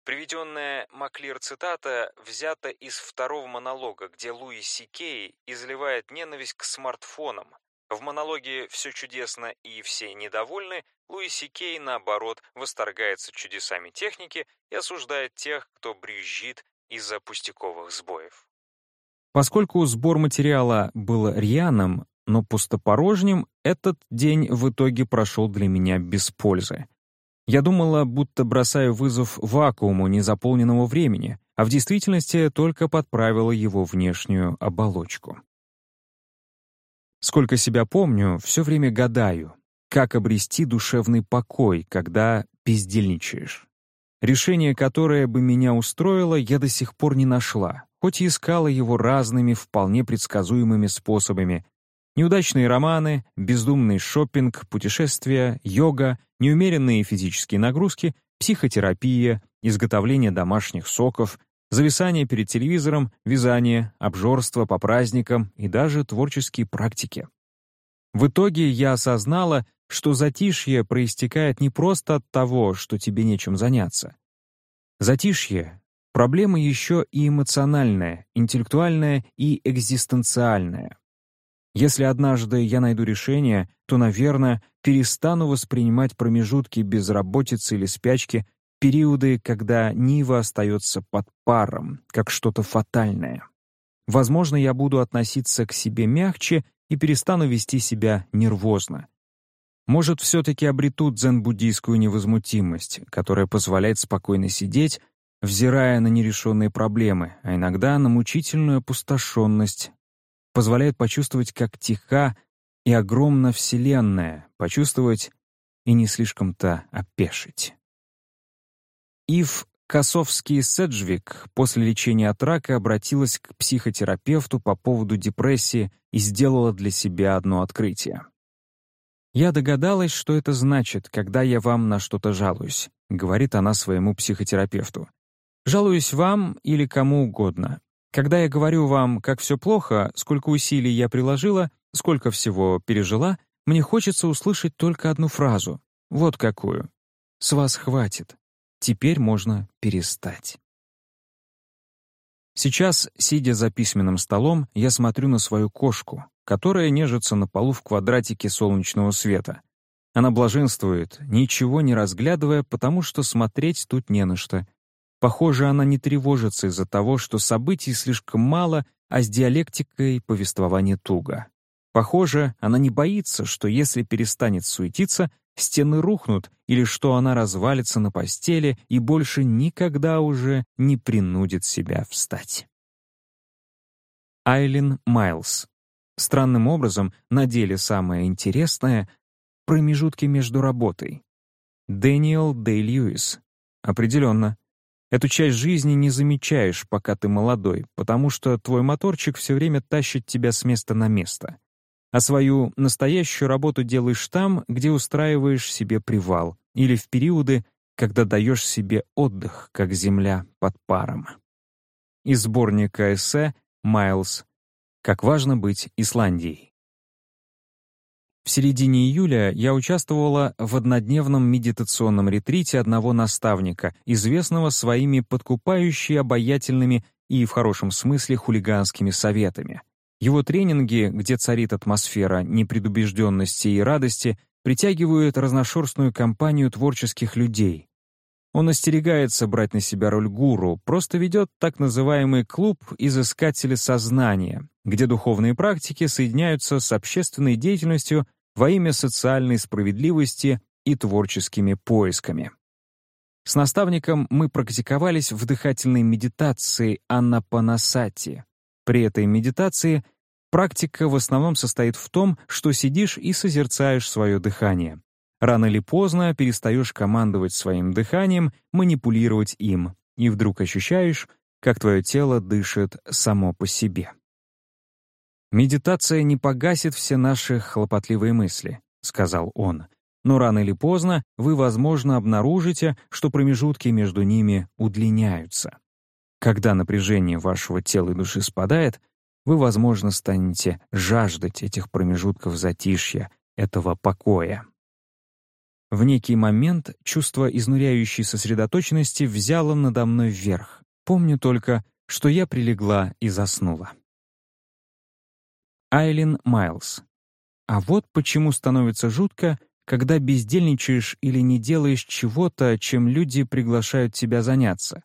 Speaker 2: Приведенная Маклир цитата взята из второго монолога, где Луи Сикей изливает ненависть к смартфонам. В монологе «Все чудесно и все недовольны» Луи Сикей, наоборот, восторгается чудесами техники и осуждает тех, кто брюзжит из-за пустяковых сбоев.
Speaker 1: Поскольку сбор материала был рьяным, но пустопорожним, этот день в итоге прошел для меня без пользы. Я думала, будто бросаю вызов вакууму незаполненного времени, а в действительности только подправила его внешнюю оболочку. Сколько себя помню, все время гадаю, как обрести душевный покой, когда бездельничаешь. Решение, которое бы меня устроило, я до сих пор не нашла, хоть и искала его разными, вполне предсказуемыми способами, Неудачные романы, бездумный шопинг, путешествия, йога, неумеренные физические нагрузки, психотерапия, изготовление домашних соков, зависание перед телевизором, вязание, обжорство по праздникам и даже творческие практики. В итоге я осознала, что затишье проистекает не просто от того, что тебе нечем заняться. Затишье — проблема еще и эмоциональная, интеллектуальная и экзистенциальная. Если однажды я найду решение, то, наверное, перестану воспринимать промежутки безработицы или спячки, периоды, когда Нива остается под паром, как что-то фатальное. Возможно, я буду относиться к себе мягче и перестану вести себя нервозно. Может, все-таки обретут дзен-буддийскую невозмутимость, которая позволяет спокойно сидеть, взирая на нерешенные проблемы, а иногда на мучительную опустошенность, позволяет почувствовать, как тиха и огромна Вселенная, почувствовать и не слишком-то опешить. Ив Косовский Седжвик после лечения от рака обратилась к психотерапевту по поводу депрессии и сделала для себя одно открытие. «Я догадалась, что это значит, когда я вам на что-то жалуюсь», говорит она своему психотерапевту. «Жалуюсь вам или кому угодно. Когда я говорю вам, как все плохо, сколько усилий я приложила, сколько всего пережила, мне хочется услышать только одну фразу. Вот какую. С вас хватит. Теперь можно перестать. Сейчас, сидя за письменным столом, я смотрю на свою кошку, которая нежится на полу в квадратике солнечного света. Она блаженствует, ничего не разглядывая, потому что смотреть тут не на что. Похоже, она не тревожится из-за того, что событий слишком мало, а с диалектикой повествование туго. Похоже, она не боится, что если перестанет суетиться, стены рухнут или что она развалится на постели и больше никогда уже не принудит себя встать. Айлин Майлз. Странным образом, на деле самое интересное — промежутки между работой. Дэниел Дэй Льюис. Определенно. Эту часть жизни не замечаешь, пока ты молодой, потому что твой моторчик все время тащит тебя с места на место а свою настоящую работу делаешь там, где устраиваешь себе привал, или в периоды, когда даешь себе отдых, как земля под паром. Из сборника эссе «Майлз. Как важно быть Исландией». В середине июля я участвовала в однодневном медитационном ретрите одного наставника, известного своими подкупающими обаятельными и, в хорошем смысле, хулиганскими советами — его тренинги, где царит атмосфера непредубежденности и радости, притягивают разношерстную компанию творческих людей. Он остерегается брать на себя роль гуру, просто ведет так называемый клуб изыскателей сознания, где духовные практики соединяются с общественной деятельностью во имя социальной справедливости и творческими поисками. С наставником мы практиковались в дыхательной медитации Анна Панасати, при этой медитации практика в основном состоит в том, что сидишь и созерцаешь свое дыхание. Рано или поздно перестаешь командовать своим дыханием, манипулировать им, и вдруг ощущаешь, как твое тело дышит само по себе. «Медитация не погасит все наши хлопотливые мысли», — сказал он. «Но рано или поздно вы, возможно, обнаружите, что промежутки между ними удлиняются. Когда напряжение вашего тела и души спадает, вы, возможно, станете жаждать этих промежутков затишья, этого покоя. В некий момент чувство изнуряющей сосредоточенности взяло надо мной вверх. Помню только, что я прилегла и заснула. Айлин Майлз. А вот почему становится жутко, когда бездельничаешь или не делаешь чего-то, чем люди приглашают тебя заняться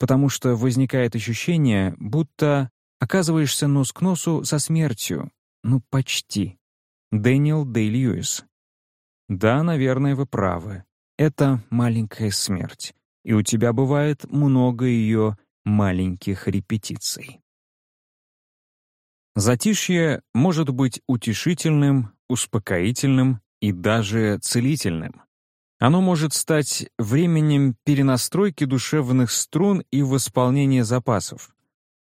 Speaker 1: потому что возникает ощущение, будто оказываешься нос к носу со смертью. Ну, почти. Дэниел Дэй Льюис. Да, наверное, вы правы. Это маленькая смерть, и у тебя бывает много ее маленьких репетиций. Затишье может быть утешительным, успокоительным и даже целительным. Оно может стать временем перенастройки душевных струн и восполнения запасов.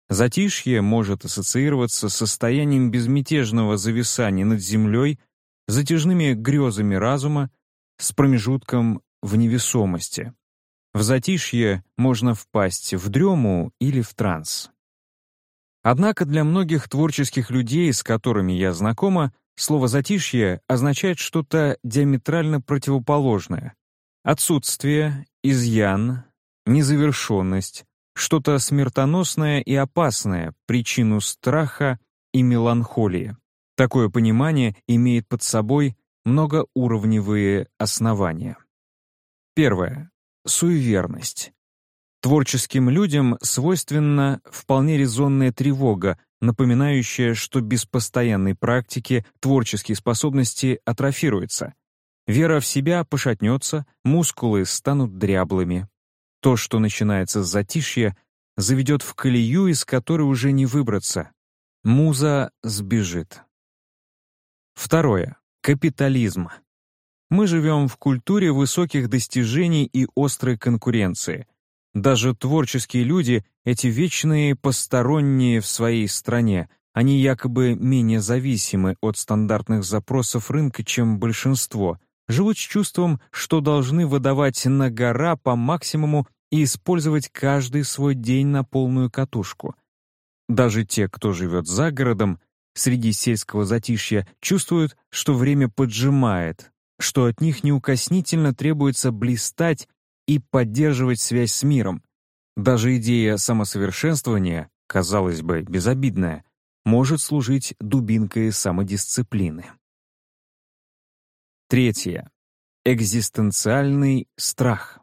Speaker 1: Затишье может ассоциироваться с состоянием безмятежного зависания над землей, затяжными грезами разума, с промежутком в невесомости. В затишье можно впасть в дрему или в транс. Однако для многих творческих людей, с которыми я знакома, Слово «затишье» означает что-то диаметрально противоположное. Отсутствие, изъян, незавершенность, что-то смертоносное и опасное, причину страха и меланхолии. Такое понимание имеет под собой многоуровневые основания. Первое. Суеверность. Творческим людям свойственна вполне резонная тревога напоминающая, что без постоянной практики творческие способности атрофируются. Вера в себя пошатнется, мускулы станут дряблыми. То, что начинается с затишья, заведет в колею, из которой уже не выбраться. Муза сбежит. Второе. Капитализм. Мы живем в культуре высоких достижений и острой конкуренции. Даже творческие люди, эти вечные посторонние в своей стране, они якобы менее зависимы от стандартных запросов рынка, чем большинство, живут с чувством, что должны выдавать на гора по максимуму и использовать каждый свой день на полную катушку. Даже те, кто живет за городом, среди сельского затишья, чувствуют, что время поджимает, что от них неукоснительно требуется блистать и поддерживать связь с миром. Даже идея самосовершенствования, казалось бы, безобидная, может служить дубинкой самодисциплины. Третье. Экзистенциальный страх.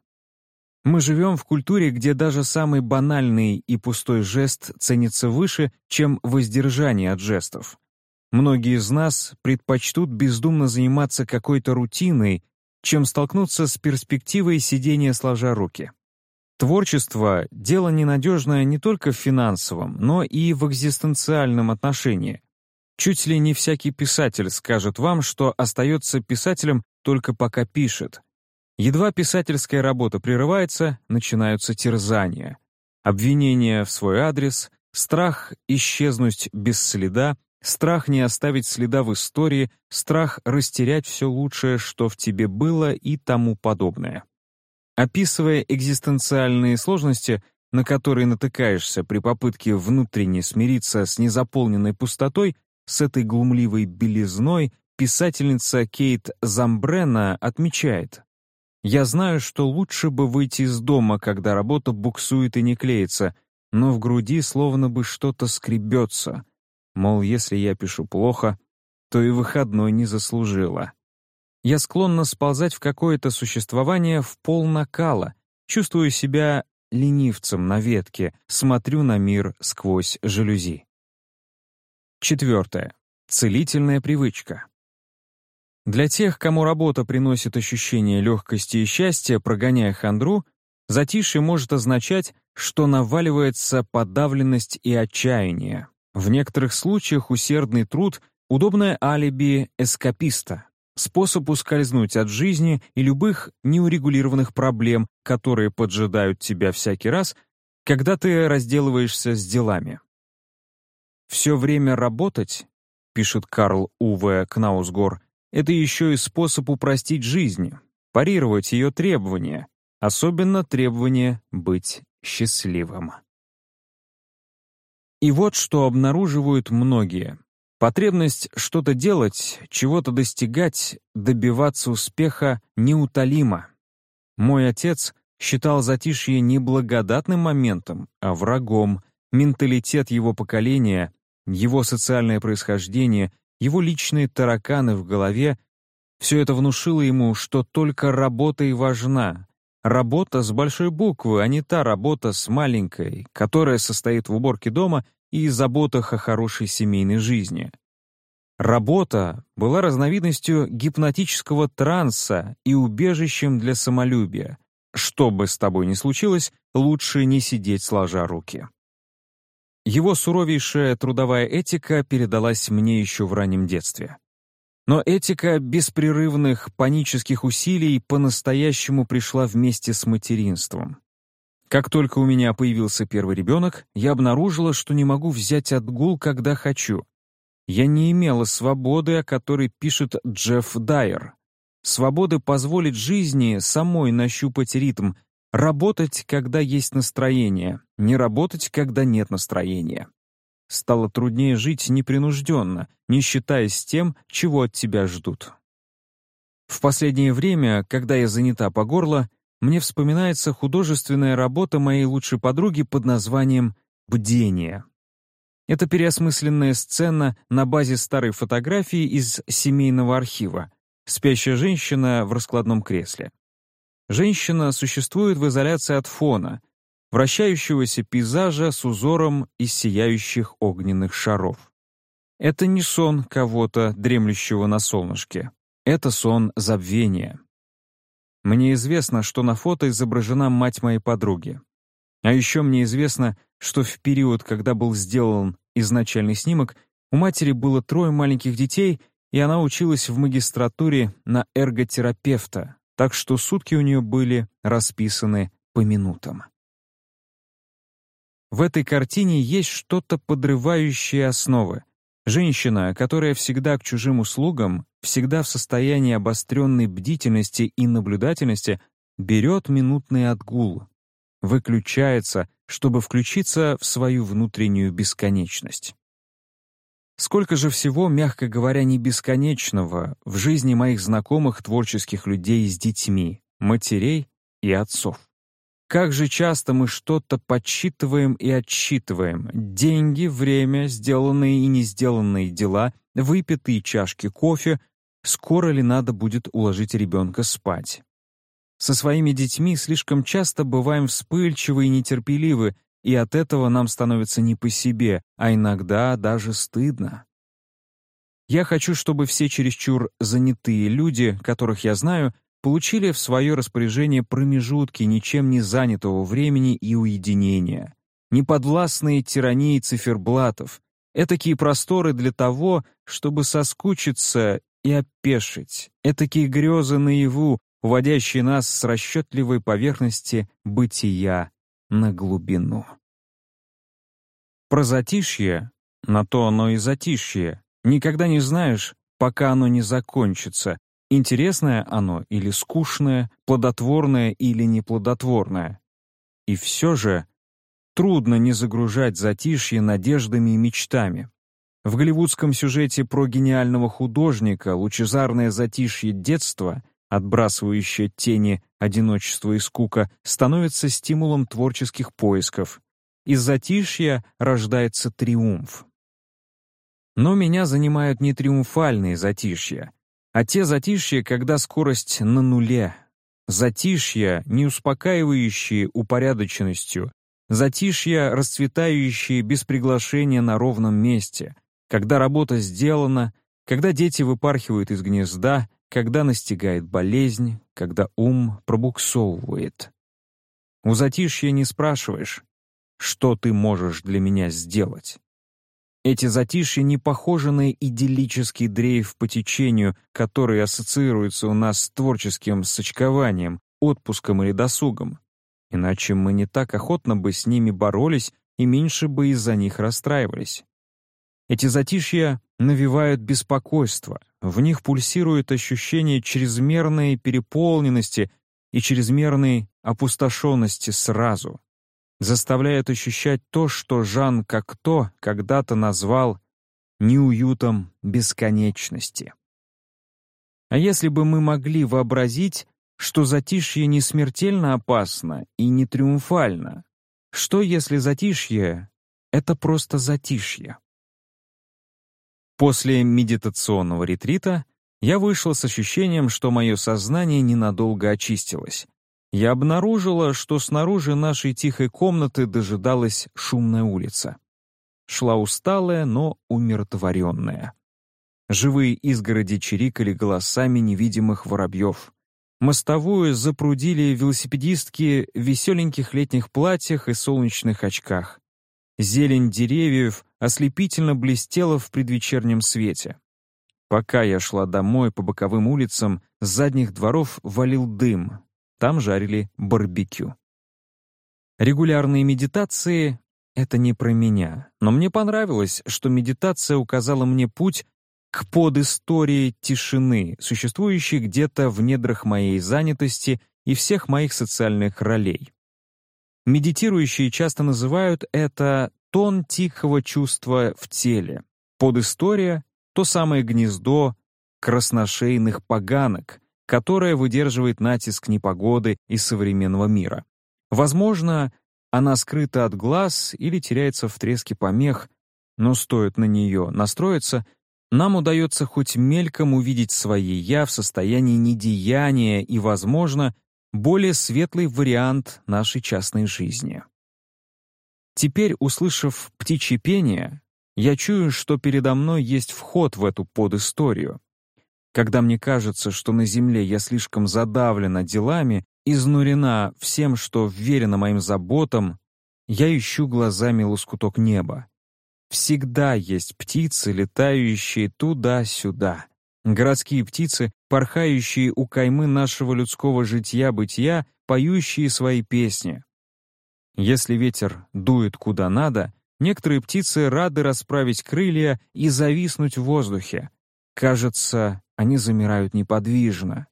Speaker 1: Мы живем в культуре, где даже самый банальный и пустой жест ценится выше, чем воздержание от жестов. Многие из нас предпочтут бездумно заниматься какой-то рутиной, чем столкнуться с перспективой сидения сложа руки. Творчество — дело ненадежное не только в финансовом, но и в экзистенциальном отношении. Чуть ли не всякий писатель скажет вам, что остается писателем только пока пишет, Едва писательская работа прерывается, начинаются терзания. Обвинения в свой адрес, страх исчезнуть без следа, страх не оставить следа в истории, страх растерять все лучшее, что в тебе было и тому подобное. Описывая экзистенциальные сложности, на которые натыкаешься при попытке внутренне смириться с незаполненной пустотой, с этой глумливой белизной, писательница Кейт Замбрена отмечает, я знаю, что лучше бы выйти из дома, когда работа буксует и не клеится, но в груди словно бы что-то скребется. Мол, если я пишу плохо, то и выходной не заслужила. Я склонна сползать в какое-то существование в пол накала, чувствую себя ленивцем на ветке, смотрю на мир сквозь жалюзи. Четвертое. Целительная привычка. Для тех, кому работа приносит ощущение легкости и счастья, прогоняя хандру, затишье может означать, что наваливается подавленность и отчаяние. В некоторых случаях усердный труд — удобное алиби эскаписта, способ ускользнуть от жизни и любых неурегулированных проблем, которые поджидают тебя всякий раз, когда ты разделываешься с делами. «Все время работать», — пишет Карл Уве Кнаусгор, это еще и способ упростить жизнь, парировать ее требования, особенно требование быть счастливым. И вот что обнаруживают многие. Потребность что-то делать, чего-то достигать, добиваться успеха неутолима. Мой отец считал затишье не благодатным моментом, а врагом. Менталитет его поколения, его социальное происхождение его личные тараканы в голове, все это внушило ему, что только работа и важна. Работа с большой буквы, а не та работа с маленькой, которая состоит в уборке дома и заботах о хорошей семейной жизни. Работа была разновидностью гипнотического транса и убежищем для самолюбия. Что бы с тобой ни случилось, лучше не сидеть сложа руки. Его суровейшая трудовая этика передалась мне еще в раннем детстве. Но этика беспрерывных панических усилий по-настоящему пришла вместе с материнством. Как только у меня появился первый ребенок, я обнаружила, что не могу взять отгул, когда хочу. Я не имела свободы, о которой пишет Джефф Дайер. Свободы позволить жизни самой нащупать ритм, Работать, когда есть настроение, не работать, когда нет настроения. Стало труднее жить непринужденно, не считаясь тем, чего от тебя ждут. В последнее время, когда я занята по горло, мне вспоминается художественная работа моей лучшей подруги под названием «Бдение». Это переосмысленная сцена на базе старой фотографии из семейного архива. Спящая женщина в раскладном кресле. Женщина существует в изоляции от фона, вращающегося пейзажа с узором из сияющих огненных шаров. Это не сон кого-то, дремлющего на солнышке. Это сон забвения. Мне известно, что на фото изображена мать моей подруги. А еще мне известно, что в период, когда был сделан изначальный снимок, у матери было трое маленьких детей, и она училась в магистратуре на эрготерапевта, так что сутки у нее были расписаны по минутам. В этой картине есть что-то подрывающее основы. Женщина, которая всегда к чужим услугам, всегда в состоянии обостренной бдительности и наблюдательности, берет минутный отгул, выключается, чтобы включиться в свою внутреннюю бесконечность. Сколько же всего, мягко говоря, не бесконечного в жизни моих знакомых творческих людей с детьми, матерей и отцов. Как же часто мы что-то подсчитываем и отсчитываем. Деньги, время, сделанные и не сделанные дела, выпитые чашки кофе. Скоро ли надо будет уложить ребенка спать? Со своими детьми слишком часто бываем вспыльчивы и нетерпеливы, и от этого нам становится не по себе, а иногда даже стыдно. Я хочу, чтобы все чересчур занятые люди, которых я знаю, получили в свое распоряжение промежутки ничем не занятого времени и уединения, неподвластные тирании циферблатов, этакие просторы для того, чтобы соскучиться и опешить, этакие грезы наяву, уводящие нас с расчетливой поверхности бытия на глубину. Про затишье, на то оно и затишье, никогда не знаешь, пока оно не закончится, Интересное оно или скучное, плодотворное или неплодотворное. И все же трудно не загружать затишье надеждами и мечтами. В голливудском сюжете про гениального художника лучезарное затишье детства, отбрасывающее тени одиночества и скука, становится стимулом творческих поисков. Из затишья рождается триумф. Но меня занимают не триумфальные затишья, а те затишья, когда скорость на нуле. Затишья, не успокаивающие упорядоченностью, затишья, расцветающие без приглашения на ровном месте, когда работа сделана, когда дети выпархивают из гнезда, когда настигает болезнь, когда ум пробуксовывает. У затишья не спрашиваешь, что ты можешь для меня сделать. Эти затишья не похожи на идиллический дрейф по течению, который ассоциируется у нас с творческим сочкованием, отпуском или досугом. Иначе мы не так охотно бы с ними боролись и меньше бы из-за них расстраивались. Эти затишья навевают беспокойство, в них пульсирует ощущение чрезмерной переполненности и чрезмерной опустошенности сразу заставляет ощущать то, что Жан Кокто когда-то назвал неуютом бесконечности. А если бы мы могли вообразить, что затишье не смертельно опасно и не триумфально, что если затишье — это просто затишье? После медитационного ретрита я вышел с ощущением, что мое сознание ненадолго очистилось, я обнаружила, что снаружи нашей тихой комнаты дожидалась шумная улица. Шла усталая, но умиротворенная. Живые изгороди чирикали голосами невидимых воробьев. Мостовую запрудили велосипедистки в веселеньких летних платьях и солнечных очках. Зелень деревьев ослепительно блестела в предвечернем свете. Пока я шла домой по боковым улицам, с задних дворов валил дым, там жарили барбекю. Регулярные медитации — это не про меня, но мне понравилось, что медитация указала мне путь к подистории тишины, существующей где-то в недрах моей занятости и всех моих социальных ролей. Медитирующие часто называют это тон тихого чувства в теле. Подистория — то самое гнездо красношейных поганок, которая выдерживает натиск непогоды и современного мира. Возможно, она скрыта от глаз или теряется в треске помех, но стоит на нее настроиться, нам удается хоть мельком увидеть свои «я» в состоянии недеяния и, возможно, более светлый вариант нашей частной жизни. Теперь, услышав птичье пение, я чую, что передо мной есть вход в эту подисторию. Когда мне кажется, что на земле я слишком задавлена делами, изнурена всем, что вверено моим заботам, я ищу глазами лоскуток неба. Всегда есть птицы, летающие туда-сюда. Городские птицы, порхающие у каймы нашего людского житья-бытия, поющие свои песни. Если ветер дует куда надо, некоторые птицы рады расправить крылья и зависнуть в воздухе. Кажется, они замирают неподвижно.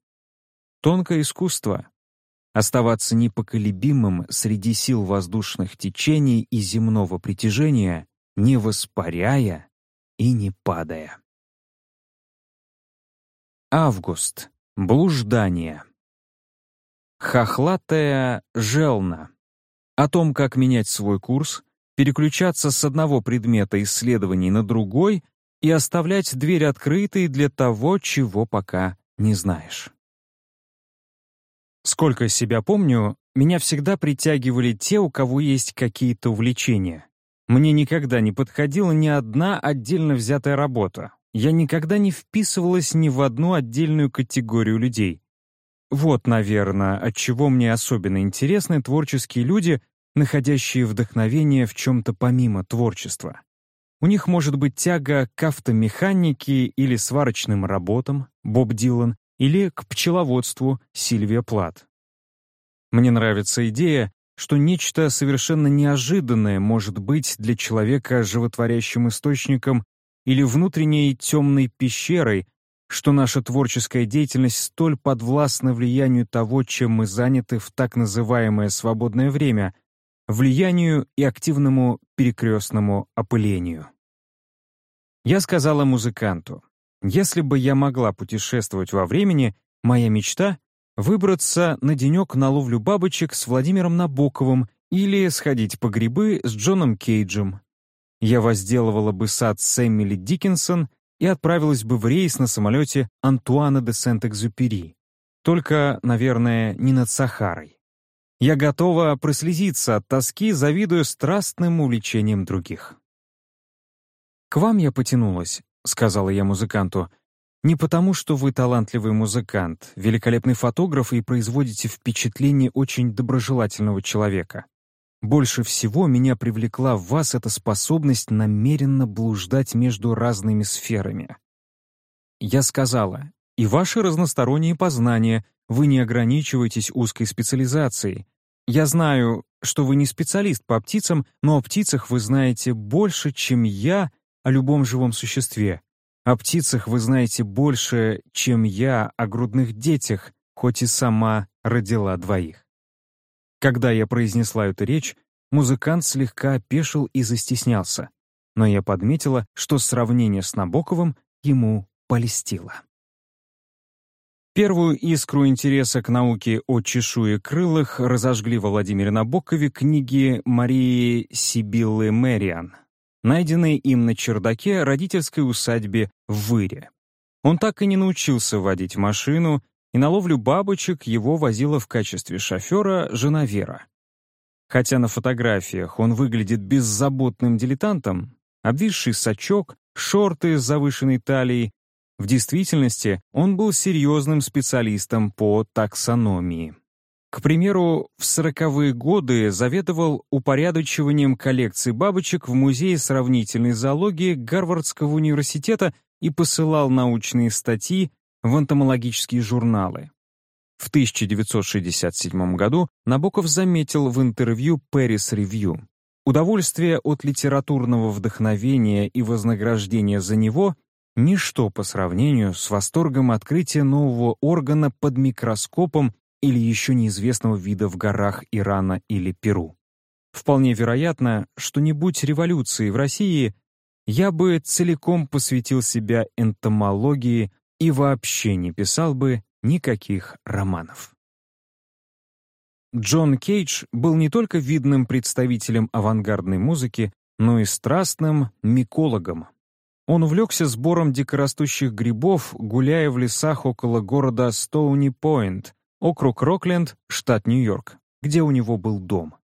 Speaker 1: Тонкое искусство — оставаться непоколебимым среди сил воздушных течений и земного притяжения, не воспаряя и не падая. Август. Блуждание. Хохлатая желна. О том, как менять свой курс, переключаться с одного предмета исследований на другой и оставлять дверь открытой для того, чего пока не знаешь. Сколько себя помню, меня всегда притягивали те, у кого есть какие-то увлечения. Мне никогда не подходила ни одна отдельно взятая работа. Я никогда не вписывалась ни в одну отдельную категорию людей. Вот, наверное, от чего мне особенно интересны творческие люди, находящие вдохновение в чем-то помимо творчества. У них может быть тяга к автомеханике или сварочным работам, Боб Дилан, или к пчеловодству, Сильвия Плат. Мне нравится идея, что нечто совершенно неожиданное может быть для человека животворящим источником или внутренней темной пещерой, что наша творческая деятельность столь подвластна влиянию того, чем мы заняты в так называемое свободное время, влиянию и активному перекрестному опылению. Я сказала музыканту, если бы я могла путешествовать во времени, моя мечта — выбраться на денек на ловлю бабочек с Владимиром Набоковым или сходить по грибы с Джоном Кейджем. Я возделывала бы сад с Эмили Диккенсон и отправилась бы в рейс на самолете Антуана де Сент-Экзюпери. Только, наверное, не над Сахарой. Я готова прослезиться от тоски, завидуя страстным увлечением других. «К вам я потянулась», — сказала я музыканту, «не потому, что вы талантливый музыкант, великолепный фотограф и производите впечатление очень доброжелательного человека. Больше всего меня привлекла в вас эта способность намеренно блуждать между разными сферами. Я сказала, и ваши разносторонние познания, вы не ограничиваетесь узкой специализацией, я знаю, что вы не специалист по птицам, но о птицах вы знаете больше, чем я о любом живом существе. О птицах вы знаете больше, чем я о грудных детях, хоть и сама родила двоих. Когда я произнесла эту речь, музыкант слегка опешил и застеснялся, но я подметила, что сравнение с Набоковым ему полистило. Первую искру интереса к науке о чешуекрылых разожгли во Владимире Набокове книги Марии Сибиллы Мэриан, найденные им на чердаке родительской усадьбе в Выре. Он так и не научился водить машину, и на ловлю бабочек его возила в качестве шофера жена Вера. Хотя на фотографиях он выглядит беззаботным дилетантом, обвисший сачок, шорты с завышенной талией, в действительности он был серьезным специалистом по таксономии. К примеру, в сороковые годы заведовал упорядочиванием коллекции бабочек в Музее сравнительной зоологии Гарвардского университета и посылал научные статьи в энтомологические журналы. В 1967 году Набоков заметил в интервью Paris Review, удовольствие от литературного вдохновения и вознаграждения за него Ничто по сравнению с восторгом открытия нового органа под микроскопом или еще неизвестного вида в горах Ирана или Перу. Вполне вероятно, что не будь революции в России, я бы целиком посвятил себя энтомологии и вообще не писал бы никаких романов. Джон Кейдж был не только видным представителем авангардной музыки, но и страстным микологом, он увлекся сбором дикорастущих грибов, гуляя в лесах около города Стоуни-Пойнт, округ Рокленд, штат Нью-Йорк, где у него был дом.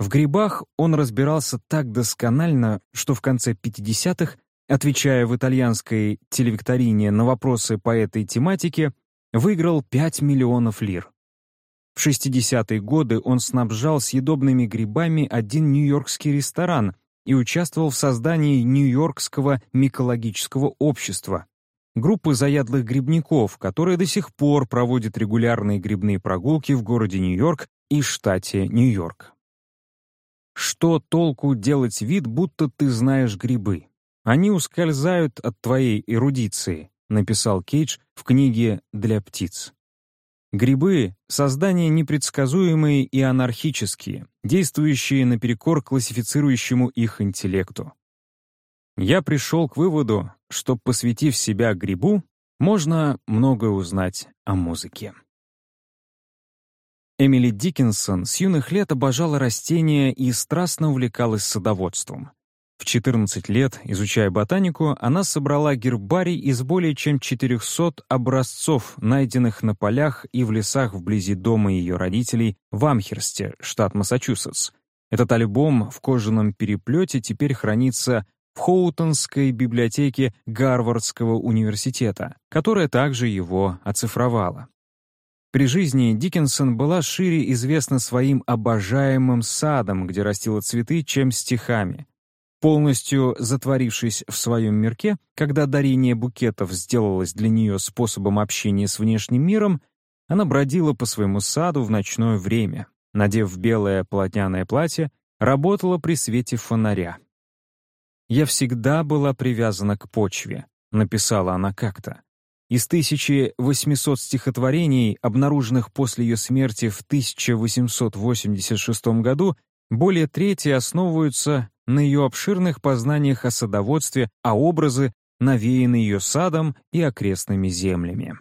Speaker 1: В грибах он разбирался так досконально, что в конце 50-х, отвечая в итальянской телевикторине на вопросы по этой тематике, выиграл 5 миллионов лир. В 60-е годы он снабжал съедобными грибами один нью-йоркский ресторан, и участвовал в создании Нью-Йоркского микологического общества, группы заядлых грибников, которая до сих пор проводит регулярные грибные прогулки в городе Нью-Йорк и штате Нью-Йорк. Что толку делать вид, будто ты знаешь грибы? Они ускользают от твоей эрудиции, написал Кейдж в книге «Для птиц». Грибы — создания непредсказуемые и анархические, действующие наперекор классифицирующему их интеллекту. Я пришел к выводу, что, посвятив себя грибу, можно многое узнать о музыке. Эмили Диккенсон с юных лет обожала растения и страстно увлекалась садоводством. В 14 лет, изучая ботанику, она собрала гербарий из более чем 400 образцов, найденных на полях и в лесах вблизи дома ее родителей в Амхерсте, штат Массачусетс. Этот альбом в кожаном переплете теперь хранится в Хоутонской библиотеке Гарвардского университета, которая также его оцифровала. При жизни Диккенсон была шире известна своим обожаемым садом, где растила цветы, чем стихами. Полностью затворившись в своем мирке, когда дарение букетов сделалось для нее способом общения с внешним миром, она бродила по своему саду в ночное время, надев белое полотняное платье, работала при свете фонаря. «Я всегда была привязана к почве», — написала она как-то. Из 1800 стихотворений, обнаруженных после ее смерти в 1886 году, более трети основываются на ее обширных познаниях о садоводстве, а образы навеяны ее садом и окрестными землями.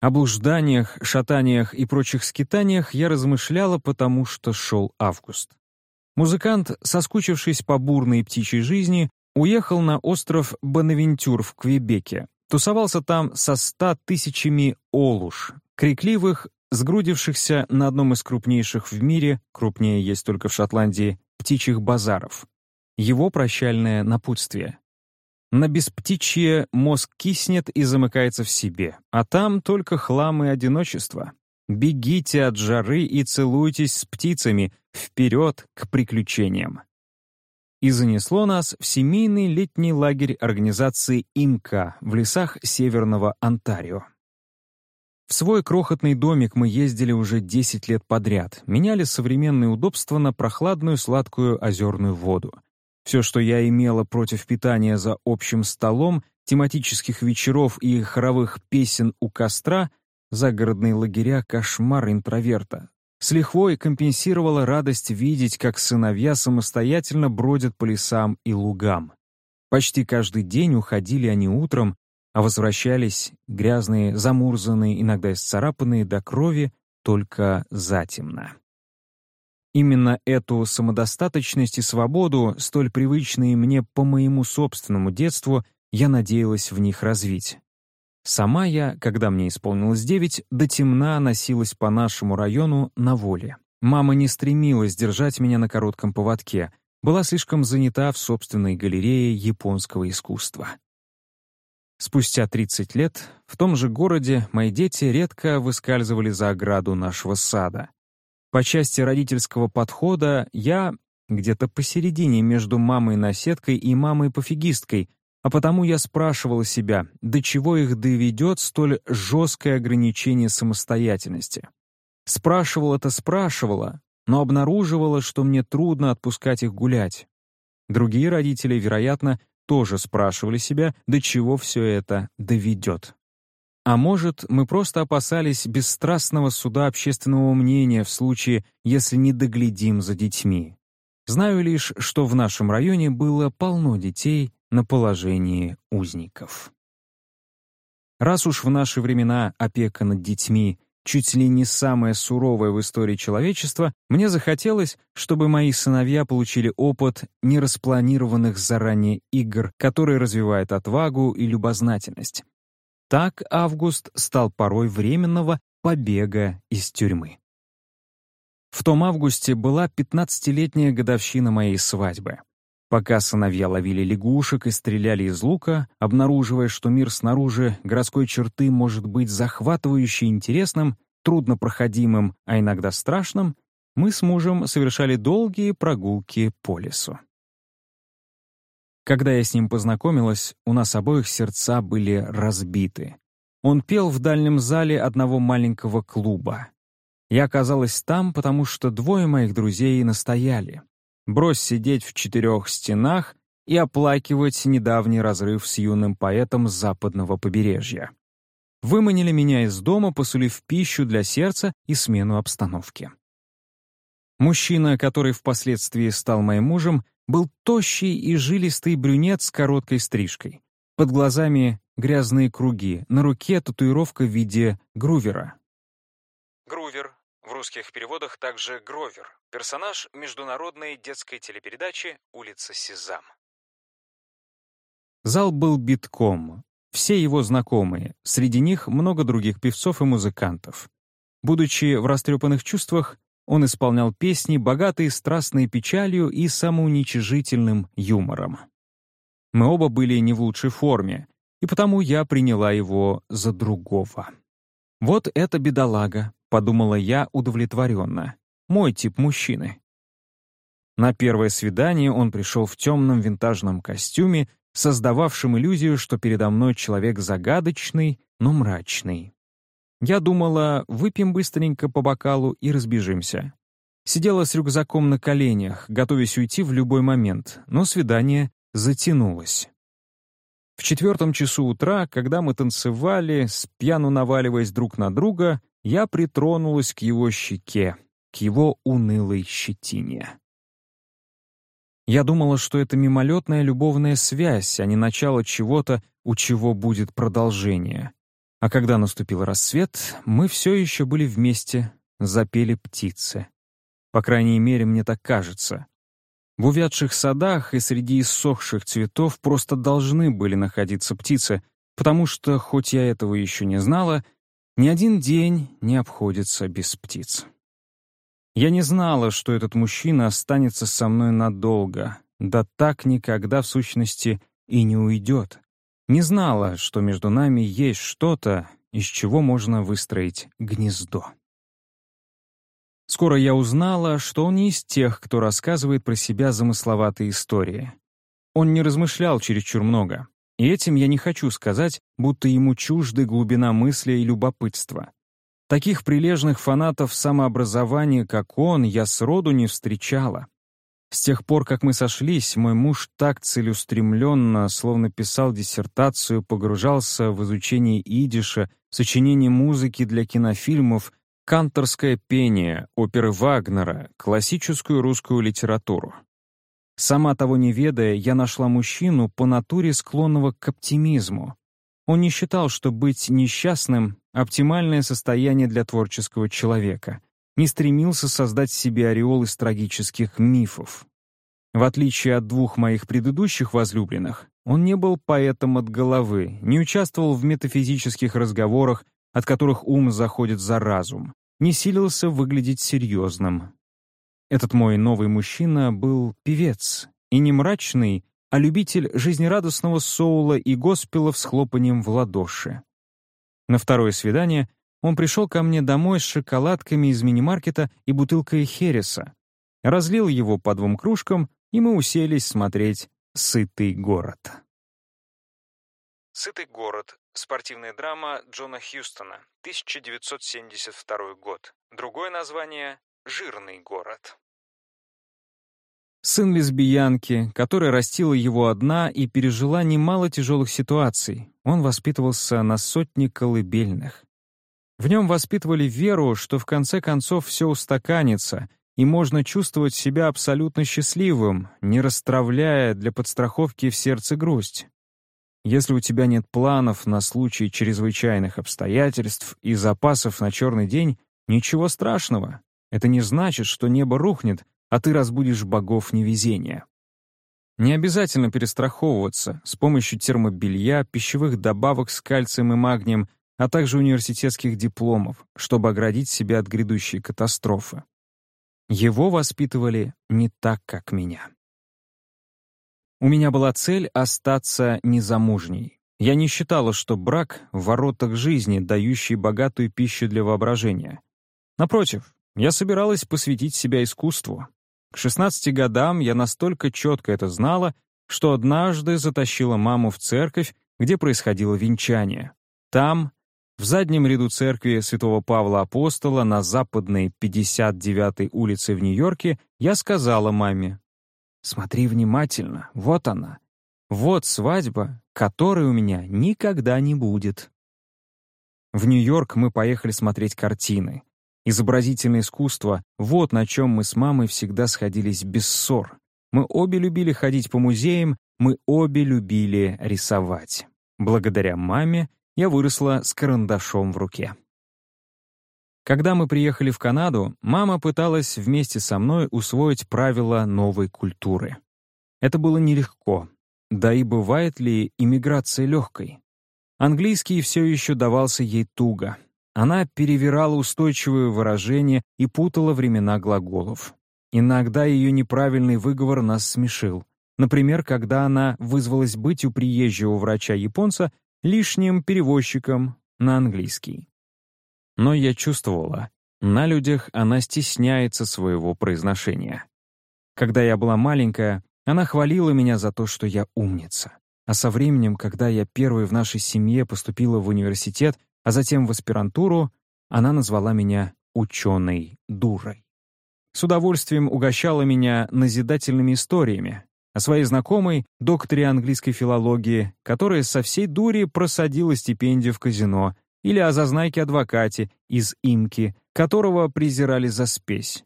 Speaker 1: О блужданиях, шатаниях и прочих скитаниях я размышляла, потому что шел август. Музыкант, соскучившись по бурной птичьей жизни, Уехал на остров Бонавентюр в Квебеке. Тусовался там со ста тысячами олуш, крикливых, сгрудившихся на одном из крупнейших в мире, крупнее есть только в Шотландии, птичьих базаров. Его прощальное напутствие. На бесптичье мозг киснет и замыкается в себе, а там только хлам и одиночество. Бегите от жары и целуйтесь с птицами, вперед к приключениям и занесло нас в семейный летний лагерь организации «Инка» в лесах Северного Онтарио. В свой крохотный домик мы ездили уже 10 лет подряд, меняли современные удобства на прохладную сладкую озерную воду. Все, что я имела против питания за общим столом, тематических вечеров и хоровых песен у костра, загородные лагеря — кошмар интроверта, с лихвой компенсировала радость видеть, как сыновья самостоятельно бродят по лесам и лугам. Почти каждый день уходили они утром, а возвращались грязные, замурзанные, иногда исцарапанные до крови, только затемно. Именно эту самодостаточность и свободу, столь привычные мне по моему собственному детству, я надеялась в них развить. Сама я, когда мне исполнилось девять, до темна носилась по нашему району на воле. Мама не стремилась держать меня на коротком поводке, была слишком занята в собственной галерее японского искусства. Спустя 30 лет в том же городе мои дети редко выскальзывали за ограду нашего сада. По части родительского подхода я где-то посередине между мамой-наседкой и мамой-пофигисткой, а потому я спрашивала себя, до чего их доведет столь жесткое ограничение самостоятельности. Спрашивала это спрашивала, но обнаруживала, что мне трудно отпускать их гулять. Другие родители, вероятно, тоже спрашивали себя, до чего все это доведет. А может, мы просто опасались бесстрастного суда общественного мнения в случае, если не доглядим за детьми. Знаю лишь, что в нашем районе было полно детей, на положении узников. Раз уж в наши времена опека над детьми чуть ли не самая суровая в истории человечества, мне захотелось, чтобы мои сыновья получили опыт нераспланированных заранее игр, которые развивают отвагу и любознательность. Так Август стал порой временного побега из тюрьмы. В том августе была 15-летняя годовщина моей свадьбы. Пока сыновья ловили лягушек и стреляли из лука, обнаруживая, что мир снаружи городской черты может быть захватывающе интересным, труднопроходимым, а иногда страшным, мы с мужем совершали долгие прогулки по лесу. Когда я с ним познакомилась, у нас обоих сердца были разбиты. Он пел в дальнем зале одного маленького клуба. Я оказалась там, потому что двое моих друзей настояли. Брось сидеть в четырех стенах и оплакивать недавний разрыв с юным поэтом с западного побережья. Выманили меня из дома, посулив пищу для сердца и смену обстановки. Мужчина, который впоследствии стал моим мужем, был тощий и жилистый брюнет с короткой стрижкой. Под глазами грязные круги, на руке татуировка в виде грувера.
Speaker 2: Грувер, русских переводах также Гровер, персонаж международной детской телепередачи «Улица Сезам».
Speaker 1: Зал был битком, все его знакомые, среди них много других певцов и музыкантов. Будучи в растрепанных чувствах, он исполнял песни, богатые страстной печалью и самоуничижительным юмором. Мы оба были не в лучшей форме, и потому я приняла его за другого. «Вот это бедолага», — подумала я удовлетворенно. «Мой тип мужчины». На первое свидание он пришел в темном винтажном костюме, создававшем иллюзию, что передо мной человек загадочный, но мрачный. Я думала, выпьем быстренько по бокалу и разбежимся. Сидела с рюкзаком на коленях, готовясь уйти в любой момент, но свидание затянулось. В четвертом часу утра, когда мы танцевали, с пьяну наваливаясь друг на друга, я притронулась к его щеке, к его унылой щетине. Я думала, что это мимолетная любовная связь, а не начало чего-то, у чего будет продолжение. А когда наступил рассвет, мы все еще были вместе, запели птицы. По крайней мере, мне так кажется. В увядших садах и среди иссохших цветов просто должны были находиться птицы, потому что, хоть я этого еще не знала, ни один день не обходится без птиц. Я не знала, что этот мужчина останется со мной надолго, да так никогда в сущности и не уйдет. Не знала, что между нами есть что-то, из чего можно выстроить гнездо. Скоро я узнала, что он не из тех, кто рассказывает про себя замысловатые истории. Он не размышлял чересчур много. И этим я не хочу сказать, будто ему чужды глубина мысли и любопытства. Таких прилежных фанатов самообразования, как он, я сроду не встречала. С тех пор, как мы сошлись, мой муж так целеустремленно, словно писал диссертацию, погружался в изучение идиша, сочинение музыки для кинофильмов канторское пение, оперы Вагнера, классическую русскую литературу. Сама того не ведая, я нашла мужчину по натуре склонного к оптимизму. Он не считал, что быть несчастным — оптимальное состояние для творческого человека, не стремился создать себе ореол из трагических мифов. В отличие от двух моих предыдущих возлюбленных, он не был поэтом от головы, не участвовал в метафизических разговорах от которых ум заходит за разум, не силился выглядеть серьезным. Этот мой новый мужчина был певец, и не мрачный, а любитель жизнерадостного соула и госпелов с хлопанием в ладоши. На второе свидание он пришел ко мне домой с шоколадками из мини-маркета и бутылкой хереса, разлил его по двум кружкам, и мы уселись смотреть «Сытый город».
Speaker 2: «Сытый город» — спортивная драма Джона Хьюстона, 1972 год. Другое название — «Жирный город».
Speaker 1: Сын лесбиянки, которая растила его одна и пережила немало тяжелых ситуаций. Он воспитывался на сотни колыбельных. В нем воспитывали веру, что в конце концов все устаканится, и можно чувствовать себя абсолютно счастливым, не расстравляя для подстраховки в сердце грусть. Если у тебя нет планов на случай чрезвычайных обстоятельств и запасов на черный день, ничего страшного. Это не значит, что небо рухнет, а ты разбудишь богов невезения. Не обязательно перестраховываться с помощью термобелья, пищевых добавок с кальцием и магнием, а также университетских дипломов, чтобы оградить себя от грядущей катастрофы. Его воспитывали не так, как меня. У меня была цель остаться незамужней. Я не считала, что брак — в воротах жизни, дающий богатую пищу для воображения. Напротив, я собиралась посвятить себя искусству. К 16 годам я настолько четко это знала, что однажды затащила маму в церковь, где происходило венчание. Там В заднем ряду церкви святого Павла Апостола на западной 59-й улице в Нью-Йорке я сказала маме, «Смотри внимательно, вот она. Вот свадьба, которой у меня никогда не будет». В Нью-Йорк мы поехали смотреть картины. Изобразительное искусство — вот на чем мы с мамой всегда сходились без ссор. Мы обе любили ходить по музеям, мы обе любили рисовать. Благодаря маме я выросла с карандашом в руке. Когда мы приехали в Канаду, мама пыталась вместе со мной усвоить правила новой культуры. Это было нелегко. Да и бывает ли иммиграция легкой? Английский все еще давался ей туго. Она перевирала устойчивые выражения и путала времена глаголов. Иногда ее неправильный выговор нас смешил. Например, когда она вызвалась быть у приезжего врача-японца лишним перевозчиком на английский. Но я чувствовала, на людях она стесняется своего произношения. Когда я была маленькая, она хвалила меня за то, что я умница. А со временем, когда я первой в нашей семье поступила в университет, а затем в аспирантуру, она назвала меня ученой дурой. С удовольствием угощала меня назидательными историями, о своей знакомой, докторе английской филологии, которая со всей дури просадила стипендию в казино, или о зазнайке-адвокате из имки, которого презирали за спесь.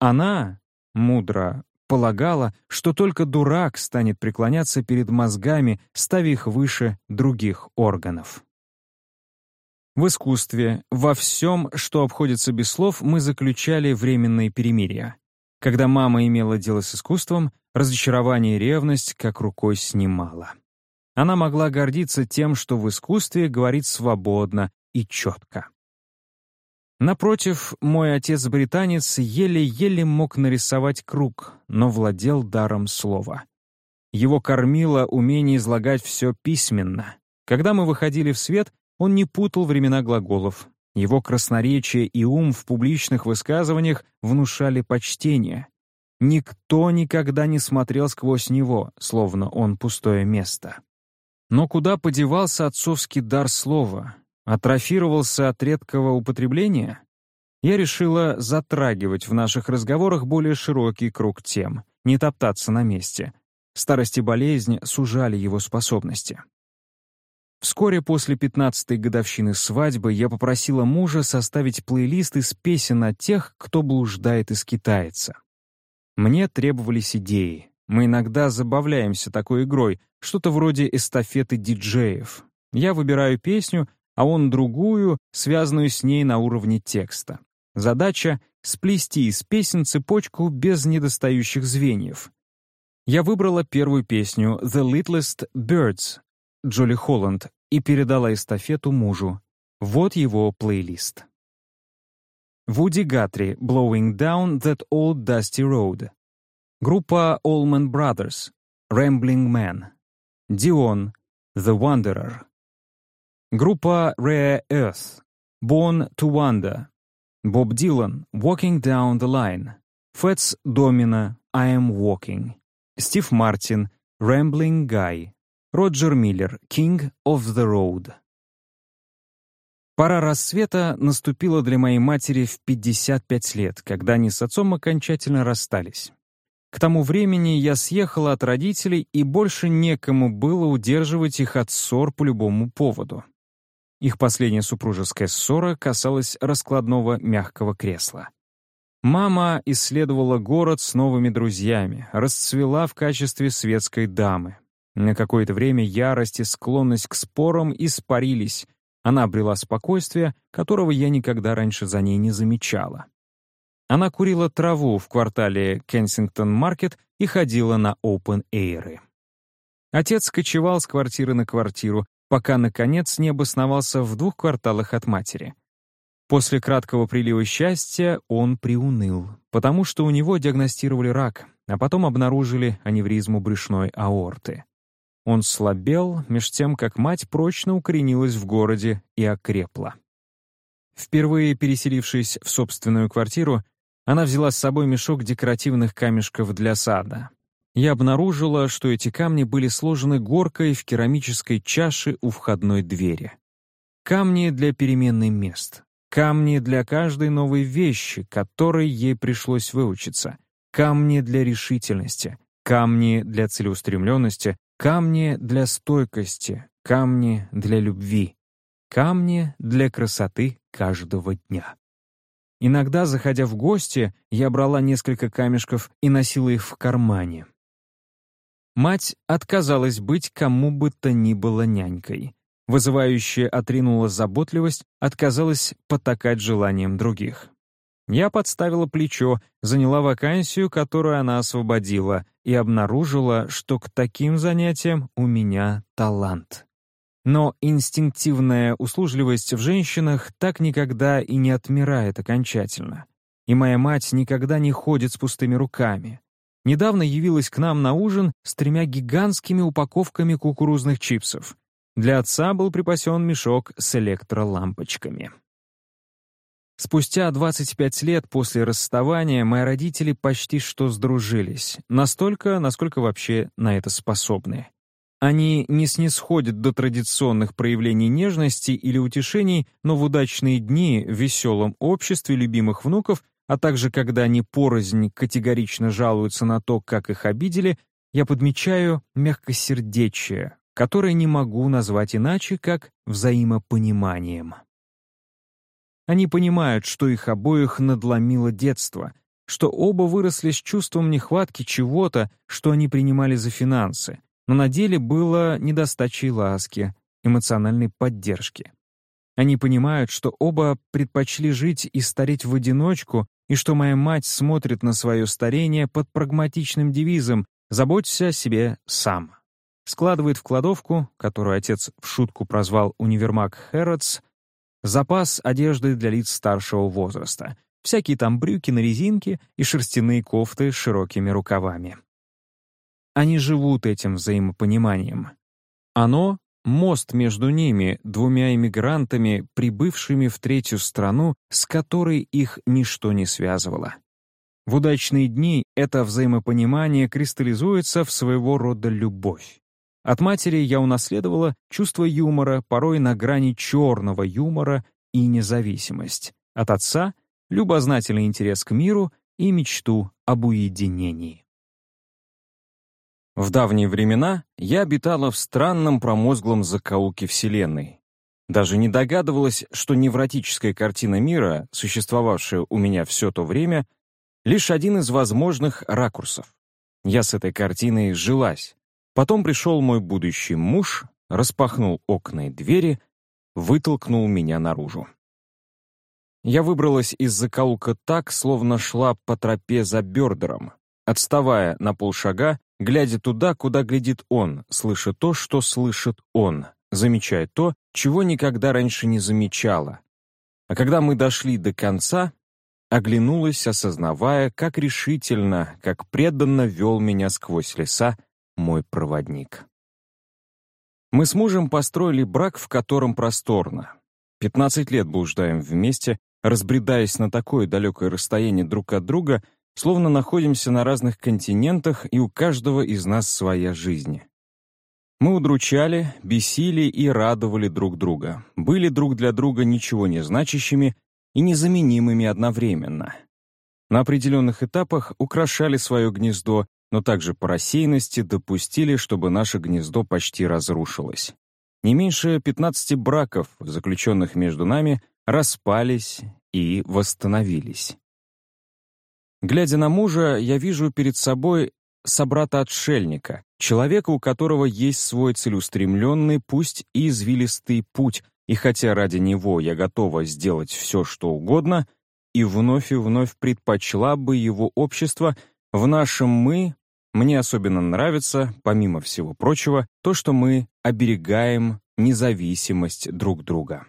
Speaker 1: Она, мудро, полагала, что только дурак станет преклоняться перед мозгами, ставя их выше других органов. В искусстве, во всем, что обходится без слов, мы заключали временные перемирия. Когда мама имела дело с искусством, разочарование и ревность как рукой снимала. Она могла гордиться тем, что в искусстве говорит свободно и четко. Напротив, мой отец-британец еле-еле мог нарисовать круг, но владел даром слова. Его кормило умение излагать все письменно. Когда мы выходили в свет, он не путал времена глаголов, его красноречие и ум в публичных высказываниях внушали почтение. Никто никогда не смотрел сквозь него, словно он пустое место. Но куда подевался отцовский дар слова? Атрофировался от редкого употребления? Я решила затрагивать в наших разговорах более широкий круг тем, не топтаться на месте. Старость и болезнь сужали его способности. Вскоре после 15-й годовщины свадьбы я попросила мужа составить плейлист из песен от тех, кто блуждает из китайца. Мне требовались идеи. Мы иногда забавляемся такой игрой, что-то вроде эстафеты диджеев. Я выбираю песню, а он другую, связанную с ней на уровне текста. Задача — сплести из песен цепочку без недостающих звеньев. Я выбрала первую песню «The Littlest Birds» Джоли Холланд и передала эстафету мужу. Вот его плейлист. Вуди Гатри «Blowing Down That Old Dusty Road». Группа Allman Brothers «Rambling Man». Дион «The Wanderer». Группа Rare Earth «Born to Wander». Боб Дилан «Walking Down the Line». Фэтс Домина «I am Walking». Стив Мартин «Rambling Guy». Роджер Миллер, King of the Road. Пора рассвета наступила для моей матери в 55 лет, когда они с отцом окончательно расстались. К тому времени я съехала от родителей, и больше некому было удерживать их от ссор по любому поводу. Их последняя супружеская ссора касалась раскладного мягкого кресла. Мама исследовала город с новыми друзьями, расцвела в качестве светской дамы. На какое-то время ярость и склонность к спорам испарились. Она обрела спокойствие, которого я никогда раньше за ней не замечала. Она курила траву в квартале Кенсингтон-маркет и ходила на опен-эйры. Отец кочевал с квартиры на квартиру, пока, наконец, не обосновался в двух кварталах от матери. После краткого прилива счастья он приуныл, потому что у него диагностировали рак, а потом обнаружили аневризму брюшной аорты. Он слабел, меж тем, как мать прочно укоренилась в городе и окрепла. Впервые переселившись в собственную квартиру, она взяла с собой мешок декоративных камешков для сада. Я обнаружила, что эти камни были сложены горкой в керамической чаше у входной двери. камни для переменных мест, камни для каждой новой вещи, которой ей пришлось выучиться, камни для решительности, камни для целеустремленности, камни для стойкости, камни для любви, камни для красоты каждого дня. Иногда, заходя в гости, я брала несколько камешков и носила их в кармане. Мать отказалась быть кому бы то ни было нянькой. Вызывающая отринула заботливость, отказалась потакать желанием других. Я подставила плечо, заняла вакансию, которую она освободила, и обнаружила, что к таким занятиям у меня талант. Но инстинктивная услужливость в женщинах так никогда и не отмирает окончательно. И моя мать никогда не ходит с пустыми руками. Недавно явилась к нам на ужин с тремя гигантскими упаковками кукурузных чипсов. Для отца был припасен мешок с электролампочками. Спустя 25 лет после расставания мои родители почти что сдружились, настолько, насколько вообще на это способны. Они не снисходят до традиционных проявлений нежности или утешений, но в удачные дни в веселом обществе любимых внуков, а также когда они порознь категорично жалуются на то, как их обидели, я подмечаю мягкосердечие, которое не могу назвать иначе, как взаимопониманием. Они понимают, что их обоих надломило детство, что оба выросли с чувством нехватки чего-то, что они принимали за финансы, но на деле было недостачей ласки, эмоциональной поддержки. Они понимают, что оба предпочли жить и стареть в одиночку, и что моя мать смотрит на свое старение под прагматичным девизом «Заботься о себе сам». Складывает в кладовку, которую отец в шутку прозвал «Универмаг Хэрротс», Запас одежды для лиц старшего возраста. Всякие там брюки на резинке и шерстяные кофты с широкими рукавами. Они живут этим взаимопониманием. Оно — мост между ними, двумя иммигрантами, прибывшими в третью страну, с которой их ничто не связывало. В удачные дни это взаимопонимание кристаллизуется в своего рода любовь. От матери я унаследовала чувство юмора, порой на грани черного юмора и независимость. От отца — любознательный интерес к миру и мечту об уединении. В давние времена я обитала в странном промозглом закоулке Вселенной. Даже не догадывалась, что невротическая картина мира, существовавшая у меня все то время, лишь один из возможных ракурсов. Я с этой картиной жилась, Потом пришел мой будущий муж, распахнул окна и двери, вытолкнул меня наружу. Я выбралась из закоулка так, словно шла по тропе за Бёрдером, отставая на полшага, глядя туда, куда глядит он, слыша то, что слышит он, замечая то, чего никогда раньше не замечала. А когда мы дошли до конца, оглянулась, осознавая, как решительно, как преданно вел меня сквозь леса, мой проводник. Мы с мужем построили брак, в котором просторно. 15 лет блуждаем вместе, разбредаясь на такое далекое расстояние друг от друга, словно находимся на разных континентах, и у каждого из нас своя жизнь. Мы удручали, бесили и радовали друг друга, были друг для друга ничего не значащими и незаменимыми одновременно. На определенных этапах украшали свое гнездо, но также по рассеянности допустили, чтобы наше гнездо почти разрушилось. Не меньше 15 браков, заключенных между нами, распались и восстановились. Глядя на мужа, я вижу перед собой собрата-отшельника, человека, у которого есть свой целеустремленный, пусть и извилистый путь, и хотя ради него я готова сделать все, что угодно, и вновь и вновь предпочла бы его общество, в нашем «мы» мне особенно нравится, помимо всего прочего, то, что мы оберегаем независимость друг друга.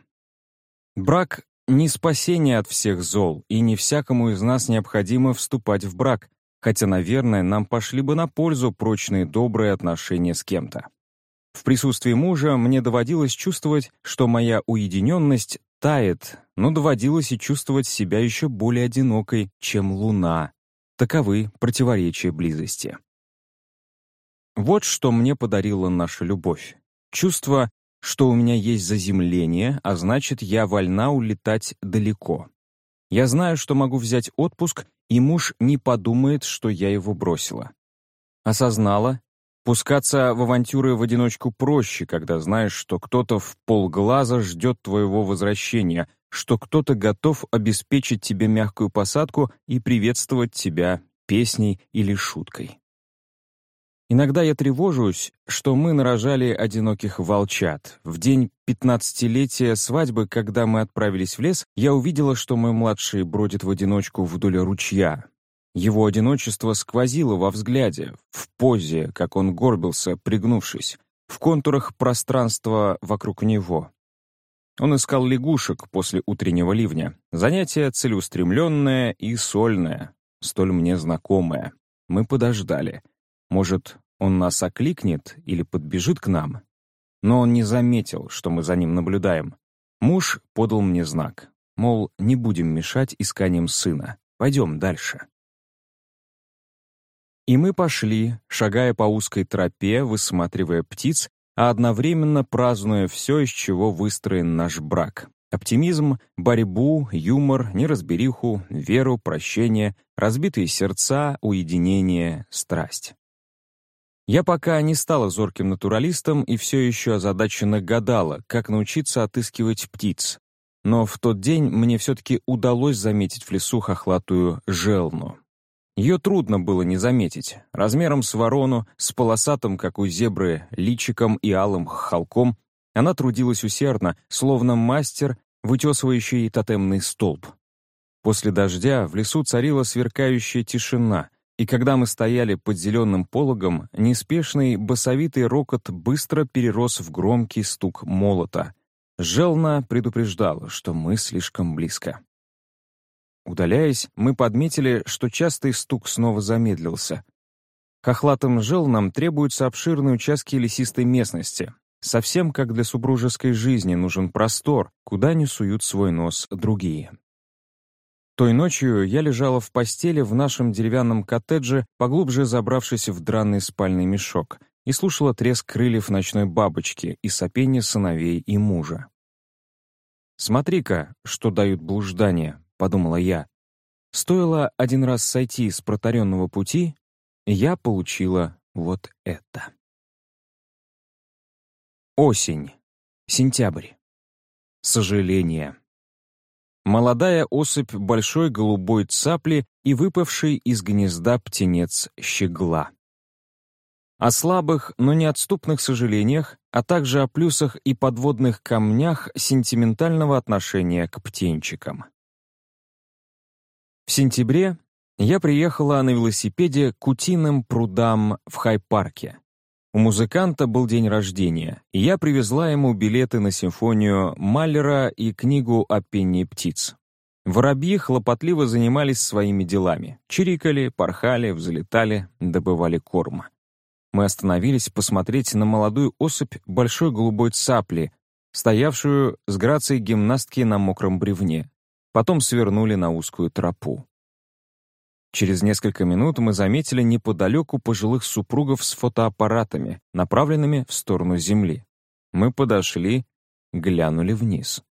Speaker 1: Брак — не спасение от всех зол, и не всякому из нас необходимо вступать в брак, хотя, наверное, нам пошли бы на пользу прочные добрые отношения с кем-то. В присутствии мужа мне доводилось чувствовать, что моя уединенность тает, но доводилось и чувствовать себя еще более одинокой, чем луна, Таковы противоречия близости. Вот что мне подарила наша любовь. Чувство что у меня есть заземление, а значит, я вольна улетать далеко. Я знаю, что могу взять отпуск, и муж не подумает, что я его бросила. Осознала, пускаться в авантюры в одиночку проще, когда знаешь, что кто-то в полглаза ждет твоего возвращения, что кто-то готов обеспечить тебе мягкую посадку и приветствовать тебя песней или шуткой. Иногда я тревожусь, что мы нарожали одиноких волчат. В день пятнадцатилетия свадьбы, когда мы отправились в лес, я увидела, что мой младший бродит в одиночку вдоль ручья. Его одиночество сквозило во взгляде, в позе, как он горбился, пригнувшись, в контурах пространства вокруг него. Он искал лягушек после утреннего ливня. Занятие целеустремленное и сольное, столь мне знакомое. Мы подождали. Может, он нас окликнет или подбежит к нам? Но он не заметил, что мы за ним наблюдаем. Муж подал мне знак, мол, не будем мешать исканиям сына, пойдем дальше. И мы пошли, шагая по узкой тропе, высматривая птиц, а одновременно празднуя все, из чего выстроен наш брак. Оптимизм, борьбу, юмор, неразбериху, веру, прощение, разбитые сердца, уединение, страсть. Я пока не стала зорким натуралистом и все еще озадаченно гадала, как научиться отыскивать птиц. Но в тот день мне все-таки удалось заметить в лесу хохлатую желну. Ее трудно было не заметить. Размером с ворону, с полосатым, как у зебры, личиком и алым холком, она трудилась усердно, словно мастер, вытесывающий тотемный столб. После дождя в лесу царила сверкающая тишина — и когда мы стояли под зеленым пологом, неспешный басовитый рокот быстро перерос в громкий стук молота. Желна предупреждала, что мы слишком близко. Удаляясь, мы подметили, что частый стук снова замедлился. Хохлатым желнам требуются обширные участки лесистой местности. Совсем как для супружеской жизни нужен простор, куда не суют свой нос другие. Той ночью я лежала в постели в нашем деревянном коттедже, поглубже забравшись в драный спальный мешок, и слушала треск крыльев ночной бабочки и сопение сыновей и мужа. «Смотри-ка, что дают блуждания», — подумала я. Стоило один раз сойти с протаренного пути, я получила вот это. Осень. Сентябрь. Сожаление молодая особь большой голубой цапли и выпавший из гнезда птенец щегла. О слабых, но неотступных сожалениях, а также о плюсах и подводных камнях сентиментального отношения к птенчикам. В сентябре я приехала на велосипеде к утиным прудам в Хай-парке. Музыканта был день рождения, и я привезла ему билеты на симфонию Маллера и книгу о пении птиц. Воробьи хлопотливо занимались своими делами. Чирикали, порхали, взлетали, добывали корм. Мы остановились посмотреть на молодую особь большой голубой цапли, стоявшую с грацией гимнастки на мокром бревне. Потом свернули на узкую тропу. Через несколько минут мы заметили неподалеку пожилых супругов с фотоаппаратами, направленными в сторону земли. Мы подошли, глянули вниз.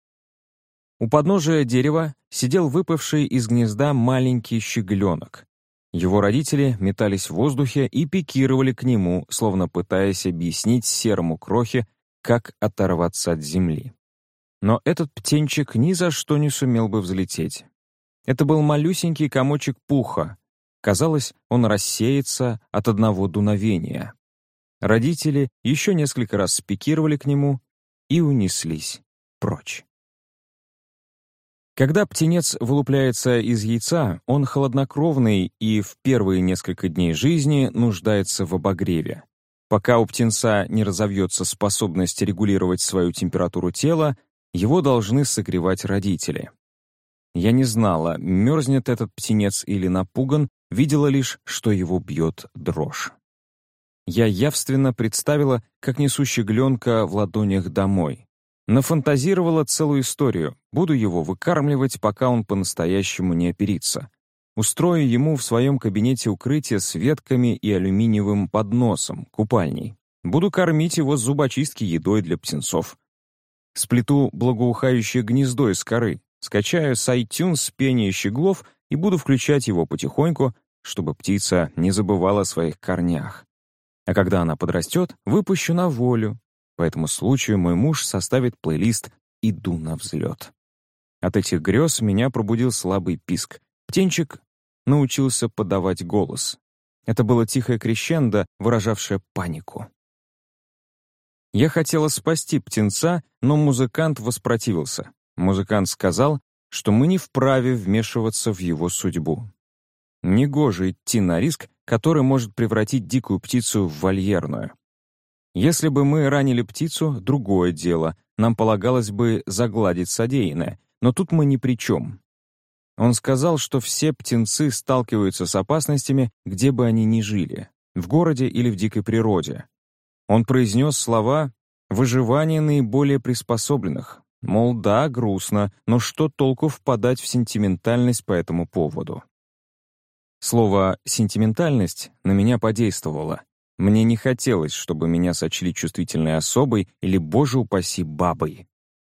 Speaker 1: У подножия дерева сидел выпавший из гнезда маленький щегленок. Его родители метались в воздухе и пикировали к нему, словно пытаясь объяснить серому крохе, как оторваться от земли. Но этот птенчик ни за что не сумел бы взлететь. Это был малюсенький комочек пуха. Казалось, он рассеется от одного дуновения. Родители еще несколько раз спикировали к нему и унеслись прочь. Когда птенец вылупляется из яйца, он холоднокровный и в первые несколько дней жизни нуждается в обогреве. Пока у птенца не разовьется способность регулировать свою температуру тела, его должны согревать родители. Я не знала, мерзнет этот птенец или напуган, видела лишь, что его бьет дрожь. Я явственно представила, как несу щегленка в ладонях домой. Нафантазировала целую историю, буду его выкармливать, пока он по-настоящему не оперится. Устрою ему в своем кабинете укрытие с ветками и алюминиевым подносом, купальней. Буду кормить его зубочистки едой для птенцов. Сплету благоухающее гнездо из коры, скачаю с iTunes пение щеглов и буду включать его потихоньку, чтобы птица не забывала о своих корнях. А когда она подрастет, выпущу на волю. По этому случаю мой муж составит плейлист «Иду на взлет». От этих грез меня пробудил слабый писк. Птенчик научился подавать голос. Это было тихое крещендо, выражавшее панику. Я хотела спасти птенца, но музыкант воспротивился. Музыкант сказал, что мы не вправе вмешиваться в его судьбу. Негоже идти на риск, который может превратить дикую птицу в вольерную. Если бы мы ранили птицу, другое дело, нам полагалось бы загладить содеянное, но тут мы ни при чем. Он сказал, что все птенцы сталкиваются с опасностями, где бы они ни жили, в городе или в дикой природе. Он произнес слова «выживание наиболее приспособленных», мол, да, грустно, но что толку впадать в сентиментальность по этому поводу? Слово «сентиментальность» на меня подействовало. Мне не хотелось, чтобы меня сочли чувствительной особой или, боже упаси, бабой.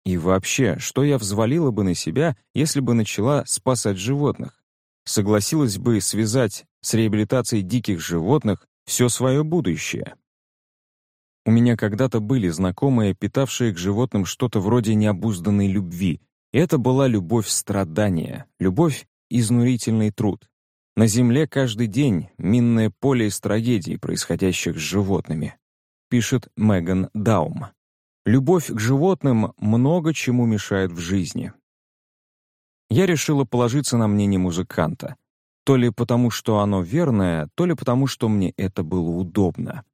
Speaker 1: И вообще, что я взвалила бы на себя, если бы начала спасать животных? Согласилась бы связать с реабилитацией диких животных все свое будущее. У меня когда-то были знакомые, питавшие к животным что-то вроде необузданной любви. Это была любовь страдания, любовь — изнурительный труд. На Земле каждый день минное поле из трагедий, происходящих с животными, пишет Меган Даум. Любовь к животным много чему мешает в жизни. Я решила положиться на мнение музыканта. То ли потому, что оно верное, то ли потому, что мне это было удобно.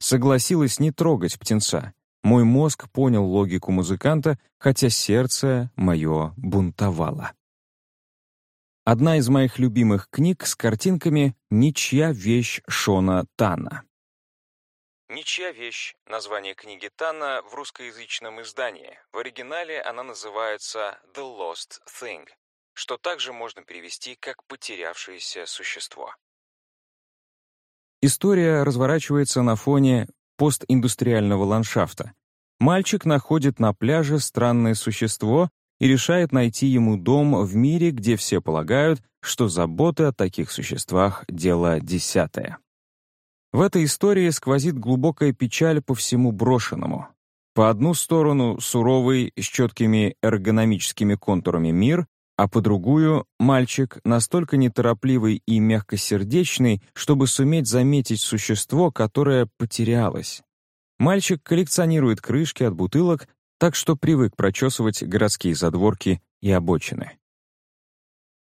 Speaker 1: Согласилась не трогать птенца. Мой мозг понял логику музыканта, хотя сердце мое бунтовало. Одна из моих любимых книг с картинками «Ничья вещь» Шона Тана.
Speaker 2: «Ничья вещь» — название книги Танна в русскоязычном издании. В оригинале она называется «The Lost Thing», что также можно перевести как «потерявшееся существо».
Speaker 1: История разворачивается на фоне постиндустриального ландшафта. Мальчик находит на пляже странное существо и решает найти ему дом в мире, где все полагают, что заботы о таких существах — дело десятое. В этой истории сквозит глубокая печаль по всему брошенному. По одну сторону суровый, с четкими эргономическими контурами мир, а по другую — мальчик, настолько неторопливый и мягкосердечный, чтобы суметь заметить существо, которое потерялось. Мальчик коллекционирует крышки от бутылок, так что привык прочесывать городские задворки и обочины.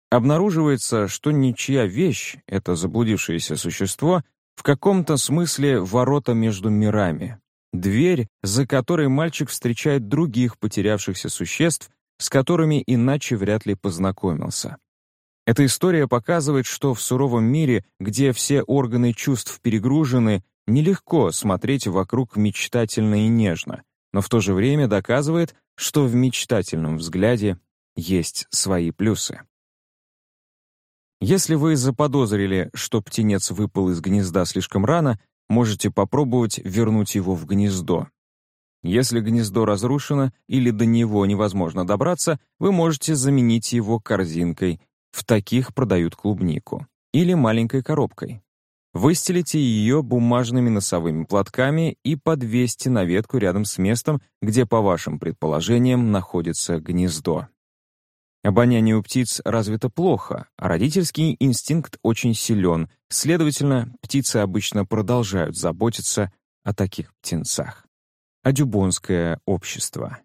Speaker 1: Обнаруживается, что ничья вещь, это заблудившееся существо, в каком-то смысле ворота между мирами. Дверь, за которой мальчик встречает других потерявшихся существ, с которыми иначе вряд ли познакомился. Эта история показывает, что в суровом мире, где все органы чувств перегружены, нелегко смотреть вокруг мечтательно и нежно, но в то же время доказывает, что в мечтательном взгляде есть свои плюсы. Если вы заподозрили, что птенец выпал из гнезда слишком рано, можете попробовать вернуть его в гнездо. Если гнездо разрушено или до него невозможно добраться, вы можете заменить его корзинкой, в таких продают клубнику, или маленькой коробкой. Выстелите ее бумажными носовыми платками и подвесьте на ветку рядом с местом, где, по вашим предположениям, находится гнездо. Обоняние у птиц развито плохо, а родительский инстинкт очень силен, следовательно, птицы обычно продолжают заботиться о таких птенцах. Адюбонское общество.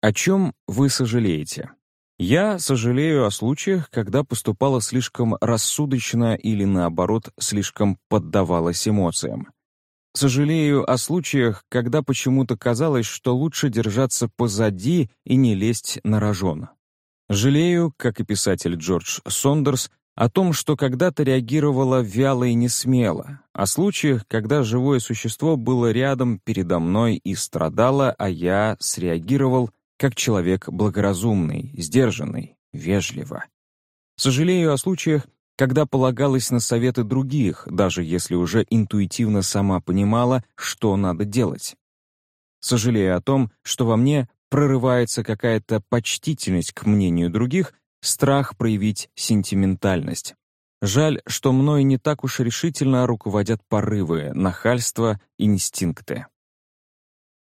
Speaker 1: О чем вы сожалеете? Я сожалею о случаях, когда поступала слишком рассудочно или, наоборот, слишком поддавалась эмоциям. Сожалею о случаях, когда почему-то казалось, что лучше держаться позади и не лезть на рожон. Жалею, как и писатель Джордж Сондерс, о том, что когда-то реагировала вяло и несмело, о случаях, когда живое существо было рядом передо мной и страдало, а я среагировал как человек благоразумный, сдержанный, вежливо. Сожалею о случаях, когда полагалась на советы других, даже если уже интуитивно сама понимала, что надо делать. Сожалея о том, что во мне прорывается какая-то почтительность к мнению других, страх проявить сентиментальность. Жаль, что мной не так уж решительно руководят порывы, нахальство, инстинкты.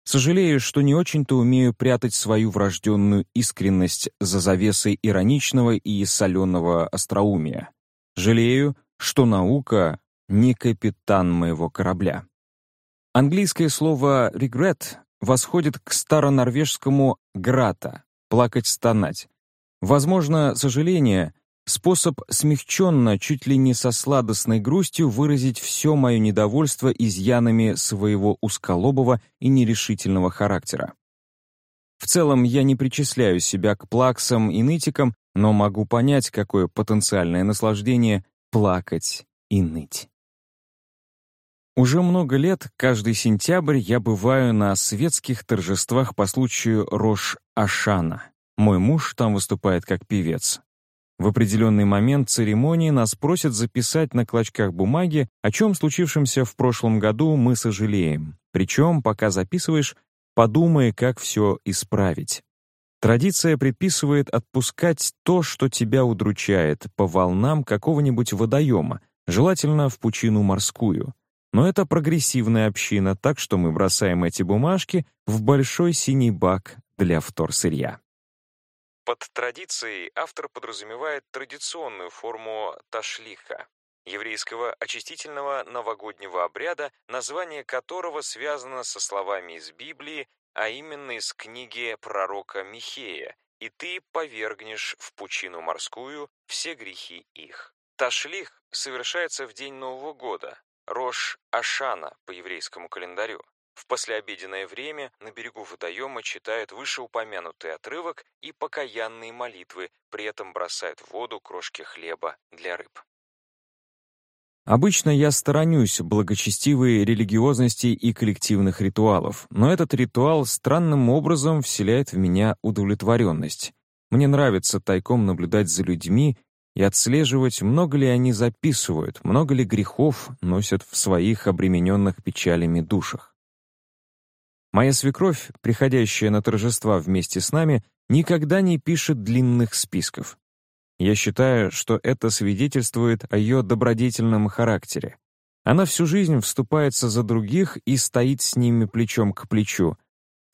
Speaker 1: Сожалею, что не очень-то умею прятать свою врожденную искренность за завесой ироничного и соленого остроумия. Жалею, что наука — не капитан моего корабля. Английское слово «regret» восходит к старонорвежскому «грата» — плакать-стонать. Возможно, сожаление — способ смягченно, чуть ли не со сладостной грустью выразить все мое недовольство изъянами своего узколобого и нерешительного характера. В целом, я не причисляю себя к плаксам и нытикам, но могу понять, какое потенциальное наслаждение плакать и ныть. Уже много лет, каждый сентябрь я бываю на светских торжествах по случаю Рош-Ашана. Мой муж там выступает как певец. В определенный момент церемонии нас просят записать на клочках бумаги, о чем случившемся в прошлом году мы сожалеем. Причем, пока записываешь, подумай, как все исправить. Традиция предписывает отпускать то, что тебя удручает, по волнам какого-нибудь водоема, желательно в пучину морскую — но это прогрессивная община, так что мы бросаем эти бумажки в большой синий бак для вторсырья.
Speaker 2: Под традицией автор подразумевает традиционную форму ташлиха, еврейского очистительного новогоднего обряда, название которого связано со словами из Библии, а именно из книги пророка Михея «И ты повергнешь в пучину морскую все грехи их». Ташлих совершается в день Нового года, Рош Ашана по еврейскому календарю. В послеобеденное время на берегу водоема читают вышеупомянутый отрывок и покаянные молитвы, при этом бросают в воду крошки хлеба для рыб.
Speaker 1: Обычно я сторонюсь благочестивой религиозности и коллективных ритуалов, но этот ритуал странным образом вселяет в меня удовлетворенность. Мне нравится тайком наблюдать за людьми и отслеживать, много ли они записывают, много ли грехов носят в своих обремененных печалями душах. Моя свекровь, приходящая на торжества вместе с нами, никогда не пишет длинных списков. Я считаю, что это свидетельствует о ее добродетельном характере. Она всю жизнь вступается за других и стоит с ними плечом к плечу,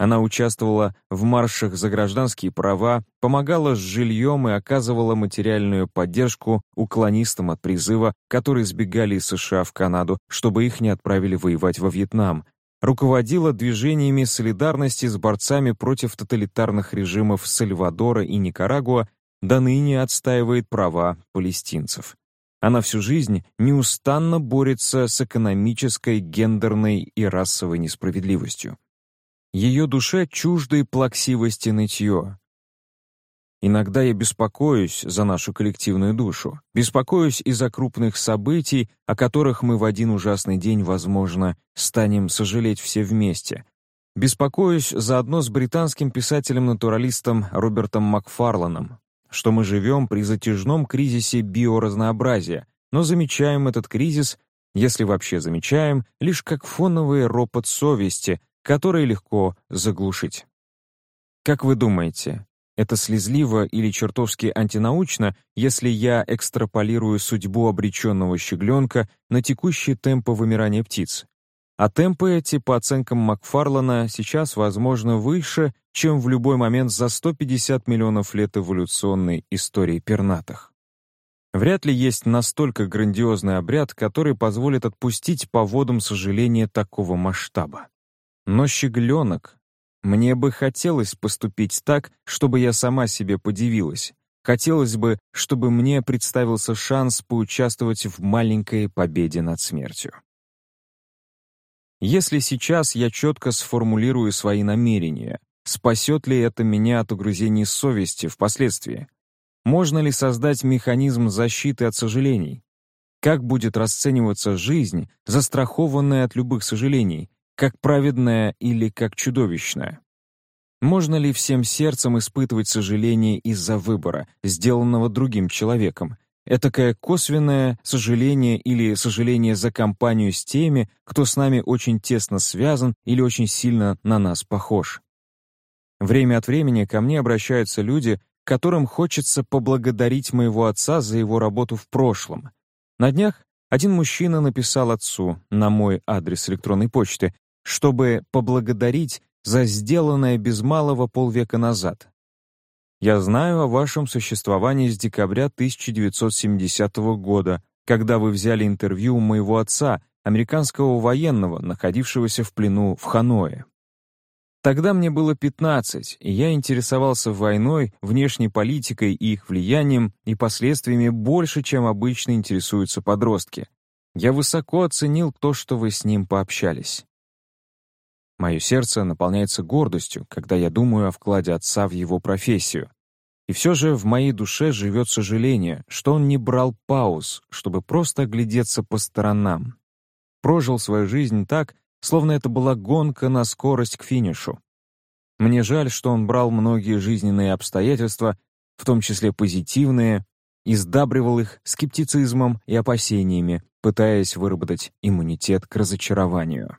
Speaker 1: она участвовала в маршах за гражданские права, помогала с жильем и оказывала материальную поддержку уклонистам от призыва, которые сбегали из США в Канаду, чтобы их не отправили воевать во Вьетнам, руководила движениями солидарности с борцами против тоталитарных режимов Сальвадора и Никарагуа, до ныне отстаивает права палестинцев. Она всю жизнь неустанно борется с экономической, гендерной и расовой несправедливостью. Ее душе чуждой плаксивости нытье. Иногда я беспокоюсь за нашу коллективную душу, беспокоюсь из-за крупных событий, о которых мы в один ужасный день, возможно, станем сожалеть все вместе. Беспокоюсь заодно с британским писателем-натуралистом Робертом Макфарланом, что мы живем при затяжном кризисе биоразнообразия, но замечаем этот кризис, если вообще замечаем, лишь как фоновый ропот совести, которые легко заглушить. Как вы думаете, это слезливо или чертовски антинаучно, если я экстраполирую судьбу обреченного щегленка на текущие темпы вымирания птиц? А темпы эти, по оценкам Макфарлана, сейчас, возможно, выше, чем в любой момент за 150 миллионов лет эволюционной истории пернатых. Вряд ли есть настолько грандиозный обряд, который позволит отпустить по водам сожаления такого масштаба. Но щегленок. Мне бы хотелось поступить так, чтобы я сама себе подивилась. Хотелось бы, чтобы мне представился шанс поучаствовать в маленькой победе над смертью. Если сейчас я четко сформулирую свои намерения, спасет ли это меня от угрызений совести впоследствии? Можно ли создать механизм защиты от сожалений? Как будет расцениваться жизнь, застрахованная от любых сожалений, как праведное или как чудовищное? Можно ли всем сердцем испытывать сожаление из-за выбора, сделанного другим человеком, этакое косвенное сожаление или сожаление за компанию с теми, кто с нами очень тесно связан или очень сильно на нас похож. Время от времени ко мне обращаются люди, которым хочется поблагодарить моего отца за его работу в прошлом. На днях один мужчина написал отцу на мой адрес электронной почты, чтобы поблагодарить за сделанное без малого полвека назад. Я знаю о вашем существовании с декабря 1970 года, когда вы взяли интервью у моего отца, американского военного, находившегося в плену в Ханое. Тогда мне было 15, и я интересовался войной, внешней политикой и их влиянием и последствиями больше, чем обычно интересуются подростки. Я высоко оценил то, что вы с ним пообщались. Мое сердце наполняется гордостью, когда я думаю о вкладе отца в его профессию. И все же в моей душе живет сожаление, что он не брал пауз, чтобы просто оглядеться по сторонам. Прожил свою жизнь так, словно это была гонка на скорость к финишу. Мне жаль, что он брал многие жизненные обстоятельства, в том числе позитивные, и сдабривал их скептицизмом и опасениями, пытаясь выработать иммунитет к разочарованию.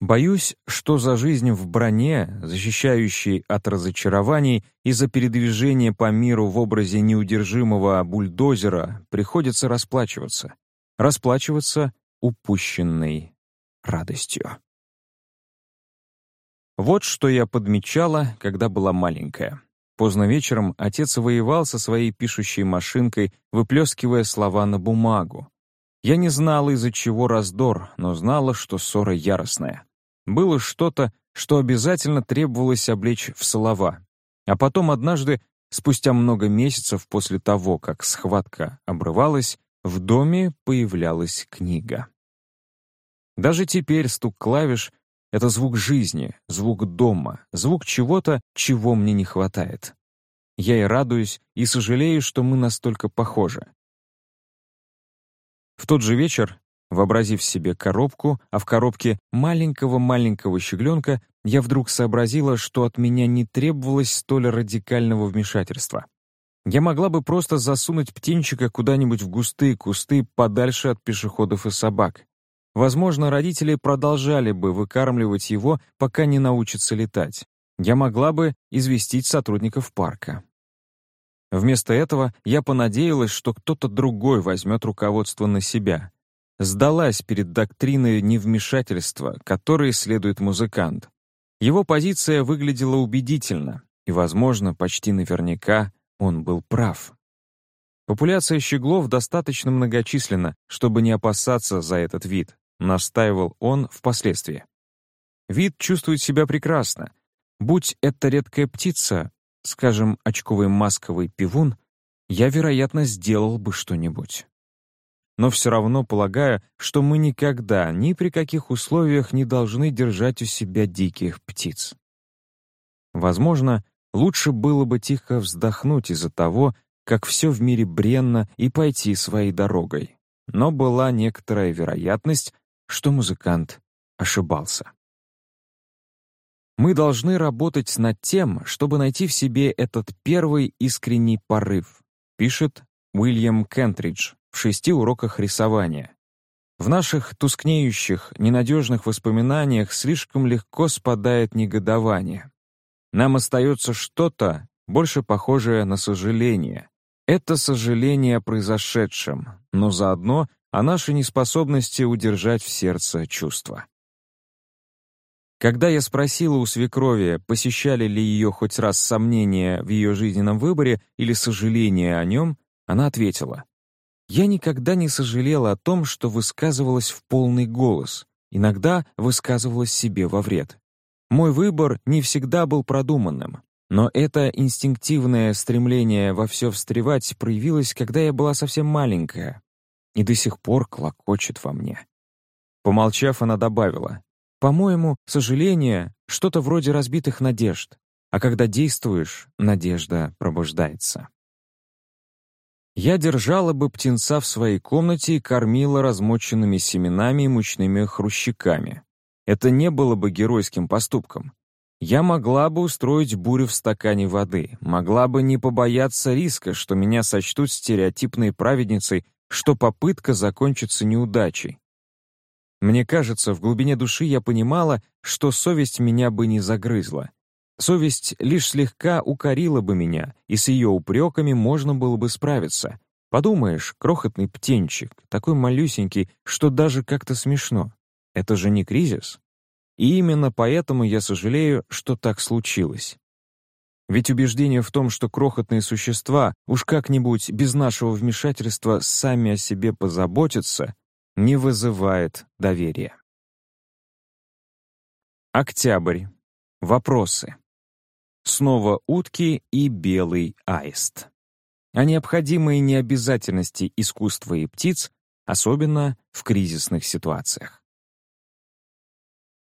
Speaker 1: Боюсь, что за жизнь в броне, защищающей от разочарований и за передвижение по миру в образе неудержимого бульдозера, приходится расплачиваться. Расплачиваться упущенной радостью. Вот что я подмечала, когда была маленькая. Поздно вечером отец воевал со своей пишущей машинкой, выплескивая слова на бумагу. Я не знала, из-за чего раздор, но знала, что ссора яростная. Было что-то, что обязательно требовалось облечь в слова. А потом однажды, спустя много месяцев после того, как схватка обрывалась, в доме появлялась книга. Даже теперь стук клавиш — это звук жизни, звук дома, звук чего-то, чего мне не хватает. Я и радуюсь, и сожалею, что мы настолько похожи. В тот же вечер, вообразив себе коробку, а в коробке маленького-маленького щегленка, я вдруг сообразила, что от меня не требовалось столь радикального вмешательства. Я могла бы просто засунуть птенчика куда-нибудь в густые кусты подальше от пешеходов и собак. Возможно, родители продолжали бы выкармливать его, пока не научится летать. Я могла бы известить сотрудников парка. Вместо этого я понадеялась, что кто-то другой возьмет руководство на себя. Сдалась перед доктриной невмешательства, которой следует музыкант. Его позиция выглядела убедительно, и, возможно, почти наверняка он был прав. Популяция щеглов достаточно многочисленна, чтобы не опасаться за этот вид настаивал он впоследствии. Вид чувствует себя прекрасно. Будь это редкая птица, скажем, очковый масковый пивун, я, вероятно, сделал бы что-нибудь. Но все равно полагаю, что мы никогда, ни при каких условиях не должны держать у себя диких птиц. Возможно, лучше было бы тихо вздохнуть из-за того, как все в мире бренно и пойти своей дорогой. Но была некоторая вероятность, что музыкант ошибался. Мы должны работать над тем, чтобы найти в себе этот первый искренний порыв, пишет Уильям Кентридж в шести уроках рисования. В наших тускнеющих, ненадежных воспоминаниях слишком легко спадает негодование. Нам остается что-то, больше похожее на сожаление. Это сожаление о произошедшем, но заодно о нашей неспособности удержать в сердце чувства. Когда я спросила у свекрови, посещали ли ее хоть раз сомнения в ее жизненном выборе или сожаления о нем, она ответила, «Я никогда не сожалела о том, что высказывалась в полный голос, иногда высказывалась себе во вред. Мой выбор не всегда был продуманным, но это инстинктивное стремление во все встревать проявилось, когда я была совсем маленькая, и до сих пор клокочет во мне. Помолчав, она добавила, «По-моему, сожаление — что-то вроде разбитых надежд, а когда действуешь, надежда пробуждается». Я держала бы птенца в своей комнате и кормила размоченными семенами и мучными хрущиками. Это не было бы геройским поступком. Я могла бы устроить бурю в стакане воды, могла бы не побояться риска, что меня сочтут стереотипной праведницей, что попытка закончится неудачей. Мне кажется, в глубине души я понимала, что совесть меня бы не загрызла. Совесть лишь слегка укорила бы меня, и с ее упреками можно было бы справиться. Подумаешь, крохотный птенчик, такой малюсенький, что даже как-то смешно. Это же не кризис. И именно поэтому я сожалею, что так случилось. Ведь убеждение в том, что крохотные существа уж как-нибудь без нашего вмешательства сами о себе позаботятся, не вызывает доверия. Октябрь. Вопросы. Снова утки и белый аист. О необходимой необязательности искусства и птиц, особенно в кризисных ситуациях.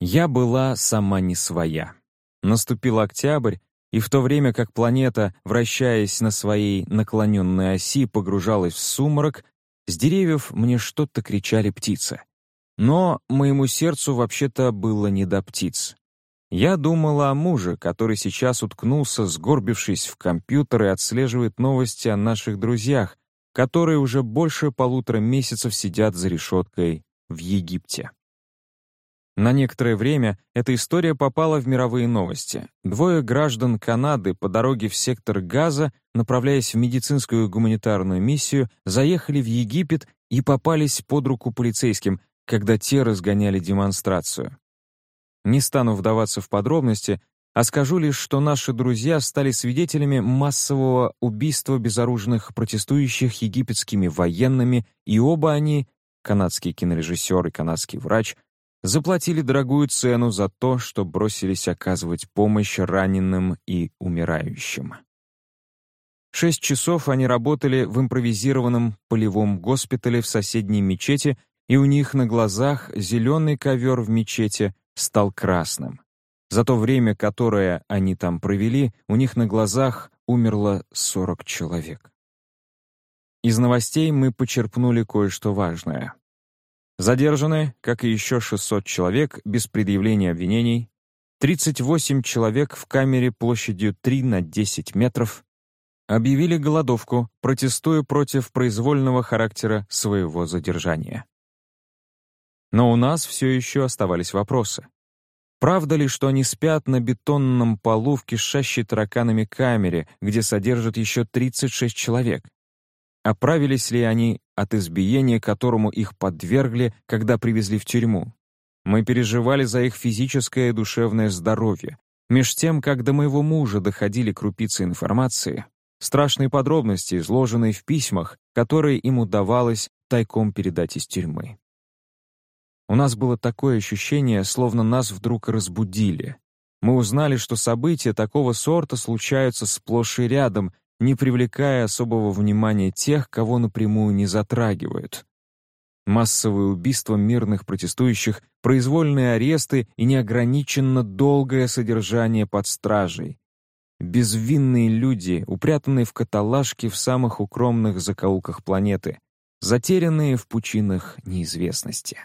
Speaker 1: Я была сама не своя. Наступил октябрь, и в то время как планета, вращаясь на своей наклоненной оси, погружалась в сумрак, с деревьев мне что-то кричали птицы. Но моему сердцу вообще-то было не до птиц. Я думала о муже, который сейчас уткнулся, сгорбившись в компьютер и отслеживает новости о наших друзьях, которые уже больше полутора месяцев сидят за решеткой в Египте. На некоторое время эта история попала в мировые новости. Двое граждан Канады по дороге в сектор Газа, направляясь в медицинскую гуманитарную миссию, заехали в Египет и попались под руку полицейским, когда те разгоняли демонстрацию. Не стану вдаваться в подробности, а скажу лишь, что наши друзья стали свидетелями массового убийства безоружных протестующих египетскими военными, и оба они, канадский кинорежиссер и канадский врач, заплатили дорогую цену за то, что бросились оказывать помощь раненым и умирающим. Шесть часов они работали в импровизированном полевом госпитале в соседней мечети, и у них на глазах зеленый ковер в мечети стал красным. За то время, которое они там провели, у них на глазах умерло 40 человек. Из новостей мы почерпнули кое-что важное. Задержаны, как и еще 600 человек, без предъявления обвинений, 38 человек в камере площадью 3 на 10 метров, объявили голодовку, протестуя против произвольного характера своего задержания. Но у нас все еще оставались вопросы. Правда ли, что они спят на бетонном полу в кишащей тараканами камере, где содержат еще 36 человек? Оправились ли они от избиения, которому их подвергли, когда привезли в тюрьму? Мы переживали за их физическое и душевное здоровье. Меж тем, как до моего мужа доходили крупицы информации, страшные подробности, изложенные в письмах, которые им удавалось тайком передать из тюрьмы. У нас было такое ощущение, словно нас вдруг разбудили. Мы узнали, что события такого сорта случаются сплошь и рядом, не привлекая особого внимания тех, кого напрямую не затрагивают. Массовые убийства мирных протестующих, произвольные аресты и неограниченно долгое содержание под стражей. Безвинные люди, упрятанные в каталажке в самых укромных закоулках планеты, затерянные в пучинах неизвестности.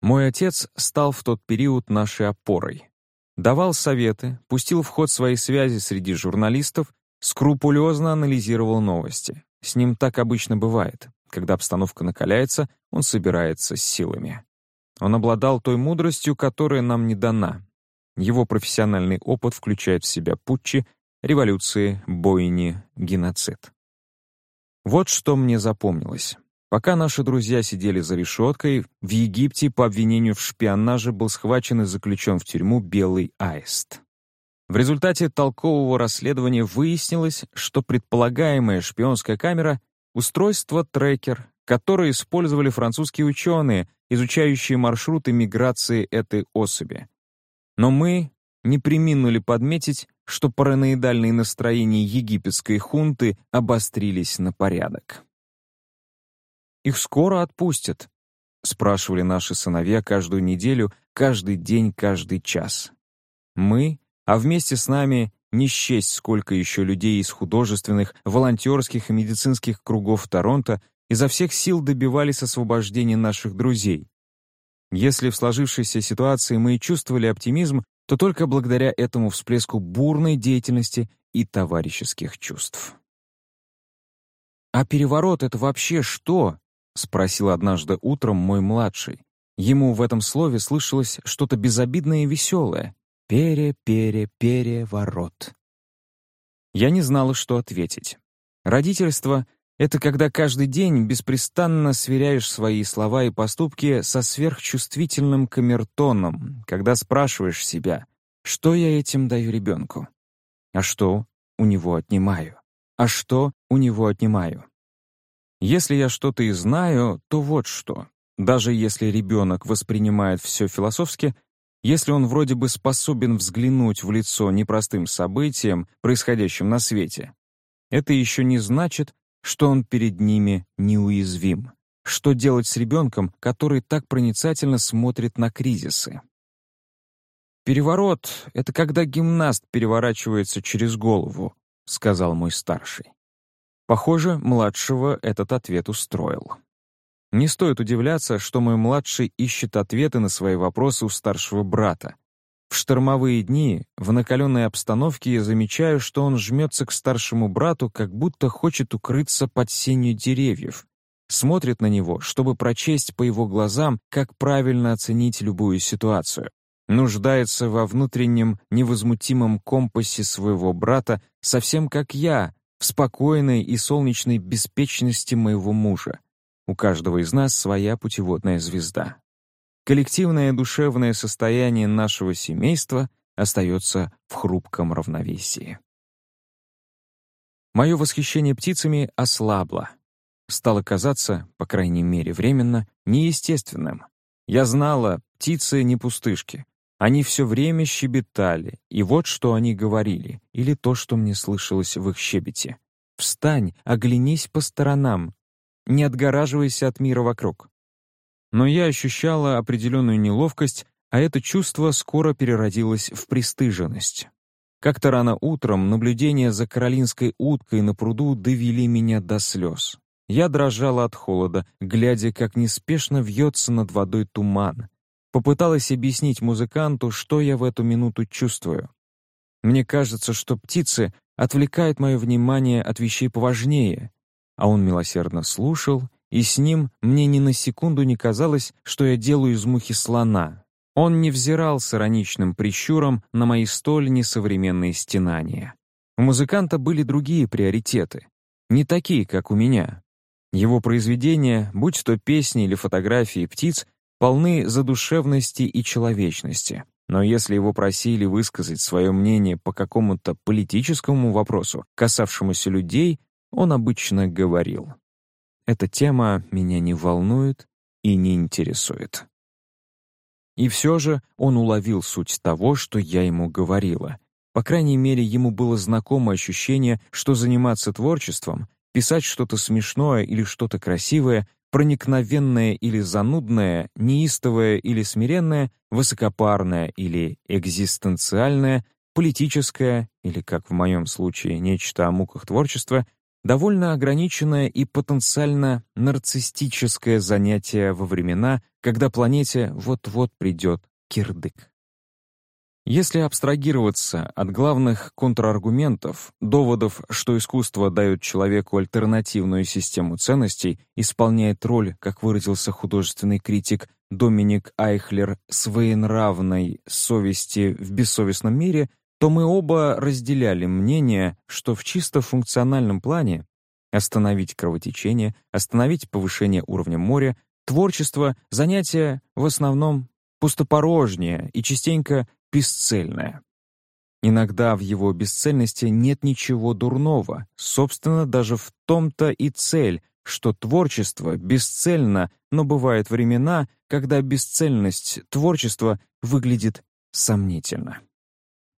Speaker 1: Мой отец стал в тот период нашей опорой. Давал советы, пустил в ход свои связи среди журналистов скрупулезно анализировал новости. С ним так обычно бывает. Когда обстановка накаляется, он собирается с силами. Он обладал той мудростью, которая нам не дана. Его профессиональный опыт включает в себя путчи, революции, бойни, геноцид. Вот что мне запомнилось. Пока наши друзья сидели за решеткой, в Египте по обвинению в шпионаже был схвачен и заключен в тюрьму белый аист. В результате толкового расследования выяснилось, что предполагаемая шпионская камера — устройство-трекер, которое использовали французские ученые, изучающие маршруты миграции этой особи. Но мы не приминули подметить, что параноидальные настроения египетской хунты обострились на порядок. «Их скоро отпустят», — спрашивали наши сыновья каждую неделю, каждый день, каждый час. Мы а вместе с нами не счесть, сколько еще людей из художественных, волонтерских и медицинских кругов Торонто изо всех сил добивались освобождения наших друзей. Если в сложившейся ситуации мы и чувствовали оптимизм, то только благодаря этому всплеску бурной деятельности и товарищеских чувств. «А переворот — это вообще что?» — спросил однажды утром мой младший. Ему в этом слове слышалось что-то безобидное и веселое. «Пере-пере-переворот». Я не знала, что ответить. Родительство — это когда каждый день беспрестанно сверяешь свои слова и поступки со сверхчувствительным камертоном, когда спрашиваешь себя, что я этим даю ребенку, а что у него отнимаю, а что у него отнимаю. Если я что-то и знаю, то вот что. Даже если ребенок воспринимает все философски, если он вроде бы способен взглянуть в лицо непростым событиям, происходящим на свете, это еще не значит, что он перед ними неуязвим. Что делать с ребенком, который так проницательно смотрит на кризисы? «Переворот — это когда гимнаст переворачивается через голову», — сказал мой старший. Похоже, младшего этот ответ устроил. Не стоит удивляться, что мой младший ищет ответы на свои вопросы у старшего брата. В штормовые дни, в накаленной обстановке я замечаю, что он жмется к старшему брату, как будто хочет укрыться под сенью деревьев. Смотрит на него, чтобы прочесть по его глазам, как правильно оценить любую ситуацию. Нуждается во внутреннем невозмутимом компасе своего брата, совсем как я, в спокойной и солнечной беспечности моего мужа. У каждого из нас своя путеводная звезда. Коллективное душевное состояние нашего семейства остается в хрупком равновесии. Мое восхищение птицами ослабло. Стало казаться, по крайней мере временно, неестественным. Я знала, птицы не пустышки. Они все время щебетали, и вот что они говорили, или то, что мне слышалось в их щебете. «Встань, оглянись по сторонам, не отгораживайся от мира вокруг». Но я ощущала определенную неловкость, а это чувство скоро переродилось в пристыженность. Как-то рано утром наблюдения за каролинской уткой на пруду довели меня до слез. Я дрожала от холода, глядя, как неспешно вьется над водой туман, Попыталась объяснить музыканту, что я в эту минуту чувствую. Мне кажется, что птицы отвлекают мое внимание от вещей поважнее, а он милосердно слушал, и с ним мне ни на секунду не казалось, что я делаю из мухи слона. Он не взирал с ироничным прищуром на мои столь несовременные стенания. У музыканта были другие приоритеты, не такие, как у меня. Его произведения, будь то песни или фотографии птиц, полны задушевности и человечности. Но если его просили высказать свое мнение по какому-то политическому вопросу, касавшемуся людей, он обычно говорил. «Эта тема меня не волнует и не интересует». И все же он уловил суть того, что я ему говорила. По крайней мере, ему было знакомо ощущение, что заниматься творчеством, писать что-то смешное или что-то красивое проникновенное или занудное, неистовое или смиренное, высокопарное или экзистенциальное, политическое или, как в моем случае, нечто о муках творчества, довольно ограниченное и потенциально нарциссическое занятие во времена, когда планете вот-вот придет кирдык. Если абстрагироваться от главных контраргументов, доводов, что искусство дает человеку альтернативную систему ценностей, исполняет роль, как выразился художественный критик Доминик Айхлер, своенравной совести в бессовестном мире, то мы оба разделяли мнение, что в чисто функциональном плане остановить кровотечение, остановить повышение уровня моря, творчество — занятие в основном пустопорожнее и частенько бесцельное. Иногда в его бесцельности нет ничего дурного, собственно, даже в том-то и цель, что творчество бесцельно, но бывают времена, когда бесцельность творчества выглядит сомнительно.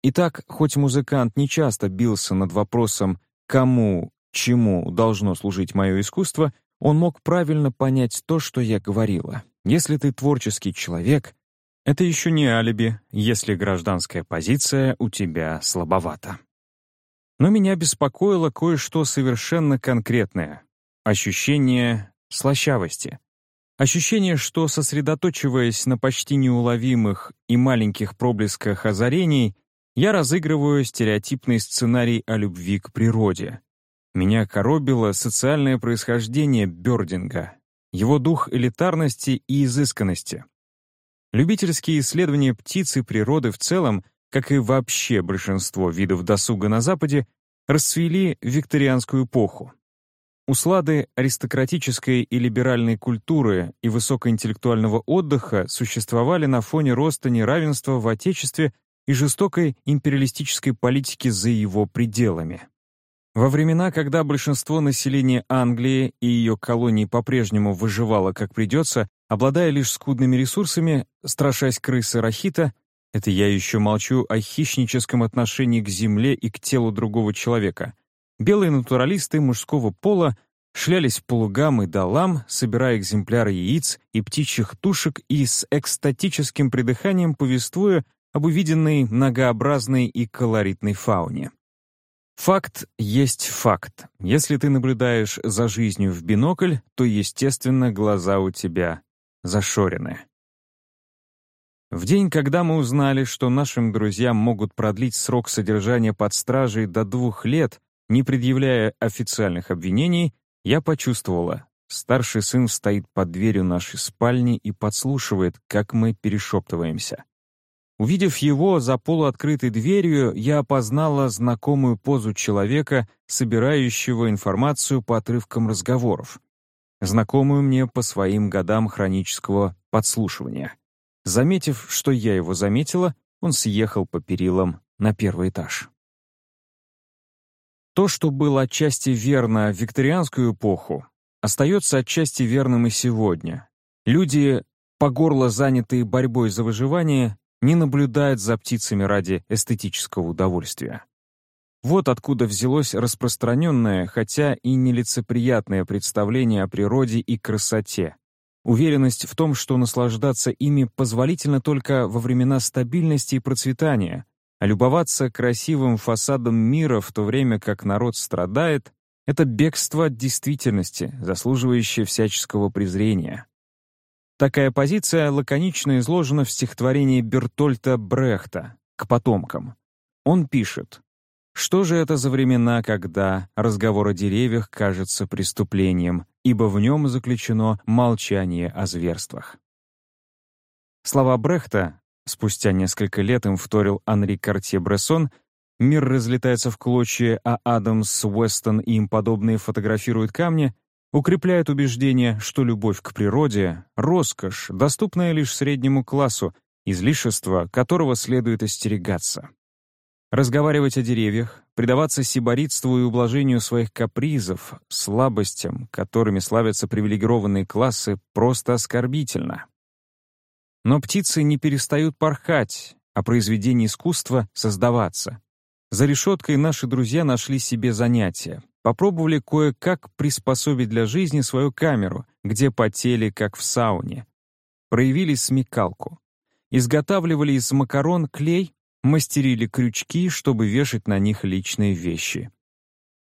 Speaker 1: Итак, хоть музыкант не часто бился над вопросом «кому, чему должно служить мое искусство», он мог правильно понять то, что я говорила. Если ты творческий человек, это еще не алиби, если гражданская позиция у тебя слабовата. Но меня беспокоило кое-что совершенно конкретное — ощущение слащавости. Ощущение, что, сосредоточиваясь на почти неуловимых и маленьких проблесках озарений, я разыгрываю стереотипный сценарий о любви к природе. Меня коробило социальное происхождение Бёрдинга, его дух элитарности и изысканности. Любительские исследования птиц и природы в целом, как и вообще большинство видов досуга на Западе, расцвели в викторианскую эпоху. Услады аристократической и либеральной культуры и высокоинтеллектуального отдыха существовали на фоне роста неравенства в Отечестве и жестокой империалистической политики за его пределами. Во времена, когда большинство населения Англии и ее колоний по-прежнему выживало как придется, обладая лишь скудными ресурсами, страшась крысы рахита, это я еще молчу о хищническом отношении к земле и к телу другого человека, белые натуралисты мужского пола шлялись по лугам и долам, собирая экземпляры яиц и птичьих тушек и с экстатическим придыханием повествуя об увиденной многообразной и колоритной фауне. Факт есть факт. Если ты наблюдаешь за жизнью в бинокль, то, естественно, глаза у тебя зашорены. В день, когда мы узнали, что нашим друзьям могут продлить срок содержания под стражей до двух лет, не предъявляя официальных обвинений, я почувствовала, старший сын стоит под дверью нашей спальни и подслушивает, как мы перешептываемся. Увидев его за полуоткрытой дверью, я опознала знакомую позу человека, собирающего информацию по отрывкам разговоров. Знакомую мне по своим годам хронического подслушивания. Заметив, что я его заметила, он съехал по перилам на первый этаж. То, что было отчасти верно в викторианскую эпоху, остается отчасти верным и сегодня. Люди, по горло занятые борьбой за выживание, не наблюдает за птицами ради эстетического удовольствия. Вот откуда взялось распространенное, хотя и нелицеприятное представление о природе и красоте. Уверенность в том, что наслаждаться ими позволительно только во времена стабильности и процветания, а любоваться красивым фасадом мира в то время как народ страдает — это бегство от действительности, заслуживающее всяческого презрения. Такая позиция лаконично изложена в стихотворении Бертольта Брехта «К потомкам». Он пишет, «Что же это за времена, когда разговор о деревьях кажется преступлением, ибо в нем заключено молчание о зверствах?» Слова Брехта, спустя несколько лет им вторил Анри Картье-Брессон, «Мир разлетается в клочья, а Адамс, Уэстон и им подобные фотографируют камни», укрепляет убеждение, что любовь к природе — роскошь, доступная лишь среднему классу, излишество которого следует остерегаться. Разговаривать о деревьях, предаваться сиборитству и ублажению своих капризов, слабостям, которыми славятся привилегированные классы, просто оскорбительно. Но птицы не перестают порхать, а произведения искусства — создаваться. За решеткой наши друзья нашли себе занятие Попробовали кое-как приспособить для жизни свою камеру, где потели, как в сауне. Проявили смекалку. Изготавливали из макарон клей, мастерили крючки, чтобы вешать на них личные вещи.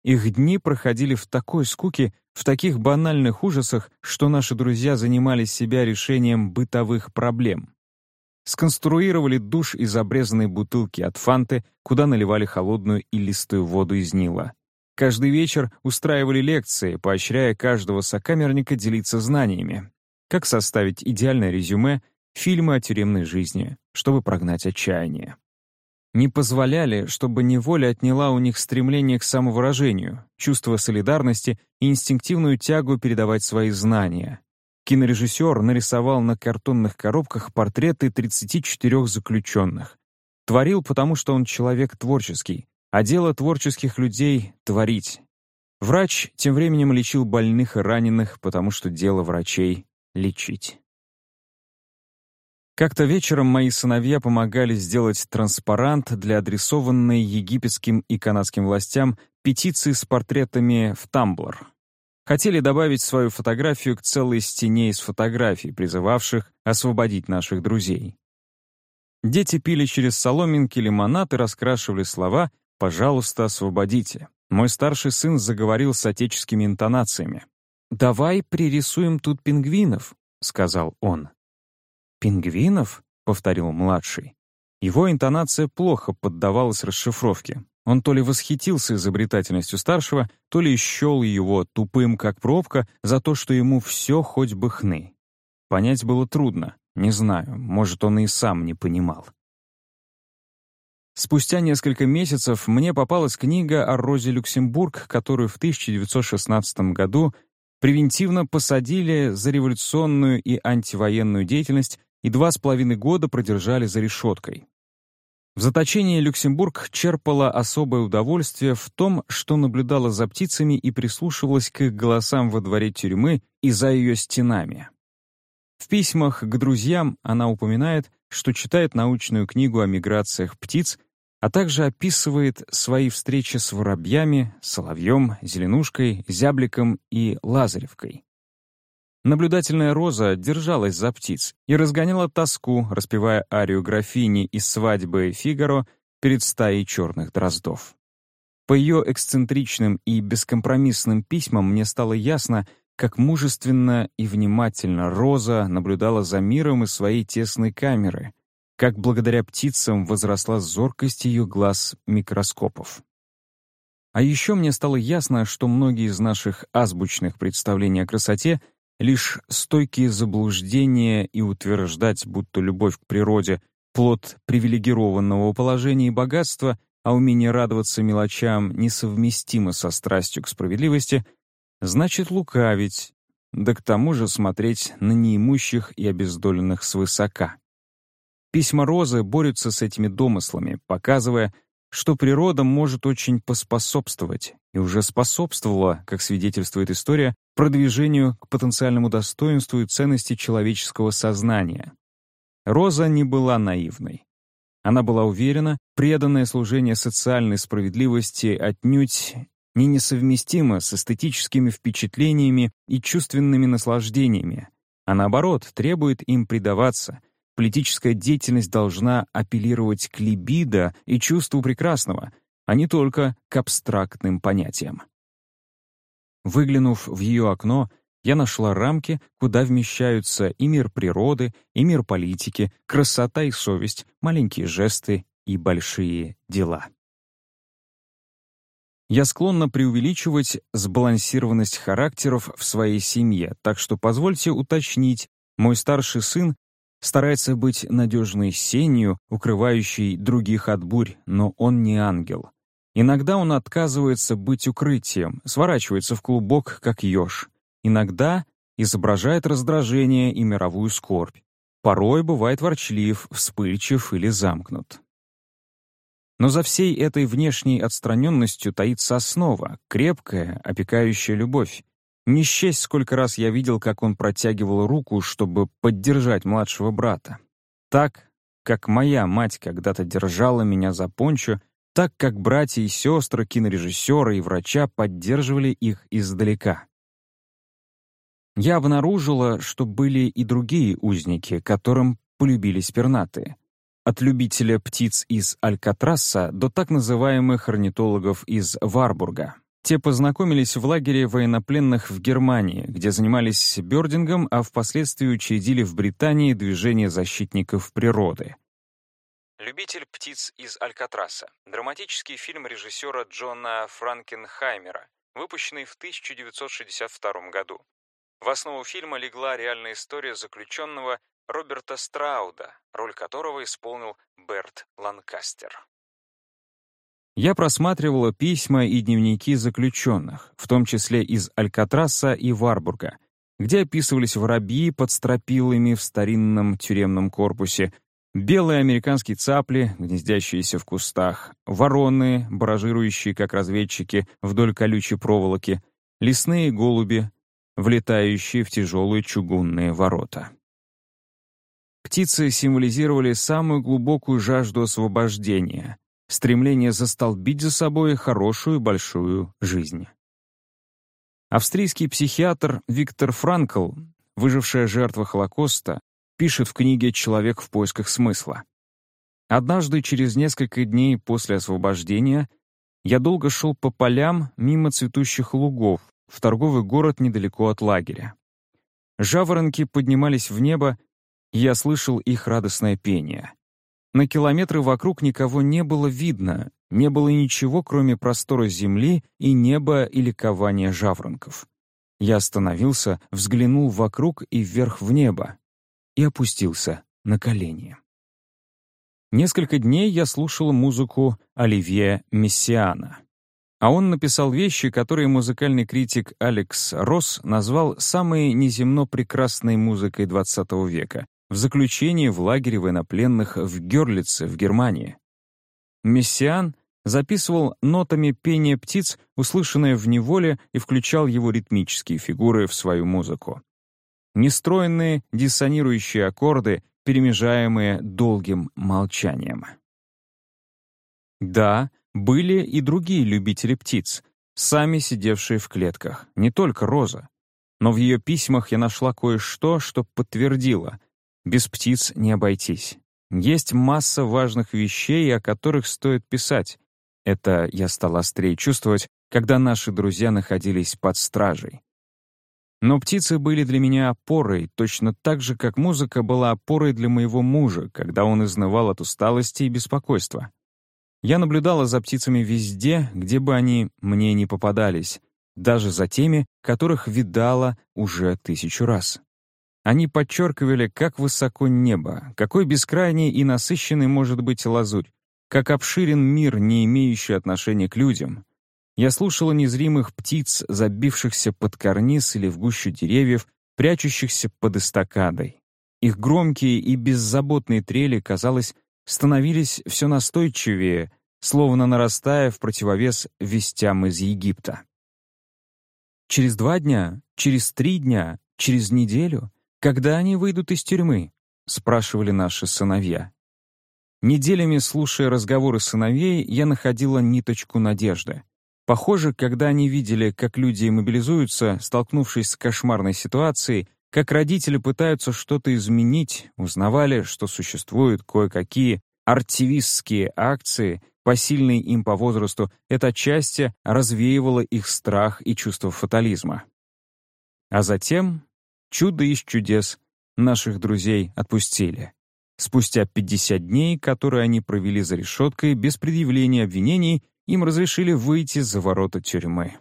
Speaker 1: Их дни проходили в такой скуке, в таких банальных ужасах, что наши друзья занимались себя решением бытовых проблем. Сконструировали душ из обрезанной бутылки от фанты, куда наливали холодную и листую воду из Нила. Каждый вечер устраивали лекции, поощряя каждого сокамерника делиться знаниями. Как составить идеальное резюме, фильмы о тюремной жизни, чтобы прогнать отчаяние. Не позволяли, чтобы неволя отняла у них стремление к самовыражению, чувство солидарности и инстинктивную тягу передавать свои знания. Кинорежиссер нарисовал на картонных коробках портреты 34 заключенных. Творил, потому что он человек творческий, а дело творческих людей — творить. Врач тем временем лечил больных и раненых, потому что дело врачей — лечить. Как-то вечером мои сыновья помогали сделать транспарант для адресованной египетским и канадским властям петиции с портретами в Тамблер. Хотели добавить свою фотографию к целой стене из фотографий, призывавших освободить наших друзей. Дети пили через соломинки лимонад и раскрашивали слова — «Пожалуйста, освободите». Мой старший сын заговорил с отеческими интонациями. «Давай пририсуем тут пингвинов», — сказал он. «Пингвинов?» — повторил младший. Его интонация плохо поддавалась расшифровке. Он то ли восхитился изобретательностью старшего, то ли счел его тупым, как пробка, за то, что ему все хоть бы хны. Понять было трудно. Не знаю, может, он и сам не понимал. Спустя несколько месяцев мне попалась книга о Розе Люксембург, которую в 1916 году превентивно посадили за революционную и антивоенную деятельность и два с половиной года продержали за решеткой. В заточении Люксембург черпала особое удовольствие в том, что наблюдала за птицами и прислушивалась к их голосам во дворе тюрьмы и за ее стенами. В письмах к друзьям она упоминает, что читает научную книгу о миграциях птиц, а также описывает свои встречи с воробьями, соловьем, зеленушкой, зябликом и лазаревкой. Наблюдательная роза держалась за птиц и разгоняла тоску, распевая арию графини из свадьбы Фигаро перед стаей черных дроздов. По ее эксцентричным и бескомпромиссным письмам мне стало ясно, как мужественно и внимательно Роза наблюдала за миром из своей тесной камеры, как благодаря птицам возросла зоркость ее глаз микроскопов. А еще мне стало ясно, что многие из наших азбучных представлений о красоте — лишь стойкие заблуждения и утверждать, будто любовь к природе — плод привилегированного положения и богатства, а умение радоваться мелочам несовместимо со страстью к справедливости, значит лукавить, да к тому же смотреть на неимущих и обездоленных свысока. Письма Розы борются с этими домыслами, показывая, что природа может очень поспособствовать, и уже способствовала, как свидетельствует история, продвижению к потенциальному достоинству и ценности человеческого сознания. Роза не была наивной. Она была уверена, преданное служение социальной справедливости отнюдь не несовместимо с эстетическими впечатлениями и чувственными наслаждениями, а наоборот, требует им предаваться. Политическая деятельность должна апеллировать к либидо и чувству прекрасного, а не только к абстрактным понятиям. Выглянув в ее окно, я нашла рамки, куда вмещаются и мир природы, и мир политики, красота и совесть, маленькие жесты и большие дела. Я склонна преувеличивать сбалансированность характеров в своей семье, так что позвольте уточнить, мой старший сын старается быть надежной сенью, укрывающей других от бурь, но он не ангел. Иногда он отказывается быть укрытием, сворачивается в клубок, как еж. Иногда изображает раздражение и мировую скорбь. Порой бывает ворчлив, вспыльчив или замкнут. Но за всей этой внешней отстраненностью таится основа, крепкая, опекающая любовь. Не счесть, сколько раз я видел, как он протягивал руку, чтобы поддержать младшего брата. Так, как моя мать когда-то держала меня за пончо, так как братья и сестры, кинорежиссеры и врача поддерживали их издалека. Я обнаружила, что были и другие узники, которым полюбились пернатые. От любителя птиц из Алькатраса до так называемых орнитологов из Варбурга. Те познакомились в лагере военнопленных в Германии, где занимались бёрдингом, а впоследствии учредили в Британии движение защитников природы.
Speaker 2: «Любитель птиц из Алькатраса» — драматический фильм режиссера Джона Франкенхаймера, выпущенный в 1962 году. В основу фильма легла реальная история заключенного Роберта Страуда, роль которого исполнил Берт Ланкастер.
Speaker 1: Я просматривала письма и дневники заключенных, в том числе из Алькатраса и Варбурга, где описывались воробьи под стропилами в старинном тюремном корпусе, Белые американские цапли, гнездящиеся в кустах, вороны, баражирующие, как разведчики, вдоль колючей проволоки, лесные голуби, влетающие в тяжелые чугунные ворота. Птицы символизировали самую глубокую жажду освобождения, стремление застолбить за собой хорошую большую жизнь. Австрийский психиатр Виктор Франкл, выжившая жертва Холокоста, пишет в книге «Человек в поисках смысла». Однажды, через несколько дней после освобождения, я долго шел по полям мимо цветущих лугов в торговый город недалеко от лагеря. Жаворонки поднимались в небо, и я слышал их радостное пение. На километры вокруг никого не было видно, не было ничего, кроме простора земли и неба и ликования жаворонков. Я остановился, взглянул вокруг и вверх в небо и опустился на колени. Несколько дней я слушал музыку Оливье Мессиана. А он написал вещи, которые музыкальный критик Алекс Росс назвал самой неземно прекрасной музыкой XX века в заключении в лагере военнопленных в Герлице в Германии. Мессиан записывал нотами пение птиц, услышанное в неволе, и включал его ритмические фигуры в свою музыку. Нестроенные диссонирующие аккорды, перемежаемые долгим молчанием. Да, были и другие любители птиц, сами сидевшие в клетках, не только Роза. Но в ее письмах я нашла кое-что, что подтвердило — без птиц не обойтись. Есть масса важных вещей, о которых стоит писать, это я стал острее чувствовать, когда наши друзья находились под стражей. Но птицы были для меня опорой, точно так же, как музыка была опорой для моего мужа, когда он изнывал от усталости и беспокойства. Я наблюдала за птицами везде, где бы они мне не попадались, даже за теми, которых видала уже тысячу раз. Они подчеркивали, как высоко небо, какой бескрайний и насыщенный может быть лазурь, как обширен мир, не имеющий отношения к людям. Я слушала незримых птиц, забившихся под карниз или в гущу деревьев, прячущихся под эстакадой. Их громкие и беззаботные трели, казалось, становились все настойчивее, словно нарастая в противовес вестям из Египта. Через два дня, через три дня, через неделю, когда они выйдут из тюрьмы, спрашивали наши сыновья. Неделями, слушая разговоры сыновей, я находила ниточку надежды. Похоже, когда они видели, как люди мобилизуются, столкнувшись с кошмарной ситуацией, как родители пытаются что-то изменить, узнавали, что существуют кое-какие артивистские акции, посильные им по возрасту, это отчасти развеивало их страх и чувство фатализма. А затем чудо из чудес наших друзей отпустили. Спустя 50 дней, которые они провели за решеткой, без предъявления обвинений, им разрешили выйти за ворота тюрьмы.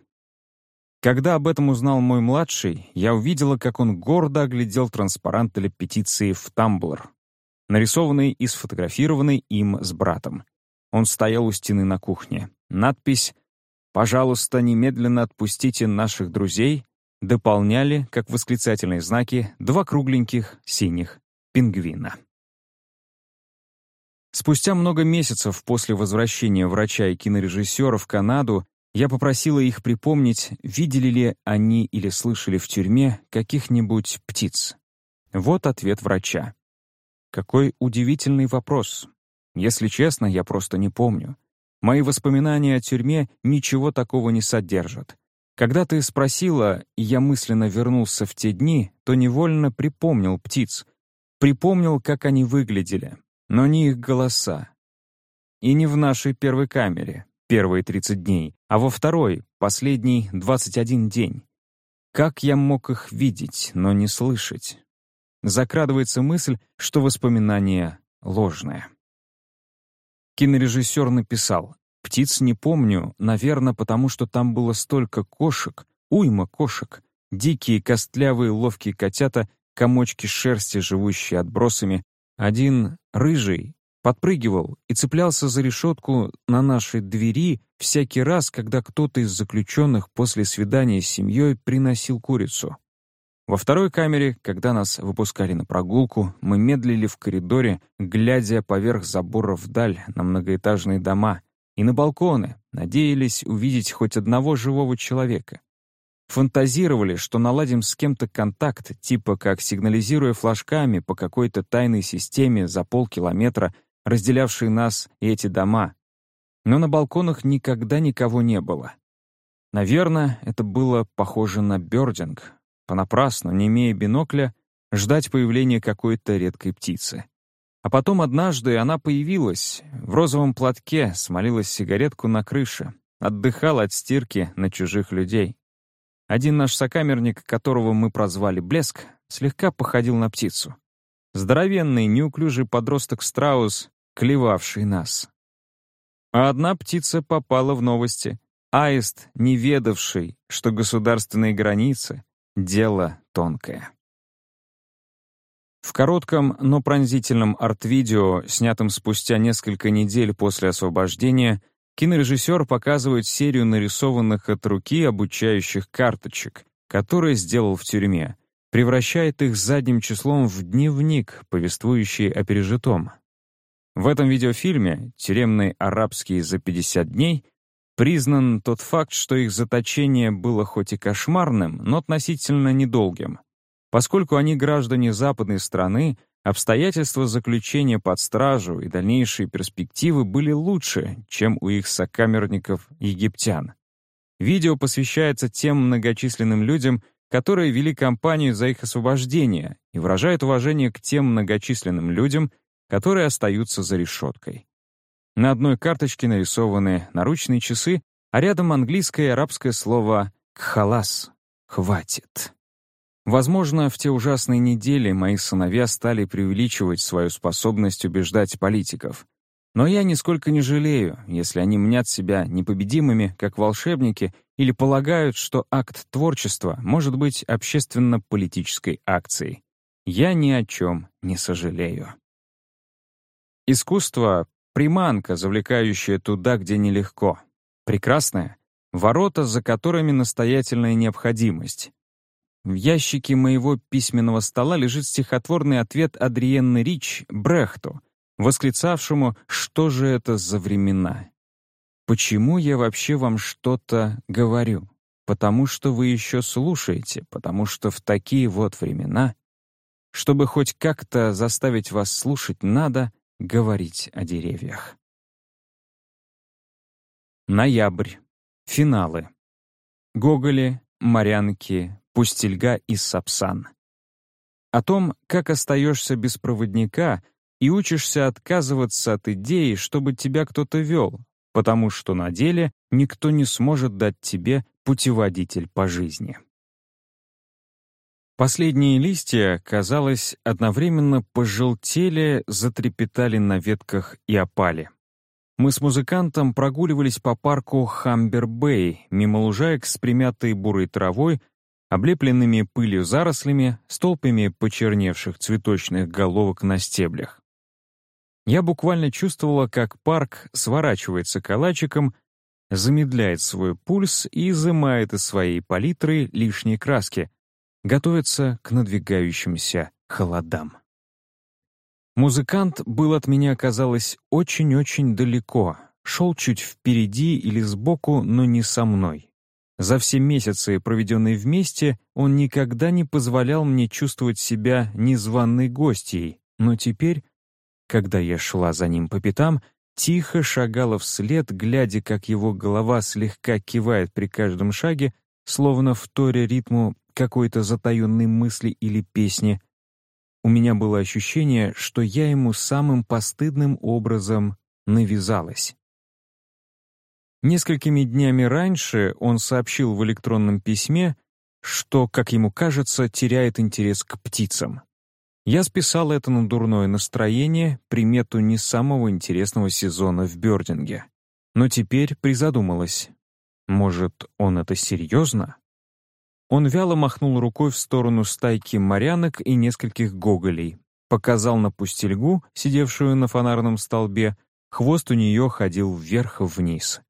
Speaker 1: Когда об этом узнал мой младший, я увидела, как он гордо оглядел транспарант для петиции в Тамблер, нарисованный и сфотографированный им с братом. Он стоял у стены на кухне. Надпись «Пожалуйста, немедленно отпустите наших друзей» дополняли, как восклицательные знаки, два кругленьких синих пингвина. Спустя много месяцев после возвращения врача и кинорежиссера в Канаду я попросила их припомнить, видели ли они или слышали в тюрьме каких-нибудь птиц. Вот ответ врача. Какой удивительный вопрос. Если честно, я просто не помню. Мои воспоминания о тюрьме ничего такого не содержат. Когда ты спросила, и я мысленно вернулся в те дни, то невольно припомнил птиц. Припомнил, как они выглядели, но не их голоса. И не в нашей первой камере, первые 30 дней, а во второй, последний 21 день. Как я мог их видеть, но не слышать? Закрадывается мысль, что воспоминание ложное. Кинорежиссер написал, «Птиц не помню, наверное, потому что там было столько кошек, уйма кошек, дикие, костлявые, ловкие котята, комочки шерсти, живущие отбросами, один, рыжий, подпрыгивал и цеплялся за решетку на нашей двери всякий раз, когда кто-то из заключенных после свидания с семьей приносил курицу. Во второй камере, когда нас выпускали на прогулку, мы медлили в коридоре, глядя поверх забора вдаль на многоэтажные дома и на балконы, надеялись увидеть хоть одного живого человека. Фантазировали, что наладим с кем-то контакт, типа как сигнализируя флажками по какой-то тайной системе за полкилометра, разделявшей нас и эти дома. Но на балконах никогда никого не было. Наверное, это было похоже на бёрдинг. Понапрасну, не имея бинокля, ждать появления какой-то редкой птицы. А потом однажды она появилась, в розовом платке, смолилась сигаретку на крыше, отдыхала от стирки на чужих людей. Один наш сокамерник, которого мы прозвали «Блеск», слегка походил на птицу. Здоровенный, неуклюжий подросток-страус, клевавший нас. А одна птица попала в новости. Аист, не ведавший, что государственные границы — дело тонкое. В коротком, но пронзительном арт-видео, снятом спустя несколько недель после освобождения, кинорежиссер показывает серию нарисованных от руки обучающих карточек, которые сделал в тюрьме, превращает их задним числом в дневник, повествующий о пережитом. В этом видеофильме «Тюремный арабский за 50 дней» признан тот факт, что их заточение было хоть и кошмарным, но относительно недолгим. Поскольку они граждане западной страны, обстоятельства заключения под стражу и дальнейшие перспективы были лучше, чем у их сокамерников-египтян. Видео посвящается тем многочисленным людям, которые вели кампанию за их освобождение и выражает уважение к тем многочисленным людям, которые остаются за решеткой. На одной карточке нарисованы наручные часы, а рядом английское и арабское слово «кхалас» — «хватит». Возможно, в те ужасные недели мои сыновья стали преувеличивать свою способность убеждать политиков. Но я нисколько не жалею, если они мнят себя непобедимыми, как волшебники, или полагают, что акт творчества может быть общественно-политической акцией. Я ни о чем не сожалею. Искусство — приманка, завлекающая туда, где нелегко. Прекрасное — ворота, за которыми настоятельная необходимость. В ящике моего письменного стола лежит стихотворный ответ Адриенны Рич Брехту, восклицавшему «Что же это за времена?» Почему я вообще вам что-то говорю? Потому что вы еще слушаете, потому что в такие вот времена, чтобы хоть как-то заставить вас слушать, надо — говорить о деревьях. Ноябрь. Финалы. Гоголи, Морянки, Пустельга и Сапсан. О том, как остаешься без проводника и учишься отказываться от идеи, чтобы тебя кто-то вел, потому что на деле никто не сможет дать тебе путеводитель по жизни. Последние листья, казалось, одновременно пожелтели, затрепетали на ветках и опали. Мы с музыкантом прогуливались по парку Хамбер-Бэй, мимо лужаек с примятой бурой травой, облепленными пылью зарослями, столпами почерневших цветочных головок на стеблях. Я буквально чувствовала, как парк сворачивается калачиком, замедляет свой пульс и изымает из своей палитры лишние краски, готовится к надвигающимся холодам. Музыкант был от меня, казалось, очень-очень далеко, шел чуть впереди или сбоку, но не со мной. За все месяцы, проведенные вместе, он никогда не позволял мне чувствовать себя незваной гостьей, но теперь, когда я шла за ним по пятам, тихо шагала вслед, глядя, как его голова слегка кивает при каждом шаге, словно в торе ритму какой-то затаенной мысли или песни. У меня было ощущение, что я ему самым постыдным образом навязалась. Несколькими днями раньше он сообщил в электронном письме, что, как ему кажется, теряет интерес к птицам. Я списал это на дурное настроение, примету не самого интересного сезона в Бёрдинге. Но теперь призадумалась. Может, он это серьезно? Он вяло махнул рукой в сторону стайки морянок и нескольких гоголей, показал на пустельгу, сидевшую на фонарном столбе, хвост у нее ходил вверх-вниз.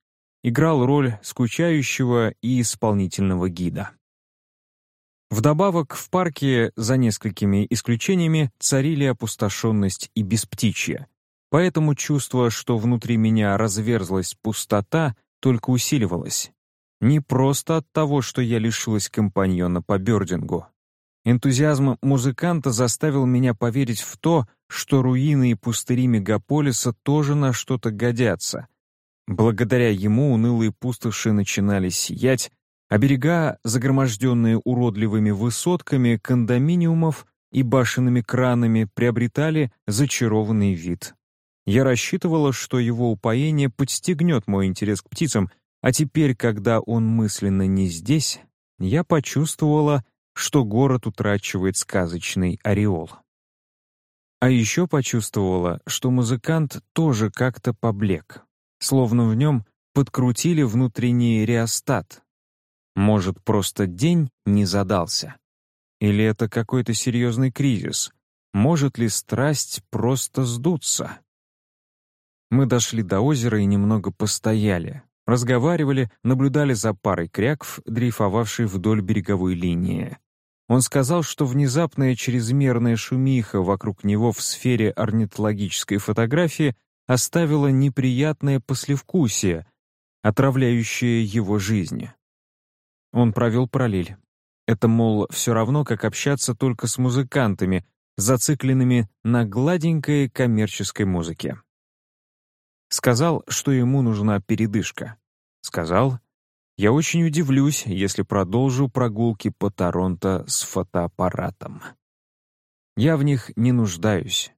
Speaker 1: Играл роль скучающего и исполнительного гида. Вдобавок, в парке, за несколькими исключениями, царили опустошенность и бесптичье. Поэтому чувство, что внутри меня разверзлась пустота, только усиливалось. Не просто от того, что я лишилась компаньона по бёрдингу. Энтузиазм музыканта заставил меня поверить в то, что руины и пустыри мегаполиса тоже на что-то годятся. Благодаря ему унылые пустоши начинали сиять, а берега, загроможденные уродливыми высотками кондоминиумов и башенными кранами, приобретали зачарованный вид. Я рассчитывала, что его упоение подстегнет мой интерес к птицам — а теперь, когда он мысленно не здесь, я почувствовала, что город утрачивает сказочный ореол. А еще почувствовала, что музыкант тоже как-то поблек, словно в нем подкрутили внутренний реостат. Может, просто день не задался? Или это какой-то серьезный кризис? Может ли страсть просто сдуться? Мы дошли до озера и немного постояли. Разговаривали, наблюдали за парой кряков, дрейфовавшей вдоль береговой линии. Он сказал, что внезапная чрезмерная шумиха вокруг него в сфере орнитологической фотографии оставила неприятное послевкусие, отравляющее его жизнь. Он провел параллель. Это, мол, все равно, как общаться только с музыкантами, зацикленными на гладенькой коммерческой музыке. Сказал, что ему нужна передышка. Сказал, я очень удивлюсь, если продолжу прогулки по Торонто с фотоаппаратом. Я в них не нуждаюсь.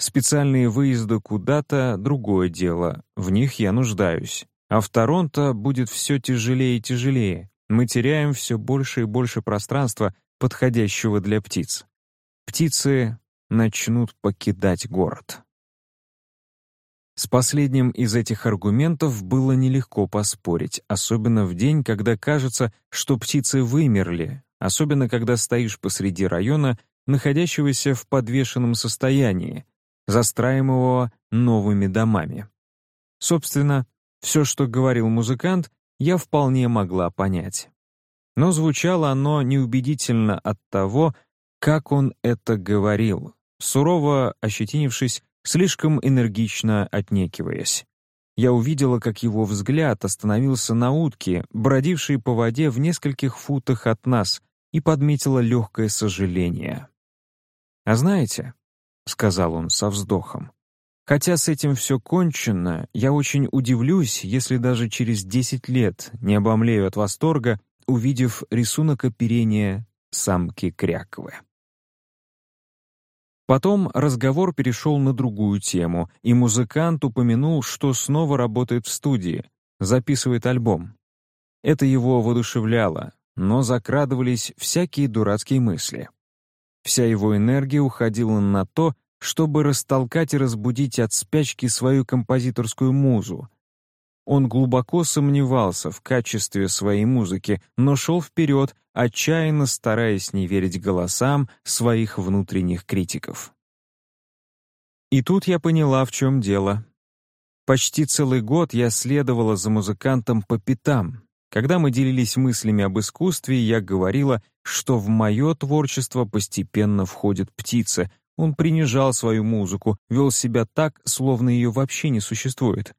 Speaker 1: Специальные выезды куда-то — другое дело, в них я нуждаюсь. А в Торонто будет все тяжелее и тяжелее. Мы теряем все больше и больше пространства, подходящего для птиц. Птицы начнут покидать город. С последним из этих аргументов было нелегко поспорить, особенно в день, когда кажется, что птицы вымерли, особенно когда стоишь посреди района, находящегося в подвешенном состоянии, застраиваемого новыми домами. Собственно, все, что говорил музыкант, я вполне могла понять. Но звучало оно неубедительно от того, как он это говорил, сурово ощетинившись слишком энергично отнекиваясь. Я увидела, как его взгляд остановился на утке, бродившей по воде в нескольких футах от нас, и подметила легкое сожаление. «А знаете», — сказал он со вздохом, «хотя с этим все кончено, я очень удивлюсь, если даже через десять лет не обомлею от восторга, увидев рисунок оперения самки кряковы». Потом разговор перешел на другую тему, и музыкант упомянул, что снова работает в студии, записывает альбом. Это его воодушевляло, но закрадывались всякие дурацкие мысли. Вся его энергия уходила на то, чтобы растолкать и разбудить от спячки свою композиторскую музу. Он глубоко сомневался в качестве своей музыки, но шел вперед, отчаянно стараясь не верить голосам своих внутренних критиков. И тут я поняла, в чем дело. Почти целый год я следовала за музыкантом по пятам. Когда мы делились мыслями об искусстве, я говорила, что в мое творчество постепенно входит птица. Он принижал свою музыку, вел себя так, словно ее вообще не существует.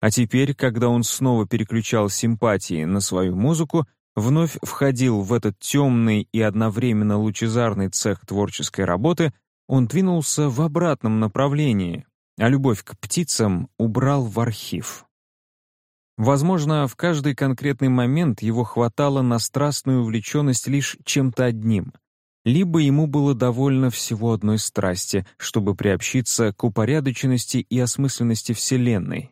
Speaker 1: А теперь, когда он снова переключал симпатии на свою музыку, вновь входил в этот темный и одновременно лучезарный цех творческой работы, он двинулся в обратном направлении, а любовь к птицам убрал в архив. Возможно, в каждый конкретный момент его хватало на страстную увлеченность лишь чем-то одним. Либо ему было довольно всего одной страсти, чтобы приобщиться к упорядоченности и осмысленности Вселенной.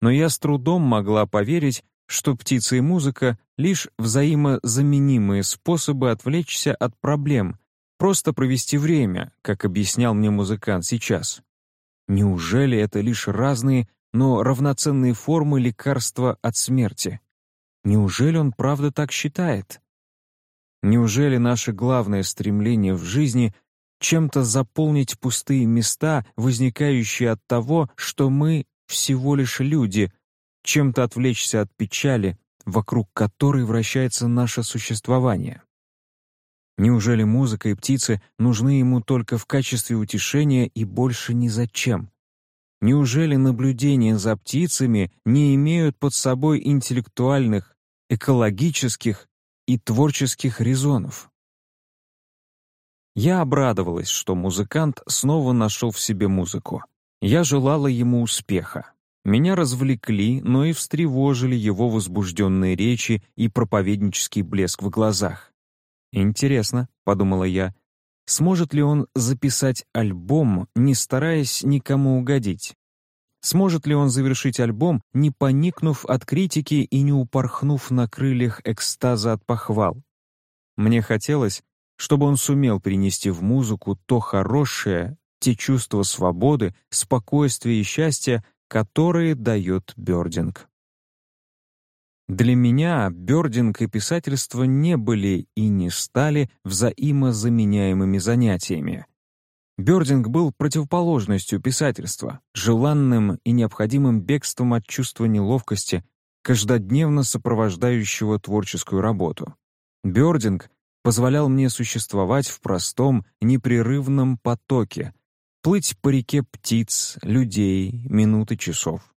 Speaker 1: Но я с трудом могла поверить, что птица и музыка — лишь взаимозаменимые способы отвлечься от проблем, просто провести время, как объяснял мне музыкант сейчас. Неужели это лишь разные, но равноценные формы лекарства от смерти? Неужели он правда так считает? Неужели наше главное стремление в жизни — чем-то заполнить пустые места, возникающие от того, что мы всего лишь люди, чем-то отвлечься от печали, вокруг которой вращается наше существование. Неужели музыка и птицы нужны ему только в качестве утешения и больше ни зачем? Неужели наблюдения за птицами не имеют под собой интеллектуальных, экологических и творческих резонов? Я обрадовалась, что музыкант снова нашел в себе музыку. Я желала ему успеха. Меня развлекли, но и встревожили его возбужденные речи и проповеднический блеск в глазах. «Интересно», — подумала я, — «сможет ли он записать альбом, не стараясь никому угодить? Сможет ли он завершить альбом, не поникнув от критики и не упорхнув на крыльях экстаза от похвал? мне хотелось, чтобы он сумел принести в музыку то хорошее, те чувства свободы, спокойствия и счастья, которые дает Бёрдинг. Для меня бёрдинг и писательство не были и не стали взаимозаменяемыми занятиями. Бёрдинг был противоположностью писательства, желанным и необходимым бегством от чувства неловкости, каждодневно сопровождающего творческую работу. Бёрдинг позволял мне существовать в простом, непрерывном потоке, плыть по реке птиц, людей, минут и часов.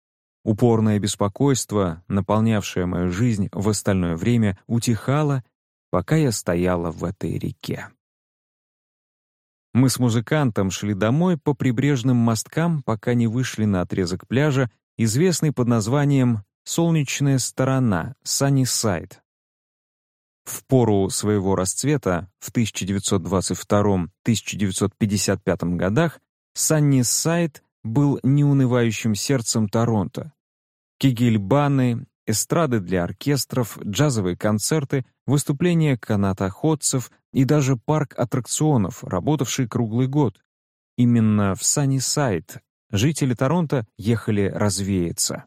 Speaker 1: Упорное беспокойство, наполнявшее мою жизнь в остальное время, утихало, пока я стояла в этой реке. Мы с музыкантом шли домой по прибрежным мосткам, пока не вышли на отрезок пляжа, известный под названием «Солнечная сторона» Sunny В пору своего расцвета в 1922-1955 годах Sunny был неунывающим сердцем Торонто. Кигельбаны, эстрады для оркестров, джазовые концерты, выступления канатоходцев и даже парк аттракционов, работавший круглый год. Именно в Саннисайд жители Торонто ехали развеяться.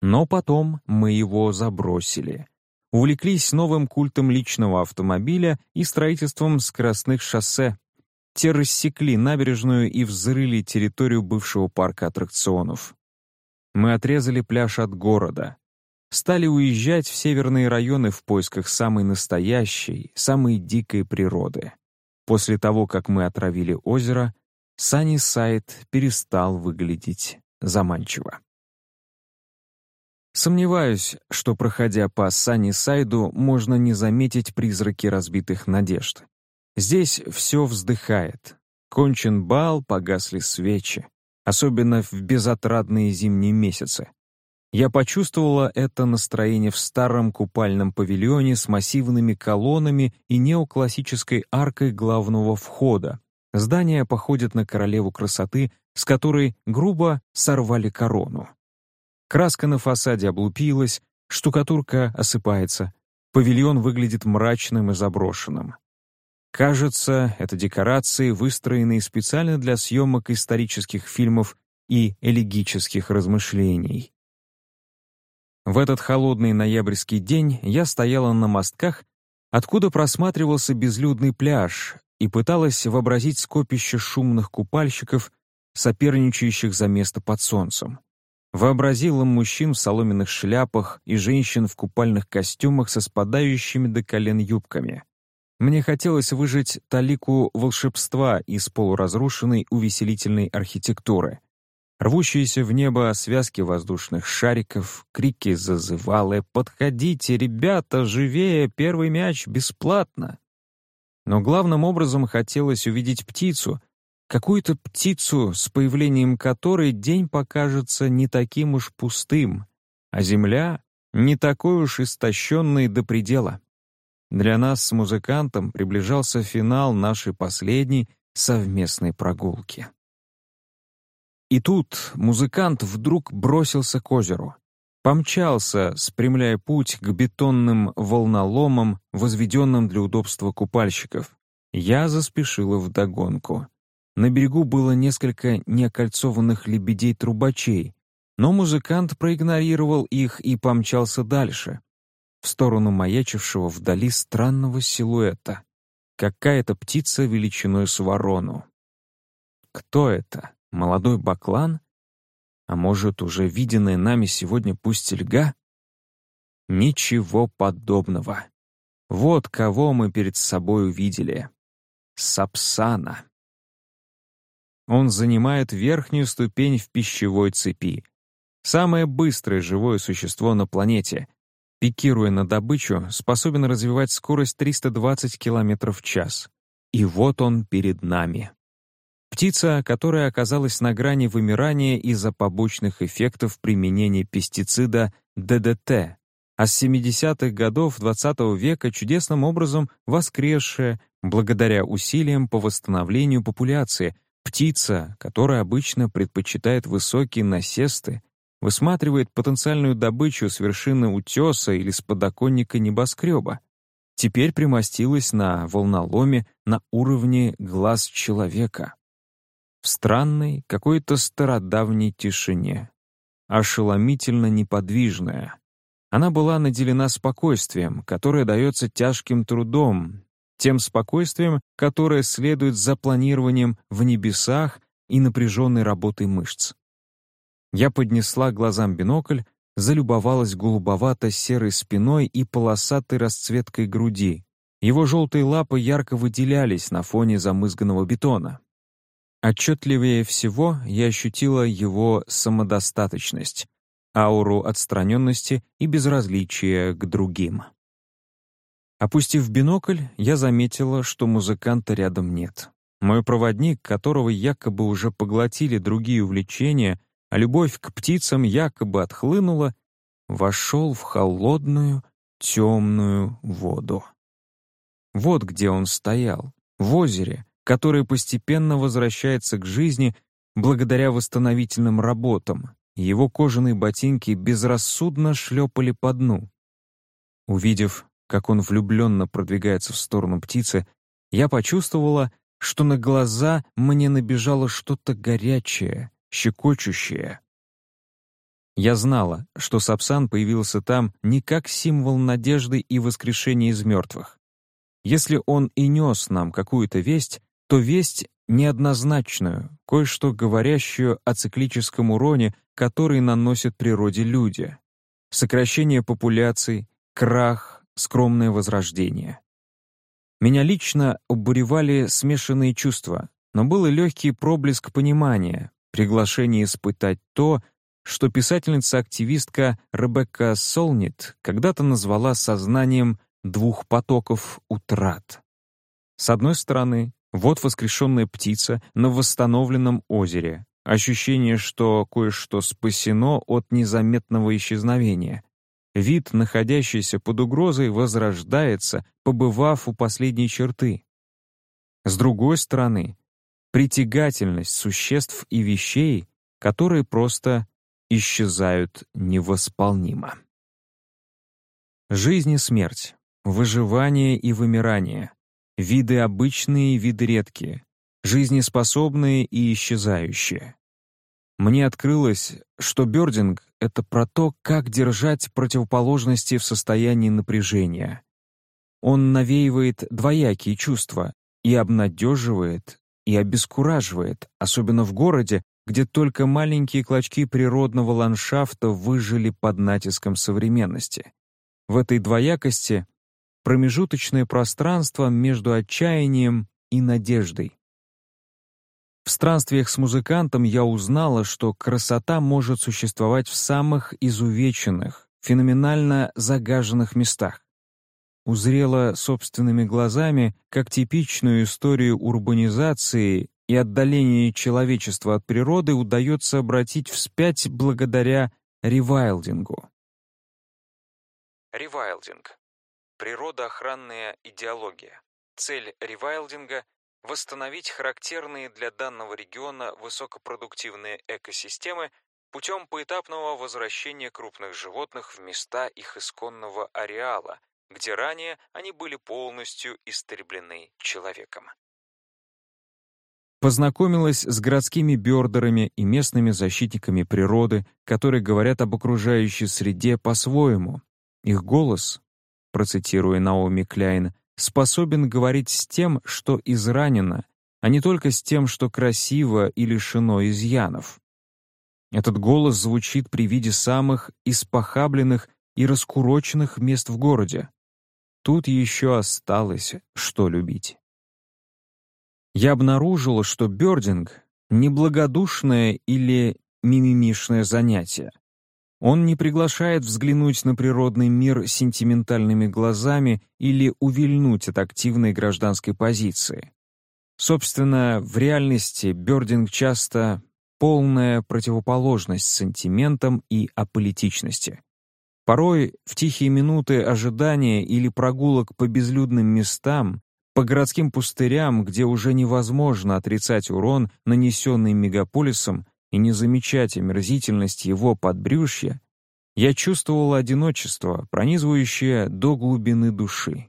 Speaker 1: Но потом мы его забросили. Увлеклись новым культом личного автомобиля и строительством скоростных шоссе, те рассекли набережную и взрыли территорию бывшего парка аттракционов. Мы отрезали пляж от города. Стали уезжать в северные районы в поисках самой настоящей, самой дикой природы. После того, как мы отравили озеро, Сани Сайт перестал выглядеть заманчиво. Сомневаюсь, что, проходя по Сани Сайду, можно не заметить призраки разбитых надежд. Здесь все вздыхает. Кончен бал, погасли свечи. Особенно в безотрадные зимние месяцы. Я почувствовала это настроение в старом купальном павильоне с массивными колоннами и неоклассической аркой главного входа. Здание походит на королеву красоты, с которой грубо сорвали корону. Краска на фасаде облупилась, штукатурка осыпается, павильон выглядит мрачным и заброшенным. Кажется, это декорации, выстроенные специально для съемок исторических фильмов и элегических размышлений. В этот холодный ноябрьский день я стояла на мостках, откуда просматривался безлюдный пляж, и пыталась вообразить скопище шумных купальщиков, соперничающих за место под солнцем. Вообразила мужчин в соломенных шляпах и женщин в купальных костюмах со спадающими до колен юбками. Мне хотелось выжить талику волшебства из полуразрушенной увеселительной архитектуры. Рвущиеся в небо связки воздушных шариков, крики зазывалы «Подходите, ребята, живее, первый мяч бесплатно!» Но главным образом хотелось увидеть птицу, какую-то птицу, с появлением которой день покажется не таким уж пустым, а земля — не такой уж истощенной до предела. Для нас с музыкантом приближался финал нашей последней совместной прогулки. И тут музыкант вдруг бросился к озеру. Помчался, спрямляя путь к бетонным волноломам, возведенным для удобства купальщиков. Я заспешила вдогонку. На берегу было несколько неокольцованных лебедей-трубачей, но музыкант проигнорировал их и помчался дальше, в сторону маячившего вдали странного силуэта. Какая-то птица величиной с ворону. Кто это? Молодой баклан? А может, уже виденная нами сегодня пустельга? Ничего подобного. Вот кого мы перед собой увидели. Сапсана. Он занимает верхнюю ступень в пищевой цепи. Самое быстрое живое существо на планете, пикируя на добычу, способен развивать скорость 320 км в час. И вот он перед нами. Птица, которая оказалась на грани вымирания из-за побочных эффектов применения пестицида ДДТ, а с 70-х годов XX -го века чудесным образом воскресшая, благодаря усилиям по восстановлению популяции, птица, которая обычно предпочитает высокие насесты, высматривает потенциальную добычу с вершины утеса или с подоконника небоскреба. теперь примостилась на волноломе на уровне глаз человека. В странной, какой-то стародавней тишине. Ошеломительно неподвижная. Она была наделена спокойствием, которое дается тяжким трудом, тем спокойствием, которое следует за планированием в небесах и напряженной работой мышц. Я поднесла глазам бинокль, залюбовалась голубовато-серой спиной и полосатой расцветкой груди. Его желтые лапы ярко выделялись на фоне замызганного бетона. Отчетливее всего я ощутила его самодостаточность, ауру отстраненности и безразличия к другим. Опустив бинокль, я заметила, что музыканта рядом нет. Мой проводник, которого якобы уже поглотили другие увлечения, а любовь к птицам якобы отхлынула, вошел в холодную, темную воду. Вот где он стоял, в озере, которое постепенно возвращается к жизни благодаря восстановительным работам. Его кожаные ботинки безрассудно шлепали по дну. Увидев, как он влюбленно продвигается в сторону птицы, я почувствовала, что на глаза мне набежало что-то горячее, щекочущее. Я знала, что Сапсан появился там не как символ надежды и воскрешения из мертвых. Если он и нес нам какую-то весть, то весть неоднозначную, кое-что говорящую о циклическом уроне, который наносят природе люди. Сокращение популяций, крах, скромное возрождение. Меня лично обуревали смешанные чувства, но был и легкий проблеск понимания, приглашение испытать то, что писательница-активистка Ребекка Солнит когда-то назвала сознанием двух потоков утрат. С одной стороны, вот воскрешенная птица на восстановленном озере, ощущение, что кое-что спасено от незаметного исчезновения. Вид, находящийся под угрозой, возрождается, побывав у последней черты. С другой стороны, притягательность существ и вещей, которые просто исчезают невосполнимо. Жизнь и смерть, выживание и вымирание, виды обычные и виды редкие, жизнеспособные и исчезающие. Мне открылось, что бёрдинг — это про то, как держать противоположности в состоянии напряжения. Он навеивает двоякие чувства и обнадеживает, и обескураживает, особенно в городе, где только маленькие клочки природного ландшафта выжили под натиском современности. В этой двоякости промежуточное пространство между отчаянием и надеждой. В странствиях с музыкантом я узнала, что красота может существовать в самых изувеченных, феноменально загаженных местах узрела собственными глазами как типичную историю урбанизации и отдаления человечества от природы удается обратить вспять благодаря ревайлдингу.
Speaker 2: Ревайлдинг. Природоохранная идеология. Цель ревайлдинга — восстановить характерные для данного региона высокопродуктивные экосистемы путем поэтапного возвращения крупных животных в места их исконного ареала — где ранее они были полностью истреблены человеком.
Speaker 1: Познакомилась с городскими бёрдерами и местными защитниками природы, которые говорят об окружающей среде по-своему. Их голос, процитируя Наоми Кляйн, способен говорить с тем, что изранено, а не только с тем, что красиво и лишено изъянов. Этот голос звучит при виде самых испохабленных и раскуроченных мест в городе. Тут еще осталось, что любить. Я обнаружила, что бёрдинг — неблагодушное или мимимишное занятие. Он не приглашает взглянуть на природный мир сентиментальными глазами или увильнуть от активной гражданской позиции. Собственно, в реальности бёрдинг часто полная противоположность сантиментам и аполитичности. Порой в тихие минуты ожидания или прогулок по безлюдным местам, по городским пустырям, где уже невозможно отрицать урон, нанесенный мегаполисом, и не замечать омерзительность его подбрюшья, я чувствовал одиночество, пронизывающее до глубины души.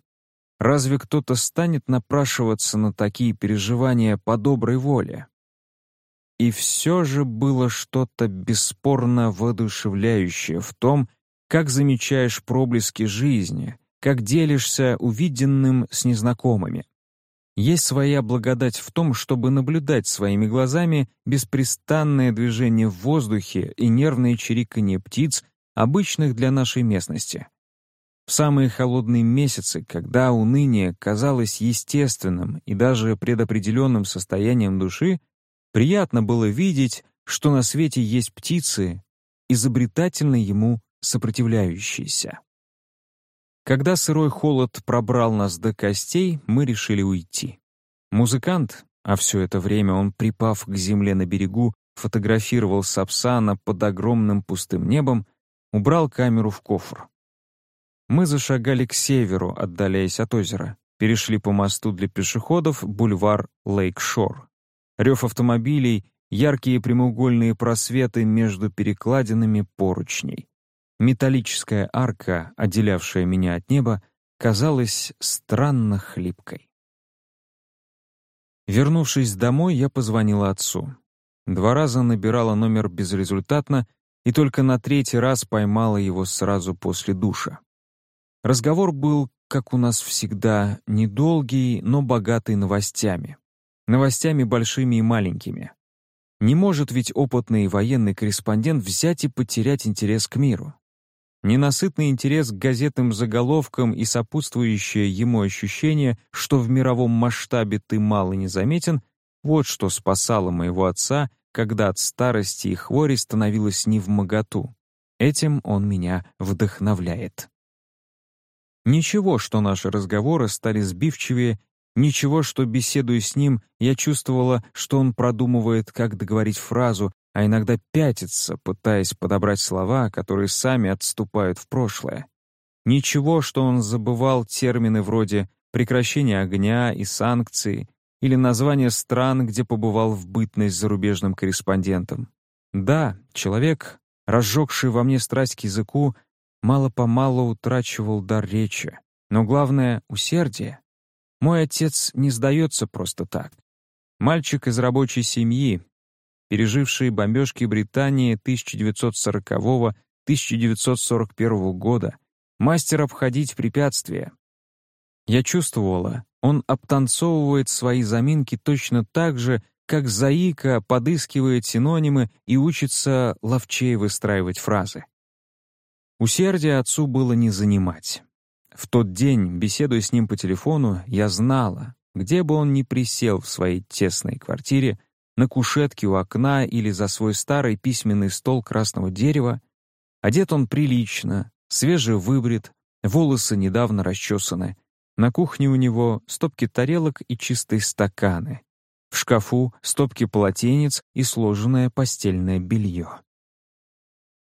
Speaker 1: Разве кто-то станет напрашиваться на такие переживания по доброй воле? И все же было что-то бесспорно воодушевляющее в том, как замечаешь проблески жизни, как делишься увиденным с незнакомыми. Есть своя благодать в том, чтобы наблюдать своими глазами беспрестанное движение в воздухе и нервное чириканье птиц, обычных для нашей местности. В самые холодные месяцы, когда уныние казалось естественным и даже предопределенным состоянием души, приятно было видеть, что на свете есть птицы, изобретательно ему сопротивляющиеся. Когда сырой холод пробрал нас до костей, мы решили уйти. Музыкант, а все это время он, припав к земле на берегу, фотографировал Сапсана под огромным пустым небом, убрал камеру в кофр. Мы зашагали к северу, отдаляясь от озера. Перешли по мосту для пешеходов бульвар Лейк-Шор. Рев автомобилей, яркие прямоугольные просветы между перекладинами поручней. Металлическая арка, отделявшая меня от неба, казалась странно хлипкой. Вернувшись домой, я позвонила отцу. Два раза набирала номер безрезультатно и только на третий раз поймала его сразу после душа. Разговор был, как у нас всегда, недолгий, но богатый новостями. Новостями большими и маленькими. Не может ведь опытный военный корреспондент взять и потерять интерес к миру. Ненасытный интерес к газетным заголовкам и сопутствующее ему ощущение, что в мировом масштабе ты мало не заметен, вот что спасало моего отца, когда от старости и хвори становилось невмоготу. Этим он меня вдохновляет. Ничего, что наши разговоры стали сбивчивее, ничего, что, беседуя с ним, я чувствовала, что он продумывает, как договорить фразу, а иногда пятится, пытаясь подобрать слова, которые сами отступают в прошлое. Ничего, что он забывал термины вроде «прекращение огня» и «санкции» или название стран, где побывал в бытность зарубежным корреспондентом. Да, человек, разжегший во мне страсть к языку, мало-помалу утрачивал дар речи. Но главное — усердие. Мой отец не сдается просто так. Мальчик из рабочей семьи, переживший бомбежки Британии 1940-1941 года, мастер обходить препятствия. Я чувствовала, он обтанцовывает свои заминки точно так же, как Заика подыскивает синонимы и учится ловчей выстраивать фразы. Усердие отцу было не занимать. В тот день, беседуя с ним по телефону, я знала, где бы он ни присел в своей тесной квартире, на кушетке у окна или за свой старый письменный стол красного дерева, одет он прилично, свежевыбрит, волосы недавно расчесаны. На кухне у него стопки тарелок и чистые стаканы. В шкафу стопки полотенец и сложенное постельное белье.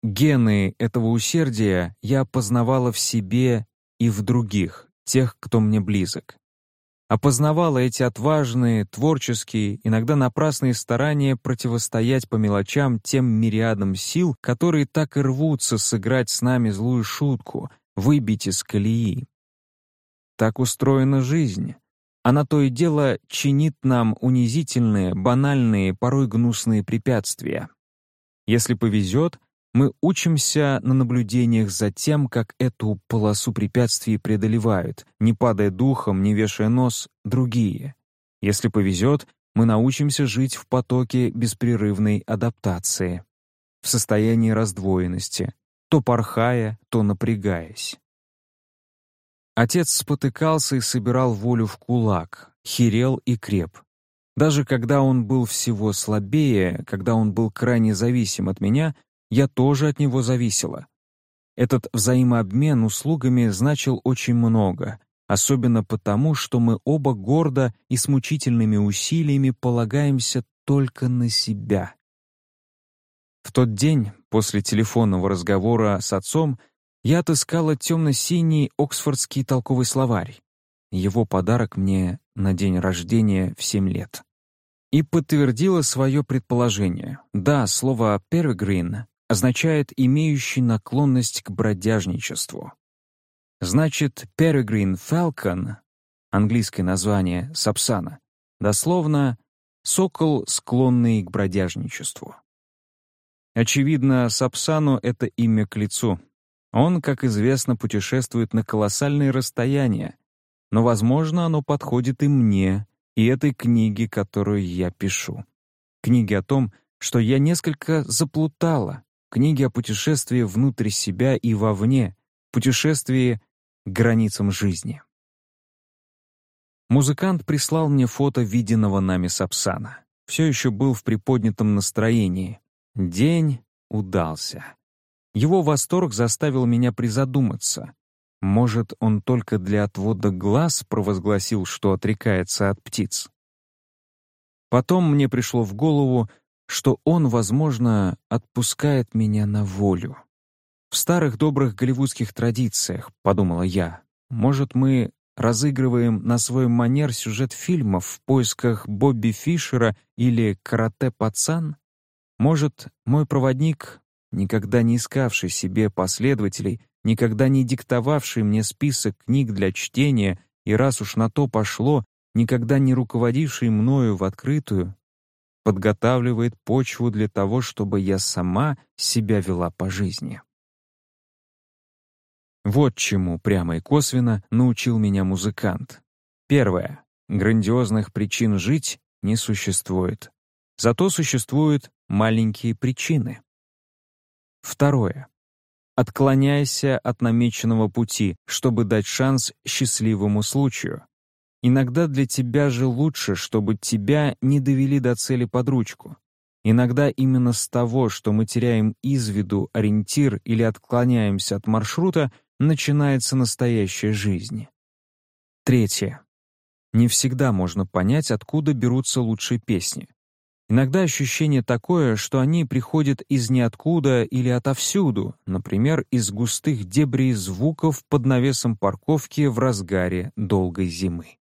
Speaker 1: Гены этого усердия я опознавала в себе и в других, тех, кто мне близок. Опознавала эти отважные, творческие, иногда напрасные старания противостоять по мелочам тем мириадам сил, которые так и рвутся сыграть с нами злую шутку, выбить из колеи. Так устроена жизнь. Она то и дело чинит нам унизительные, банальные, порой гнусные препятствия. Если повезет, мы учимся на наблюдениях за тем, как эту полосу препятствий преодолевают, не падая духом, не вешая нос, другие. Если повезет, мы научимся жить в потоке беспрерывной адаптации, в состоянии раздвоенности, то порхая, то напрягаясь. Отец спотыкался и собирал волю в кулак, херел и креп. Даже когда он был всего слабее, когда он был крайне зависим от меня, я тоже от него зависела. Этот взаимообмен услугами значил очень много, особенно потому, что мы оба гордо и с мучительными усилиями полагаемся только на себя. В тот день, после телефонного разговора с отцом, я отыскала темно-синий оксфордский толковый словарь, его подарок мне на день рождения в семь лет. И подтвердила свое предположение. Да, слово «peregrine» означает «имеющий наклонность к бродяжничеству». Значит, Peregrine Falcon английское название Сапсана, дословно «сокол, склонный к бродяжничеству». Очевидно, Сапсану — это имя к лицу. Он, как известно, путешествует на колоссальные расстояния, но, возможно, оно подходит и мне, и этой книге, которую я пишу. Книги о том, что я несколько заплутала, книги о путешествии внутрь себя и вовне, путешествии к границам жизни. Музыкант прислал мне фото виденного нами Сапсана. Все еще был в приподнятом настроении. День удался. Его восторг заставил меня призадуматься. Может, он только для отвода глаз провозгласил, что отрекается от птиц? Потом мне пришло в голову, что он, возможно, отпускает меня на волю. В старых добрых голливудских традициях, подумала я, может, мы разыгрываем на свой манер сюжет фильмов в поисках Бобби Фишера или «Карате-пацан»? Может, мой проводник, никогда не искавший себе последователей, никогда не диктовавший мне список книг для чтения и раз уж на то пошло, никогда не руководивший мною в открытую, подготавливает почву для того, чтобы я сама себя вела по жизни. Вот чему прямо и косвенно научил меня музыкант. Первое. Грандиозных причин жить не существует. Зато существуют маленькие причины. Второе. Отклоняйся от намеченного пути, чтобы дать шанс счастливому случаю. Иногда для тебя же лучше, чтобы тебя не довели до цели под ручку. Иногда именно с того, что мы теряем из виду ориентир или отклоняемся от маршрута, начинается настоящая жизнь. Третье. Не всегда можно понять, откуда берутся лучшие песни. Иногда ощущение такое, что они приходят из ниоткуда или отовсюду, например, из густых дебрей звуков под навесом парковки в разгаре долгой зимы.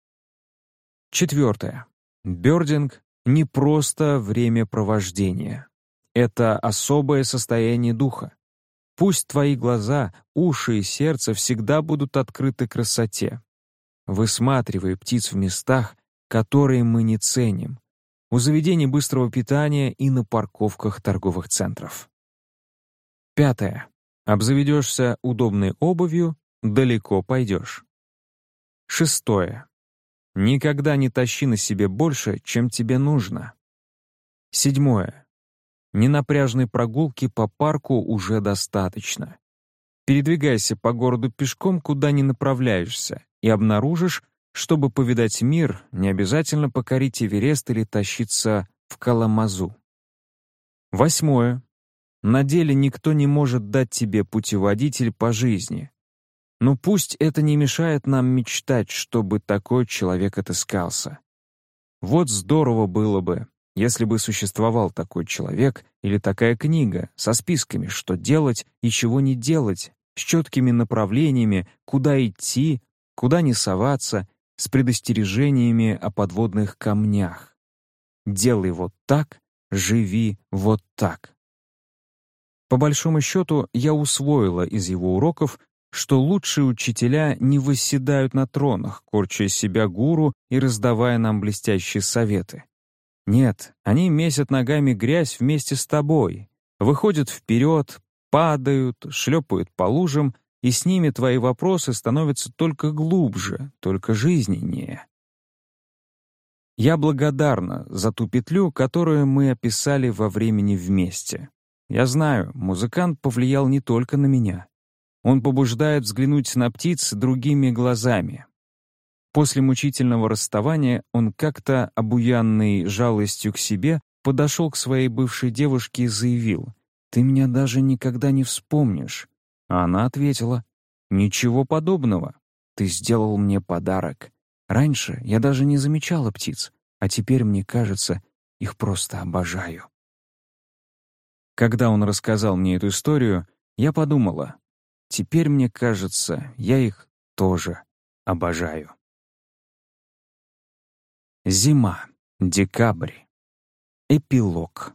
Speaker 1: Четвертое. Бёрдинг — не просто времяпровождение. Это особое состояние духа. Пусть твои глаза, уши и сердце всегда будут открыты красоте. Высматривай птиц в местах, которые мы не ценим, у заведений быстрого питания и на парковках торговых центров. Пятое. Обзаведешься удобной обувью, далеко пойдешь. Шестое. Никогда не тащи на себе больше, чем тебе нужно. Седьмое. Ненапряжной прогулки по парку уже достаточно. Передвигайся по городу пешком, куда не направляешься, и обнаружишь, чтобы повидать мир, не обязательно покорить Эверест или тащиться в Каламазу. Восьмое. На деле никто не может дать тебе путеводитель по жизни. Но пусть это не мешает нам мечтать, чтобы такой человек отыскался. Вот здорово было бы, если бы существовал такой человек или такая книга со списками, что делать и чего не делать, с четкими направлениями, куда идти, куда не соваться с предостережениями о подводных камнях. Делай вот так, живи вот так. По большому счету, я усвоила из его уроков, что лучшие учителя не восседают на тронах, корча себя гуру и раздавая нам блестящие советы. Нет, они месят ногами грязь вместе с тобой, выходят вперед, падают, шлепают по лужам и с ними твои вопросы становятся только глубже, только жизненнее. Я благодарна за ту петлю, которую мы описали во времени вместе. Я знаю, музыкант повлиял не только на меня. Он побуждает взглянуть на птиц другими глазами. После мучительного расставания он как-то, обуянный жалостью к себе, подошел к своей бывшей девушке и заявил, «Ты меня даже никогда не вспомнишь. А она ответила, «Ничего подобного. Ты сделал мне подарок. Раньше я даже не замечала птиц, а теперь, мне кажется, их просто обожаю». Когда он рассказал мне эту историю, я подумала, теперь, мне кажется, я их тоже обожаю. Зима. Декабрь. Эпилог.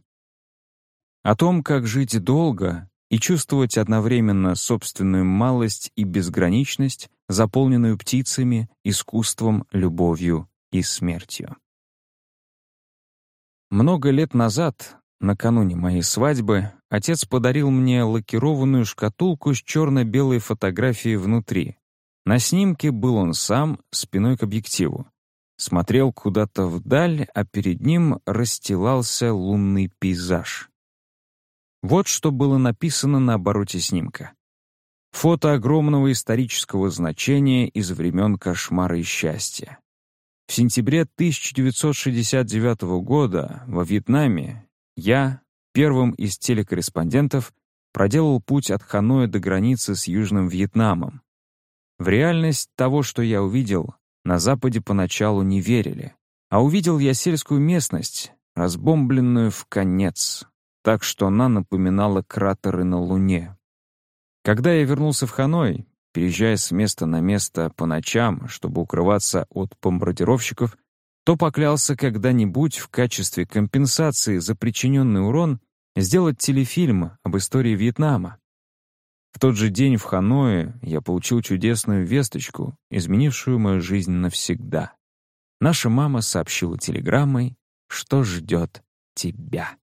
Speaker 1: О том, как жить долго, и чувствовать одновременно собственную малость и безграничность, заполненную птицами, искусством, любовью и смертью. Много лет назад, накануне моей свадьбы, отец подарил мне лакированную шкатулку с черно-белой фотографией внутри. На снимке был он сам, спиной к объективу. Смотрел куда-то вдаль, а перед ним расстилался лунный пейзаж. Вот что было написано на обороте снимка. Фото огромного исторического значения из времен кошмара и счастья. В сентябре 1969 года во Вьетнаме я, первым из телекорреспондентов, проделал путь от Ханоя до границы с Южным Вьетнамом. В реальность того, что я увидел, на Западе поначалу не верили. А увидел я сельскую местность, разбомбленную в конец, так что она напоминала кратеры на Луне. Когда я вернулся в Ханой, переезжая с места на место по ночам, чтобы укрываться от бомбардировщиков, то поклялся когда-нибудь в качестве компенсации за причиненный урон сделать телефильм об истории Вьетнама. В тот же день в Ханое я получил чудесную весточку, изменившую мою жизнь навсегда. Наша мама сообщила телеграммой, что ждет тебя.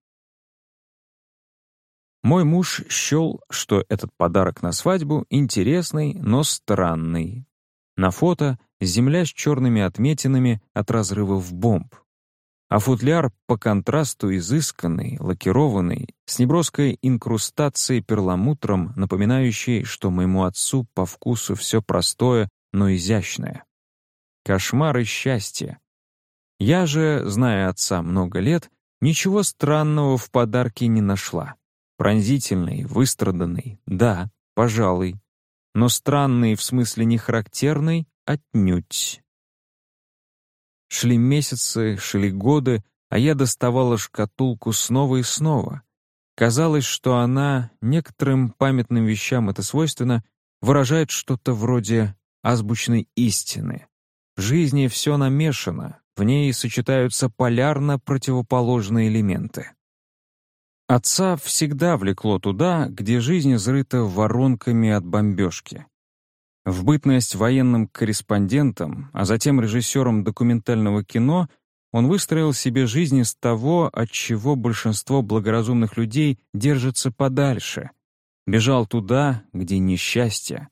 Speaker 1: Мой муж счел, что этот подарок на свадьбу интересный, но странный. На фото земля с черными отметинами от разрывов бомб. А футляр по контрасту изысканный, лакированный, с неброской инкрустацией перламутром, напоминающей, что моему отцу по вкусу все простое, но изящное. Кошмар и счастье. Я же, зная отца много лет, ничего странного в подарке не нашла. Пронзительный, выстраданный, да, пожалуй. Но странный в смысле не характерный, отнюдь. Шли месяцы, шли годы, а я доставала шкатулку снова и снова. Казалось, что она, некоторым памятным вещам это свойственно, выражает что-то вроде азбучной истины. В жизни все намешано, в ней сочетаются полярно противоположные элементы. Отца всегда влекло туда, где жизнь изрыта воронками от бомбежки. В бытность военным корреспондентом, а затем режиссером документального кино, он выстроил себе жизнь из того, от чего большинство благоразумных людей держится подальше. Бежал туда, где несчастье.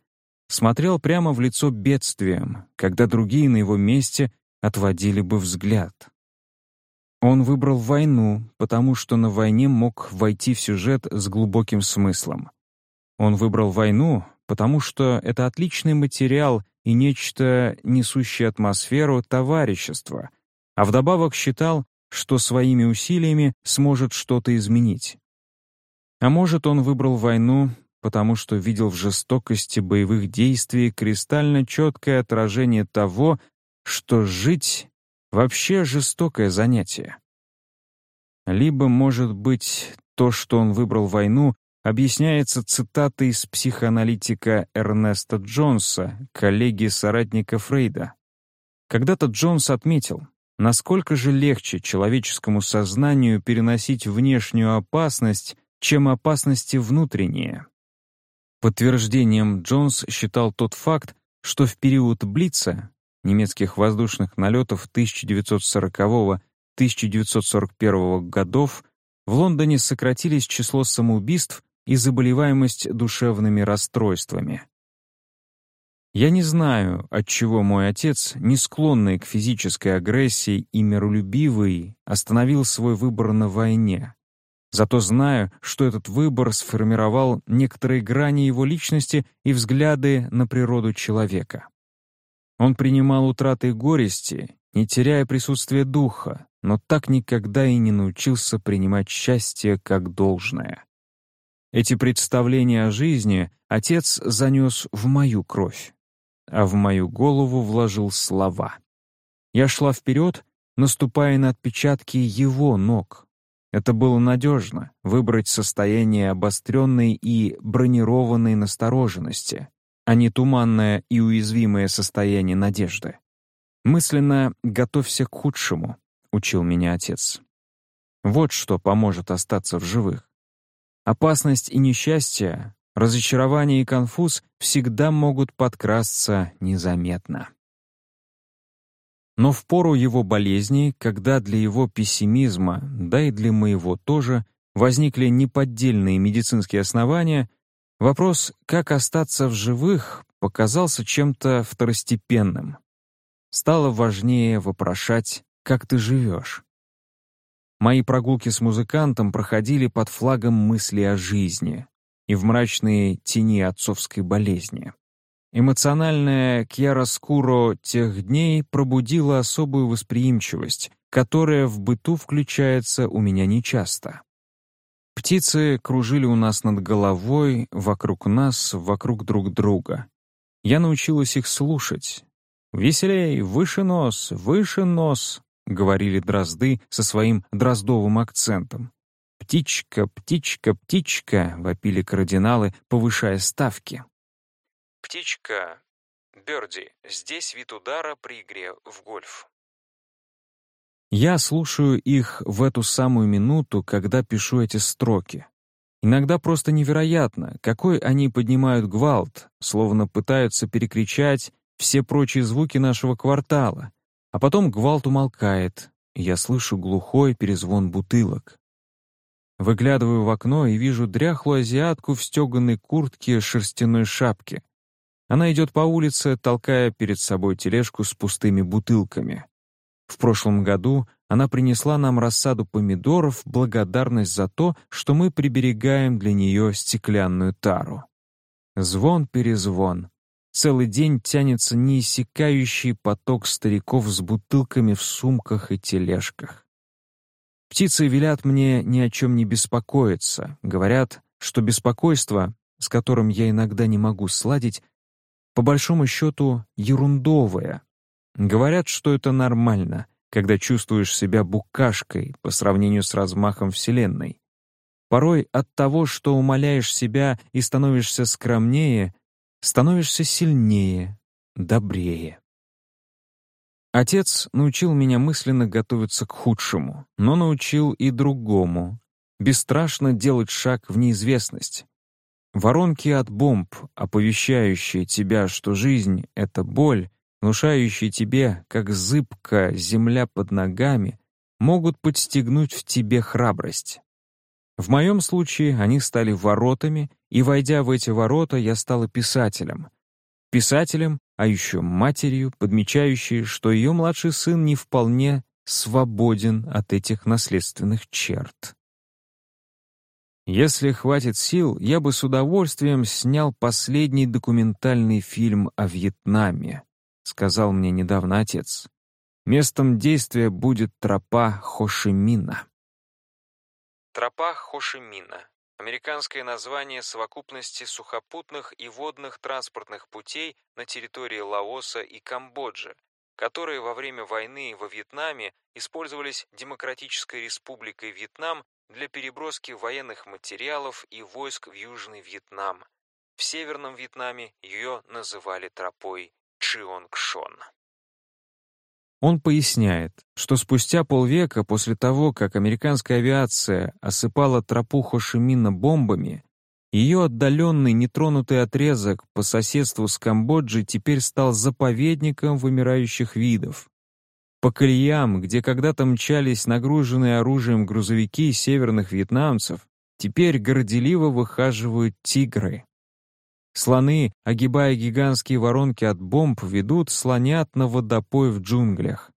Speaker 1: Смотрел прямо в лицо бедствием, когда другие на его месте отводили бы взгляд. Он выбрал войну, потому что на войне мог войти в сюжет с глубоким смыслом. Он выбрал войну, потому что это отличный материал и нечто, несущее атмосферу товарищества, а вдобавок считал, что своими усилиями сможет что-то изменить. А может, он выбрал войну, потому что видел в жестокости боевых действий кристально четкое отражение того, что жить Вообще жестокое занятие. Либо, может быть, то, что он выбрал войну, объясняется цитатой из психоаналитика Эрнеста Джонса, коллеги-соратника Фрейда. Когда-то Джонс отметил, насколько же легче человеческому сознанию переносить внешнюю опасность, чем опасности внутренние. Подтверждением Джонс считал тот факт, что в период Блица немецких воздушных налетов 1940-1941 годов в Лондоне сократились число самоубийств и заболеваемость душевными расстройствами. Я не знаю, отчего мой отец, не склонный к физической агрессии и миролюбивый, остановил свой выбор на войне. Зато знаю, что этот выбор сформировал некоторые грани его личности и взгляды на природу человека. Он принимал утраты и горести, не теряя присутствия духа, но так никогда и не научился принимать счастье как должное. Эти представления о жизни отец занес в мою кровь, а в мою голову вложил слова. Я шла вперед, наступая на отпечатки его ног. Это было надежно — выбрать состояние обостренной и бронированной настороженности, а не туманное и уязвимое состояние надежды. «Мысленно готовься к худшему», — учил меня отец. Вот что поможет остаться в живых. Опасность и несчастье, разочарование и конфуз всегда могут подкрасться незаметно. Но в пору его болезни, когда для его пессимизма, да и для моего тоже, возникли неподдельные медицинские основания, вопрос, как остаться в живых, показался чем-то второстепенным. Стало важнее вопрошать, как ты живешь. Мои прогулки с музыкантом проходили под флагом мысли о жизни и в мрачные тени отцовской болезни. Эмоциональная кьяроскуро тех дней пробудила особую восприимчивость, которая в быту включается у меня нечасто. Птицы кружили у нас над головой, вокруг нас, вокруг друг друга. Я научилась их слушать. «Веселей! Выше нос! Выше нос!» — говорили дрозды со своим дроздовым акцентом. «Птичка, птичка, птичка!» — вопили кардиналы, повышая ставки.
Speaker 2: Птичка, Бёрди, здесь вид удара при игре в гольф.
Speaker 1: Я слушаю их в эту самую минуту, когда пишу эти строки. Иногда просто невероятно, какой они поднимают гвалт, словно пытаются перекричать все прочие звуки нашего квартала, а потом гвалт умолкает, и я слышу глухой перезвон бутылок. Выглядываю в окно и вижу дряхлую азиатку в стеганой куртке шерстяной шапке. Она идет по улице, толкая перед собой тележку с пустыми бутылками. В прошлом году она принесла нам рассаду помидоров благодарность за то, что мы приберегаем для нее стеклянную тару. Звон-перезвон. Целый день тянется неиссякающий поток стариков с бутылками в сумках и тележках. Птицы велят мне ни о чем не беспокоиться, говорят, что беспокойство, с которым я иногда не могу сладить, по большому счету ерундовое. Говорят, что это нормально, когда чувствуешь себя букашкой по сравнению с размахом Вселенной. Порой от того, что умоляешь себя и становишься скромнее, становишься сильнее, добрее. Отец научил меня мысленно готовиться к худшему, но научил и другому — бесстрашно делать шаг в неизвестность. Воронки от бомб, оповещающие тебя, что жизнь — это боль, внушающие тебе, как зыбка земля под ногами, могут подстегнуть в тебе храбрость. В моем случае они стали воротами, и, войдя в эти ворота, я стала писателем. Писателем, а еще матерью, подмечающей, что ее младший сын не вполне свободен от этих наследственных черт. Если хватит сил, я бы с удовольствием снял последний документальный фильм о Вьетнаме, сказал мне недавно отец. Местом действия будет тропа Хошимина.
Speaker 2: Тропа Хошимина. Американское название совокупности сухопутных и водных транспортных путей на территории Лаоса и Камбоджи, которые во время войны во Вьетнаме использовались Демократической Республикой Вьетнам для переброски военных материалов и войск в Южный Вьетнам. В Северном Вьетнаме ее называли тропой Чионгшон.
Speaker 1: Он поясняет, что спустя полвека после того, как американская авиация осыпала тропу Хошимина бомбами, ее отдаленный нетронутый отрезок по соседству с Камбоджей теперь стал заповедником вымирающих видов. По колеям, где когда-то мчались нагруженные оружием грузовики северных вьетнамцев, теперь горделиво выхаживают тигры. Слоны, огибая гигантские воронки от бомб, ведут слонят на водопой в джунглях.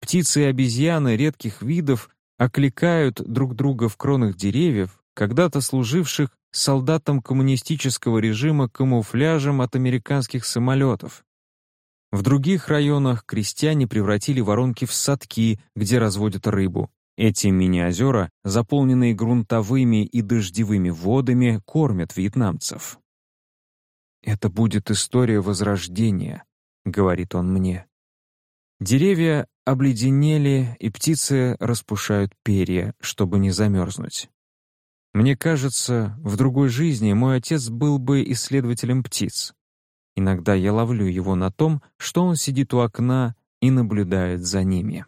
Speaker 1: Птицы и обезьяны редких видов окликают друг друга в кронах деревьев, когда-то служивших солдатам коммунистического режима камуфляжем от американских самолетов. В других районах крестьяне превратили воронки в садки, где разводят рыбу. Эти мини-озера, заполненные грунтовыми и дождевыми водами, кормят вьетнамцев. «Это будет история Возрождения», — говорит он мне. Деревья обледенели, и птицы распушают перья, чтобы не замерзнуть. Мне кажется, в другой жизни мой отец был бы исследователем птиц. Иногда я ловлю его на том, что он сидит у окна и наблюдает за ними.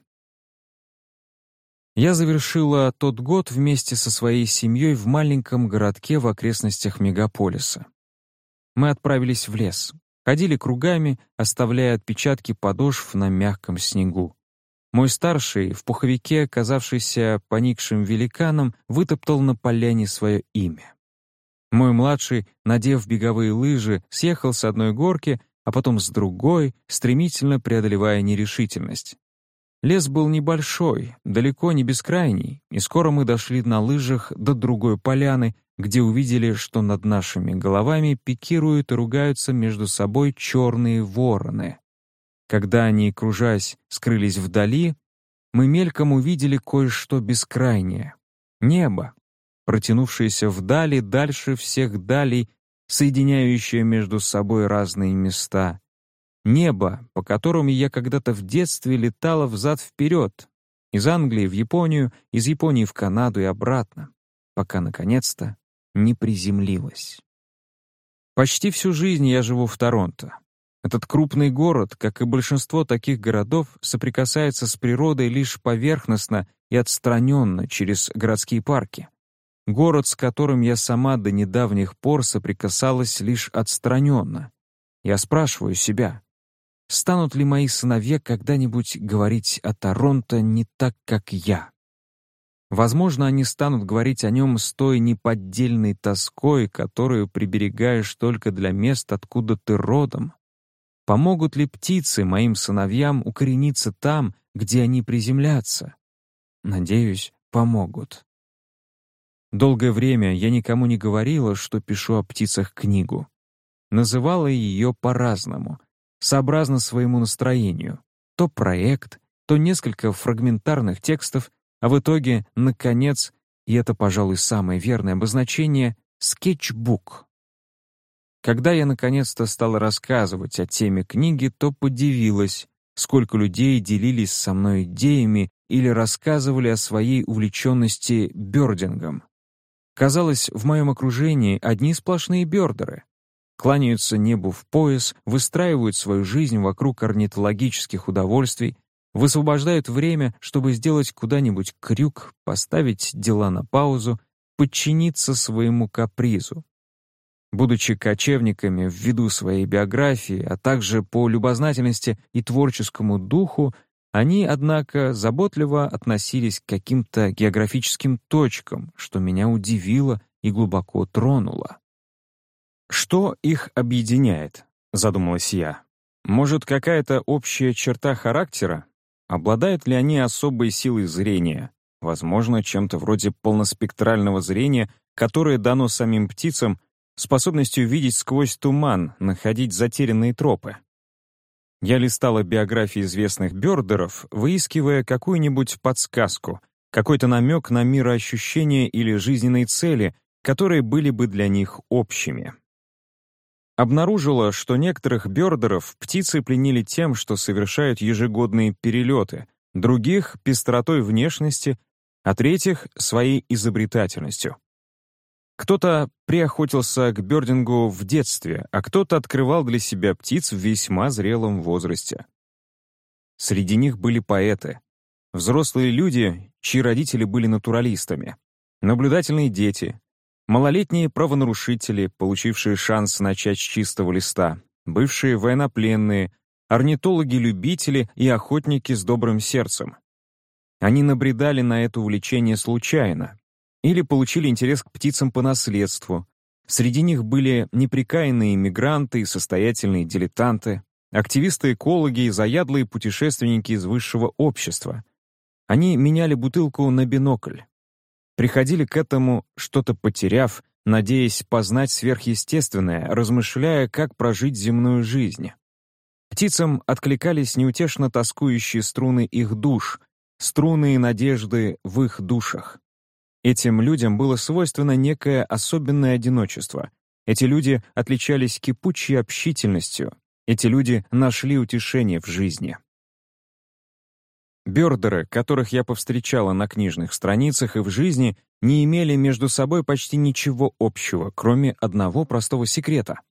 Speaker 1: Я завершила тот год вместе со своей семьей в маленьком городке в окрестностях мегаполиса. Мы отправились в лес, ходили кругами, оставляя отпечатки подошв на мягком снегу. Мой старший, в пуховике, оказавшийся поникшим великаном, вытоптал на поляне свое имя. Мой младший, надев беговые лыжи, съехал с одной горки, а потом с другой, стремительно преодолевая нерешительность. Лес был небольшой, далеко не бескрайний, и скоро мы дошли на лыжах до другой поляны, где увидели, что над нашими головами пикируют и ругаются между собой черные вороны. Когда они, кружась, скрылись вдали, мы мельком увидели кое-что бескрайнее. Небо, протянувшееся вдали дальше всех далей, соединяющее между собой разные места. Небо, по которому я когда-то в детстве летала взад-вперед, из Англии в Японию, из Японии в Канаду и обратно, пока, наконец-то, не приземлилась. Почти всю жизнь я живу в Торонто. Этот крупный город, как и большинство таких городов, соприкасается с природой лишь поверхностно и отстраненно через городские парки. Город, с которым я сама до недавних пор соприкасалась лишь отстраненно. Я спрашиваю себя, станут ли мои сыновья когда-нибудь говорить о Торонто не так, как я? Возможно, они станут говорить о нем с той неподдельной тоской, которую приберегаешь только для мест, откуда ты родом. Помогут ли птицы моим сыновьям укорениться там, где они приземлятся? Надеюсь, помогут. Долгое время я никому не говорила, что пишу о птицах книгу. Называла ее по-разному, сообразно своему настроению. То проект, то несколько фрагментарных текстов, а в итоге, наконец, и это, пожалуй, самое верное обозначение, скетчбук. Когда я наконец-то стала рассказывать о теме книги, то подивилась, сколько людей делились со мной идеями или рассказывали о своей увлеченности бёрдингом. Казалось, в моем окружении одни сплошные бёрдеры. Кланяются небу в пояс, выстраивают свою жизнь вокруг орнитологических удовольствий, высвобождают время, чтобы сделать куда-нибудь крюк, поставить дела на паузу, подчиниться своему капризу. Будучи кочевниками ввиду своей биографии, а также по любознательности и творческому духу, они, однако, заботливо относились к каким-то географическим точкам, что меня удивило и глубоко тронуло. «Что их объединяет?» — задумалась я. «Может, какая-то общая черта характера? Обладают ли они особой силой зрения? Возможно, чем-то вроде полноспектрального зрения, которое дано самим птицам, способностью видеть сквозь туман, находить затерянные тропы. Я листала биографии известных бёрдеров, выискивая какую-нибудь подсказку, какой-то намек на мироощущение или жизненные цели, которые были бы для них общими. Обнаружила, что некоторых бёрдеров птицы пленили тем, что совершают ежегодные перелеты, других — пестротой внешности, а третьих — своей изобретательностью. Кто-то приохотился к бёрдингу в детстве, а кто-то открывал для себя птиц в весьма зрелом возрасте. Среди них были поэты, взрослые люди, чьи родители были натуралистами, наблюдательные дети, малолетние правонарушители, получившие шанс начать с чистого листа, бывшие военнопленные, орнитологи-любители и охотники с добрым сердцем. Они набредали на это увлечение случайно, или получили интерес к птицам по наследству. Среди них были неприкаянные иммигранты и состоятельные дилетанты, активисты-экологи и заядлые путешественники из высшего общества. Они меняли бутылку на бинокль. Приходили к этому, что-то потеряв, надеясь познать сверхъестественное, размышляя, как прожить земную жизнь. Птицам откликались неутешно тоскующие струны их душ, струны и надежды в их душах. Этим людям было свойственно некое особенное одиночество. Эти люди отличались кипучей общительностью. Эти люди нашли утешение в жизни. Бёрдеры, которых я повстречала на книжных страницах и в жизни, не имели между собой почти ничего общего, кроме одного простого секрета.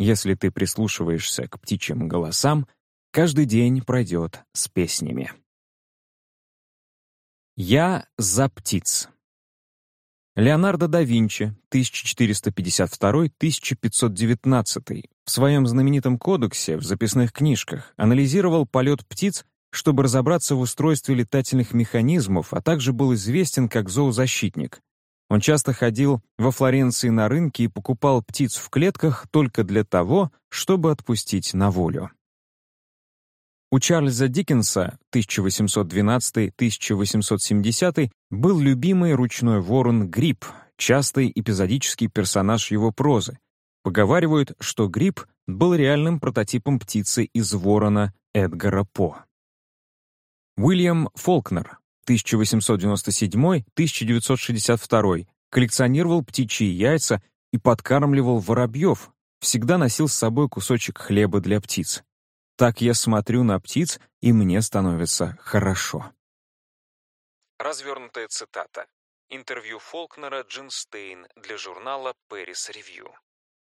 Speaker 1: Если ты прислушиваешься к птичьим голосам, каждый день пройдет с песнями. Я за птиц. Леонардо да Винчи, 1452-1519, в своем знаменитом кодексе в записных книжках анализировал полет птиц, чтобы разобраться в устройстве летательных механизмов, а также был известен как зоозащитник. Он часто ходил во Флоренции на рынке и покупал птиц в клетках только для того, чтобы отпустить на волю. У Чарльза Диккенса 1812-1870 был любимый ручной ворон Гриб, частый эпизодический персонаж его прозы. Поговаривают, что Гриб был реальным прототипом птицы из ворона Эдгара По. Уильям Фолкнер 1897-1962 коллекционировал птичьи яйца и подкармливал воробьев, всегда носил с собой кусочек хлеба для птиц. Так я смотрю на птиц, и мне становится хорошо.
Speaker 2: Развернутая цитата. Интервью Фолкнера Джин Стейн для журнала Paris Review.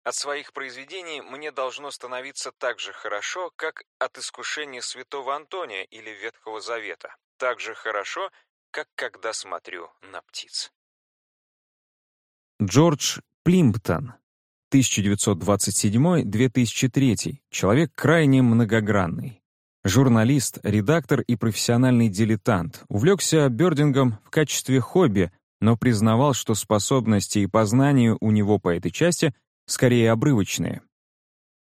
Speaker 2: От своих произведений мне должно становиться так же хорошо, как от искушения святого Антония или Ветхого Завета. Так же хорошо, как когда смотрю на птиц.
Speaker 1: Джордж Плимптон 1927-2003, человек крайне многогранный. Журналист, редактор и профессиональный дилетант, увлекся бёрдингом в качестве хобби, но признавал, что способности и познания у него по этой части скорее обрывочные.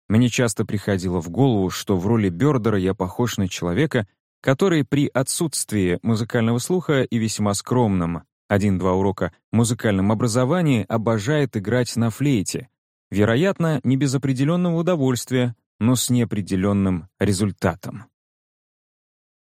Speaker 1: Мне часто приходило в голову, что в роли бёрдера я похож на человека, который при отсутствии музыкального слуха и весьма скромном один-два урока музыкальном образовании обожает играть на флейте, Вероятно, не без определенного удовольствия, но с неопределенным результатом.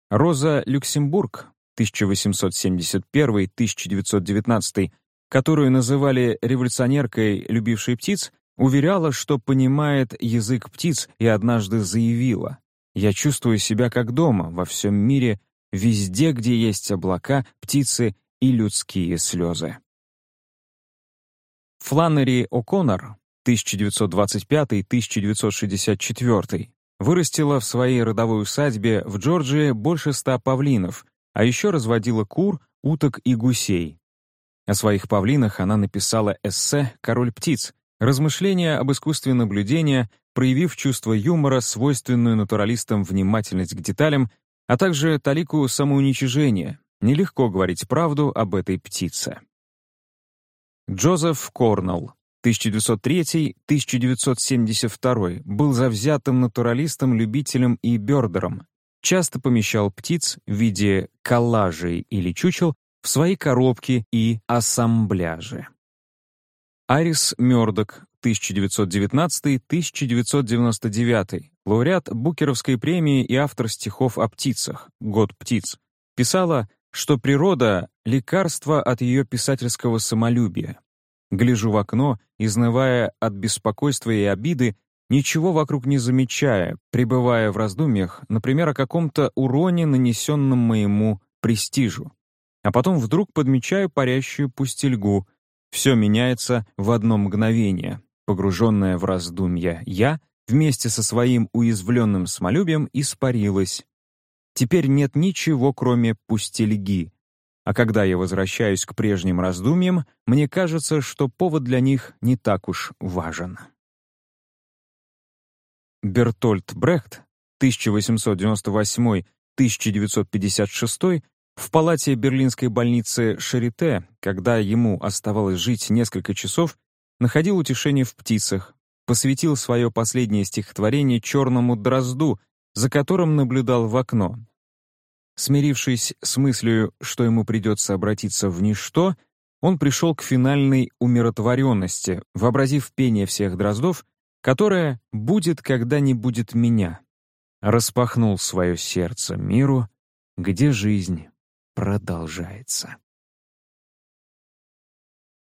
Speaker 1: Роза Люксембург, 1871-1919, которую называли революционеркой, любившей птиц, уверяла, что понимает язык птиц и однажды заявила «Я чувствую себя как дома во всем мире, везде, где есть облака, птицы и людские слезы». Фланнери О'Коннор 1925-1964, вырастила в своей родовой усадьбе в Джорджии больше ста павлинов, а еще разводила кур, уток и гусей. О своих павлинах она написала эссе «Король птиц», размышления об искусстве наблюдения, проявив чувство юмора, свойственную натуралистам внимательность к деталям, а также талику самоуничижения. Нелегко говорить правду об этой птице. Джозеф Корнелл 1903-1972 был завзятым натуралистом-любителем и бёрдером, часто помещал птиц в виде коллажей или чучел в свои коробки и ассамбляжи. Арис Мёрдок, 1919-1999, лауреат Букеровской премии и автор стихов о птицах «Год птиц», писала, что природа — лекарство от ее писательского самолюбия, Гляжу в окно, изнывая от беспокойства и обиды, ничего вокруг не замечая, пребывая в раздумьях, например, о каком-то уроне, нанесенном моему престижу. А потом вдруг подмечаю парящую пустельгу. Все меняется в одно мгновение. Погруженная в раздумья я вместе со своим уязвленным самолюбием испарилась. Теперь нет ничего, кроме пустельги, а когда я возвращаюсь к прежним раздумьям, мне кажется, что повод для них не так уж важен. Бертольд Брехт, 1898-1956, в палате берлинской больницы Шарите, когда ему оставалось жить несколько часов, находил утешение в птицах, посвятил свое последнее стихотворение черному дрозду, за которым наблюдал в окно, Смирившись с мыслью, что ему придется обратиться в ничто, он пришел к финальной умиротворенности, вообразив пение всех дроздов, которое «будет, когда не будет меня». Распахнул свое сердце миру, где жизнь продолжается.